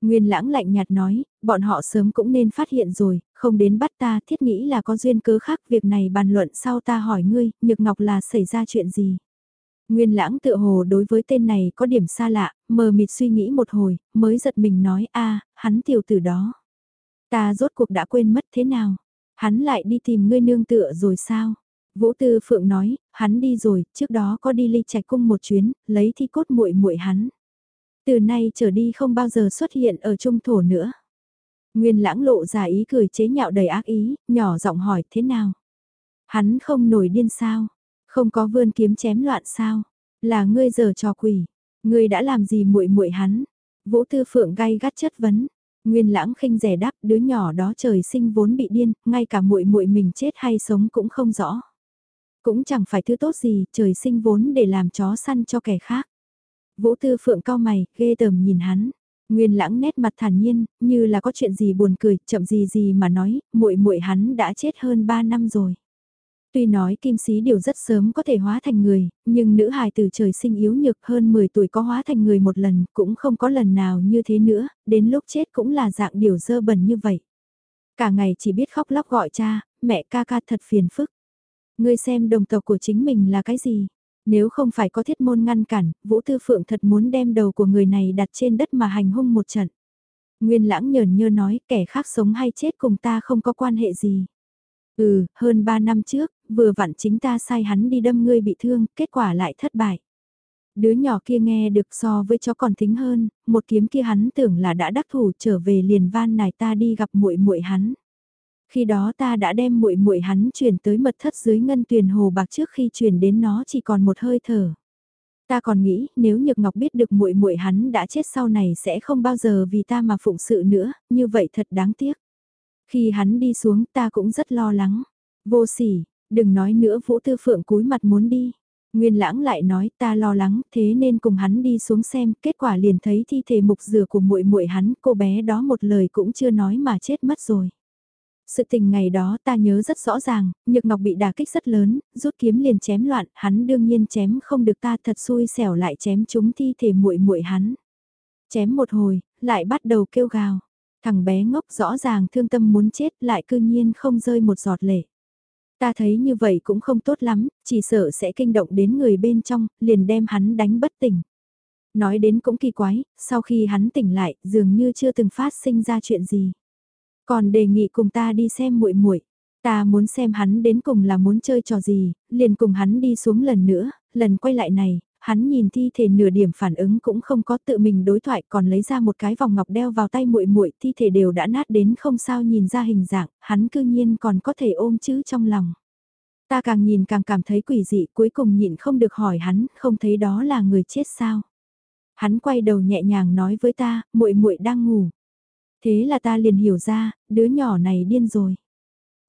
A: Nguyên lãng lạnh nhạt nói, bọn họ sớm cũng nên phát hiện rồi, không đến bắt ta thiết nghĩ là có duyên cớ khác việc này bàn luận sau ta hỏi ngươi, Nhược Ngọc là xảy ra chuyện gì. Nguyên lãng tự hồ đối với tên này có điểm xa lạ, mờ mịt suy nghĩ một hồi, mới giật mình nói a hắn tiểu tử đó. Ta rốt cuộc đã quên mất thế nào? Hắn lại đi tìm ngươi nương tựa rồi sao? Vũ Tư Phượng nói, hắn đi rồi, trước đó có đi ly trạch cung một chuyến, lấy thi cốt muội muội hắn. Từ nay trở đi không bao giờ xuất hiện ở trung thổ nữa. Nguyên lãng lộ ra ý cười chế nhạo đầy ác ý, nhỏ giọng hỏi thế nào? Hắn không nổi điên sao? Không có vươn kiếm chém loạn sao? Là ngươi giờ trò quỷ. Ngươi đã làm gì muội muội hắn? Vũ Tư Phượng gay gắt chất vấn. Nguyên lãng khinh rẻ đáp đứa nhỏ đó trời sinh vốn bị điên, ngay cả muội muội mình chết hay sống cũng không rõ. Cũng chẳng phải thứ tốt gì, trời sinh vốn để làm chó săn cho kẻ khác. Vũ Tư Phượng cao mày, ghê tởm nhìn hắn. Nguyên lãng nét mặt thản nhiên, như là có chuyện gì buồn cười, chậm gì gì mà nói, muội muội hắn đã chết hơn 3 năm rồi. Tuy nói kim sĩ điều rất sớm có thể hóa thành người, nhưng nữ hài từ trời sinh yếu nhược hơn 10 tuổi có hóa thành người một lần, cũng không có lần nào như thế nữa, đến lúc chết cũng là dạng điều dơ bẩn như vậy. Cả ngày chỉ biết khóc lóc gọi cha, mẹ ca ca thật phiền phức. Ngươi xem đồng tộc của chính mình là cái gì? Nếu không phải có thiết môn ngăn cản, Vũ Tư Phượng thật muốn đem đầu của người này đặt trên đất mà hành hung một trận. Nguyên lãng nhờn nhơ nói kẻ khác sống hay chết cùng ta không có quan hệ gì. Ừ, hơn 3 năm trước, vừa vặn chính ta sai hắn đi đâm ngươi bị thương, kết quả lại thất bại. Đứa nhỏ kia nghe được so với chó còn thính hơn, một kiếm kia hắn tưởng là đã đắc thủ trở về liền van nài ta đi gặp muội muội hắn. Khi đó ta đã đem muội muội hắn chuyển tới mật thất dưới ngân tuyền hồ bạc trước khi chuyển đến nó chỉ còn một hơi thở. Ta còn nghĩ nếu Nhược Ngọc biết được muội muội hắn đã chết sau này sẽ không bao giờ vì ta mà phụng sự nữa, như vậy thật đáng tiếc. Khi hắn đi xuống ta cũng rất lo lắng. Vô sỉ, đừng nói nữa Vũ Tư Phượng cúi mặt muốn đi. Nguyên lãng lại nói ta lo lắng thế nên cùng hắn đi xuống xem kết quả liền thấy thi thể mục dừa của muội muội hắn cô bé đó một lời cũng chưa nói mà chết mất rồi. Sự tình ngày đó ta nhớ rất rõ ràng, Nhược Ngọc bị đả kích rất lớn, rút kiếm liền chém loạn, hắn đương nhiên chém không được ta thật xui xẻo lại chém chúng thi thể muội muội hắn. Chém một hồi, lại bắt đầu kêu gào. Thằng bé ngốc rõ ràng thương tâm muốn chết lại cư nhiên không rơi một giọt lệ. Ta thấy như vậy cũng không tốt lắm, chỉ sợ sẽ kinh động đến người bên trong, liền đem hắn đánh bất tỉnh. Nói đến cũng kỳ quái, sau khi hắn tỉnh lại, dường như chưa từng phát sinh ra chuyện gì. Còn đề nghị cùng ta đi xem muội muội. Ta muốn xem hắn đến cùng là muốn chơi trò gì, liền cùng hắn đi xuống lần nữa, lần quay lại này, hắn nhìn thi thể nửa điểm phản ứng cũng không có tự mình đối thoại còn lấy ra một cái vòng ngọc đeo vào tay muội muội thi thể đều đã nát đến không sao nhìn ra hình dạng, hắn cư nhiên còn có thể ôm chữ trong lòng. Ta càng nhìn càng cảm thấy quỷ dị cuối cùng nhịn không được hỏi hắn, không thấy đó là người chết sao. Hắn quay đầu nhẹ nhàng nói với ta, muội muội đang ngủ. Thế là ta liền hiểu ra, đứa nhỏ này điên rồi.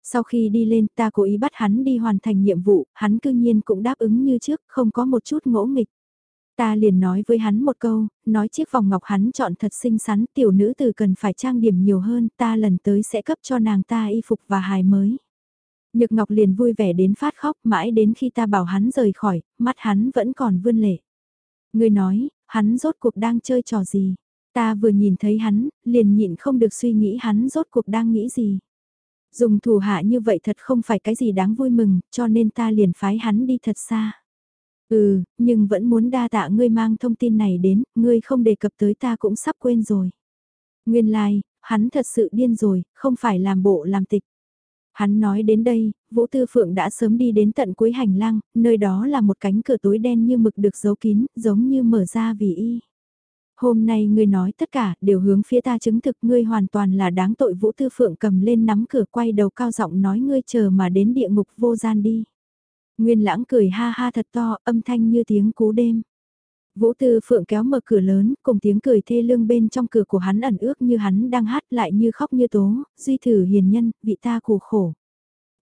A: Sau khi đi lên ta cố ý bắt hắn đi hoàn thành nhiệm vụ, hắn cư nhiên cũng đáp ứng như trước, không có một chút ngỗ nghịch. Ta liền nói với hắn một câu, nói chiếc vòng ngọc hắn chọn thật xinh xắn, tiểu nữ từ cần phải trang điểm nhiều hơn, ta lần tới sẽ cấp cho nàng ta y phục và hài mới. Nhược Ngọc liền vui vẻ đến phát khóc mãi đến khi ta bảo hắn rời khỏi, mắt hắn vẫn còn vươn lệ. Người nói, hắn rốt cuộc đang chơi trò gì? Ta vừa nhìn thấy hắn, liền nhịn không được suy nghĩ hắn rốt cuộc đang nghĩ gì. Dùng thủ hạ như vậy thật không phải cái gì đáng vui mừng, cho nên ta liền phái hắn đi thật xa. Ừ, nhưng vẫn muốn đa tạ ngươi mang thông tin này đến, ngươi không đề cập tới ta cũng sắp quên rồi. Nguyên lai, like, hắn thật sự điên rồi, không phải làm bộ làm tịch. Hắn nói đến đây, Vũ Tư Phượng đã sớm đi đến tận cuối hành lang, nơi đó là một cánh cửa tối đen như mực được giấu kín, giống như mở ra vì y. Hôm nay ngươi nói tất cả đều hướng phía ta chứng thực ngươi hoàn toàn là đáng tội Vũ Tư Phượng cầm lên nắm cửa quay đầu cao giọng nói ngươi chờ mà đến địa ngục vô gian đi. Nguyên lãng cười ha ha thật to, âm thanh như tiếng cú đêm. Vũ Tư Phượng kéo mở cửa lớn, cùng tiếng cười thê lương bên trong cửa của hắn ẩn ước như hắn đang hát lại như khóc như tố, duy thử hiền nhân, vị ta khổ khổ.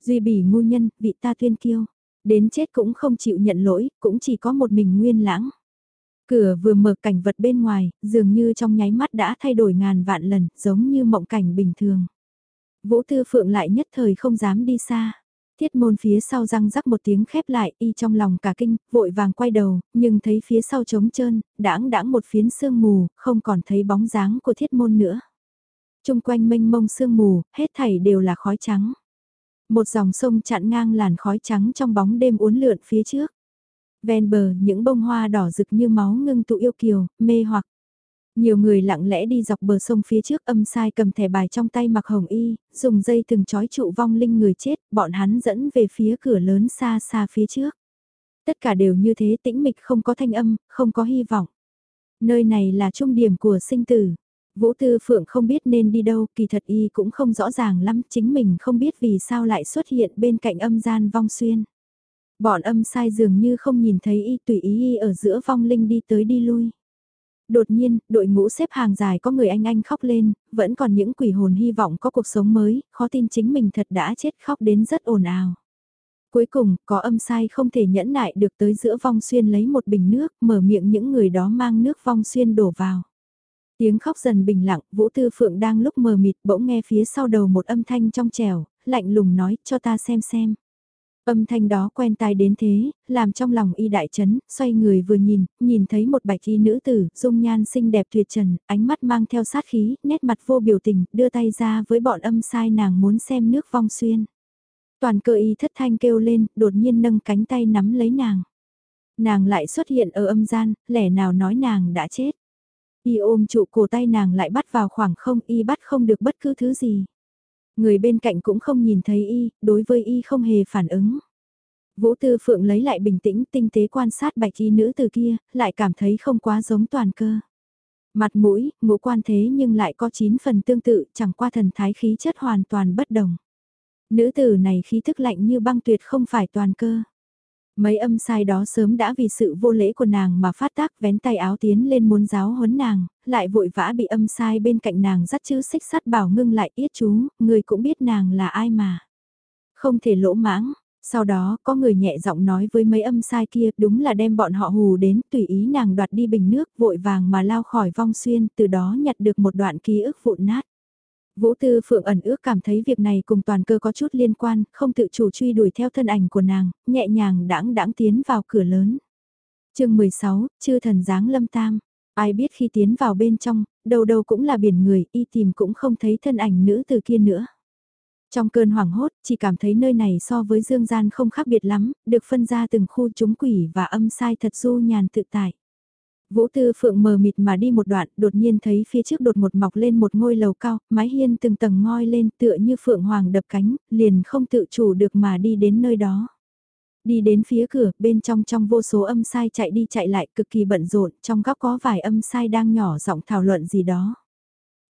A: Duy bỉ ngu nhân, vị ta tuyên kiêu. Đến chết cũng không chịu nhận lỗi, cũng chỉ có một mình nguyên lãng. Cửa vừa mở cảnh vật bên ngoài, dường như trong nháy mắt đã thay đổi ngàn vạn lần, giống như mộng cảnh bình thường. Vũ Tư Phượng lại nhất thời không dám đi xa. Thiết môn phía sau răng rắc một tiếng khép lại, y trong lòng cả kinh, vội vàng quay đầu, nhưng thấy phía sau trống trơn, đãng đãng một phiến sương mù, không còn thấy bóng dáng của thiết môn nữa. Trung quanh mênh mông sương mù, hết thảy đều là khói trắng. Một dòng sông chặn ngang làn khói trắng trong bóng đêm uốn lượn phía trước. Ven bờ, những bông hoa đỏ rực như máu ngưng tụ yêu kiều, mê hoặc. Nhiều người lặng lẽ đi dọc bờ sông phía trước âm sai cầm thẻ bài trong tay mặc hồng y, dùng dây từng trói trụ vong linh người chết, bọn hắn dẫn về phía cửa lớn xa xa phía trước. Tất cả đều như thế tĩnh mịch không có thanh âm, không có hy vọng. Nơi này là trung điểm của sinh tử. Vũ Tư Phượng không biết nên đi đâu, kỳ thật y cũng không rõ ràng lắm, chính mình không biết vì sao lại xuất hiện bên cạnh âm gian vong xuyên. Bọn âm sai dường như không nhìn thấy y tùy ý y ở giữa vong linh đi tới đi lui. Đột nhiên, đội ngũ xếp hàng dài có người anh anh khóc lên, vẫn còn những quỷ hồn hy vọng có cuộc sống mới, khó tin chính mình thật đã chết khóc đến rất ồn ào. Cuối cùng, có âm sai không thể nhẫn nại được tới giữa vong xuyên lấy một bình nước, mở miệng những người đó mang nước vong xuyên đổ vào. Tiếng khóc dần bình lặng, Vũ Tư Phượng đang lúc mờ mịt bỗng nghe phía sau đầu một âm thanh trong trèo, lạnh lùng nói cho ta xem xem. Âm thanh đó quen tai đến thế, làm trong lòng y đại chấn, xoay người vừa nhìn, nhìn thấy một bạch y nữ tử, dung nhan xinh đẹp tuyệt trần, ánh mắt mang theo sát khí, nét mặt vô biểu tình, đưa tay ra với bọn âm sai nàng muốn xem nước vong xuyên. Toàn cơ y thất thanh kêu lên, đột nhiên nâng cánh tay nắm lấy nàng. Nàng lại xuất hiện ở âm gian, lẻ nào nói nàng đã chết. Y ôm trụ cổ tay nàng lại bắt vào khoảng không, y bắt không được bất cứ thứ gì. Người bên cạnh cũng không nhìn thấy y, đối với y không hề phản ứng. Vũ Tư Phượng lấy lại bình tĩnh tinh tế quan sát bạch y nữ từ kia, lại cảm thấy không quá giống toàn cơ. Mặt mũi, ngũ quan thế nhưng lại có 9 phần tương tự, chẳng qua thần thái khí chất hoàn toàn bất đồng. Nữ tử này khí thức lạnh như băng tuyệt không phải toàn cơ. Mấy âm sai đó sớm đã vì sự vô lễ của nàng mà phát tác vén tay áo tiến lên muốn giáo huấn nàng, lại vội vã bị âm sai bên cạnh nàng dắt chữ xích sắt bảo ngưng lại yết chú, người cũng biết nàng là ai mà. Không thể lỗ mãng, sau đó có người nhẹ giọng nói với mấy âm sai kia đúng là đem bọn họ hù đến tùy ý nàng đoạt đi bình nước vội vàng mà lao khỏi vong xuyên từ đó nhặt được một đoạn ký ức vụn nát. Vũ Tư Phượng ẩn ước cảm thấy việc này cùng toàn cơ có chút liên quan, không tự chủ truy đuổi theo thân ảnh của nàng, nhẹ nhàng đãng đãng tiến vào cửa lớn. chương 16, chư thần dáng lâm tam. Ai biết khi tiến vào bên trong, đầu đầu cũng là biển người, y tìm cũng không thấy thân ảnh nữ từ kia nữa. Trong cơn hoảng hốt, chỉ cảm thấy nơi này so với dương gian không khác biệt lắm, được phân ra từng khu chúng quỷ và âm sai thật du nhàn tự tại. Vũ Tư Phượng mờ mịt mà đi một đoạn, đột nhiên thấy phía trước đột một mọc lên một ngôi lầu cao, mái hiên từng tầng ngoi lên tựa như Phượng Hoàng đập cánh, liền không tự chủ được mà đi đến nơi đó. Đi đến phía cửa, bên trong trong vô số âm sai chạy đi chạy lại cực kỳ bận rộn, trong góc có vài âm sai đang nhỏ giọng thảo luận gì đó.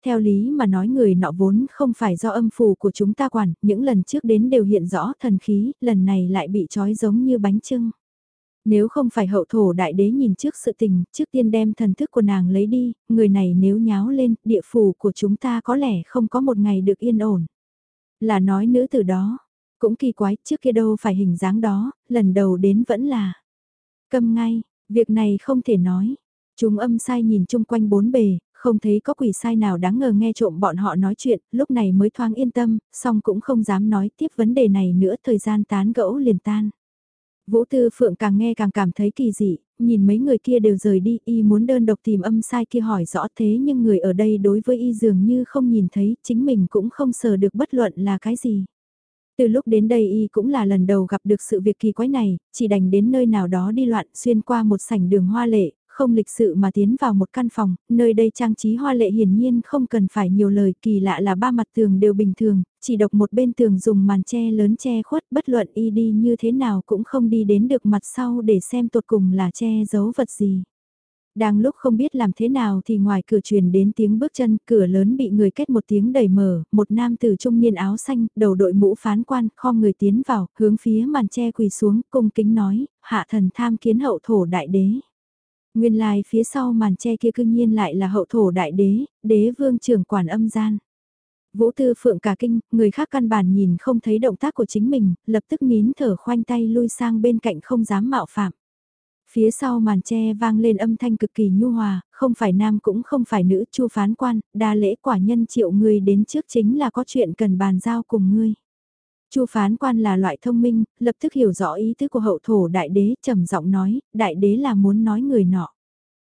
A: Theo lý mà nói người nọ vốn không phải do âm phù của chúng ta quản, những lần trước đến đều hiện rõ thần khí, lần này lại bị trói giống như bánh trưng. Nếu không phải hậu thổ đại đế nhìn trước sự tình, trước tiên đem thần thức của nàng lấy đi, người này nếu nháo lên, địa phủ của chúng ta có lẽ không có một ngày được yên ổn. Là nói nữ từ đó, cũng kỳ quái, trước kia đâu phải hình dáng đó, lần đầu đến vẫn là. Câm ngay, việc này không thể nói. Chúng âm sai nhìn chung quanh bốn bề, không thấy có quỷ sai nào đáng ngờ nghe trộm bọn họ nói chuyện, lúc này mới thoáng yên tâm, song cũng không dám nói tiếp vấn đề này nữa thời gian tán gẫu liền tan. Vũ Tư Phượng càng nghe càng cảm thấy kỳ dị, nhìn mấy người kia đều rời đi, y muốn đơn độc tìm âm sai kia hỏi rõ thế nhưng người ở đây đối với y dường như không nhìn thấy, chính mình cũng không sờ được bất luận là cái gì. Từ lúc đến đây y cũng là lần đầu gặp được sự việc kỳ quái này, chỉ đành đến nơi nào đó đi loạn xuyên qua một sảnh đường hoa lệ, không lịch sự mà tiến vào một căn phòng, nơi đây trang trí hoa lệ hiển nhiên không cần phải nhiều lời kỳ lạ là ba mặt tường đều bình thường, chỉ độc một bên tường dùng màn che lớn che khuất bất luận y đi như thế nào cũng không đi đến được mặt sau để xem tột cùng là che giấu vật gì. Đang lúc không biết làm thế nào thì ngoài cửa truyền đến tiếng bước chân, cửa lớn bị người kết một tiếng đẩy mở, một nam tử trung niên áo xanh, đầu đội mũ phán quan, kho người tiến vào, hướng phía màn che quỳ xuống, cung kính nói, hạ thần tham kiến hậu thổ đại đế. Nguyên lai phía sau màn che kia cương nhiên lại là hậu thổ đại đế, đế vương trưởng quản âm gian. Vũ Tư Phượng cả kinh, người khác căn bản nhìn không thấy động tác của chính mình, lập tức nín thở khoanh tay lui sang bên cạnh không dám mạo phạm. Phía sau màn tre vang lên âm thanh cực kỳ nhu hòa, không phải nam cũng không phải nữ, chu phán quan, đa lễ quả nhân triệu người đến trước chính là có chuyện cần bàn giao cùng ngươi. Chu phán quan là loại thông minh, lập tức hiểu rõ ý tứ của hậu thổ đại đế, trầm giọng nói, đại đế là muốn nói người nọ.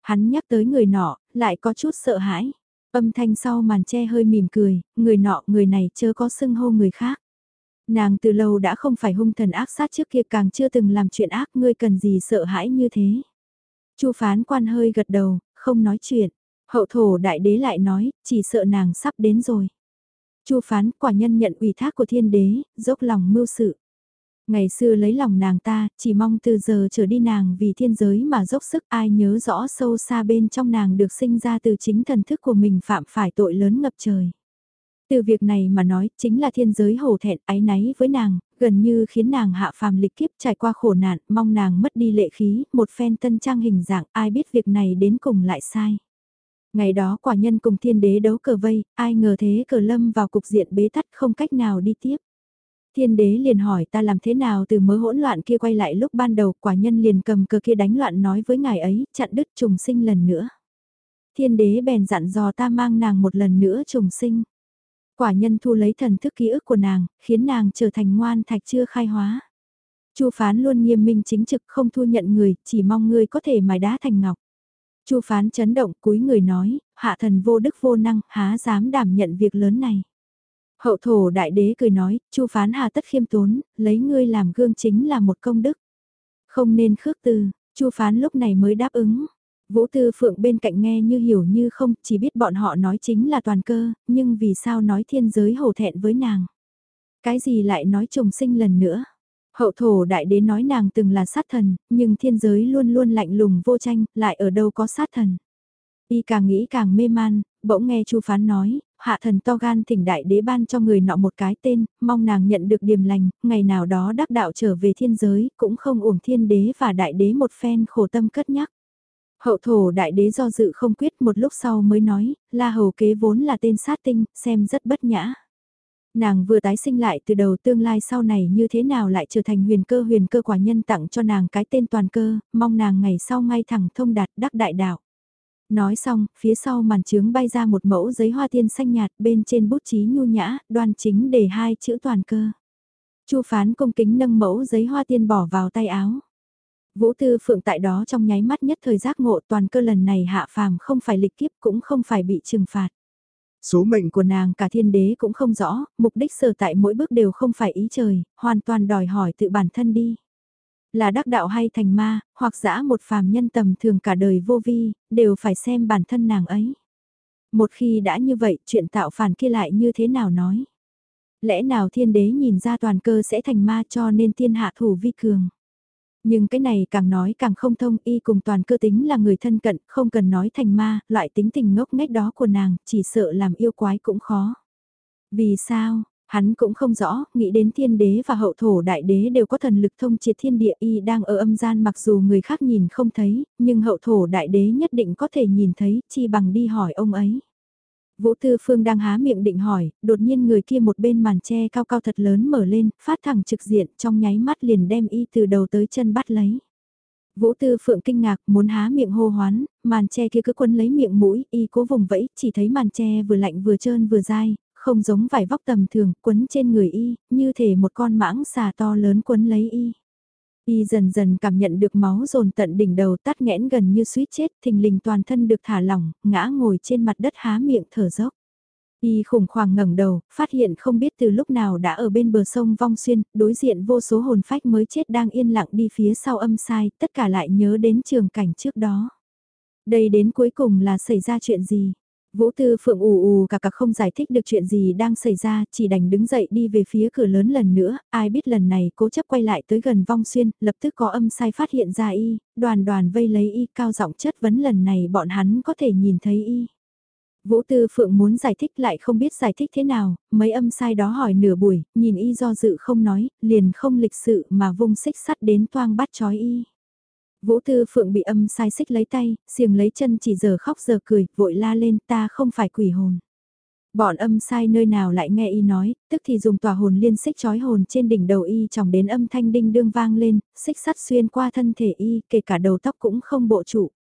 A: Hắn nhắc tới người nọ, lại có chút sợ hãi. Âm thanh sau màn che hơi mỉm cười, người nọ người này chớ có xưng hô người khác. Nàng từ lâu đã không phải hung thần ác sát trước kia càng chưa từng làm chuyện ác ngươi cần gì sợ hãi như thế. Chu phán quan hơi gật đầu, không nói chuyện. Hậu thổ đại đế lại nói, chỉ sợ nàng sắp đến rồi. Chu phán quả nhân nhận ủy thác của thiên đế, dốc lòng mưu sự. Ngày xưa lấy lòng nàng ta, chỉ mong từ giờ trở đi nàng vì thiên giới mà dốc sức ai nhớ rõ sâu xa bên trong nàng được sinh ra từ chính thần thức của mình phạm phải tội lớn ngập trời. Từ việc này mà nói chính là thiên giới hổ thẹn ái náy với nàng, gần như khiến nàng hạ phàm lịch kiếp trải qua khổ nạn, mong nàng mất đi lệ khí, một phen tân trang hình dạng ai biết việc này đến cùng lại sai. Ngày đó quả nhân cùng thiên đế đấu cờ vây, ai ngờ thế cờ lâm vào cục diện bế tắc không cách nào đi tiếp. Thiên đế liền hỏi ta làm thế nào từ mớ hỗn loạn kia quay lại lúc ban đầu quả nhân liền cầm cờ kia đánh loạn nói với ngài ấy, chặn đứt trùng sinh lần nữa. Thiên đế bèn dặn dò ta mang nàng một lần nữa trùng sinh. Quả nhân thu lấy thần thức ký ức của nàng, khiến nàng trở thành ngoan thạch chưa khai hóa. Chu phán luôn nghiêm minh chính trực không thu nhận người, chỉ mong ngươi có thể mài đá thành ngọc. Chu phán chấn động cúi người nói, hạ thần vô đức vô năng, há dám đảm nhận việc lớn này. Hậu thổ đại đế cười nói, chu phán hà tất khiêm tốn, lấy ngươi làm gương chính là một công đức. Không nên khước từ, chu phán lúc này mới đáp ứng. Vũ Tư Phượng bên cạnh nghe như hiểu như không, chỉ biết bọn họ nói chính là toàn cơ, nhưng vì sao nói thiên giới hổ thẹn với nàng. Cái gì lại nói trùng sinh lần nữa. Hậu thổ đại đế nói nàng từng là sát thần, nhưng thiên giới luôn luôn lạnh lùng vô tranh, lại ở đâu có sát thần. Y càng nghĩ càng mê man, bỗng nghe Chu Phán nói, hạ thần to gan thỉnh đại đế ban cho người nọ một cái tên, mong nàng nhận được điềm lành, ngày nào đó đắc đạo trở về thiên giới, cũng không uổng thiên đế và đại đế một phen khổ tâm cất nhắc. Hậu thổ đại đế do dự không quyết một lúc sau mới nói, la hầu kế vốn là tên sát tinh, xem rất bất nhã. Nàng vừa tái sinh lại từ đầu tương lai sau này như thế nào lại trở thành huyền cơ huyền cơ quả nhân tặng cho nàng cái tên toàn cơ, mong nàng ngày sau ngay thẳng thông đạt đắc đại đạo. Nói xong, phía sau màn trướng bay ra một mẫu giấy hoa tiên xanh nhạt bên trên bút chí nhu nhã, đoan chính để hai chữ toàn cơ. Chu phán công kính nâng mẫu giấy hoa tiên bỏ vào tay áo. Vũ Tư Phượng tại đó trong nháy mắt nhất thời giác ngộ toàn cơ lần này hạ phàm không phải lịch kiếp cũng không phải bị trừng phạt.
B: Số mệnh
A: của nàng cả thiên đế cũng không rõ, mục đích sở tại mỗi bước đều không phải ý trời, hoàn toàn đòi hỏi tự bản thân đi. Là đắc đạo hay thành ma, hoặc dã một phàm nhân tầm thường cả đời vô vi, đều phải xem bản thân nàng ấy. Một khi đã như vậy, chuyện tạo phản kia lại như thế nào nói? Lẽ nào thiên đế nhìn ra toàn cơ sẽ thành ma cho nên thiên hạ thủ vi cường? Nhưng cái này càng nói càng không thông y cùng toàn cơ tính là người thân cận, không cần nói thành ma, loại tính tình ngốc nghếch đó của nàng, chỉ sợ làm yêu quái cũng khó. Vì sao, hắn cũng không rõ, nghĩ đến thiên đế và hậu thổ đại đế đều có thần lực thông triệt thiên địa y đang ở âm gian mặc dù người khác nhìn không thấy, nhưng hậu thổ đại đế nhất định có thể nhìn thấy, chi bằng đi hỏi ông ấy. Vũ Tư Phương đang há miệng định hỏi, đột nhiên người kia một bên màn tre cao cao thật lớn mở lên, phát thẳng trực diện trong nháy mắt liền đem y từ đầu tới chân bắt lấy. Vũ Tư Phượng kinh ngạc muốn há miệng hô hoán, màn tre kia cứ quấn lấy miệng mũi, y cố vùng vẫy, chỉ thấy màn tre vừa lạnh vừa trơn vừa dai, không giống vải vóc tầm thường, quấn trên người y, như thể một con mãng xà to lớn quấn lấy y. Y dần dần cảm nhận được máu dồn tận đỉnh đầu tắt nghẽn gần như suýt chết, thình lình toàn thân được thả lỏng, ngã ngồi trên mặt đất há miệng thở dốc. Y khủng khoảng ngẩng đầu, phát hiện không biết từ lúc nào đã ở bên bờ sông Vong Xuyên, đối diện vô số hồn phách mới chết đang yên lặng đi phía sau âm sai, tất cả lại nhớ đến trường cảnh trước đó. Đây đến cuối cùng là xảy ra chuyện gì? Vũ Tư Phượng ù ù cả cả không giải thích được chuyện gì đang xảy ra, chỉ đành đứng dậy đi về phía cửa lớn lần nữa, ai biết lần này cố chấp quay lại tới gần vong xuyên, lập tức có âm sai phát hiện ra y, đoàn đoàn vây lấy y cao giọng chất vấn lần này bọn hắn có thể nhìn thấy y. Vũ Tư Phượng muốn giải thích lại không biết giải thích thế nào, mấy âm sai đó hỏi nửa buổi, nhìn y do dự không nói, liền không lịch sự mà vung xích sắt đến toang bắt chói y. Vũ Tư Phượng bị âm sai xích lấy tay, xiềng lấy chân chỉ giờ khóc giờ cười, vội la lên ta không phải quỷ hồn. Bọn âm sai nơi nào lại nghe y nói, tức thì dùng tòa hồn liên xích chói hồn trên đỉnh đầu y trọng đến âm thanh đinh đương vang lên, xích sắt xuyên qua thân thể y, kể cả đầu tóc cũng không bộ trụ.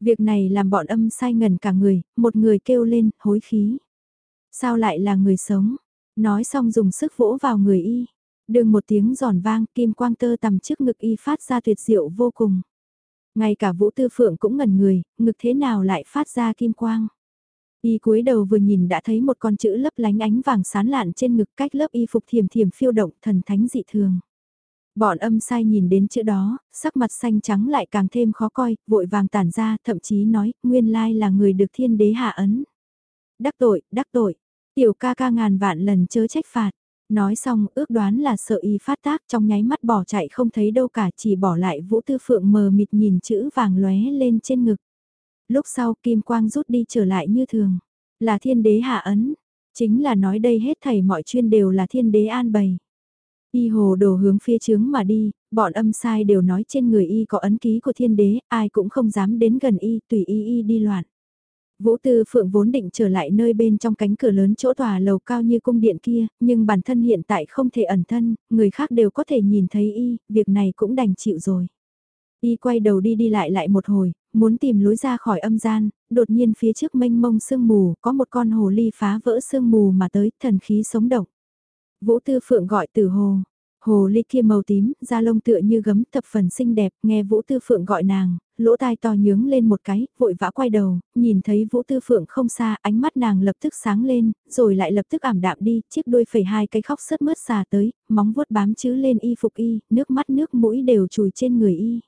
A: Việc này làm bọn âm sai ngần cả người, một người kêu lên, hối khí. Sao lại là người sống? Nói xong dùng sức vỗ vào người y. Đường một tiếng giòn vang, kim quang tơ tầm trước ngực y phát ra tuyệt diệu vô cùng. Ngay cả Vũ Tư Phượng cũng ngẩn người, ngực thế nào lại phát ra kim quang. Y cúi đầu vừa nhìn đã thấy một con chữ lấp lánh ánh vàng sán lạn trên ngực cách lớp y phục thiềm thiềm phiêu động thần thánh dị thường. Bọn âm sai nhìn đến chữ đó, sắc mặt xanh trắng lại càng thêm khó coi, vội vàng tản ra, thậm chí nói, nguyên lai là người được thiên đế hạ ấn. Đắc tội, đắc tội, tiểu ca ca ngàn vạn lần chớ trách phạt. Nói xong ước đoán là sợ y phát tác trong nháy mắt bỏ chạy không thấy đâu cả chỉ bỏ lại Vũ Tư Phượng mờ mịt nhìn chữ vàng lóe lên trên ngực. Lúc sau kim quang rút đi trở lại như thường. Là thiên đế hạ ấn. Chính là nói đây hết thảy mọi chuyên đều là thiên đế an bày. Y hồ đồ hướng phía trướng mà đi, bọn âm sai đều nói trên người y có ấn ký của thiên đế, ai cũng không dám đến gần y, tùy y y đi loạn. Vũ Tư Phượng vốn định trở lại nơi bên trong cánh cửa lớn chỗ tòa lầu cao như cung điện kia, nhưng bản thân hiện tại không thể ẩn thân, người khác đều có thể nhìn thấy y, việc này cũng đành chịu rồi. Y quay đầu đi đi lại lại một hồi, muốn tìm lối ra khỏi âm gian, đột nhiên phía trước mênh mông sương mù, có một con hồ ly phá vỡ sương mù mà tới, thần khí sống động. Vũ Tư Phượng gọi từ hồ, Hồ ly kia màu tím, da lông tựa như gấm thập phần xinh đẹp, nghe Vũ Tư Phượng gọi nàng, lỗ tai to nhướng lên một cái, vội vã quay đầu, nhìn thấy Vũ Tư Phượng không xa, ánh mắt nàng lập tức sáng lên, rồi lại lập tức ảm đạm đi, chiếc đuôi phẩy hai cái khóc sớt mướt xà tới, móng vuốt bám chứ lên y phục y, nước mắt nước mũi đều chùi trên người y.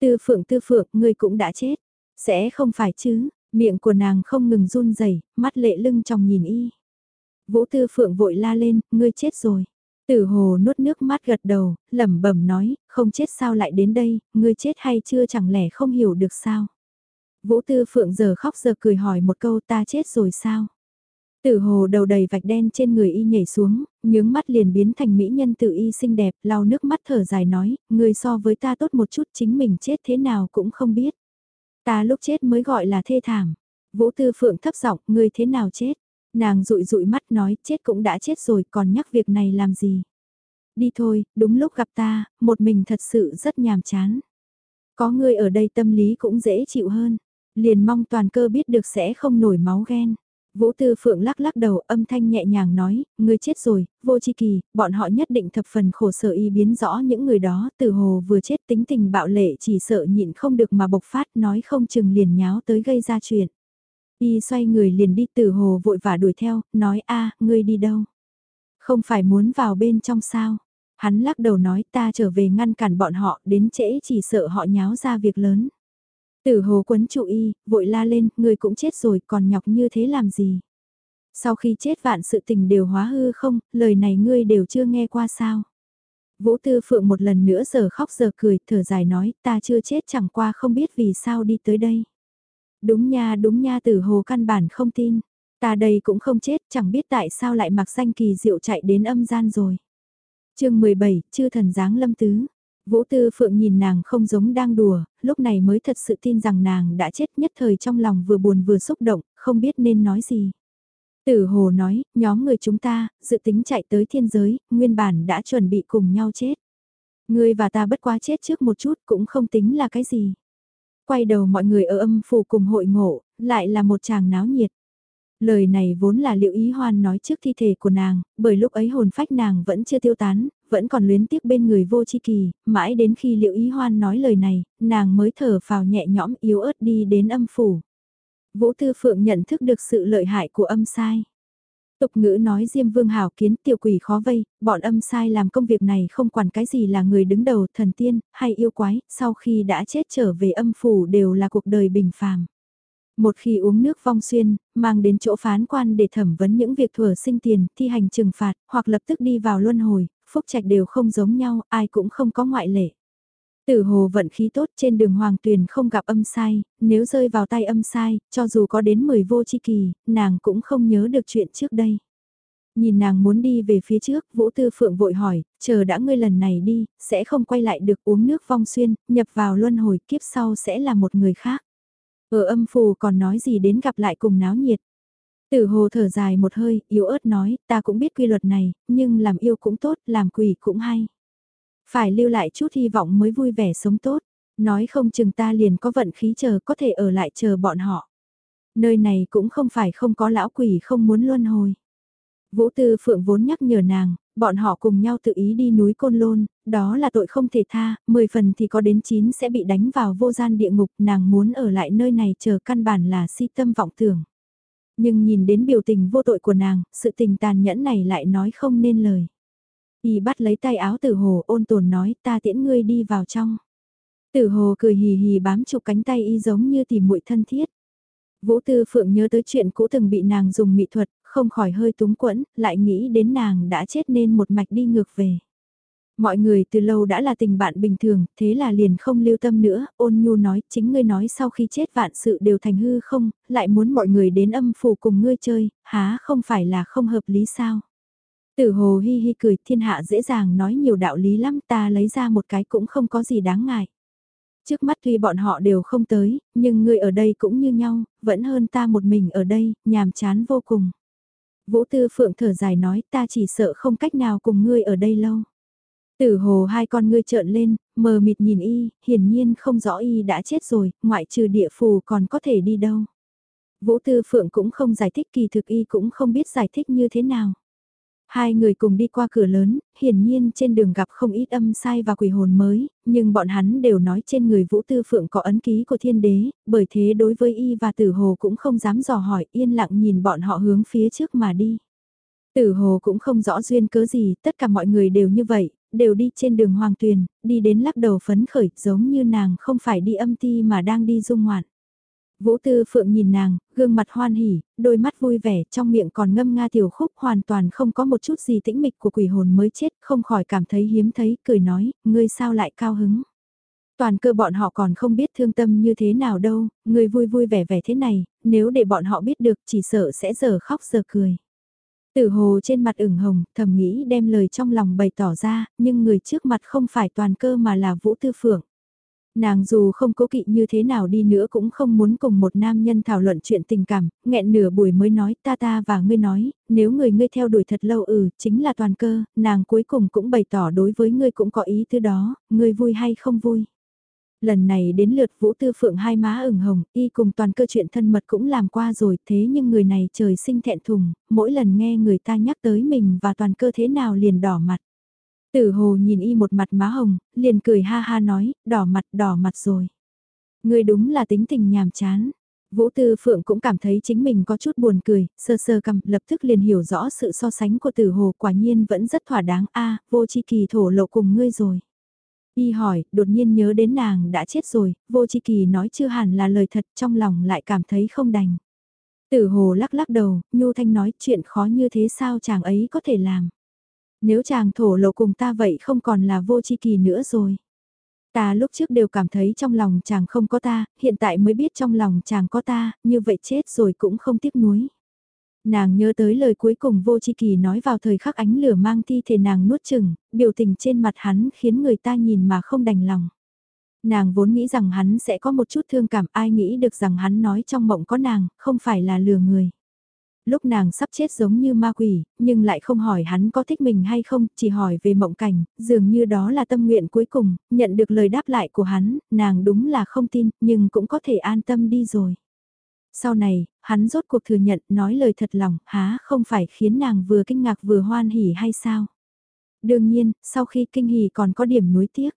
A: Tư Phượng Tư Phượng, ngươi cũng đã chết. Sẽ không phải chứ, miệng của nàng không ngừng run rẩy mắt lệ lưng trong nhìn y. Vũ Tư Phượng vội la lên, ngươi chết rồi. Tử hồ nuốt nước mắt gật đầu, lẩm bẩm nói, không chết sao lại đến đây, ngươi chết hay chưa chẳng lẽ không hiểu được sao. Vũ Tư Phượng giờ khóc giờ cười hỏi một câu ta chết rồi sao. Tử hồ đầu đầy vạch đen trên người y nhảy xuống, nhướng mắt liền biến thành mỹ nhân tự y xinh đẹp, lau nước mắt thở dài nói, người so với ta tốt một chút chính mình chết thế nào cũng không biết. Ta lúc chết mới gọi là thê thảm. Vũ Tư Phượng thấp giọng, người thế nào chết? Nàng rụi rụi mắt nói chết cũng đã chết rồi còn nhắc việc này làm gì. Đi thôi, đúng lúc gặp ta, một mình thật sự rất nhàm chán. Có người ở đây tâm lý cũng dễ chịu hơn. Liền mong toàn cơ biết được sẽ không nổi máu ghen. Vũ Tư Phượng lắc lắc đầu âm thanh nhẹ nhàng nói, người chết rồi, vô chi kỳ, bọn họ nhất định thập phần khổ sở y biến rõ những người đó, từ hồ vừa chết tính tình bạo lệ chỉ sợ nhịn không được mà bộc phát nói không chừng liền nháo tới gây ra chuyện. Y xoay người liền đi tử hồ vội vã đuổi theo, nói a ngươi đi đâu? Không phải muốn vào bên trong sao? Hắn lắc đầu nói ta trở về ngăn cản bọn họ đến trễ chỉ sợ họ nháo ra việc lớn. Tử hồ quấn trụ y, vội la lên, Ngươi cũng chết rồi còn nhọc như thế làm gì. Sau khi chết vạn sự tình đều hóa hư không, lời này ngươi đều chưa nghe qua sao. Vũ Tư Phượng một lần nữa giờ khóc giờ cười, thở dài nói, ta chưa chết chẳng qua không biết vì sao đi tới đây. Đúng nha đúng nha tử hồ căn bản không tin, ta đây cũng không chết, chẳng biết tại sao lại mặc danh kỳ diệu chạy đến âm gian rồi. chương 17, chư thần giáng lâm tứ. Vũ Tư Phượng nhìn nàng không giống đang đùa, lúc này mới thật sự tin rằng nàng đã chết nhất thời trong lòng vừa buồn vừa xúc động, không biết nên nói gì. Tử Hồ nói, nhóm người chúng ta, dự tính chạy tới thiên giới, nguyên bản đã chuẩn bị cùng nhau chết. Ngươi và ta bất quá chết trước một chút cũng không tính là cái gì. Quay đầu mọi người ở âm phủ cùng hội ngộ, lại là một chàng náo nhiệt. Lời này vốn là liệu ý hoan nói trước thi thể của nàng, bởi lúc ấy hồn phách nàng vẫn chưa tiêu tán, vẫn còn luyến tiếc bên người vô chi kỳ, mãi đến khi liệu ý hoan nói lời này, nàng mới thở phào nhẹ nhõm yếu ớt đi đến âm phủ. Vũ Tư Phượng nhận thức được sự lợi hại của âm sai. Tục ngữ nói Diêm Vương hảo kiến tiểu quỷ khó vây, bọn âm sai làm công việc này không quản cái gì là người đứng đầu thần tiên hay yêu quái, sau khi đã chết trở về âm phủ đều là cuộc đời bình phàm. Một khi uống nước vong xuyên, mang đến chỗ phán quan để thẩm vấn những việc thừa sinh tiền, thi hành trừng phạt, hoặc lập tức đi vào luân hồi, phúc trạch đều không giống nhau, ai cũng không có ngoại lệ. Tử hồ vận khí tốt trên đường hoàng tuyền không gặp âm sai, nếu rơi vào tay âm sai, cho dù có đến 10 vô chi kỳ, nàng cũng không nhớ được chuyện trước đây. Nhìn nàng muốn đi về phía trước, Vũ Tư Phượng vội hỏi, chờ đã ngươi lần này đi, sẽ không quay lại được uống nước vong xuyên, nhập vào luân hồi kiếp sau sẽ là một người khác. Ở âm phù còn nói gì đến gặp lại cùng náo nhiệt. Tử hồ thở dài một hơi, yếu ớt nói, ta cũng biết quy luật này, nhưng làm yêu cũng tốt, làm quỷ cũng hay. Phải lưu lại chút hy vọng mới vui vẻ sống tốt, nói không chừng ta liền có vận khí chờ có thể ở lại chờ bọn họ. Nơi này cũng không phải không có lão quỷ không muốn luân hồi. Vũ Tư Phượng vốn nhắc nhở nàng, bọn họ cùng nhau tự ý đi núi Côn Lôn, đó là tội không thể tha, 10 phần thì có đến 9 sẽ bị đánh vào vô gian địa ngục, nàng muốn ở lại nơi này chờ căn bản là si tâm vọng tưởng. Nhưng nhìn đến biểu tình vô tội của nàng, sự tình tàn nhẫn này lại nói không nên lời. Y bắt lấy tay áo tử hồ ôn tồn nói ta tiễn ngươi đi vào trong. Tử hồ cười hì hì bám chụp cánh tay y giống như tìm muội thân thiết. Vũ Tư Phượng nhớ tới chuyện cũ từng bị nàng dùng mỹ thuật, không khỏi hơi túng quẫn, lại nghĩ đến nàng đã chết nên một mạch đi ngược về. Mọi người từ lâu đã là tình bạn bình thường, thế là liền không lưu tâm nữa, ôn nhu nói, chính ngươi nói sau khi chết vạn sự đều thành hư không, lại muốn mọi người đến âm phủ cùng ngươi chơi, há không phải là không hợp lý sao. Tử hồ hi hi cười thiên hạ dễ dàng nói nhiều đạo lý lắm ta lấy ra một cái cũng không có gì đáng ngại. Trước mắt tuy bọn họ đều không tới, nhưng người ở đây cũng như nhau, vẫn hơn ta một mình ở đây, nhàm chán vô cùng. Vũ Tư Phượng thở dài nói ta chỉ sợ không cách nào cùng ngươi ở đây lâu. Tử hồ hai con ngươi trợn lên, mờ mịt nhìn y, hiển nhiên không rõ y đã chết rồi, ngoại trừ địa phù còn có thể đi đâu. Vũ Tư Phượng cũng không giải thích kỳ thực y cũng không biết giải thích như thế nào. Hai người cùng đi qua cửa lớn, hiển nhiên trên đường gặp không ít âm sai và quỷ hồn mới, nhưng bọn hắn đều nói trên người Vũ Tư Phượng có ấn ký của thiên đế, bởi thế đối với y và tử hồ cũng không dám dò hỏi yên lặng nhìn bọn họ hướng phía trước mà đi. Tử hồ cũng không rõ duyên cớ gì, tất cả mọi người đều như vậy, đều đi trên đường hoàng tuyền, đi đến lắc đầu phấn khởi giống như nàng không phải đi âm ti mà đang đi dung ngoạn. Vũ Tư Phượng nhìn nàng, gương mặt hoan hỉ, đôi mắt vui vẻ, trong miệng còn ngâm nga tiểu khúc hoàn toàn không có một chút gì tĩnh mịch của quỷ hồn mới chết, không khỏi cảm thấy hiếm thấy, cười nói, ngươi sao lại cao hứng. Toàn cơ bọn họ còn không biết thương tâm như thế nào đâu, ngươi vui vui vẻ vẻ thế này, nếu để bọn họ biết được chỉ sợ sẽ giờ khóc giờ cười. Tử hồ trên mặt ửng hồng, thầm nghĩ đem lời trong lòng bày tỏ ra, nhưng người trước mặt không phải toàn cơ mà là Vũ Tư Phượng. Nàng dù không cố kỵ như thế nào đi nữa cũng không muốn cùng một nam nhân thảo luận chuyện tình cảm, nghẹn nửa buổi mới nói ta ta và ngươi nói, nếu người ngươi theo đuổi thật lâu ừ, chính là toàn cơ, nàng cuối cùng cũng bày tỏ đối với ngươi cũng có ý thứ đó, ngươi vui hay không vui. Lần này đến lượt Vũ Tư Phượng hai má ửng hồng, y cùng toàn cơ chuyện thân mật cũng làm qua rồi, thế nhưng người này trời sinh thẹn thùng, mỗi lần nghe người ta nhắc tới mình và toàn cơ thế nào liền đỏ mặt. Tử hồ nhìn y một mặt má hồng, liền cười ha ha nói, đỏ mặt đỏ mặt rồi. Người đúng là tính tình nhàm chán. Vũ Tư Phượng cũng cảm thấy chính mình có chút buồn cười, sơ sơ cầm, lập tức liền hiểu rõ sự so sánh của tử hồ quả nhiên vẫn rất thỏa đáng a vô chi kỳ thổ lộ cùng ngươi rồi. Y hỏi, đột nhiên nhớ đến nàng đã chết rồi, vô chi kỳ nói chưa hẳn là lời thật trong lòng lại cảm thấy không đành. Tử hồ lắc lắc đầu, Nhu Thanh nói chuyện khó như thế sao chàng ấy có thể làm. Nếu chàng thổ lộ cùng ta vậy không còn là vô chi kỳ nữa rồi. Ta lúc trước đều cảm thấy trong lòng chàng không có ta, hiện tại mới biết trong lòng chàng có ta, như vậy chết rồi cũng không tiếc nuối. Nàng nhớ tới lời cuối cùng vô chi kỳ nói vào thời khắc ánh lửa mang thi thể nàng nuốt chừng, biểu tình trên mặt hắn khiến người ta nhìn mà không đành lòng. Nàng vốn nghĩ rằng hắn sẽ có một chút thương cảm ai nghĩ được rằng hắn nói trong mộng có nàng, không phải là lừa người lúc nàng sắp chết giống như ma quỷ, nhưng lại không hỏi hắn có thích mình hay không, chỉ hỏi về mộng cảnh, dường như đó là tâm nguyện cuối cùng, nhận được lời đáp lại của hắn, nàng đúng là không tin, nhưng cũng có thể an tâm đi rồi. Sau này, hắn rốt cuộc thừa nhận nói lời thật lòng, há không phải khiến nàng vừa kinh ngạc vừa hoan hỉ hay sao? Đương nhiên, sau khi kinh hỉ còn có điểm nuối tiếc.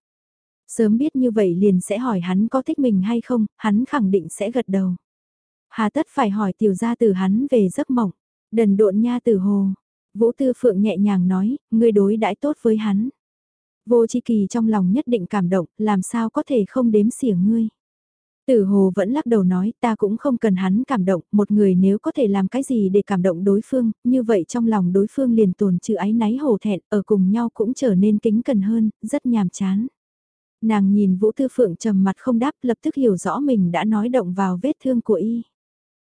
A: Sớm biết như vậy liền sẽ hỏi hắn có thích mình hay không, hắn khẳng định sẽ gật đầu. Hà tất phải hỏi tiểu gia tử hắn về giấc mộng, đần độn nha tử hồ. Vũ Tư Phượng nhẹ nhàng nói, ngươi đối đãi tốt với hắn. Vô chi kỳ trong lòng nhất định cảm động, làm sao có thể không đếm xỉa ngươi. Tử hồ vẫn lắc đầu nói ta cũng không cần hắn cảm động, một người nếu có thể làm cái gì để cảm động đối phương, như vậy trong lòng đối phương liền tồn chữ ái náy hổ thẹn, ở cùng nhau cũng trở nên kính cần hơn, rất nhàm chán. Nàng nhìn Vũ Tư Phượng trầm mặt không đáp lập tức hiểu rõ mình đã nói động vào vết thương của y.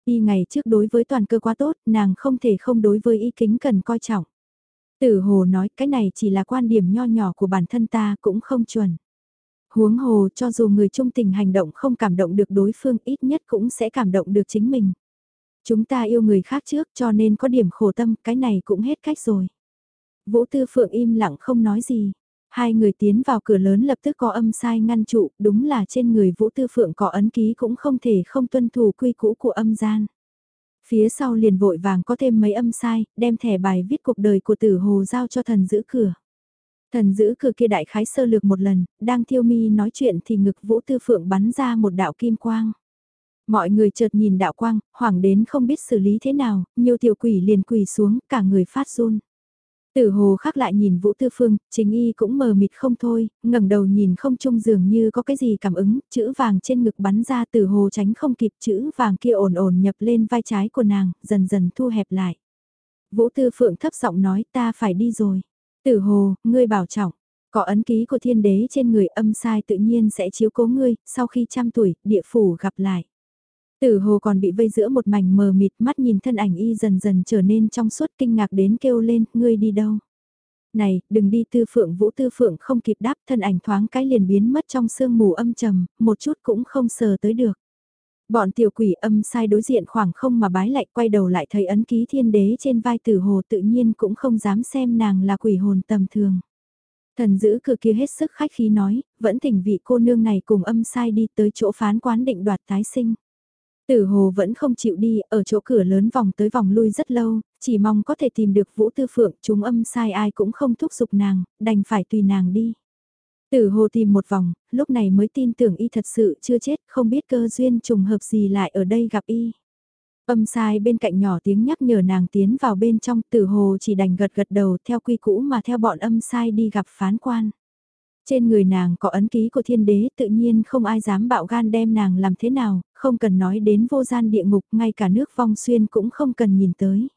A: Y ngày trước đối với toàn cơ quá tốt, nàng không thể không đối với y kính cần coi trọng. Tử hồ nói cái này chỉ là quan điểm nho nhỏ của bản thân ta cũng không chuẩn. Huống hồ cho dù người trung tình hành động không cảm động được đối phương ít nhất cũng sẽ cảm động được chính mình. Chúng ta yêu người khác trước cho nên có điểm khổ tâm cái này cũng hết cách rồi. Vũ Tư Phượng im lặng không nói gì. Hai người tiến vào cửa lớn lập tức có âm sai ngăn trụ, đúng là trên người Vũ Tư Phượng có ấn ký cũng không thể không tuân thủ quy cũ của âm gian. Phía sau liền vội vàng có thêm mấy âm sai, đem thẻ bài viết cuộc đời của tử hồ giao cho thần giữ cửa. Thần giữ cửa kia đại khái sơ lược một lần, đang thiêu mi nói chuyện thì ngực Vũ Tư Phượng bắn ra một đạo kim quang. Mọi người chợt nhìn đạo quang, hoảng đến không biết xử lý thế nào, nhiều tiểu quỷ liền quỳ xuống, cả người phát run. Tử hồ khác lại nhìn Vũ Tư Phương, chính y cũng mờ mịt không thôi, ngẩng đầu nhìn không trung dường như có cái gì cảm ứng, chữ vàng trên ngực bắn ra tử hồ tránh không kịp chữ vàng kia ổn ổn nhập lên vai trái của nàng, dần dần thu hẹp lại. Vũ Tư Phượng thấp giọng nói ta phải đi rồi. Tử hồ, ngươi bảo trọng, có ấn ký của thiên đế trên người âm sai tự nhiên sẽ chiếu cố ngươi, sau khi trăm tuổi, địa phủ gặp lại. Tử hồ còn bị vây giữa một mảnh mờ mịt mắt nhìn thân ảnh y dần dần trở nên trong suốt kinh ngạc đến kêu lên, ngươi đi đâu? Này, đừng đi tư phượng vũ tư phượng không kịp đáp thân ảnh thoáng cái liền biến mất trong sương mù âm trầm, một chút cũng không sờ tới được. Bọn tiểu quỷ âm sai đối diện khoảng không mà bái lại quay đầu lại thấy ấn ký thiên đế trên vai tử hồ tự nhiên cũng không dám xem nàng là quỷ hồn tầm thường. Thần giữ cửa kia hết sức khách khí nói, vẫn thỉnh vị cô nương này cùng âm sai đi tới chỗ phán quán định đoạt tái sinh. Tử hồ vẫn không chịu đi, ở chỗ cửa lớn vòng tới vòng lui rất lâu, chỉ mong có thể tìm được Vũ Tư Phượng, chúng âm sai ai cũng không thúc giục nàng, đành phải tùy nàng đi. Tử hồ tìm một vòng, lúc này mới tin tưởng y thật sự chưa chết, không biết cơ duyên trùng hợp gì lại ở đây gặp y. Âm sai bên cạnh nhỏ tiếng nhắc nhở nàng tiến vào bên trong, tử hồ chỉ đành gật gật đầu theo quy cũ mà theo bọn âm sai đi gặp phán quan. Trên người nàng có ấn ký của thiên đế tự nhiên không ai dám bạo gan đem nàng làm thế nào, không cần nói đến vô gian địa ngục, ngay cả nước vong xuyên cũng không cần nhìn tới.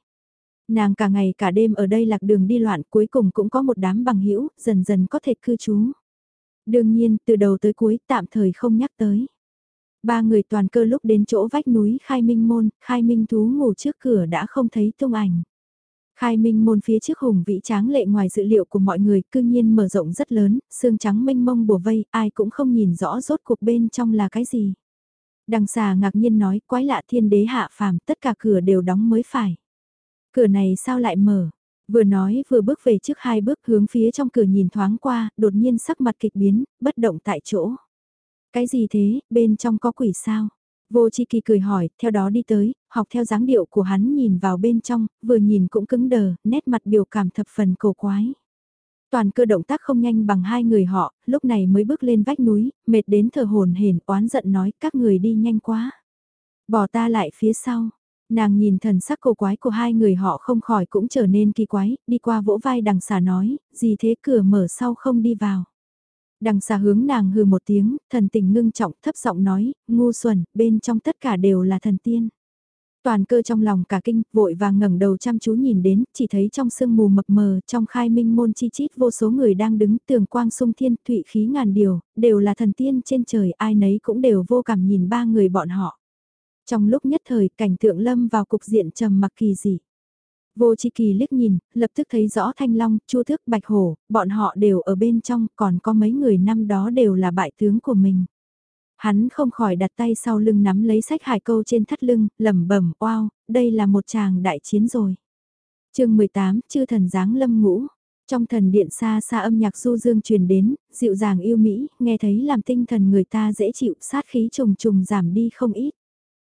A: Nàng cả ngày cả đêm ở đây lạc đường đi loạn cuối cùng cũng có một đám bằng hữu dần dần có thể cư trú. Đương nhiên, từ đầu tới cuối tạm thời không nhắc tới. Ba người toàn cơ lúc đến chỗ vách núi khai minh môn, khai minh thú ngủ trước cửa đã không thấy tung ảnh. Khai minh môn phía trước hùng vĩ tráng lệ ngoài dự liệu của mọi người cư nhiên mở rộng rất lớn, xương trắng mênh mông bùa vây, ai cũng không nhìn rõ rốt cuộc bên trong là cái gì. Đằng xà ngạc nhiên nói quái lạ thiên đế hạ phàm tất cả cửa đều đóng mới phải. Cửa này sao lại mở? Vừa nói vừa bước về trước hai bước hướng phía trong cửa nhìn thoáng qua, đột nhiên sắc mặt kịch biến, bất động tại chỗ. Cái gì thế, bên trong có quỷ sao? Vô Chi Kỳ cười hỏi, theo đó đi tới, học theo dáng điệu của hắn nhìn vào bên trong, vừa nhìn cũng cứng đờ, nét mặt biểu cảm thập phần cổ quái. Toàn cơ động tác không nhanh bằng hai người họ, lúc này mới bước lên vách núi, mệt đến thở hồn hển oán giận nói các người đi nhanh quá. Bỏ ta lại phía sau. Nàng nhìn thần sắc cổ quái của hai người họ không khỏi cũng trở nên kỳ quái, đi qua vỗ vai đằng xà nói, gì thế cửa mở sau không đi vào. Đằng xà hướng nàng hừ một tiếng, thần tình ngưng trọng thấp giọng nói, ngu xuẩn, bên trong tất cả đều là thần tiên. Toàn cơ trong lòng cả kinh, vội vàng ngẩng đầu chăm chú nhìn đến, chỉ thấy trong sương mù mập mờ, trong khai minh môn chi chít vô số người đang đứng tường quang sung thiên, thụy khí ngàn điều, đều là thần tiên trên trời, ai nấy cũng đều vô cảm nhìn ba người bọn họ. Trong lúc nhất thời, cảnh tượng lâm vào cục diện trầm mặc kỳ dị. Vô chi kỳ liếc nhìn, lập tức thấy rõ thanh long, chu thức, bạch hổ, bọn họ đều ở bên trong, còn có mấy người năm đó đều là bại tướng của mình. Hắn không khỏi đặt tay sau lưng nắm lấy sách hải câu trên thắt lưng, lẩm bẩm, wow, đây là một chàng đại chiến rồi. chương 18, chư thần giáng lâm ngũ. Trong thần điện xa xa âm nhạc du dương truyền đến, dịu dàng yêu mỹ, nghe thấy làm tinh thần người ta dễ chịu, sát khí trùng trùng giảm đi không ít.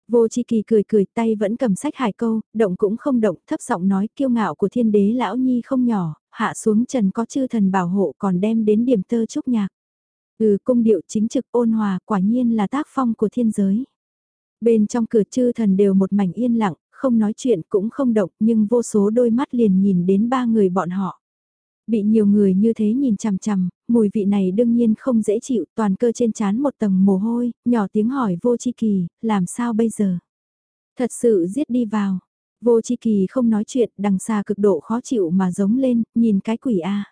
A: Vô chi kỳ cười cười tay vẫn cầm sách hải câu, động cũng không động, thấp giọng nói kiêu ngạo của thiên đế lão nhi không nhỏ, hạ xuống trần có chư thần bảo hộ còn đem đến điểm tơ trúc nhạc. Ừ cung điệu chính trực ôn hòa quả nhiên là tác phong của thiên giới. Bên trong cửa chư thần đều một mảnh yên lặng, không nói chuyện cũng không động nhưng vô số đôi mắt liền nhìn đến ba người bọn họ. Bị nhiều người như thế nhìn chằm chằm, mùi vị này đương nhiên không dễ chịu, toàn cơ trên chán một tầng mồ hôi, nhỏ tiếng hỏi vô chi kỳ, làm sao bây giờ? Thật sự giết đi vào. Vô chi kỳ không nói chuyện, đằng xa cực độ khó chịu mà giống lên, nhìn cái quỷ a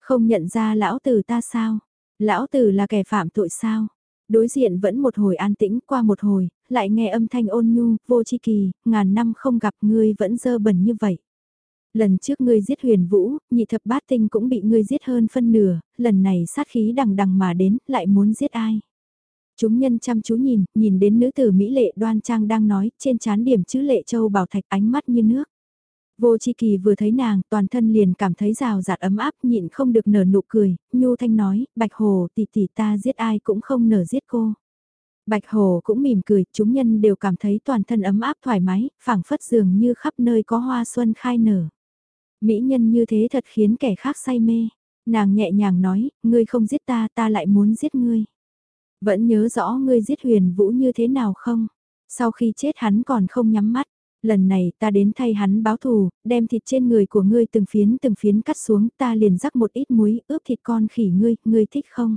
A: Không nhận ra lão tử ta sao? Lão tử là kẻ phạm tội sao? Đối diện vẫn một hồi an tĩnh qua một hồi, lại nghe âm thanh ôn nhu, vô chi kỳ, ngàn năm không gặp ngươi vẫn dơ bẩn như vậy. Lần trước ngươi giết huyền vũ, nhị thập bát tinh cũng bị ngươi giết hơn phân nửa, lần này sát khí đằng đằng mà đến, lại muốn giết ai? Chúng nhân chăm chú nhìn, nhìn đến nữ tử Mỹ lệ đoan trang đang nói, trên chán điểm chữ lệ châu bảo thạch ánh mắt như nước. Vô chi kỳ vừa thấy nàng, toàn thân liền cảm thấy rào rạt ấm áp, nhịn không được nở nụ cười, nhu thanh nói, bạch hồ tỷ tỷ ta giết ai cũng không nở giết cô. Bạch hồ cũng mỉm cười, chúng nhân đều cảm thấy toàn thân ấm áp thoải mái, phảng phất dường như khắp nơi có hoa xuân khai nở. Mỹ nhân như thế thật khiến kẻ khác say mê. Nàng nhẹ nhàng nói, ngươi không giết ta, ta lại muốn giết ngươi. Vẫn nhớ rõ ngươi giết huyền vũ như thế nào không? Sau khi chết hắn còn không nhắm mắt. Lần này ta đến thay hắn báo thù, đem thịt trên người của ngươi từng phiến từng phiến cắt xuống ta liền rắc một ít muối ướp thịt con khỉ ngươi, ngươi thích không?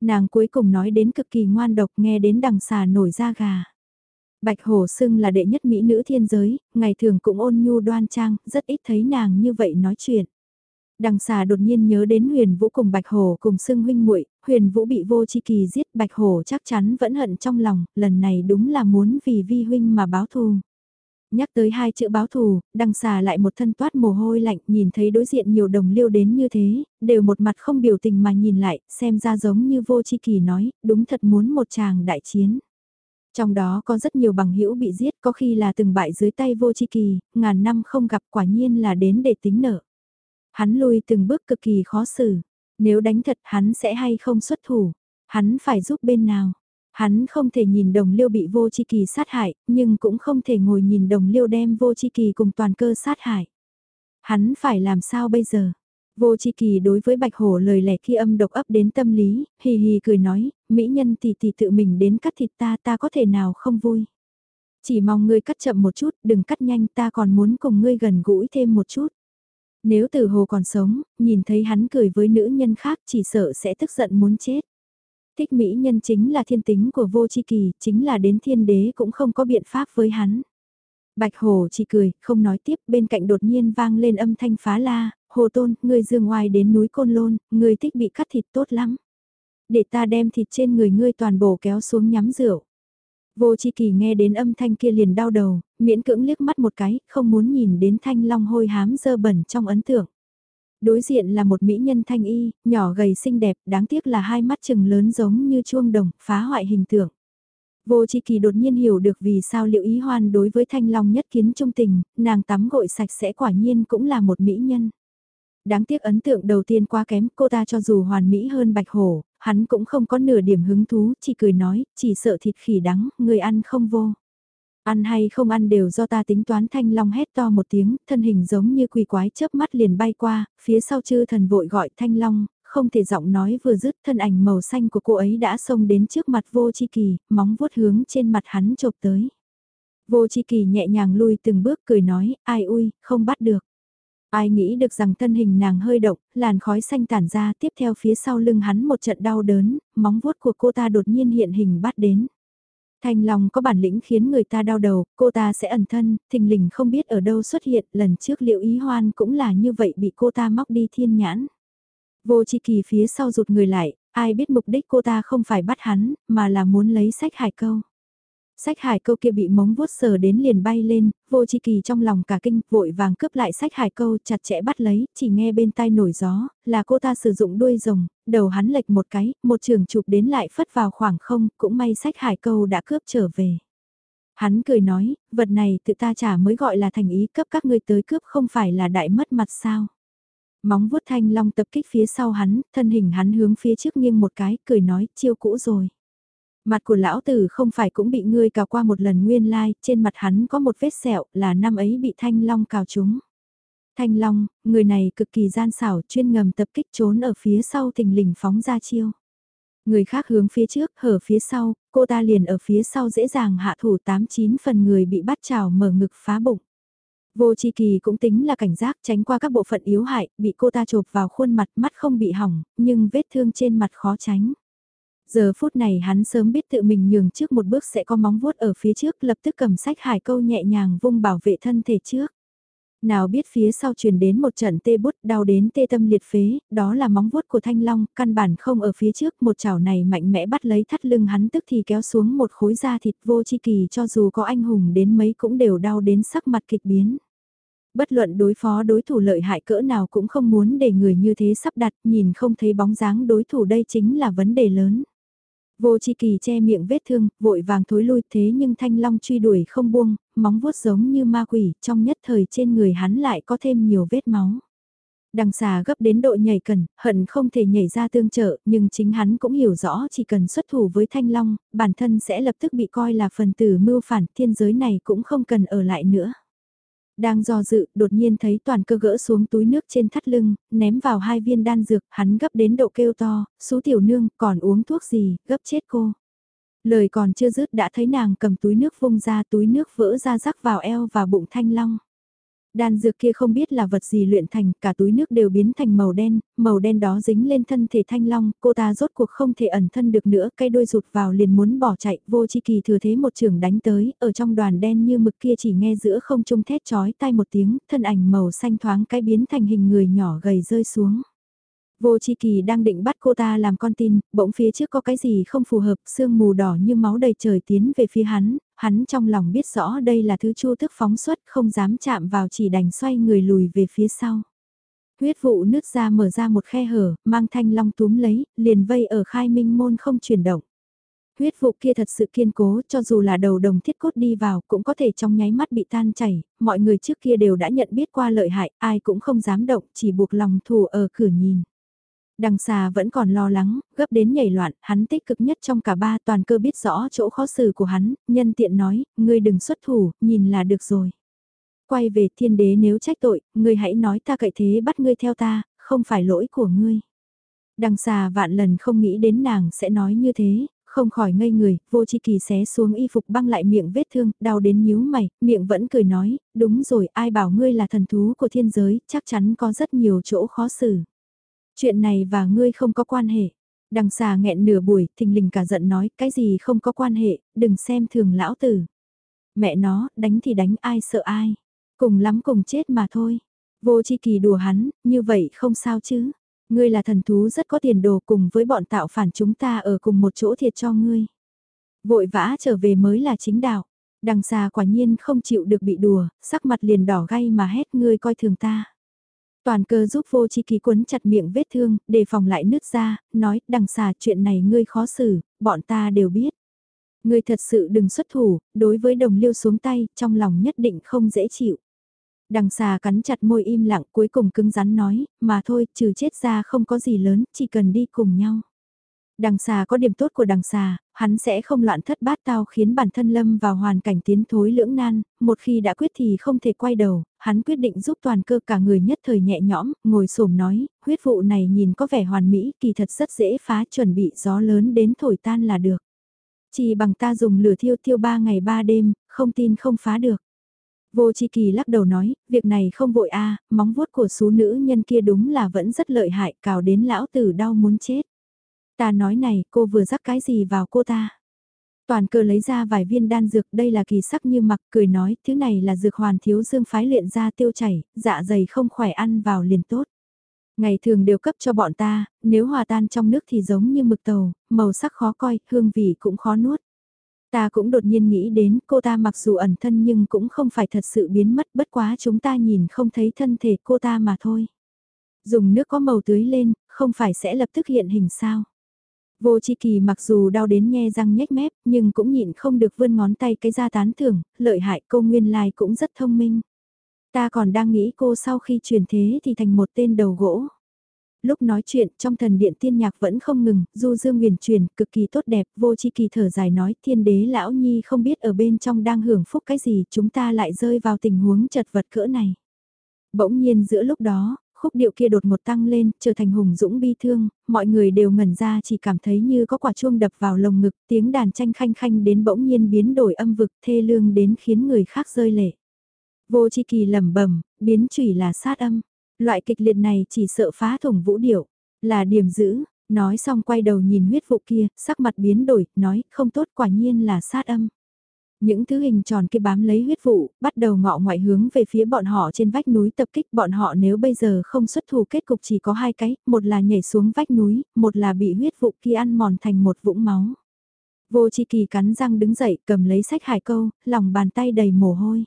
A: Nàng cuối cùng nói đến cực kỳ ngoan độc nghe đến đằng xà nổi da gà. Bạch Hồ xưng là đệ nhất mỹ nữ thiên giới, ngày thường cũng ôn nhu đoan trang, rất ít thấy nàng như vậy nói chuyện. Đằng xà đột nhiên nhớ đến huyền vũ cùng Bạch Hồ cùng xưng huynh muội huyền vũ bị vô chi kỳ giết Bạch Hồ chắc chắn vẫn hận trong lòng, lần này đúng là muốn vì vi huynh mà báo thù. Nhắc tới hai chữ báo thù, đằng xà lại một thân toát mồ hôi lạnh nhìn thấy đối diện nhiều đồng liêu đến như thế, đều một mặt không biểu tình mà nhìn lại, xem ra giống như vô chi kỳ nói, đúng thật muốn một chàng đại chiến. Trong đó có rất nhiều bằng hữu bị giết, có khi là từng bại dưới tay vô chi kỳ, ngàn năm không gặp quả nhiên là đến để tính nợ. Hắn lui từng bước cực kỳ khó xử, nếu đánh thật hắn sẽ hay không xuất thủ, hắn phải giúp bên nào. Hắn không thể nhìn đồng liêu bị vô chi kỳ sát hại, nhưng cũng không thể ngồi nhìn đồng liêu đem vô chi kỳ cùng toàn cơ sát hại. Hắn phải làm sao bây giờ? Vô chi kỳ đối với bạch hổ lời lẻ khi âm độc ấp đến tâm lý, hì hì cười nói, mỹ nhân tỷ tỷ tự mình đến cắt thịt ta ta có thể nào không vui. Chỉ mong ngươi cắt chậm một chút, đừng cắt nhanh ta còn muốn cùng ngươi gần gũi thêm một chút. Nếu tử hồ còn sống, nhìn thấy hắn cười với nữ nhân khác chỉ sợ sẽ tức giận muốn chết. Thích mỹ nhân chính là thiên tính của vô chi kỳ, chính là đến thiên đế cũng không có biện pháp với hắn. Bạch Hồ chỉ cười, không nói tiếp, bên cạnh đột nhiên vang lên âm thanh phá la, Hồ Tôn, ngươi dương ngoài đến núi Côn Lôn, ngươi thích bị cắt thịt tốt lắm. Để ta đem thịt trên người ngươi toàn bộ kéo xuống nhắm rượu. Vô chi kỳ nghe đến âm thanh kia liền đau đầu, miễn cưỡng liếc mắt một cái, không muốn nhìn đến thanh long hôi hám dơ bẩn trong ấn tượng. Đối diện là một mỹ nhân thanh y, nhỏ gầy xinh đẹp, đáng tiếc là hai mắt chừng lớn giống như chuông đồng, phá hoại hình tượng. Vô Chi Kỳ đột nhiên hiểu được vì sao liệu ý hoan đối với thanh long nhất kiến trung tình, nàng tắm gội sạch sẽ quả nhiên cũng là một mỹ nhân. Đáng tiếc ấn tượng đầu tiên quá kém, cô ta cho dù hoàn mỹ hơn bạch hổ, hắn cũng không có nửa điểm hứng thú, chỉ cười nói, chỉ sợ thịt khỉ đắng, người ăn không vô. Ăn hay không ăn đều do ta tính toán thanh long hét to một tiếng, thân hình giống như quỷ quái chớp mắt liền bay qua, phía sau chư thần vội gọi thanh long, không thể giọng nói vừa dứt thân ảnh màu xanh của cô ấy đã xông đến trước mặt vô chi kỳ, móng vuốt hướng trên mặt hắn chộp tới. Vô chi kỳ nhẹ nhàng lui từng bước cười nói, ai ui, không bắt được. Ai nghĩ được rằng thân hình nàng hơi động, làn khói xanh tản ra tiếp theo phía sau lưng hắn một trận đau đớn, móng vuốt của cô ta đột nhiên hiện hình bắt đến. Thanh Long có bản lĩnh khiến người ta đau đầu, cô ta sẽ ẩn thân, thình lình không biết ở đâu xuất hiện, lần trước liệu ý hoan cũng là như vậy bị cô ta móc đi thiên nhãn. Vô chi kỳ phía sau rụt người lại, ai biết mục đích cô ta không phải bắt hắn, mà là muốn lấy sách hải câu. Sách hải câu kia bị móng vuốt sờ đến liền bay lên, vô chi kỳ trong lòng cả kinh, vội vàng cướp lại sách hải câu chặt chẽ bắt lấy, chỉ nghe bên tai nổi gió, là cô ta sử dụng đuôi rồng, đầu hắn lệch một cái, một trường chụp đến lại phất vào khoảng không, cũng may sách hải câu đã cướp trở về. Hắn cười nói, vật này tự ta trả mới gọi là thành ý cấp các ngươi tới cướp không phải là đại mất mặt sao. Móng vuốt thanh long tập kích phía sau hắn, thân hình hắn hướng phía trước nghiêng một cái, cười nói, chiêu cũ rồi. Mặt của lão tử không phải cũng bị ngươi cào qua một lần nguyên lai, trên mặt hắn có một vết sẹo là năm ấy bị thanh long cào trúng. Thanh long, người này cực kỳ gian xảo chuyên ngầm tập kích trốn ở phía sau thình lình phóng ra chiêu. Người khác hướng phía trước, hở phía sau, cô ta liền ở phía sau dễ dàng hạ thủ 89 phần người bị bắt trào mở ngực phá bụng. Vô chi kỳ cũng tính là cảnh giác tránh qua các bộ phận yếu hại, bị cô ta chộp vào khuôn mặt mắt không bị hỏng, nhưng vết thương trên mặt khó tránh. Giờ phút này hắn sớm biết tự mình nhường trước một bước sẽ có móng vuốt ở phía trước lập tức cầm sách hải câu nhẹ nhàng vung bảo vệ thân thể trước. Nào biết phía sau truyền đến một trận tê bút đau đến tê tâm liệt phế, đó là móng vuốt của thanh long, căn bản không ở phía trước, một chảo này mạnh mẽ bắt lấy thắt lưng hắn tức thì kéo xuống một khối da thịt vô chi kỳ cho dù có anh hùng đến mấy cũng đều đau đến sắc mặt kịch biến. Bất luận đối phó đối thủ lợi hại cỡ nào cũng không muốn để người như thế sắp đặt, nhìn không thấy bóng dáng đối thủ đây chính là vấn đề lớn. Vô chi kỳ che miệng vết thương, vội vàng thối lui thế nhưng thanh long truy đuổi không buông, móng vuốt giống như ma quỷ, trong nhất thời trên người hắn lại có thêm nhiều vết máu. Đằng xà gấp đến độ nhảy cần, hận không thể nhảy ra tương trợ, nhưng chính hắn cũng hiểu rõ chỉ cần xuất thủ với thanh long, bản thân sẽ lập tức bị coi là phần tử mưu phản, thiên giới này cũng không cần ở lại nữa. Đang do dự, đột nhiên thấy toàn cơ gỡ xuống túi nước trên thắt lưng, ném vào hai viên đan dược, hắn gấp đến độ kêu to, xú tiểu nương, còn uống thuốc gì, gấp chết cô. Lời còn chưa dứt đã thấy nàng cầm túi nước vung ra túi nước vỡ ra rắc vào eo và bụng thanh long. Đan dược kia không biết là vật gì luyện thành, cả túi nước đều biến thành màu đen, màu đen đó dính lên thân thể thanh long, cô ta rốt cuộc không thể ẩn thân được nữa, cây đôi rụt vào liền muốn bỏ chạy, vô chi kỳ thừa thế một trường đánh tới, ở trong đoàn đen như mực kia chỉ nghe giữa không trung thét chói tai một tiếng, thân ảnh màu xanh thoáng cái biến thành hình người nhỏ gầy rơi xuống. Vô Chi Kỳ đang định bắt cô ta làm con tin, bỗng phía trước có cái gì không phù hợp, sương mù đỏ như máu đầy trời tiến về phía hắn, hắn trong lòng biết rõ đây là thứ chu thức phóng xuất không dám chạm vào chỉ đành xoay người lùi về phía sau. Huyết vụ nứt ra mở ra một khe hở, mang thanh long túm lấy, liền vây ở khai minh môn không chuyển động. Huyết vụ kia thật sự kiên cố, cho dù là đầu đồng thiết cốt đi vào cũng có thể trong nháy mắt bị tan chảy, mọi người trước kia đều đã nhận biết qua lợi hại, ai cũng không dám động, chỉ buộc lòng thủ ở cửa nhìn. Đằng xà vẫn còn lo lắng, gấp đến nhảy loạn, hắn tích cực nhất trong cả ba toàn cơ biết rõ chỗ khó xử của hắn, nhân tiện nói, ngươi đừng xuất thủ, nhìn là được rồi. Quay về thiên đế nếu trách tội, ngươi hãy nói ta cậy thế bắt ngươi theo ta, không phải lỗi của ngươi. Đằng xà vạn lần không nghĩ đến nàng sẽ nói như thế, không khỏi ngây người, vô chi kỳ xé xuống y phục băng lại miệng vết thương, đau đến nhíu mày, miệng vẫn cười nói, đúng rồi, ai bảo ngươi là thần thú của thiên giới, chắc chắn có rất nhiều chỗ khó xử. Chuyện này và ngươi không có quan hệ. Đằng xà nghẹn nửa buổi, thình lình cả giận nói, cái gì không có quan hệ, đừng xem thường lão tử. Mẹ nó, đánh thì đánh ai sợ ai. Cùng lắm cùng chết mà thôi. Vô chi kỳ đùa hắn, như vậy không sao chứ. Ngươi là thần thú rất có tiền đồ cùng với bọn tạo phản chúng ta ở cùng một chỗ thiệt cho ngươi. Vội vã trở về mới là chính đạo. Đằng xà quả nhiên không chịu được bị đùa, sắc mặt liền đỏ gay mà hét ngươi coi thường ta. Toàn cơ giúp vô chi ký quấn chặt miệng vết thương, đề phòng lại nứt ra, nói, đằng xà chuyện này ngươi khó xử, bọn ta đều biết. Ngươi thật sự đừng xuất thủ, đối với đồng liêu xuống tay, trong lòng nhất định không dễ chịu. Đằng xà cắn chặt môi im lặng cuối cùng cứng rắn nói, mà thôi, trừ chết ra không có gì lớn, chỉ cần đi cùng nhau. Đằng xà có điểm tốt của đằng xà, hắn sẽ không loạn thất bát tao khiến bản thân lâm vào hoàn cảnh tiến thối lưỡng nan, một khi đã quyết thì không thể quay đầu, hắn quyết định giúp toàn cơ cả người nhất thời nhẹ nhõm, ngồi xổm nói, huyết vụ này nhìn có vẻ hoàn mỹ, kỳ thật rất dễ phá chuẩn bị gió lớn đến thổi tan là được. Chỉ bằng ta dùng lửa thiêu thiêu ba ngày ba đêm, không tin không phá được. Vô Chi Kỳ lắc đầu nói, việc này không vội a, móng vuốt của số nữ nhân kia đúng là vẫn rất lợi hại, cào đến lão tử đau muốn chết. Ta nói này, cô vừa rắc cái gì vào cô ta? Toàn cơ lấy ra vài viên đan dược, đây là kỳ sắc như mặc, cười nói, thứ này là dược hoàn thiếu dương phái luyện ra tiêu chảy, dạ dày không khỏe ăn vào liền tốt. Ngày thường đều cấp cho bọn ta, nếu hòa tan trong nước thì giống như mực tàu, màu sắc khó coi, hương vị cũng khó nuốt. Ta cũng đột nhiên nghĩ đến cô ta mặc dù ẩn thân nhưng cũng không phải thật sự biến mất bất quá chúng ta nhìn không thấy thân thể cô ta mà thôi. Dùng nước có màu tưới lên, không phải sẽ lập tức hiện hình sao. Vô chi kỳ mặc dù đau đến nhe răng nhếch mép, nhưng cũng nhịn không được vươn ngón tay cái ra tán thưởng, lợi hại cô nguyên lai cũng rất thông minh. Ta còn đang nghĩ cô sau khi truyền thế thì thành một tên đầu gỗ. Lúc nói chuyện trong thần điện tiên nhạc vẫn không ngừng, du dương huyền truyền, cực kỳ tốt đẹp, vô chi kỳ thở dài nói thiên đế lão nhi không biết ở bên trong đang hưởng phúc cái gì chúng ta lại rơi vào tình huống chật vật cỡ này. Bỗng nhiên giữa lúc đó, khúc điệu kia đột một tăng lên, trở thành hùng dũng bi thương, mọi người đều ngẩn ra chỉ cảm thấy như có quả chuông đập vào lồng ngực, tiếng đàn tranh khanh khanh đến bỗng nhiên biến đổi âm vực thê lương đến khiến người khác rơi lệ. Vô chi kỳ lẩm bẩm biến chủy là sát âm. Loại kịch liệt này chỉ sợ phá thủng vũ điệu, là điểm giữ, nói xong quay đầu nhìn huyết vụ kia, sắc mặt biến đổi, nói không tốt quả nhiên là sát âm. Những thứ hình tròn kia bám lấy huyết vụ, bắt đầu ngọ ngoại hướng về phía bọn họ trên vách núi tập kích bọn họ nếu bây giờ không xuất thủ kết cục chỉ có hai cái, một là nhảy xuống vách núi, một là bị huyết vụ kia ăn mòn thành một vũng máu. Vô chi kỳ cắn răng đứng dậy cầm lấy sách hải câu, lòng bàn tay đầy mồ hôi.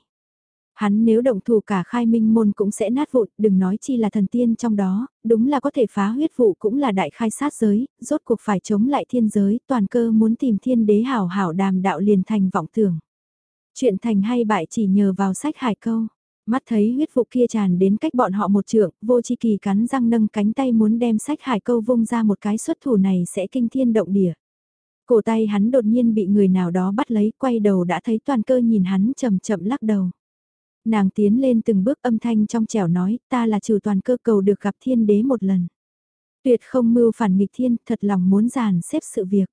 A: Hắn nếu động thủ cả khai minh môn cũng sẽ nát vụn, đừng nói chi là thần tiên trong đó, đúng là có thể phá huyết vụ cũng là đại khai sát giới, rốt cuộc phải chống lại thiên giới, toàn cơ muốn tìm thiên đế hảo hảo đàm đạo liền thành vọng tưởng. Chuyện thành hay bại chỉ nhờ vào sách hải câu. Mắt thấy huyết vụ kia tràn đến cách bọn họ một trượng, vô chi kỳ cắn răng nâng cánh tay muốn đem sách hải câu vung ra một cái xuất thủ này sẽ kinh thiên động địa. Cổ tay hắn đột nhiên bị người nào đó bắt lấy quay đầu đã thấy toàn cơ nhìn hắn chậm chậm lắc đầu. Nàng tiến lên từng bước âm thanh trong trẻo nói, ta là trừ toàn cơ cầu được gặp thiên đế một lần. Tuyệt không mưu phản nghịch thiên, thật lòng muốn giàn xếp sự việc.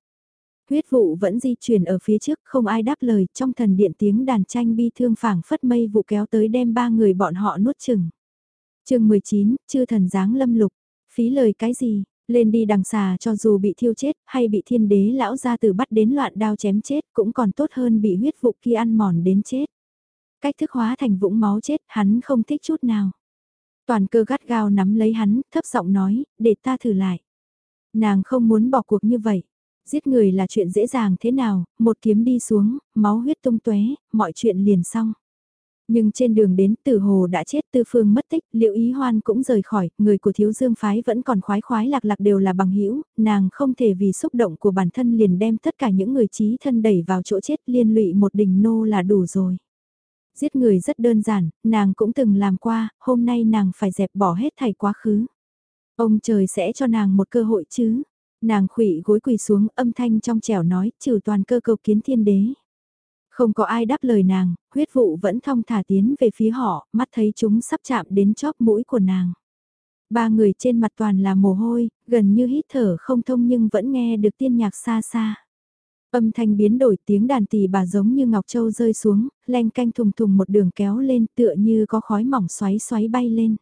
A: Huyết vụ vẫn di chuyển ở phía trước, không ai đáp lời, trong thần điện tiếng đàn tranh bi thương phảng phất mây vụ kéo tới đem ba người bọn họ nuốt chừng. chương 19, chư thần giáng lâm lục, phí lời cái gì, lên đi đằng xà cho dù bị thiêu chết, hay bị thiên đế lão ra từ bắt đến loạn đao chém chết, cũng còn tốt hơn bị huyết vụ kia ăn mòn đến chết. Cách thức hóa thành vũng máu chết, hắn không thích chút nào. Toàn cơ gắt gao nắm lấy hắn, thấp giọng nói, để ta thử lại. Nàng không muốn bỏ cuộc như vậy. Giết người là chuyện dễ dàng thế nào, một kiếm đi xuống, máu huyết tung tóe, mọi chuyện liền xong. Nhưng trên đường đến tử hồ đã chết tư phương mất tích, liệu ý hoan cũng rời khỏi, người của thiếu dương phái vẫn còn khoái khoái lạc lạc đều là bằng hữu nàng không thể vì xúc động của bản thân liền đem tất cả những người trí thân đẩy vào chỗ chết liên lụy một đình nô là đủ rồi. Giết người rất đơn giản, nàng cũng từng làm qua, hôm nay nàng phải dẹp bỏ hết thảy quá khứ. Ông trời sẽ cho nàng một cơ hội chứ. Nàng khủy gối quỳ xuống âm thanh trong trẻo nói trừ toàn cơ cầu kiến thiên đế. Không có ai đáp lời nàng, huyết vụ vẫn thong thả tiến về phía họ, mắt thấy chúng sắp chạm đến chóp mũi của nàng. Ba người trên mặt toàn là mồ hôi, gần như hít thở không thông nhưng vẫn nghe được tiên nhạc xa xa. Âm thanh biến đổi tiếng đàn tỳ bà giống như ngọc châu rơi xuống, len canh thùng thùng một đường kéo lên tựa như có khói mỏng xoáy xoáy bay lên.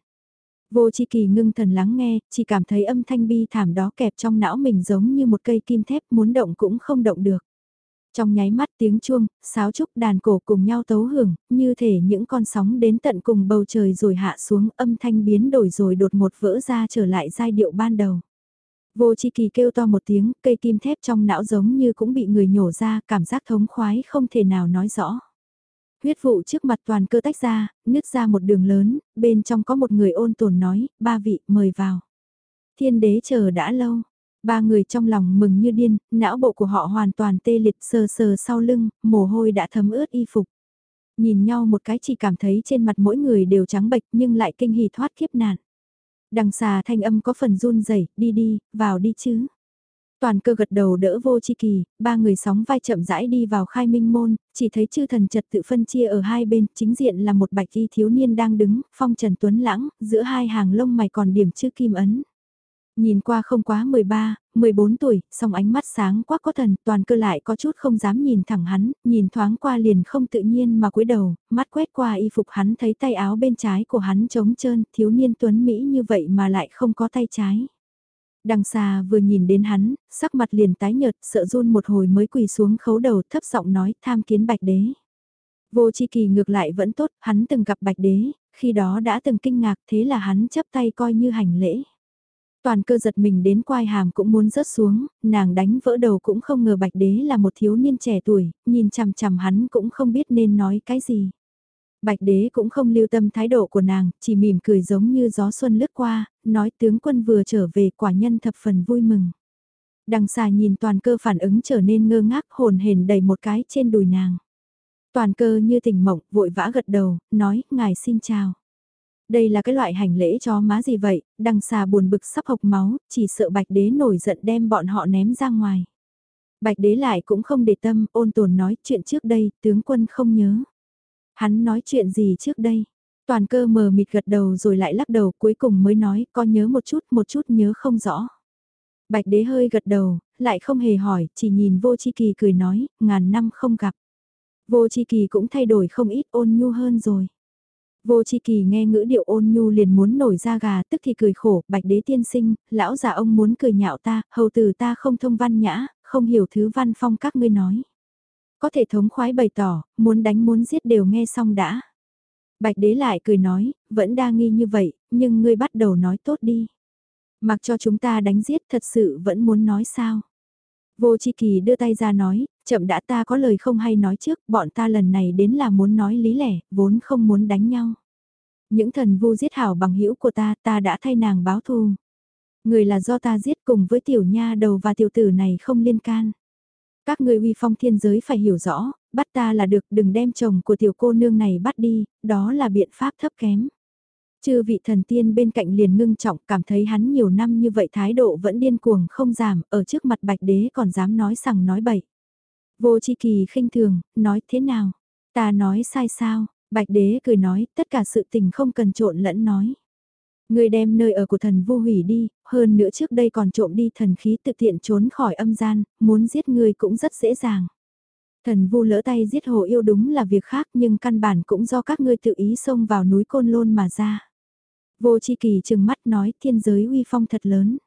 A: Vô chi kỳ ngưng thần lắng nghe, chỉ cảm thấy âm thanh bi thảm đó kẹp trong não mình giống như một cây kim thép muốn động cũng không động được. Trong nháy mắt tiếng chuông, sáo trúc đàn cổ cùng nhau tấu hưởng, như thể những con sóng đến tận cùng bầu trời rồi hạ xuống âm thanh biến đổi rồi đột một vỡ ra trở lại giai điệu ban đầu. Vô chi kỳ kêu to một tiếng, cây kim thép trong não giống như cũng bị người nhổ ra, cảm giác thống khoái không thể nào nói rõ. Huyết vụ trước mặt toàn cơ tách ra, nứt ra một đường lớn, bên trong có một người ôn tồn nói, ba vị, mời vào. Thiên đế chờ đã lâu, ba người trong lòng mừng như điên, não bộ của họ hoàn toàn tê liệt sờ sờ sau lưng, mồ hôi đã thấm ướt y phục. Nhìn nhau một cái chỉ cảm thấy trên mặt mỗi người đều trắng bệch nhưng lại kinh hỉ thoát kiếp nạn. Đằng xà thanh âm có phần run rẩy đi đi, vào đi chứ. Toàn cơ gật đầu đỡ vô chi kỳ, ba người sóng vai chậm rãi đi vào khai minh môn, chỉ thấy chư thần trật tự phân chia ở hai bên, chính diện là một bạch y thiếu niên đang đứng, phong trần tuấn lãng, giữa hai hàng lông mày còn điểm chữ kim ấn. Nhìn qua không quá 13, 14 tuổi, song ánh mắt sáng quá có thần, toàn cơ lại có chút không dám nhìn thẳng hắn, nhìn thoáng qua liền không tự nhiên mà cúi đầu, mắt quét qua y phục hắn thấy tay áo bên trái của hắn trống trơn, thiếu niên tuấn Mỹ như vậy mà lại không có tay trái. Đằng xa vừa nhìn đến hắn, sắc mặt liền tái nhợt, sợ run một hồi mới quỳ xuống khấu đầu thấp giọng nói tham kiến bạch đế. Vô chi kỳ ngược lại vẫn tốt, hắn từng gặp bạch đế, khi đó đã từng kinh ngạc thế là hắn chấp tay coi như hành lễ. Toàn cơ giật mình đến quai hàm cũng muốn rớt xuống, nàng đánh vỡ đầu cũng không ngờ bạch đế là một thiếu niên trẻ tuổi, nhìn chằm chằm hắn cũng không biết nên nói cái gì. Bạch đế cũng không lưu tâm thái độ của nàng, chỉ mỉm cười giống như gió xuân lướt qua, nói tướng quân vừa trở về quả nhân thập phần vui mừng. Đằng xa nhìn toàn cơ phản ứng trở nên ngơ ngác hồn hền đầy một cái trên đùi nàng. Toàn cơ như tỉnh mộng, vội vã gật đầu, nói, ngài xin chào. Đây là cái loại hành lễ cho má gì vậy, đằng xà buồn bực sắp hộc máu, chỉ sợ bạch đế nổi giận đem bọn họ ném ra ngoài. Bạch đế lại cũng không để tâm, ôn tồn nói chuyện trước đây, tướng quân không nhớ. Hắn nói chuyện gì trước đây? Toàn cơ mờ mịt gật đầu rồi lại lắc đầu cuối cùng mới nói có nhớ một chút một chút nhớ không rõ. Bạch đế hơi gật đầu, lại không hề hỏi, chỉ nhìn vô chi kỳ cười nói, ngàn năm không gặp. Vô chi kỳ cũng thay đổi không ít ôn nhu hơn rồi. Vô chi kỳ nghe ngữ điệu ôn nhu liền muốn nổi ra gà tức thì cười khổ, bạch đế tiên sinh, lão già ông muốn cười nhạo ta, hầu từ ta không thông văn nhã, không hiểu thứ văn phong các ngươi nói. Có thể thống khoái bày tỏ, muốn đánh muốn giết đều nghe xong đã. Bạch đế lại cười nói, vẫn đa nghi như vậy, nhưng ngươi bắt đầu nói tốt đi. Mặc cho chúng ta đánh giết thật sự vẫn muốn nói sao. Vô chi kỳ đưa tay ra nói, chậm đã ta có lời không hay nói trước, bọn ta lần này đến là muốn nói lý lẽ, vốn không muốn đánh nhau. Những thần vu giết hảo bằng hữu của ta, ta đã thay nàng báo thù. Người là do ta giết cùng với tiểu nha đầu và tiểu tử này không liên can. Các người uy phong thiên giới phải hiểu rõ, bắt ta là được đừng đem chồng của tiểu cô nương này bắt đi, đó là biện pháp thấp kém. Chư vị thần tiên bên cạnh liền ngưng trọng cảm thấy hắn nhiều năm như vậy thái độ vẫn điên cuồng không giảm, ở trước mặt bạch đế còn dám nói sằng nói bậy. Vô chi kỳ khinh thường, nói thế nào? Ta nói sai sao? Bạch đế cười nói, tất cả sự tình không cần trộn lẫn nói. Người đem nơi ở của thần vô hủy đi, hơn nữa trước đây còn trộm đi thần khí tự tiện trốn khỏi âm gian, muốn giết người cũng rất dễ dàng. Thần vu lỡ tay giết hồ yêu đúng là việc khác nhưng căn bản cũng do các ngươi tự ý xông vào núi côn lôn mà ra. Vô chi kỳ chừng mắt nói thiên giới uy phong thật lớn.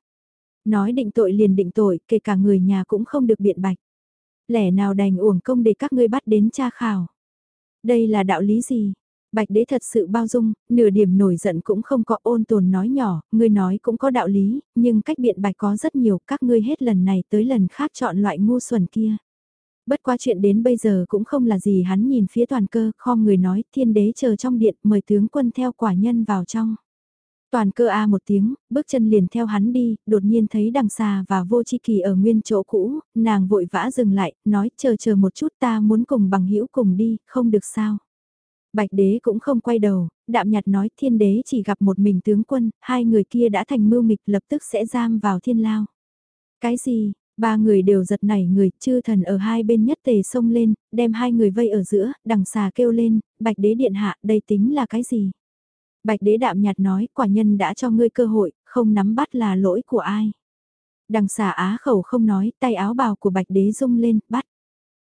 A: Nói định tội liền định tội, kể cả người nhà cũng không được biện bạch. Lẽ nào đành uổng công để các ngươi bắt đến tra khảo. Đây là đạo lý gì? Bạch đế thật sự bao dung, nửa điểm nổi giận cũng không có ôn tồn nói nhỏ, ngươi nói cũng có đạo lý, nhưng cách biện bạch có rất nhiều, các ngươi hết lần này tới lần khác chọn loại ngu xuẩn kia. Bất qua chuyện đến bây giờ cũng không là gì hắn nhìn phía toàn cơ, khom người nói thiên đế chờ trong điện mời tướng quân theo quả nhân vào trong. Toàn cơ a một tiếng, bước chân liền theo hắn đi, đột nhiên thấy đằng xa và vô chi kỳ ở nguyên chỗ cũ, nàng vội vã dừng lại, nói chờ chờ một chút ta muốn cùng bằng hữu cùng đi, không được sao. Bạch đế cũng không quay đầu, đạm nhạt nói thiên đế chỉ gặp một mình tướng quân, hai người kia đã thành mưu nghịch, lập tức sẽ giam vào thiên lao. Cái gì, ba người đều giật nảy người, chư thần ở hai bên nhất tề xông lên, đem hai người vây ở giữa, đằng xà kêu lên, bạch đế điện hạ, đây tính là cái gì? Bạch đế đạm nhạt nói, quả nhân đã cho ngươi cơ hội, không nắm bắt là lỗi của ai. Đằng xà á khẩu không nói, tay áo bào của bạch đế rung lên, bắt.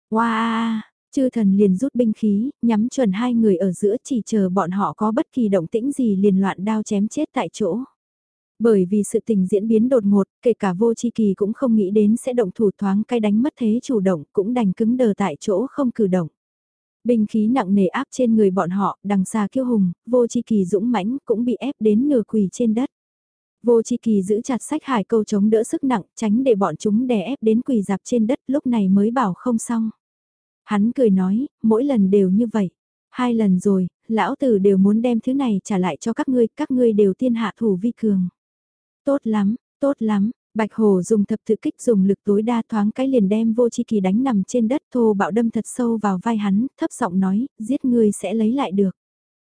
A: Wow! Chư thần liền rút binh khí, nhắm chuẩn hai người ở giữa chỉ chờ bọn họ có bất kỳ động tĩnh gì liền loạn đao chém chết tại chỗ. Bởi vì sự tình diễn biến đột ngột, kể cả vô chi kỳ cũng không nghĩ đến sẽ động thủ thoáng cay đánh mất thế chủ động, cũng đành cứng đờ tại chỗ không cử động. Binh khí nặng nề áp trên người bọn họ, đằng xa kiêu hùng, vô chi kỳ dũng mãnh cũng bị ép đến nửa quỳ trên đất. Vô chi kỳ giữ chặt sách hải câu chống đỡ sức nặng, tránh để bọn chúng đè ép đến quỳ dạp trên đất lúc này mới bảo không xong. Hắn cười nói, mỗi lần đều như vậy. Hai lần rồi, lão tử đều muốn đem thứ này trả lại cho các ngươi, các ngươi đều tiên hạ thủ vi cường. Tốt lắm, tốt lắm, Bạch Hồ dùng thập tự kích dùng lực tối đa thoáng cái liền đem vô chi kỳ đánh nằm trên đất thô bạo đâm thật sâu vào vai hắn, thấp giọng nói, giết ngươi sẽ lấy lại được.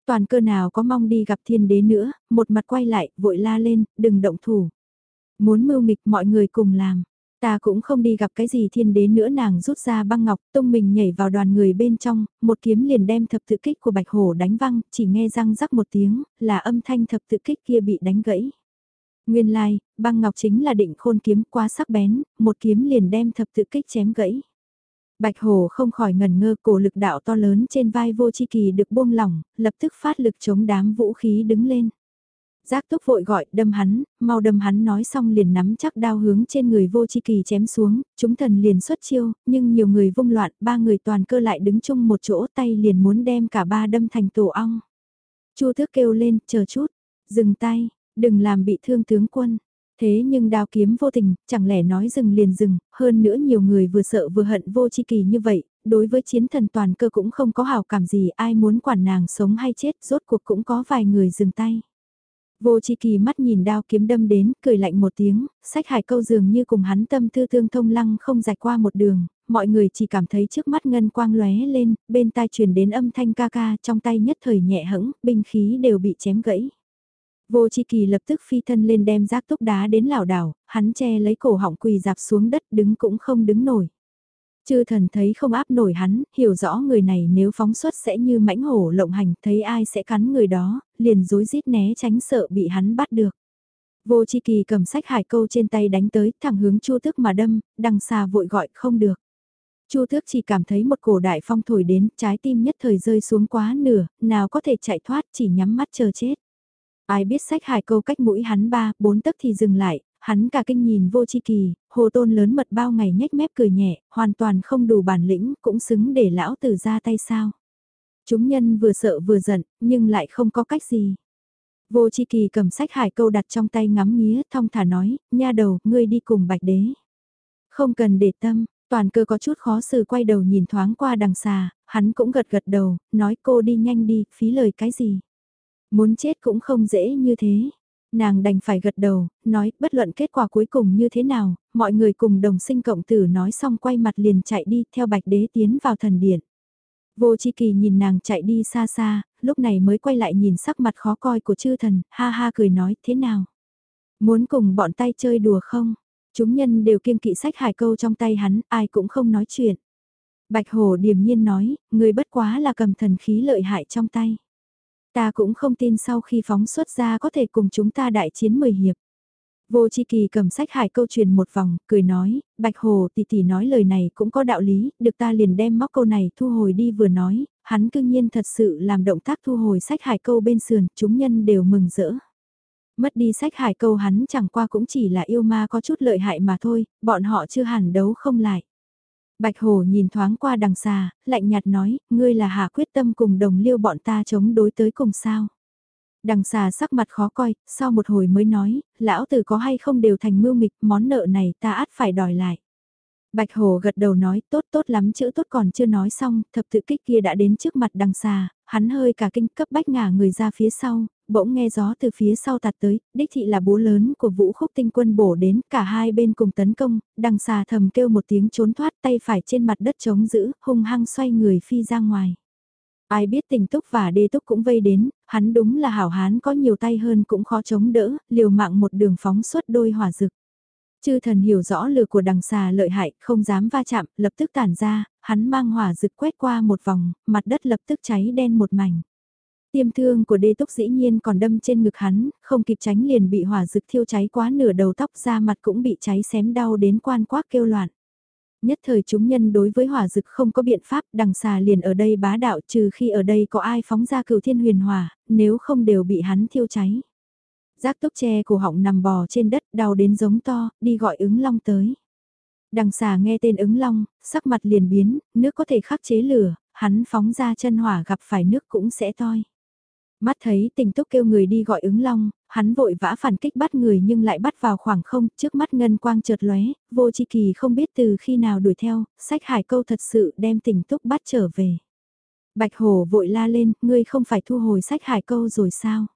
A: Toàn cơ nào có mong đi gặp thiên đế nữa, một mặt quay lại, vội la lên, đừng động thủ. Muốn mưu mịch mọi người cùng làm. Ta cũng không đi gặp cái gì thiên đế nữa nàng rút ra băng ngọc, tung mình nhảy vào đoàn người bên trong, một kiếm liền đem thập tự kích của bạch hổ đánh văng, chỉ nghe răng rắc một tiếng, là âm thanh thập tự kích kia bị đánh gãy. Nguyên lai, like, băng ngọc chính là định khôn kiếm quá sắc bén, một kiếm liền đem thập tự kích chém gãy. Bạch hổ không khỏi ngần ngơ cổ lực đạo to lớn trên vai vô chi kỳ được buông lỏng, lập tức phát lực chống đám vũ khí đứng lên. Giác túc vội gọi đâm hắn, mau đâm hắn nói xong liền nắm chắc đao hướng trên người vô chi kỳ chém xuống, chúng thần liền xuất chiêu, nhưng nhiều người vung loạn, ba người toàn cơ lại đứng chung một chỗ tay liền muốn đem cả ba đâm thành tổ ong. Chu thước kêu lên, chờ chút, dừng tay, đừng làm bị thương tướng quân. Thế nhưng đao kiếm vô tình, chẳng lẽ nói dừng liền dừng, hơn nữa nhiều người vừa sợ vừa hận vô chi kỳ như vậy, đối với chiến thần toàn cơ cũng không có hào cảm gì ai muốn quản nàng sống hay chết, rốt cuộc cũng có vài người dừng tay. Vô chi kỳ mắt nhìn đao kiếm đâm đến, cười lạnh một tiếng, sách hải câu dường như cùng hắn tâm tư thương thông lăng không rạch qua một đường, mọi người chỉ cảm thấy trước mắt ngân quang lóe lên, bên tai truyền đến âm thanh ca ca trong tay nhất thời nhẹ hững, binh khí đều bị chém gãy. Vô chi kỳ lập tức phi thân lên đem rác túc đá đến lảo đảo, hắn che lấy cổ họng quỳ dạp xuống đất đứng cũng không đứng nổi. Chư thần thấy không áp nổi hắn, hiểu rõ người này nếu phóng xuất sẽ như mãnh hổ lộng hành, thấy ai sẽ cắn người đó, liền dối rít né tránh sợ bị hắn bắt được. Vô chi kỳ cầm sách hải câu trên tay đánh tới, thẳng hướng chu tước mà đâm, đằng xa vội gọi không được. Chu tước chỉ cảm thấy một cổ đại phong thổi đến, trái tim nhất thời rơi xuống quá nửa, nào có thể chạy thoát chỉ nhắm mắt chờ chết. Ai biết sách hải câu cách mũi hắn ba, bốn tấc thì dừng lại, hắn cả kinh nhìn vô chi kỳ, hồ tôn lớn mật bao ngày nhếch mép cười nhẹ, hoàn toàn không đủ bản lĩnh, cũng xứng để lão tử ra tay sao. Chúng nhân vừa sợ vừa giận, nhưng lại không có cách gì. Vô chi kỳ cầm sách hải câu đặt trong tay ngắm nghía, thong thả nói, nha đầu, ngươi đi cùng bạch đế. Không cần để tâm, toàn cơ có chút khó xử quay đầu nhìn thoáng qua đằng xa, hắn cũng gật gật đầu, nói cô đi nhanh đi, phí lời cái gì. Muốn chết cũng không dễ như thế. Nàng đành phải gật đầu, nói bất luận kết quả cuối cùng như thế nào, mọi người cùng đồng sinh cộng tử nói xong quay mặt liền chạy đi theo bạch đế tiến vào thần điện. Vô chi kỳ nhìn nàng chạy đi xa xa, lúc này mới quay lại nhìn sắc mặt khó coi của chư thần, ha ha cười nói thế nào. Muốn cùng bọn tay chơi đùa không? Chúng nhân đều kiêng kỵ sách hải câu trong tay hắn, ai cũng không nói chuyện. Bạch Hồ điềm nhiên nói, người bất quá là cầm thần khí lợi hại trong tay. Ta cũng không tin sau khi phóng xuất ra có thể cùng chúng ta đại chiến mười hiệp. Vô Chi Kỳ cầm sách hải câu truyền một vòng, cười nói, Bạch Hồ tỷ tỷ nói lời này cũng có đạo lý, được ta liền đem móc câu này thu hồi đi vừa nói, hắn cương nhiên thật sự làm động tác thu hồi sách hải câu bên sườn, chúng nhân đều mừng rỡ. Mất đi sách hải câu hắn chẳng qua cũng chỉ là yêu ma có chút lợi hại mà thôi, bọn họ chưa hẳn đấu không lại. Bạch Hồ nhìn thoáng qua đằng xa, lạnh nhạt nói, ngươi là hạ quyết tâm cùng đồng liêu bọn ta chống đối tới cùng sao. Đằng xà sắc mặt khó coi, sau một hồi mới nói, lão tử có hay không đều thành mưu mịch, món nợ này ta át phải đòi lại. Bạch Hồ gật đầu nói tốt tốt lắm chữ tốt còn chưa nói xong, thập tự kích kia đã đến trước mặt đằng xà, hắn hơi cả kinh cấp bách ngả người ra phía sau, bỗng nghe gió từ phía sau tạt tới, đích thị là búa lớn của vũ khúc tinh quân bổ đến, cả hai bên cùng tấn công, đằng xà thầm kêu một tiếng trốn thoát tay phải trên mặt đất chống giữ, hung hăng xoay người phi ra ngoài. Ai biết tình túc và đê túc cũng vây đến, hắn đúng là hảo hán có nhiều tay hơn cũng khó chống đỡ, liều mạng một đường phóng suốt đôi hỏa rực. Chư thần hiểu rõ lửa của đằng xà lợi hại, không dám va chạm, lập tức tản ra, hắn mang hỏa rực quét qua một vòng, mặt đất lập tức cháy đen một mảnh. Tiêm thương của đê túc dĩ nhiên còn đâm trên ngực hắn, không kịp tránh liền bị hỏa rực thiêu cháy quá nửa đầu tóc ra mặt cũng bị cháy xém đau đến quan quác kêu loạn. Nhất thời chúng nhân đối với hỏa dực không có biện pháp đằng xà liền ở đây bá đạo trừ khi ở đây có ai phóng ra cửu thiên huyền hỏa, nếu không đều bị hắn thiêu cháy. Giác túc tre cổ họng nằm bò trên đất đau đến giống to, đi gọi ứng long tới. Đằng xà nghe tên ứng long, sắc mặt liền biến, nước có thể khắc chế lửa, hắn phóng ra chân hỏa gặp phải nước cũng sẽ toi. Mắt thấy tình túc kêu người đi gọi ứng long, hắn vội vã phản kích bắt người nhưng lại bắt vào khoảng không, trước mắt ngân quang chợt lóe, vô chi kỳ không biết từ khi nào đuổi theo, sách hải câu thật sự đem tình túc bắt trở về. Bạch hổ vội la lên, ngươi không phải thu hồi sách hải câu rồi sao?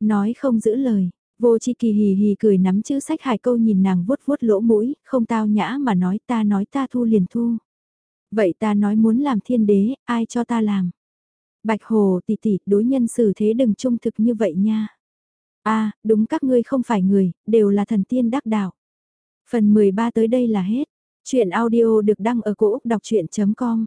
A: Nói không giữ lời, vô chi kỳ hì hì cười nắm chữ sách hải câu nhìn nàng vuốt vuốt lỗ mũi, không tao nhã mà nói ta nói ta thu liền thu. Vậy ta nói muốn làm thiên đế, ai cho ta làm? Bạch Hồ tỷ tỷ, đối nhân xử thế đừng trung thực như vậy nha. A, đúng các ngươi không phải người, đều là thần tiên đắc đạo. Phần 13 tới đây là hết. Chuyện audio được đăng ở cổ Úc đọc chuyện.com